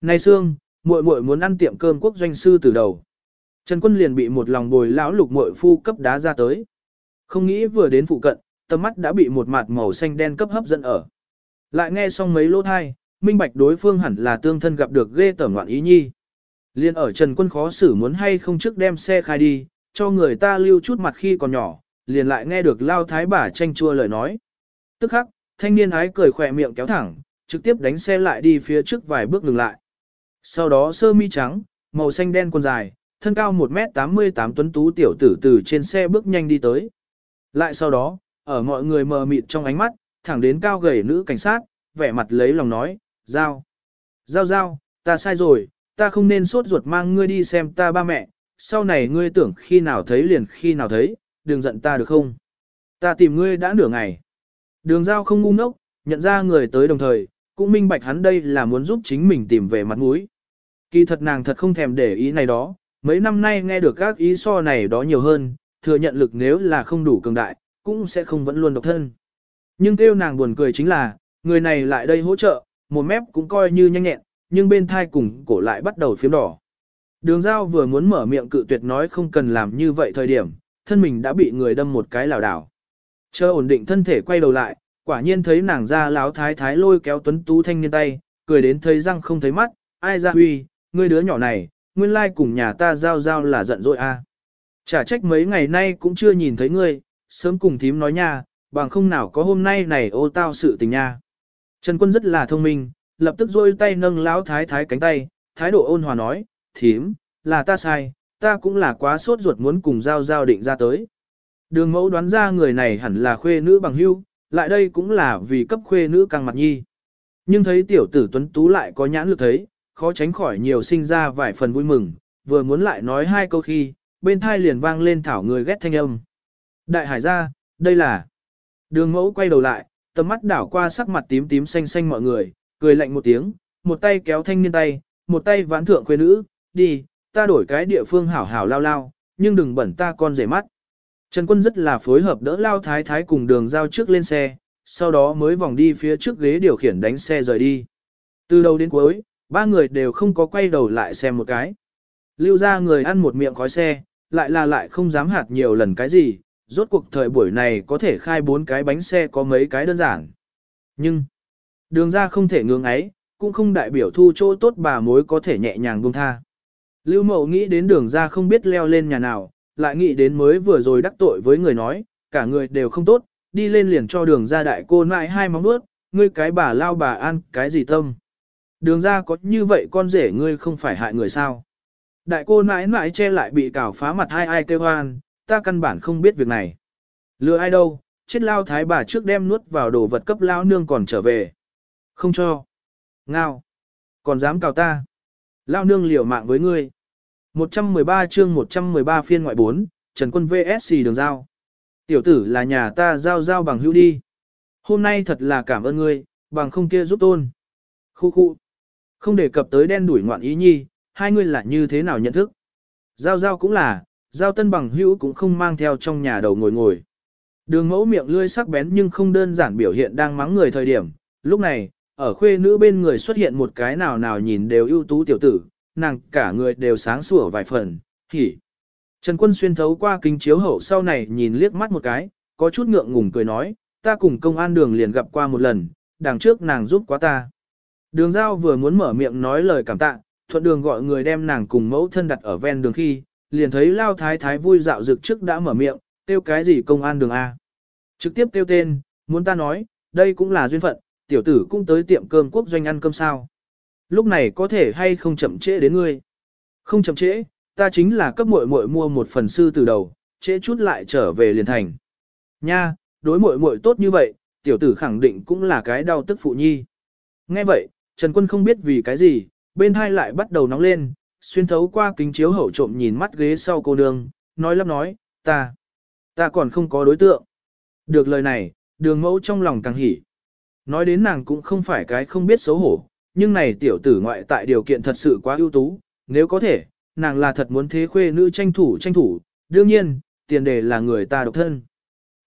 Này Sương, muội muội muốn ăn tiệm cơm quốc doanh sư từ đầu. Trần Quân liền bị một lòng bồi lão lục muội phu cấp đá ra tới. Không nghĩ vừa đến phụ cận, tầm mắt đã bị một mạt màu xanh đen cấp hấp dẫn ở. Lại nghe xong mấy lỗ thai, minh bạch đối phương hẳn là tương thân gặp được ghê tởm loạn ý nhi. Liên ở Trần Quân khó xử muốn hay không trước đem xe khai đi, cho người ta lưu chút mặt khi còn nhỏ, liền lại nghe được lao thái bà tranh chua lời nói. Tức khắc, thanh niên ái cười khỏe miệng kéo thẳng, trực tiếp đánh xe lại đi phía trước vài bước ngừng lại. Sau đó sơ mi trắng, màu xanh đen quần dài, thân cao 1m88 tuấn tú tiểu tử từ trên xe bước nhanh đi tới. Lại sau đó, ở mọi người mờ mịt trong ánh mắt, thẳng đến cao gầy nữ cảnh sát, vẻ mặt lấy lòng nói, Giao. Giao giao, ta sai rồi, ta không nên sốt ruột mang ngươi đi xem ta ba mẹ, sau này ngươi tưởng khi nào thấy liền khi nào thấy, đừng giận ta được không? Ta tìm ngươi đã nửa ngày. Đường giao không ngu ngốc, nhận ra người tới đồng thời, cũng minh bạch hắn đây là muốn giúp chính mình tìm về mặt mũi. Kỳ thật nàng thật không thèm để ý này đó, mấy năm nay nghe được các ý so này đó nhiều hơn, thừa nhận lực nếu là không đủ cường đại, cũng sẽ không vẫn luôn độc thân. Nhưng kêu nàng buồn cười chính là, người này lại đây hỗ trợ, một mép cũng coi như nhanh nhẹn, nhưng bên thai cùng cổ lại bắt đầu phiếm đỏ. Đường giao vừa muốn mở miệng cự tuyệt nói không cần làm như vậy thời điểm, thân mình đã bị người đâm một cái lảo đảo. Chờ ổn định thân thể quay đầu lại, quả nhiên thấy nàng ra láo thái thái lôi kéo tuấn tú thanh niên tay, cười đến thấy răng không thấy mắt, ai ra huy, ngươi đứa nhỏ này, nguyên lai cùng nhà ta giao giao là giận dỗi a. À. Chả trách mấy ngày nay cũng chưa nhìn thấy ngươi, sớm cùng thím nói nha, bằng không nào có hôm nay này ô tao sự tình nha. Trần Quân rất là thông minh, lập tức rôi tay nâng lão thái thái cánh tay, thái độ ôn hòa nói, thím, là ta sai, ta cũng là quá sốt ruột muốn cùng giao giao định ra tới. Đường mẫu đoán ra người này hẳn là khuê nữ bằng hưu, lại đây cũng là vì cấp khuê nữ càng mặt nhi. Nhưng thấy tiểu tử tuấn tú lại có nhãn lực thấy, khó tránh khỏi nhiều sinh ra vài phần vui mừng, vừa muốn lại nói hai câu khi, bên thai liền vang lên thảo người ghét thanh âm. Đại hải gia, đây là... Đường mẫu quay đầu lại, tầm mắt đảo qua sắc mặt tím tím xanh xanh mọi người, cười lạnh một tiếng, một tay kéo thanh niên tay, một tay vãn thượng quê nữ, đi, ta đổi cái địa phương hảo hảo lao lao, nhưng đừng bẩn ta con rể mắt. Trần Quân rất là phối hợp đỡ lao thái thái cùng đường giao trước lên xe, sau đó mới vòng đi phía trước ghế điều khiển đánh xe rời đi. Từ đầu đến cuối, ba người đều không có quay đầu lại xem một cái. Lưu ra người ăn một miệng khói xe, lại là lại không dám hạt nhiều lần cái gì, rốt cuộc thời buổi này có thể khai bốn cái bánh xe có mấy cái đơn giản. Nhưng, đường ra không thể ngưỡng ấy, cũng không đại biểu thu chỗ tốt bà mối có thể nhẹ nhàng buông tha. Lưu Mậu nghĩ đến đường ra không biết leo lên nhà nào, lại nghĩ đến mới vừa rồi đắc tội với người nói, cả người đều không tốt, đi lên liền cho đường ra đại cô nại hai móng nuốt, ngươi cái bà lao bà ăn, cái gì tâm. Đường ra có như vậy con rể ngươi không phải hại người sao. Đại cô nãi nãi che lại bị cào phá mặt hai ai kêu hoan, ta căn bản không biết việc này. Lừa ai đâu, chết lao thái bà trước đem nuốt vào đồ vật cấp lao nương còn trở về. Không cho. Ngao. Còn dám cào ta. Lao nương liều mạng với ngươi. 113 chương 113 phiên ngoại 4, Trần Quân VSC đường giao. Tiểu tử là nhà ta giao giao bằng hữu đi. Hôm nay thật là cảm ơn ngươi, bằng không kia giúp tôn. Khu khu. Không đề cập tới đen đuổi ngoạn ý nhi, hai người là như thế nào nhận thức. Giao giao cũng là, giao tân bằng hữu cũng không mang theo trong nhà đầu ngồi ngồi. Đường mẫu miệng lươi sắc bén nhưng không đơn giản biểu hiện đang mắng người thời điểm, lúc này, ở khuê nữ bên người xuất hiện một cái nào nào nhìn đều ưu tú tiểu tử, nàng cả người đều sáng sủa vài phần, hỉ. Trần Quân xuyên thấu qua kính chiếu hậu sau này nhìn liếc mắt một cái, có chút ngượng ngùng cười nói, ta cùng công an đường liền gặp qua một lần, đằng trước nàng giúp quá ta. Đường giao vừa muốn mở miệng nói lời cảm tạ, thuận đường gọi người đem nàng cùng mẫu thân đặt ở ven đường khi, liền thấy lao thái thái vui dạo dực trước đã mở miệng, kêu cái gì công an đường A. Trực tiếp kêu tên, muốn ta nói, đây cũng là duyên phận, tiểu tử cũng tới tiệm cơm quốc doanh ăn cơm sao. Lúc này có thể hay không chậm trễ đến ngươi. Không chậm trễ, ta chính là cấp muội muội mua một phần sư từ đầu, trễ chút lại trở về liền thành. Nha, đối muội muội tốt như vậy, tiểu tử khẳng định cũng là cái đau tức phụ nhi. Nghe vậy, Trần Quân không biết vì cái gì, bên hai lại bắt đầu nóng lên, xuyên thấu qua kính chiếu hậu trộm nhìn mắt ghế sau cô nương, nói lắp nói, ta, ta còn không có đối tượng. Được lời này, đường mẫu trong lòng càng hỉ. Nói đến nàng cũng không phải cái không biết xấu hổ, nhưng này tiểu tử ngoại tại điều kiện thật sự quá ưu tú, nếu có thể, nàng là thật muốn thế khuê nữ tranh thủ tranh thủ, đương nhiên, tiền đề là người ta độc thân.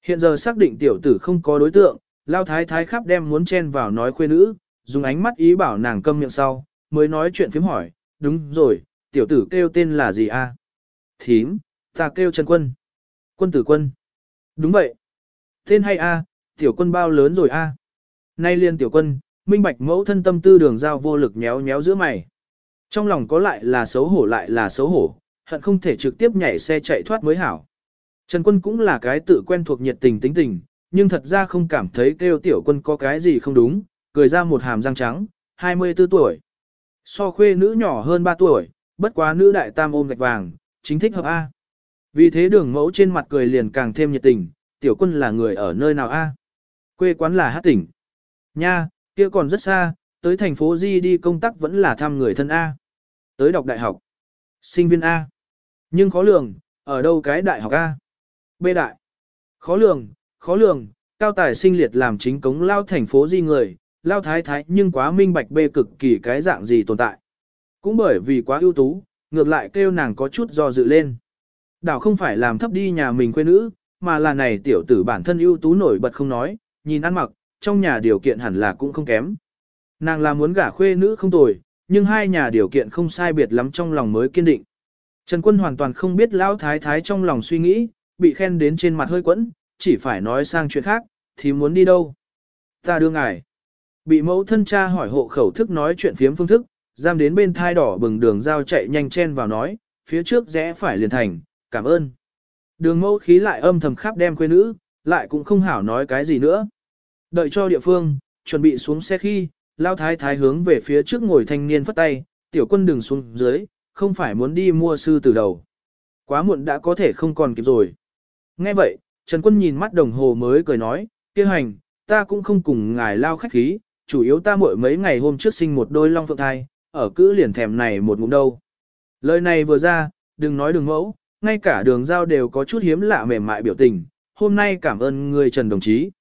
Hiện giờ xác định tiểu tử không có đối tượng, lao thái thái khắp đem muốn chen vào nói khuê nữ, dùng ánh mắt ý bảo nàng câm miệng sau, mới nói chuyện phím hỏi, đúng rồi, tiểu tử kêu tên là gì a? Thím, ta kêu Trần Quân. Quân tử quân. Đúng vậy. Tên hay a, tiểu quân bao lớn rồi a? Nay liên tiểu quân, minh bạch mẫu thân tâm tư đường giao vô lực nhéo nhéo giữa mày. Trong lòng có lại là xấu hổ lại là xấu hổ, hận không thể trực tiếp nhảy xe chạy thoát mới hảo. Trần quân cũng là cái tự quen thuộc nhiệt tình tính tình, nhưng thật ra không cảm thấy kêu tiểu quân có cái gì không đúng, cười ra một hàm răng trắng, 24 tuổi. So khuê nữ nhỏ hơn 3 tuổi, bất quá nữ đại tam ôm gạch vàng, chính thích hợp A. Vì thế đường mẫu trên mặt cười liền càng thêm nhiệt tình, tiểu quân là người ở nơi nào A. Quê quán là hát tỉnh. Nha, kia còn rất xa, tới thành phố Di đi công tác vẫn là thăm người thân A. Tới đọc đại học. Sinh viên A. Nhưng khó lường, ở đâu cái đại học A? B đại. Khó lường, khó lường, cao tài sinh liệt làm chính cống lao thành phố Di người, lao thái thái nhưng quá minh bạch bê cực kỳ cái dạng gì tồn tại. Cũng bởi vì quá ưu tú, ngược lại kêu nàng có chút do dự lên. Đảo không phải làm thấp đi nhà mình quê nữ, mà là này tiểu tử bản thân ưu tú nổi bật không nói, nhìn ăn mặc, trong nhà điều kiện hẳn là cũng không kém. Nàng là muốn gả khuê nữ không tồi, nhưng hai nhà điều kiện không sai biệt lắm trong lòng mới kiên định. Trần Quân hoàn toàn không biết lão thái thái trong lòng suy nghĩ, bị khen đến trên mặt hơi quẫn, chỉ phải nói sang chuyện khác, thì muốn đi đâu. Ta đưa ngài. Bị mẫu thân cha hỏi hộ khẩu thức nói chuyện phiếm phương thức, giam đến bên thai đỏ bừng đường giao chạy nhanh chen vào nói, phía trước rẽ phải liền thành, cảm ơn. Đường mẫu khí lại âm thầm khắp đem quê nữ, lại cũng không hảo nói cái gì nữa. Đợi cho địa phương, chuẩn bị xuống xe khi, lao thái thái hướng về phía trước ngồi thanh niên phất tay, tiểu quân đừng xuống dưới, không phải muốn đi mua sư từ đầu. Quá muộn đã có thể không còn kịp rồi. Nghe vậy, Trần Quân nhìn mắt đồng hồ mới cười nói, kia hành, ta cũng không cùng ngài lao khách khí, chủ yếu ta mỗi mấy ngày hôm trước sinh một đôi long phượng thai, ở cữ liền thèm này một ngụm đâu. Lời này vừa ra, đừng nói đường mẫu, ngay cả đường giao đều có chút hiếm lạ mềm mại biểu tình, hôm nay cảm ơn người Trần đồng chí.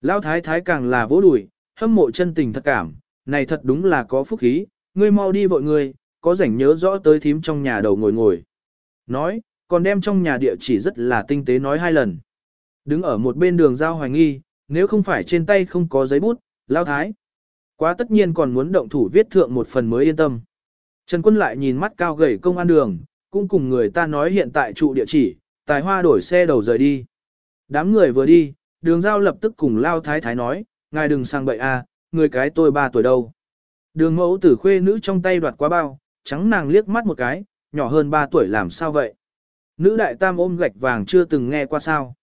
Lão thái thái càng là vỗ đùi, hâm mộ chân tình thật cảm, này thật đúng là có phúc khí, ngươi mau đi vội ngươi, có rảnh nhớ rõ tới thím trong nhà đầu ngồi ngồi. Nói, còn đem trong nhà địa chỉ rất là tinh tế nói hai lần. Đứng ở một bên đường giao hoài nghi, nếu không phải trên tay không có giấy bút, lao thái. Quá tất nhiên còn muốn động thủ viết thượng một phần mới yên tâm. Trần Quân lại nhìn mắt cao gầy công an đường, cũng cùng người ta nói hiện tại trụ địa chỉ, tài hoa đổi xe đầu rời đi. Đám người vừa đi, đường giao lập tức cùng lao thái thái nói, ngài đừng sang bậy a, à, người cái tôi ba tuổi đâu. Đường mẫu tử khuê nữ trong tay đoạt quá bao, trắng nàng liếc mắt một cái, nhỏ hơn ba tuổi làm sao vậy. Nữ đại tam ôm gạch vàng chưa từng nghe qua sao.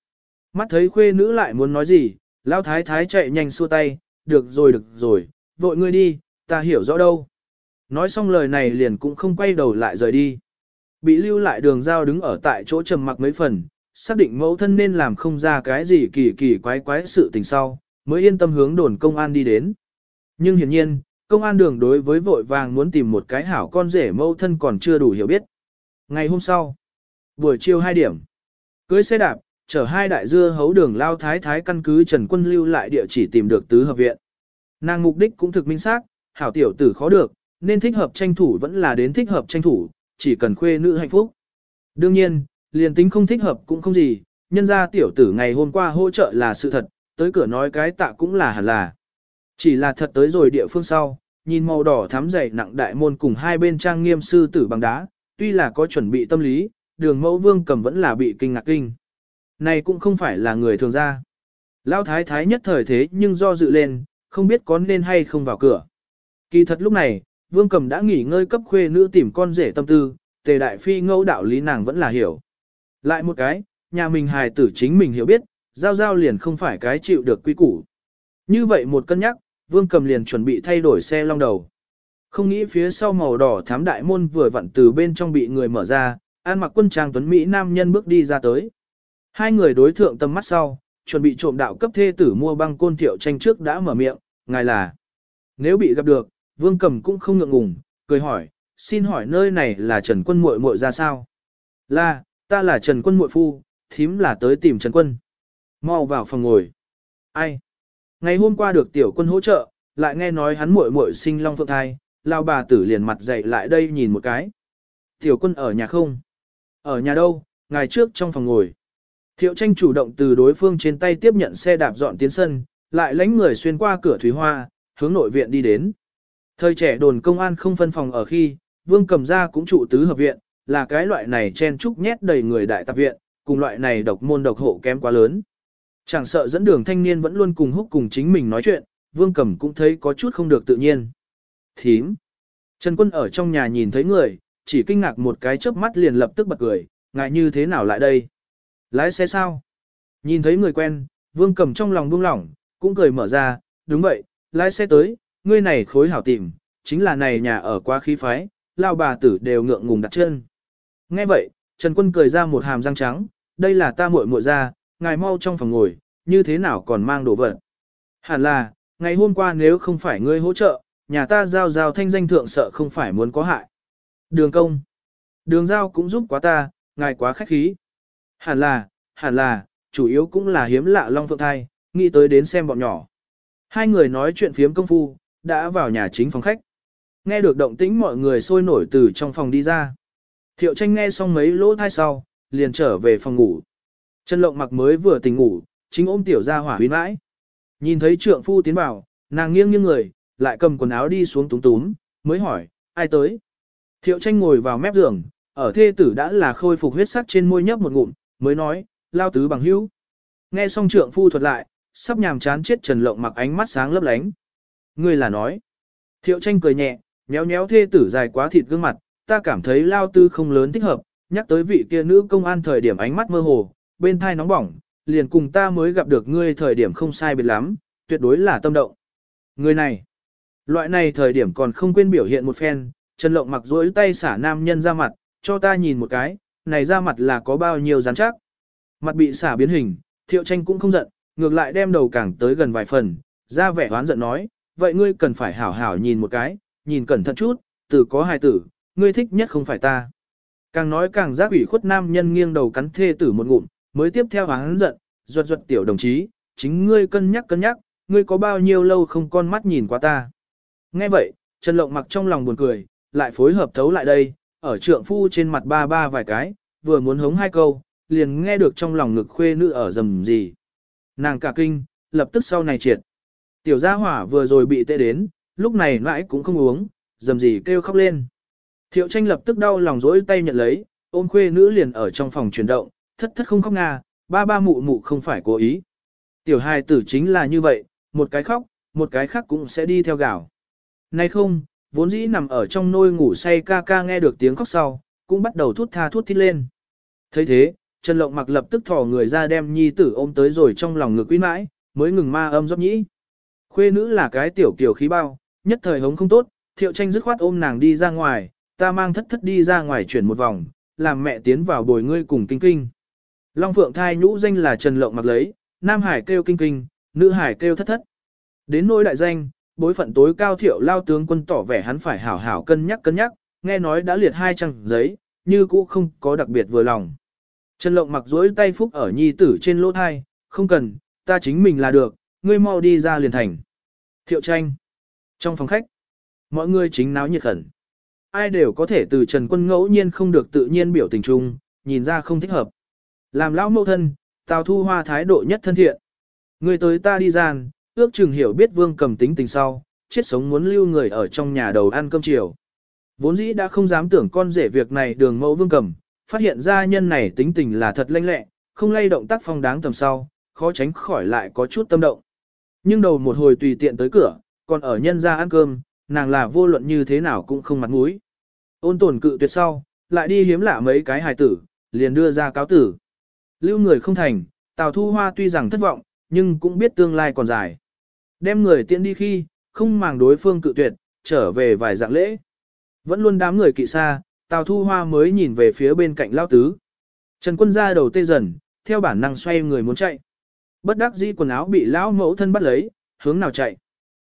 Mắt thấy khuê nữ lại muốn nói gì, lao thái thái chạy nhanh xua tay, được rồi được rồi, vội ngươi đi, ta hiểu rõ đâu. Nói xong lời này liền cũng không quay đầu lại rời đi. Bị lưu lại đường giao đứng ở tại chỗ trầm mặc mấy phần, xác định mẫu thân nên làm không ra cái gì kỳ kỳ quái quái sự tình sau, mới yên tâm hướng đồn công an đi đến. Nhưng hiển nhiên, công an đường đối với vội vàng muốn tìm một cái hảo con rể mẫu thân còn chưa đủ hiểu biết. Ngày hôm sau, buổi chiều 2 điểm, cưới xe đạp, chở hai đại dưa hấu đường lao thái thái căn cứ Trần Quân lưu lại địa chỉ tìm được tứ hợp viện. Nàng mục đích cũng thực minh xác, hảo tiểu tử khó được, nên thích hợp tranh thủ vẫn là đến thích hợp tranh thủ, chỉ cần khuê nữ hạnh phúc. Đương nhiên, liền tính không thích hợp cũng không gì, nhân ra tiểu tử ngày hôm qua hỗ trợ là sự thật, tới cửa nói cái tạ cũng là hẳn là. Chỉ là thật tới rồi địa phương sau, nhìn màu đỏ thắm dày nặng đại môn cùng hai bên trang nghiêm sư tử bằng đá, tuy là có chuẩn bị tâm lý, đường mẫu vương cầm vẫn là bị kinh ngạc kinh. Này cũng không phải là người thường ra. Lão thái thái nhất thời thế nhưng do dự lên, không biết có nên hay không vào cửa. Kỳ thật lúc này, vương cầm đã nghỉ ngơi cấp khuê nữ tìm con rể tâm tư, tề đại phi ngẫu đạo lý nàng vẫn là hiểu. Lại một cái, nhà mình hài tử chính mình hiểu biết, giao giao liền không phải cái chịu được quy củ. Như vậy một cân nhắc, vương cầm liền chuẩn bị thay đổi xe long đầu. Không nghĩ phía sau màu đỏ thám đại môn vừa vặn từ bên trong bị người mở ra, an mặc quân trang tuấn Mỹ nam nhân bước đi ra tới. Hai người đối thượng tầm mắt sau, chuẩn bị trộm đạo cấp thê tử mua băng côn thiệu tranh trước đã mở miệng, ngài là. Nếu bị gặp được, vương cầm cũng không ngượng ngùng, cười hỏi, xin hỏi nơi này là Trần Quân muội muội ra sao? Là, ta là Trần Quân muội phu, thím là tới tìm Trần Quân. Mau vào phòng ngồi. Ai? Ngày hôm qua được tiểu quân hỗ trợ, lại nghe nói hắn muội muội sinh long phượng thai, lao bà tử liền mặt dậy lại đây nhìn một cái. Tiểu quân ở nhà không? Ở nhà đâu, ngài trước trong phòng ngồi. Thiệu tranh chủ động từ đối phương trên tay tiếp nhận xe đạp dọn tiến sân, lại lánh người xuyên qua cửa thủy hoa, hướng nội viện đi đến. Thời trẻ đồn công an không phân phòng ở khi, vương cầm ra cũng trụ tứ hợp viện, là cái loại này chen trúc nhét đầy người đại tạp viện, cùng loại này độc môn độc hộ kém quá lớn. Chẳng sợ dẫn đường thanh niên vẫn luôn cùng húc cùng chính mình nói chuyện, vương cầm cũng thấy có chút không được tự nhiên. Thím. Trần quân ở trong nhà nhìn thấy người, chỉ kinh ngạc một cái chớp mắt liền lập tức bật cười, ngại như thế nào lại đây? Lái xe sao? Nhìn thấy người quen, vương cầm trong lòng buông lỏng, cũng cười mở ra, đúng vậy, lái xe tới, ngươi này khối hảo tìm, chính là này nhà ở quá khí phái, lao bà tử đều ngượng ngùng đặt chân. Nghe vậy, Trần Quân cười ra một hàm răng trắng, đây là ta muội muội ra, ngài mau trong phòng ngồi, như thế nào còn mang đồ vật. Hẳn là, ngày hôm qua nếu không phải ngươi hỗ trợ, nhà ta giao giao thanh danh thượng sợ không phải muốn có hại. Đường công. Đường giao cũng giúp quá ta, ngài quá khách khí. Hẳn là, hẳn là, chủ yếu cũng là hiếm lạ Long Phượng Thai, nghĩ tới đến xem bọn nhỏ. Hai người nói chuyện phiếm công phu, đã vào nhà chính phòng khách. Nghe được động tĩnh mọi người sôi nổi từ trong phòng đi ra. Thiệu tranh nghe xong mấy lỗ thai sau, liền trở về phòng ngủ. Trần lộng mặc mới vừa tỉnh ngủ, chính ôm tiểu ra hỏa huyến mãi. Nhìn thấy trượng phu tiến vào, nàng nghiêng nghiêng người, lại cầm quần áo đi xuống túng túm, mới hỏi, ai tới? Thiệu tranh ngồi vào mép giường, ở thê tử đã là khôi phục huyết sắc trên môi nhấp một ngụm, mới nói, lao tứ bằng hữu. Nghe xong trượng phu thuật lại, sắp nhàm chán chết trần lộng mặc ánh mắt sáng lấp lánh. Ngươi là nói. Thiệu tranh cười nhẹ, nhéo nhéo thê tử dài quá thịt gương mặt, ta cảm thấy lao tư không lớn thích hợp, nhắc tới vị kia nữ công an thời điểm ánh mắt mơ hồ, bên thai nóng bỏng, liền cùng ta mới gặp được ngươi thời điểm không sai biệt lắm, tuyệt đối là tâm động. Người này, loại này thời điểm còn không quên biểu hiện một phen, Trần Lộng mặc duỗi tay xả nam nhân ra mặt, cho ta nhìn một cái, này ra mặt là có bao nhiêu rắn chắc. Mặt bị xả biến hình, thiệu tranh cũng không giận, ngược lại đem đầu càng tới gần vài phần, ra vẻ hoán giận nói, vậy ngươi cần phải hảo hảo nhìn một cái, nhìn cẩn thận chút, từ có hài tử, ngươi thích nhất không phải ta. Càng nói càng giác ủy khuất nam nhân nghiêng đầu cắn thê tử một ngụm, mới tiếp theo hắn giận, ruột ruột tiểu đồng chí, chính ngươi cân nhắc cân nhắc, ngươi có bao nhiêu lâu không con mắt nhìn qua ta. Nghe vậy, Trần Lộng mặc trong lòng buồn cười, lại phối hợp thấu lại đây, ở trượng phu trên mặt ba ba vài cái, vừa muốn hống hai câu, liền nghe được trong lòng ngực khuê nữ ở rầm gì. Nàng cả kinh, lập tức sau này triệt. Tiểu gia hỏa vừa rồi bị tê đến, lúc này mãi cũng không uống, dầm gì kêu khóc lên. Thiệu tranh lập tức đau lòng rỗi tay nhận lấy, ôm khuê nữ liền ở trong phòng chuyển động, thất thất không khóc nga, ba ba mụ mụ không phải cố ý. Tiểu hài tử chính là như vậy, một cái khóc, một cái khác cũng sẽ đi theo gạo. Nay không, vốn dĩ nằm ở trong nôi ngủ say ca ca nghe được tiếng khóc sau, cũng bắt đầu thút tha thút thít lên. thấy thế, Trần Lộng mặc lập tức thò người ra đem nhi tử ôm tới rồi trong lòng ngực quý mãi, mới ngừng ma âm dốc nhĩ. Khuê nữ là cái tiểu kiểu khí bao, nhất thời hống không tốt, thiệu tranh dứt khoát ôm nàng đi ra ngoài, ta mang thất thất đi ra ngoài chuyển một vòng, làm mẹ tiến vào bồi ngươi cùng kinh kinh. Long Phượng thai nhũ danh là Trần Lộng mặc lấy, Nam Hải kêu kinh kinh, nữ Hải kêu thất thất. Đến nỗi đại danh, bối phận tối cao thiệu lao tướng quân tỏ vẻ hắn phải hảo hảo cân nhắc cân nhắc, nghe nói đã liệt hai trang giấy, như cũ không có đặc biệt vừa lòng. Trần Lộng mặc duỗi tay phúc ở nhi tử trên lỗ thai, không cần, ta chính mình là được, ngươi mau đi ra liền thành. Thiệu tranh. Trong phòng khách, mọi người chính náo nhiệt khẩn. Ai đều có thể từ Trần Quân ngẫu nhiên không được tự nhiên biểu tình chung, nhìn ra không thích hợp. Làm lão mẫu thân, Tào Thu Hoa thái độ nhất thân thiện. Người tới ta đi gian, ước chừng hiểu biết vương cầm tính tình sau, chết sống muốn lưu người ở trong nhà đầu ăn cơm chiều. Vốn dĩ đã không dám tưởng con rể việc này đường mẫu vương cầm, phát hiện ra nhân này tính tình là thật lanh lẹ, không lay động tác phong đáng tầm sau, khó tránh khỏi lại có chút tâm động. Nhưng đầu một hồi tùy tiện tới cửa, còn ở nhân ra ăn cơm, nàng là vô luận như thế nào cũng không mặt mũi. Ôn tồn cự tuyệt sau, lại đi hiếm lạ mấy cái hài tử, liền đưa ra cáo tử. Lưu người không thành, Tào Thu Hoa tuy rằng thất vọng, nhưng cũng biết tương lai còn dài. Đem người tiện đi khi, không màng đối phương cự tuyệt, trở về vài dạng lễ. Vẫn luôn đám người kỵ xa, Tào Thu Hoa mới nhìn về phía bên cạnh Lao Tứ. Trần Quân ra đầu tê dần, theo bản năng xoay người muốn chạy. Bất đắc dĩ quần áo bị lão mẫu thân bắt lấy, hướng nào chạy.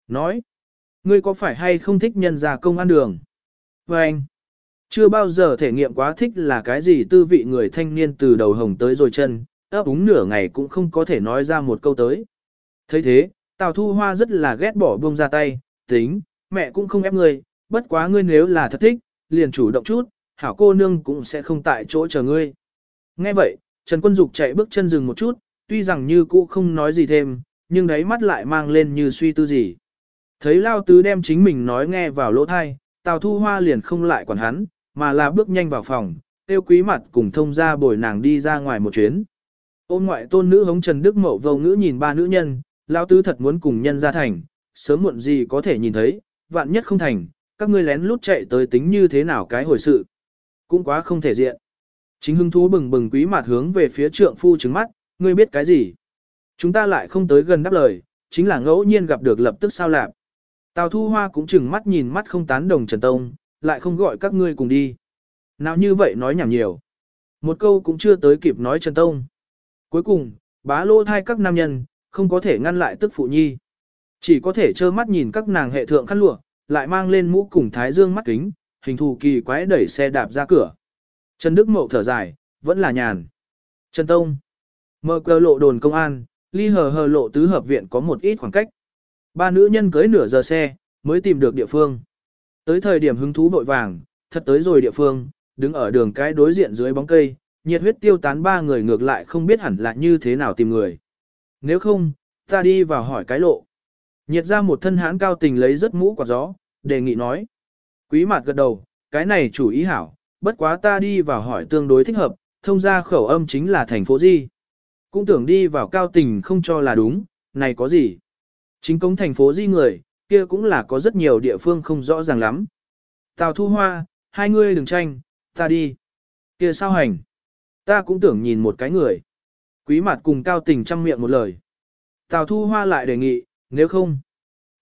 Nói, ngươi có phải hay không thích nhân gia công an đường? Và anh, chưa bao giờ thể nghiệm quá thích là cái gì tư vị người thanh niên từ đầu hồng tới rồi chân, ấp úng nửa ngày cũng không có thể nói ra một câu tới. thấy thế, Tào Thu Hoa rất là ghét bỏ buông ra tay, tính, mẹ cũng không ép ngươi, bất quá ngươi nếu là thật thích, liền chủ động chút, hảo cô nương cũng sẽ không tại chỗ chờ ngươi. Nghe vậy, Trần Quân Dục chạy bước chân dừng một chút, tuy rằng như cũ không nói gì thêm, nhưng đáy mắt lại mang lên như suy tư gì. Thấy Lao Tứ đem chính mình nói nghe vào lỗ thai, Tào Thu Hoa liền không lại quản hắn, mà là bước nhanh vào phòng, tiêu quý mặt cùng thông ra bồi nàng đi ra ngoài một chuyến. Ôn ngoại tôn nữ hống Trần Đức Mậu vầu ngữ nhìn ba nữ nhân, Lao Tứ thật muốn cùng nhân ra thành, sớm muộn gì có thể nhìn thấy, vạn nhất không thành, các ngươi lén lút chạy tới tính như thế nào cái hồi sự. Cũng quá không thể diện. Chính hưng thú bừng bừng quý mặt hướng về phía trượng phu trứng mắt, ngươi biết cái gì? Chúng ta lại không tới gần đáp lời, chính là ngẫu nhiên gặp được lập tức sao lạp. Tào Thu Hoa cũng chừng mắt nhìn mắt không tán đồng Trần Tông, lại không gọi các ngươi cùng đi. Nào như vậy nói nhảm nhiều. Một câu cũng chưa tới kịp nói Trần Tông. Cuối cùng, bá lô thai các nam nhân, không có thể ngăn lại tức phụ nhi. Chỉ có thể trơ mắt nhìn các nàng hệ thượng khăn lụa, lại mang lên mũ cùng thái dương mắt kính, hình thù kỳ quái đẩy xe đạp ra cửa. Trần Đức Mậu thở dài, vẫn là nhàn. Trần Tông. Mở cơ lộ đồn công an, ly hờ hờ lộ tứ hợp viện có một ít khoảng cách. Ba nữ nhân cưới nửa giờ xe, mới tìm được địa phương. Tới thời điểm hứng thú vội vàng, thật tới rồi địa phương, đứng ở đường cái đối diện dưới bóng cây, nhiệt huyết tiêu tán ba người ngược lại không biết hẳn là như thế nào tìm người. Nếu không, ta đi vào hỏi cái lộ. Nhiệt ra một thân hãn cao tình lấy rất mũ quả gió, đề nghị nói. Quý mạt gật đầu, cái này chủ ý hảo, bất quá ta đi vào hỏi tương đối thích hợp, thông ra khẩu âm chính là thành phố gì. Cũng tưởng đi vào cao tình không cho là đúng, này có gì. Chính công thành phố di người, kia cũng là có rất nhiều địa phương không rõ ràng lắm. Tào thu hoa, hai ngươi đừng tranh, ta đi. Kia sao hành? Ta cũng tưởng nhìn một cái người. Quý mặt cùng cao tình chăm miệng một lời. Tào thu hoa lại đề nghị, nếu không,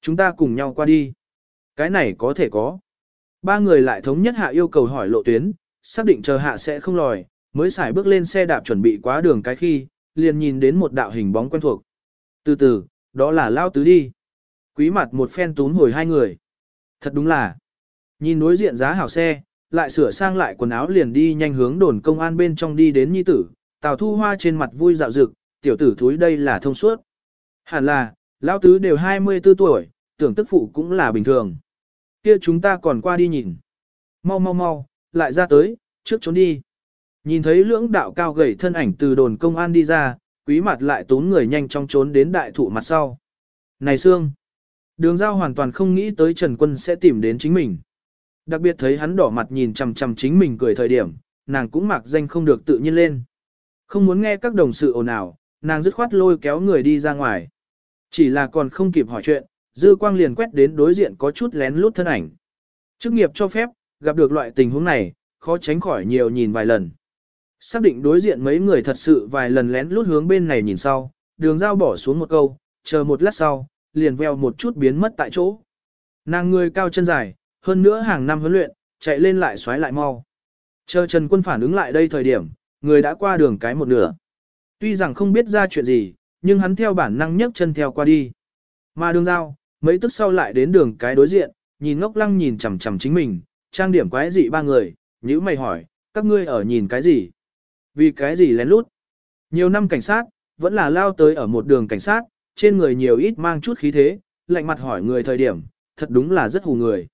chúng ta cùng nhau qua đi. Cái này có thể có. Ba người lại thống nhất hạ yêu cầu hỏi lộ tuyến, xác định chờ hạ sẽ không lòi, mới xài bước lên xe đạp chuẩn bị quá đường cái khi, liền nhìn đến một đạo hình bóng quen thuộc. Từ từ, đó là lao tứ đi. Quý mặt một phen tún hồi hai người. Thật đúng là, nhìn đối diện giá hảo xe, lại sửa sang lại quần áo liền đi nhanh hướng đồn công an bên trong đi đến nhi tử, tào thu hoa trên mặt vui dạo dực, tiểu tử thúi đây là thông suốt. Hẳn là, lão tứ đều 24 tuổi, tưởng tức phụ cũng là bình thường. Kia chúng ta còn qua đi nhìn. Mau mau mau, lại ra tới, trước trốn đi. Nhìn thấy lưỡng đạo cao gầy thân ảnh từ đồn công an đi ra, quý mặt lại tốn người nhanh chóng trốn đến đại thụ mặt sau. Này Sương! Đường giao hoàn toàn không nghĩ tới Trần Quân sẽ tìm đến chính mình. Đặc biệt thấy hắn đỏ mặt nhìn chằm chằm chính mình cười thời điểm, nàng cũng mặc danh không được tự nhiên lên. Không muốn nghe các đồng sự ồn ào, nàng dứt khoát lôi kéo người đi ra ngoài. Chỉ là còn không kịp hỏi chuyện, dư quang liền quét đến đối diện có chút lén lút thân ảnh. Chức nghiệp cho phép, gặp được loại tình huống này, khó tránh khỏi nhiều nhìn vài lần. Xác định đối diện mấy người thật sự vài lần lén lút hướng bên này nhìn sau, đường dao bỏ xuống một câu, chờ một lát sau, liền veo một chút biến mất tại chỗ. Nàng người cao chân dài, hơn nữa hàng năm huấn luyện, chạy lên lại xoáy lại mau. Chờ Trần Quân phản ứng lại đây thời điểm, người đã qua đường cái một nửa. Tuy rằng không biết ra chuyện gì, nhưng hắn theo bản năng nhấc chân theo qua đi. Mà đường giao, mấy tức sau lại đến đường cái đối diện, nhìn ngốc lăng nhìn chằm chằm chính mình, trang điểm quái dị ba người, nhữ mày hỏi, các ngươi ở nhìn cái gì? Vì cái gì lén lút? Nhiều năm cảnh sát, vẫn là lao tới ở một đường cảnh sát, trên người nhiều ít mang chút khí thế, lạnh mặt hỏi người thời điểm, thật đúng là rất hù người.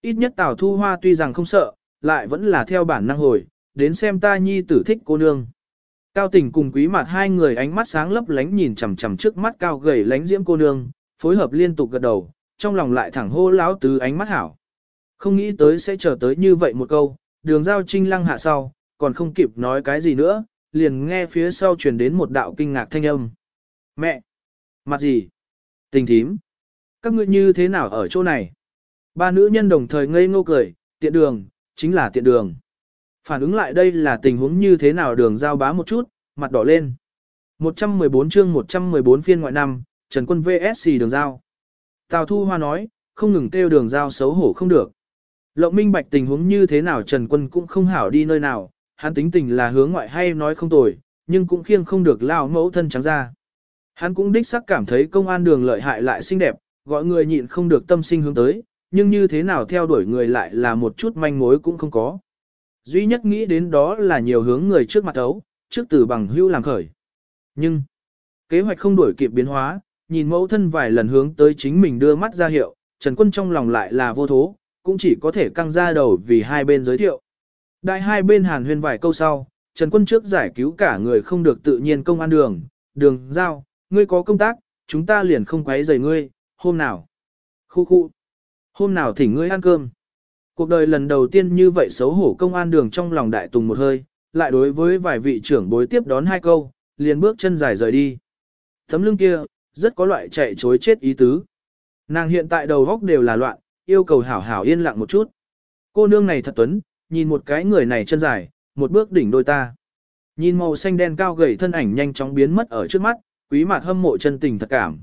Ít nhất Tào Thu Hoa tuy rằng không sợ, lại vẫn là theo bản năng hồi, đến xem ta nhi tử thích cô nương. Cao tình cùng quý mặt hai người ánh mắt sáng lấp lánh nhìn chằm chằm trước mắt cao gầy lánh diễm cô nương, phối hợp liên tục gật đầu, trong lòng lại thẳng hô lão tứ ánh mắt hảo. Không nghĩ tới sẽ chờ tới như vậy một câu, đường giao trinh lăng hạ sau, còn không kịp nói cái gì nữa, liền nghe phía sau truyền đến một đạo kinh ngạc thanh âm. Mẹ! Mặt gì? Tình thím! Các ngươi như thế nào ở chỗ này? Ba nữ nhân đồng thời ngây ngô cười, tiện đường, chính là tiện đường. Phản ứng lại đây là tình huống như thế nào đường giao bá một chút, mặt đỏ lên. 114 chương 114 phiên ngoại năm, Trần Quân VSC đường giao. Tào Thu Hoa nói, không ngừng kêu đường giao xấu hổ không được. Lộng minh bạch tình huống như thế nào Trần Quân cũng không hảo đi nơi nào, hắn tính tình là hướng ngoại hay nói không tồi, nhưng cũng khiêng không được lao mẫu thân trắng ra. Hắn cũng đích xác cảm thấy công an đường lợi hại lại xinh đẹp, gọi người nhịn không được tâm sinh hướng tới, nhưng như thế nào theo đuổi người lại là một chút manh mối cũng không có. Duy nhất nghĩ đến đó là nhiều hướng người trước mặt thấu, trước từ bằng hưu làm khởi. Nhưng, kế hoạch không đuổi kịp biến hóa, nhìn mẫu thân vài lần hướng tới chính mình đưa mắt ra hiệu, Trần Quân trong lòng lại là vô thố, cũng chỉ có thể căng ra đầu vì hai bên giới thiệu. Đại hai bên hàn huyên vài câu sau, Trần Quân trước giải cứu cả người không được tự nhiên công an đường, đường giao, ngươi có công tác, chúng ta liền không quấy rầy ngươi, hôm nào. Khu khu. Hôm nào thỉnh ngươi ăn cơm. Cuộc đời lần đầu tiên như vậy xấu hổ công an đường trong lòng đại tùng một hơi, lại đối với vài vị trưởng bối tiếp đón hai câu, liền bước chân dài rời đi. Tấm lưng kia, rất có loại chạy chối chết ý tứ. Nàng hiện tại đầu góc đều là loạn, yêu cầu hảo hảo yên lặng một chút. Cô nương này thật tuấn, nhìn một cái người này chân dài, một bước đỉnh đôi ta. Nhìn màu xanh đen cao gầy thân ảnh nhanh chóng biến mất ở trước mắt, quý mặt hâm mộ chân tình thật cảm.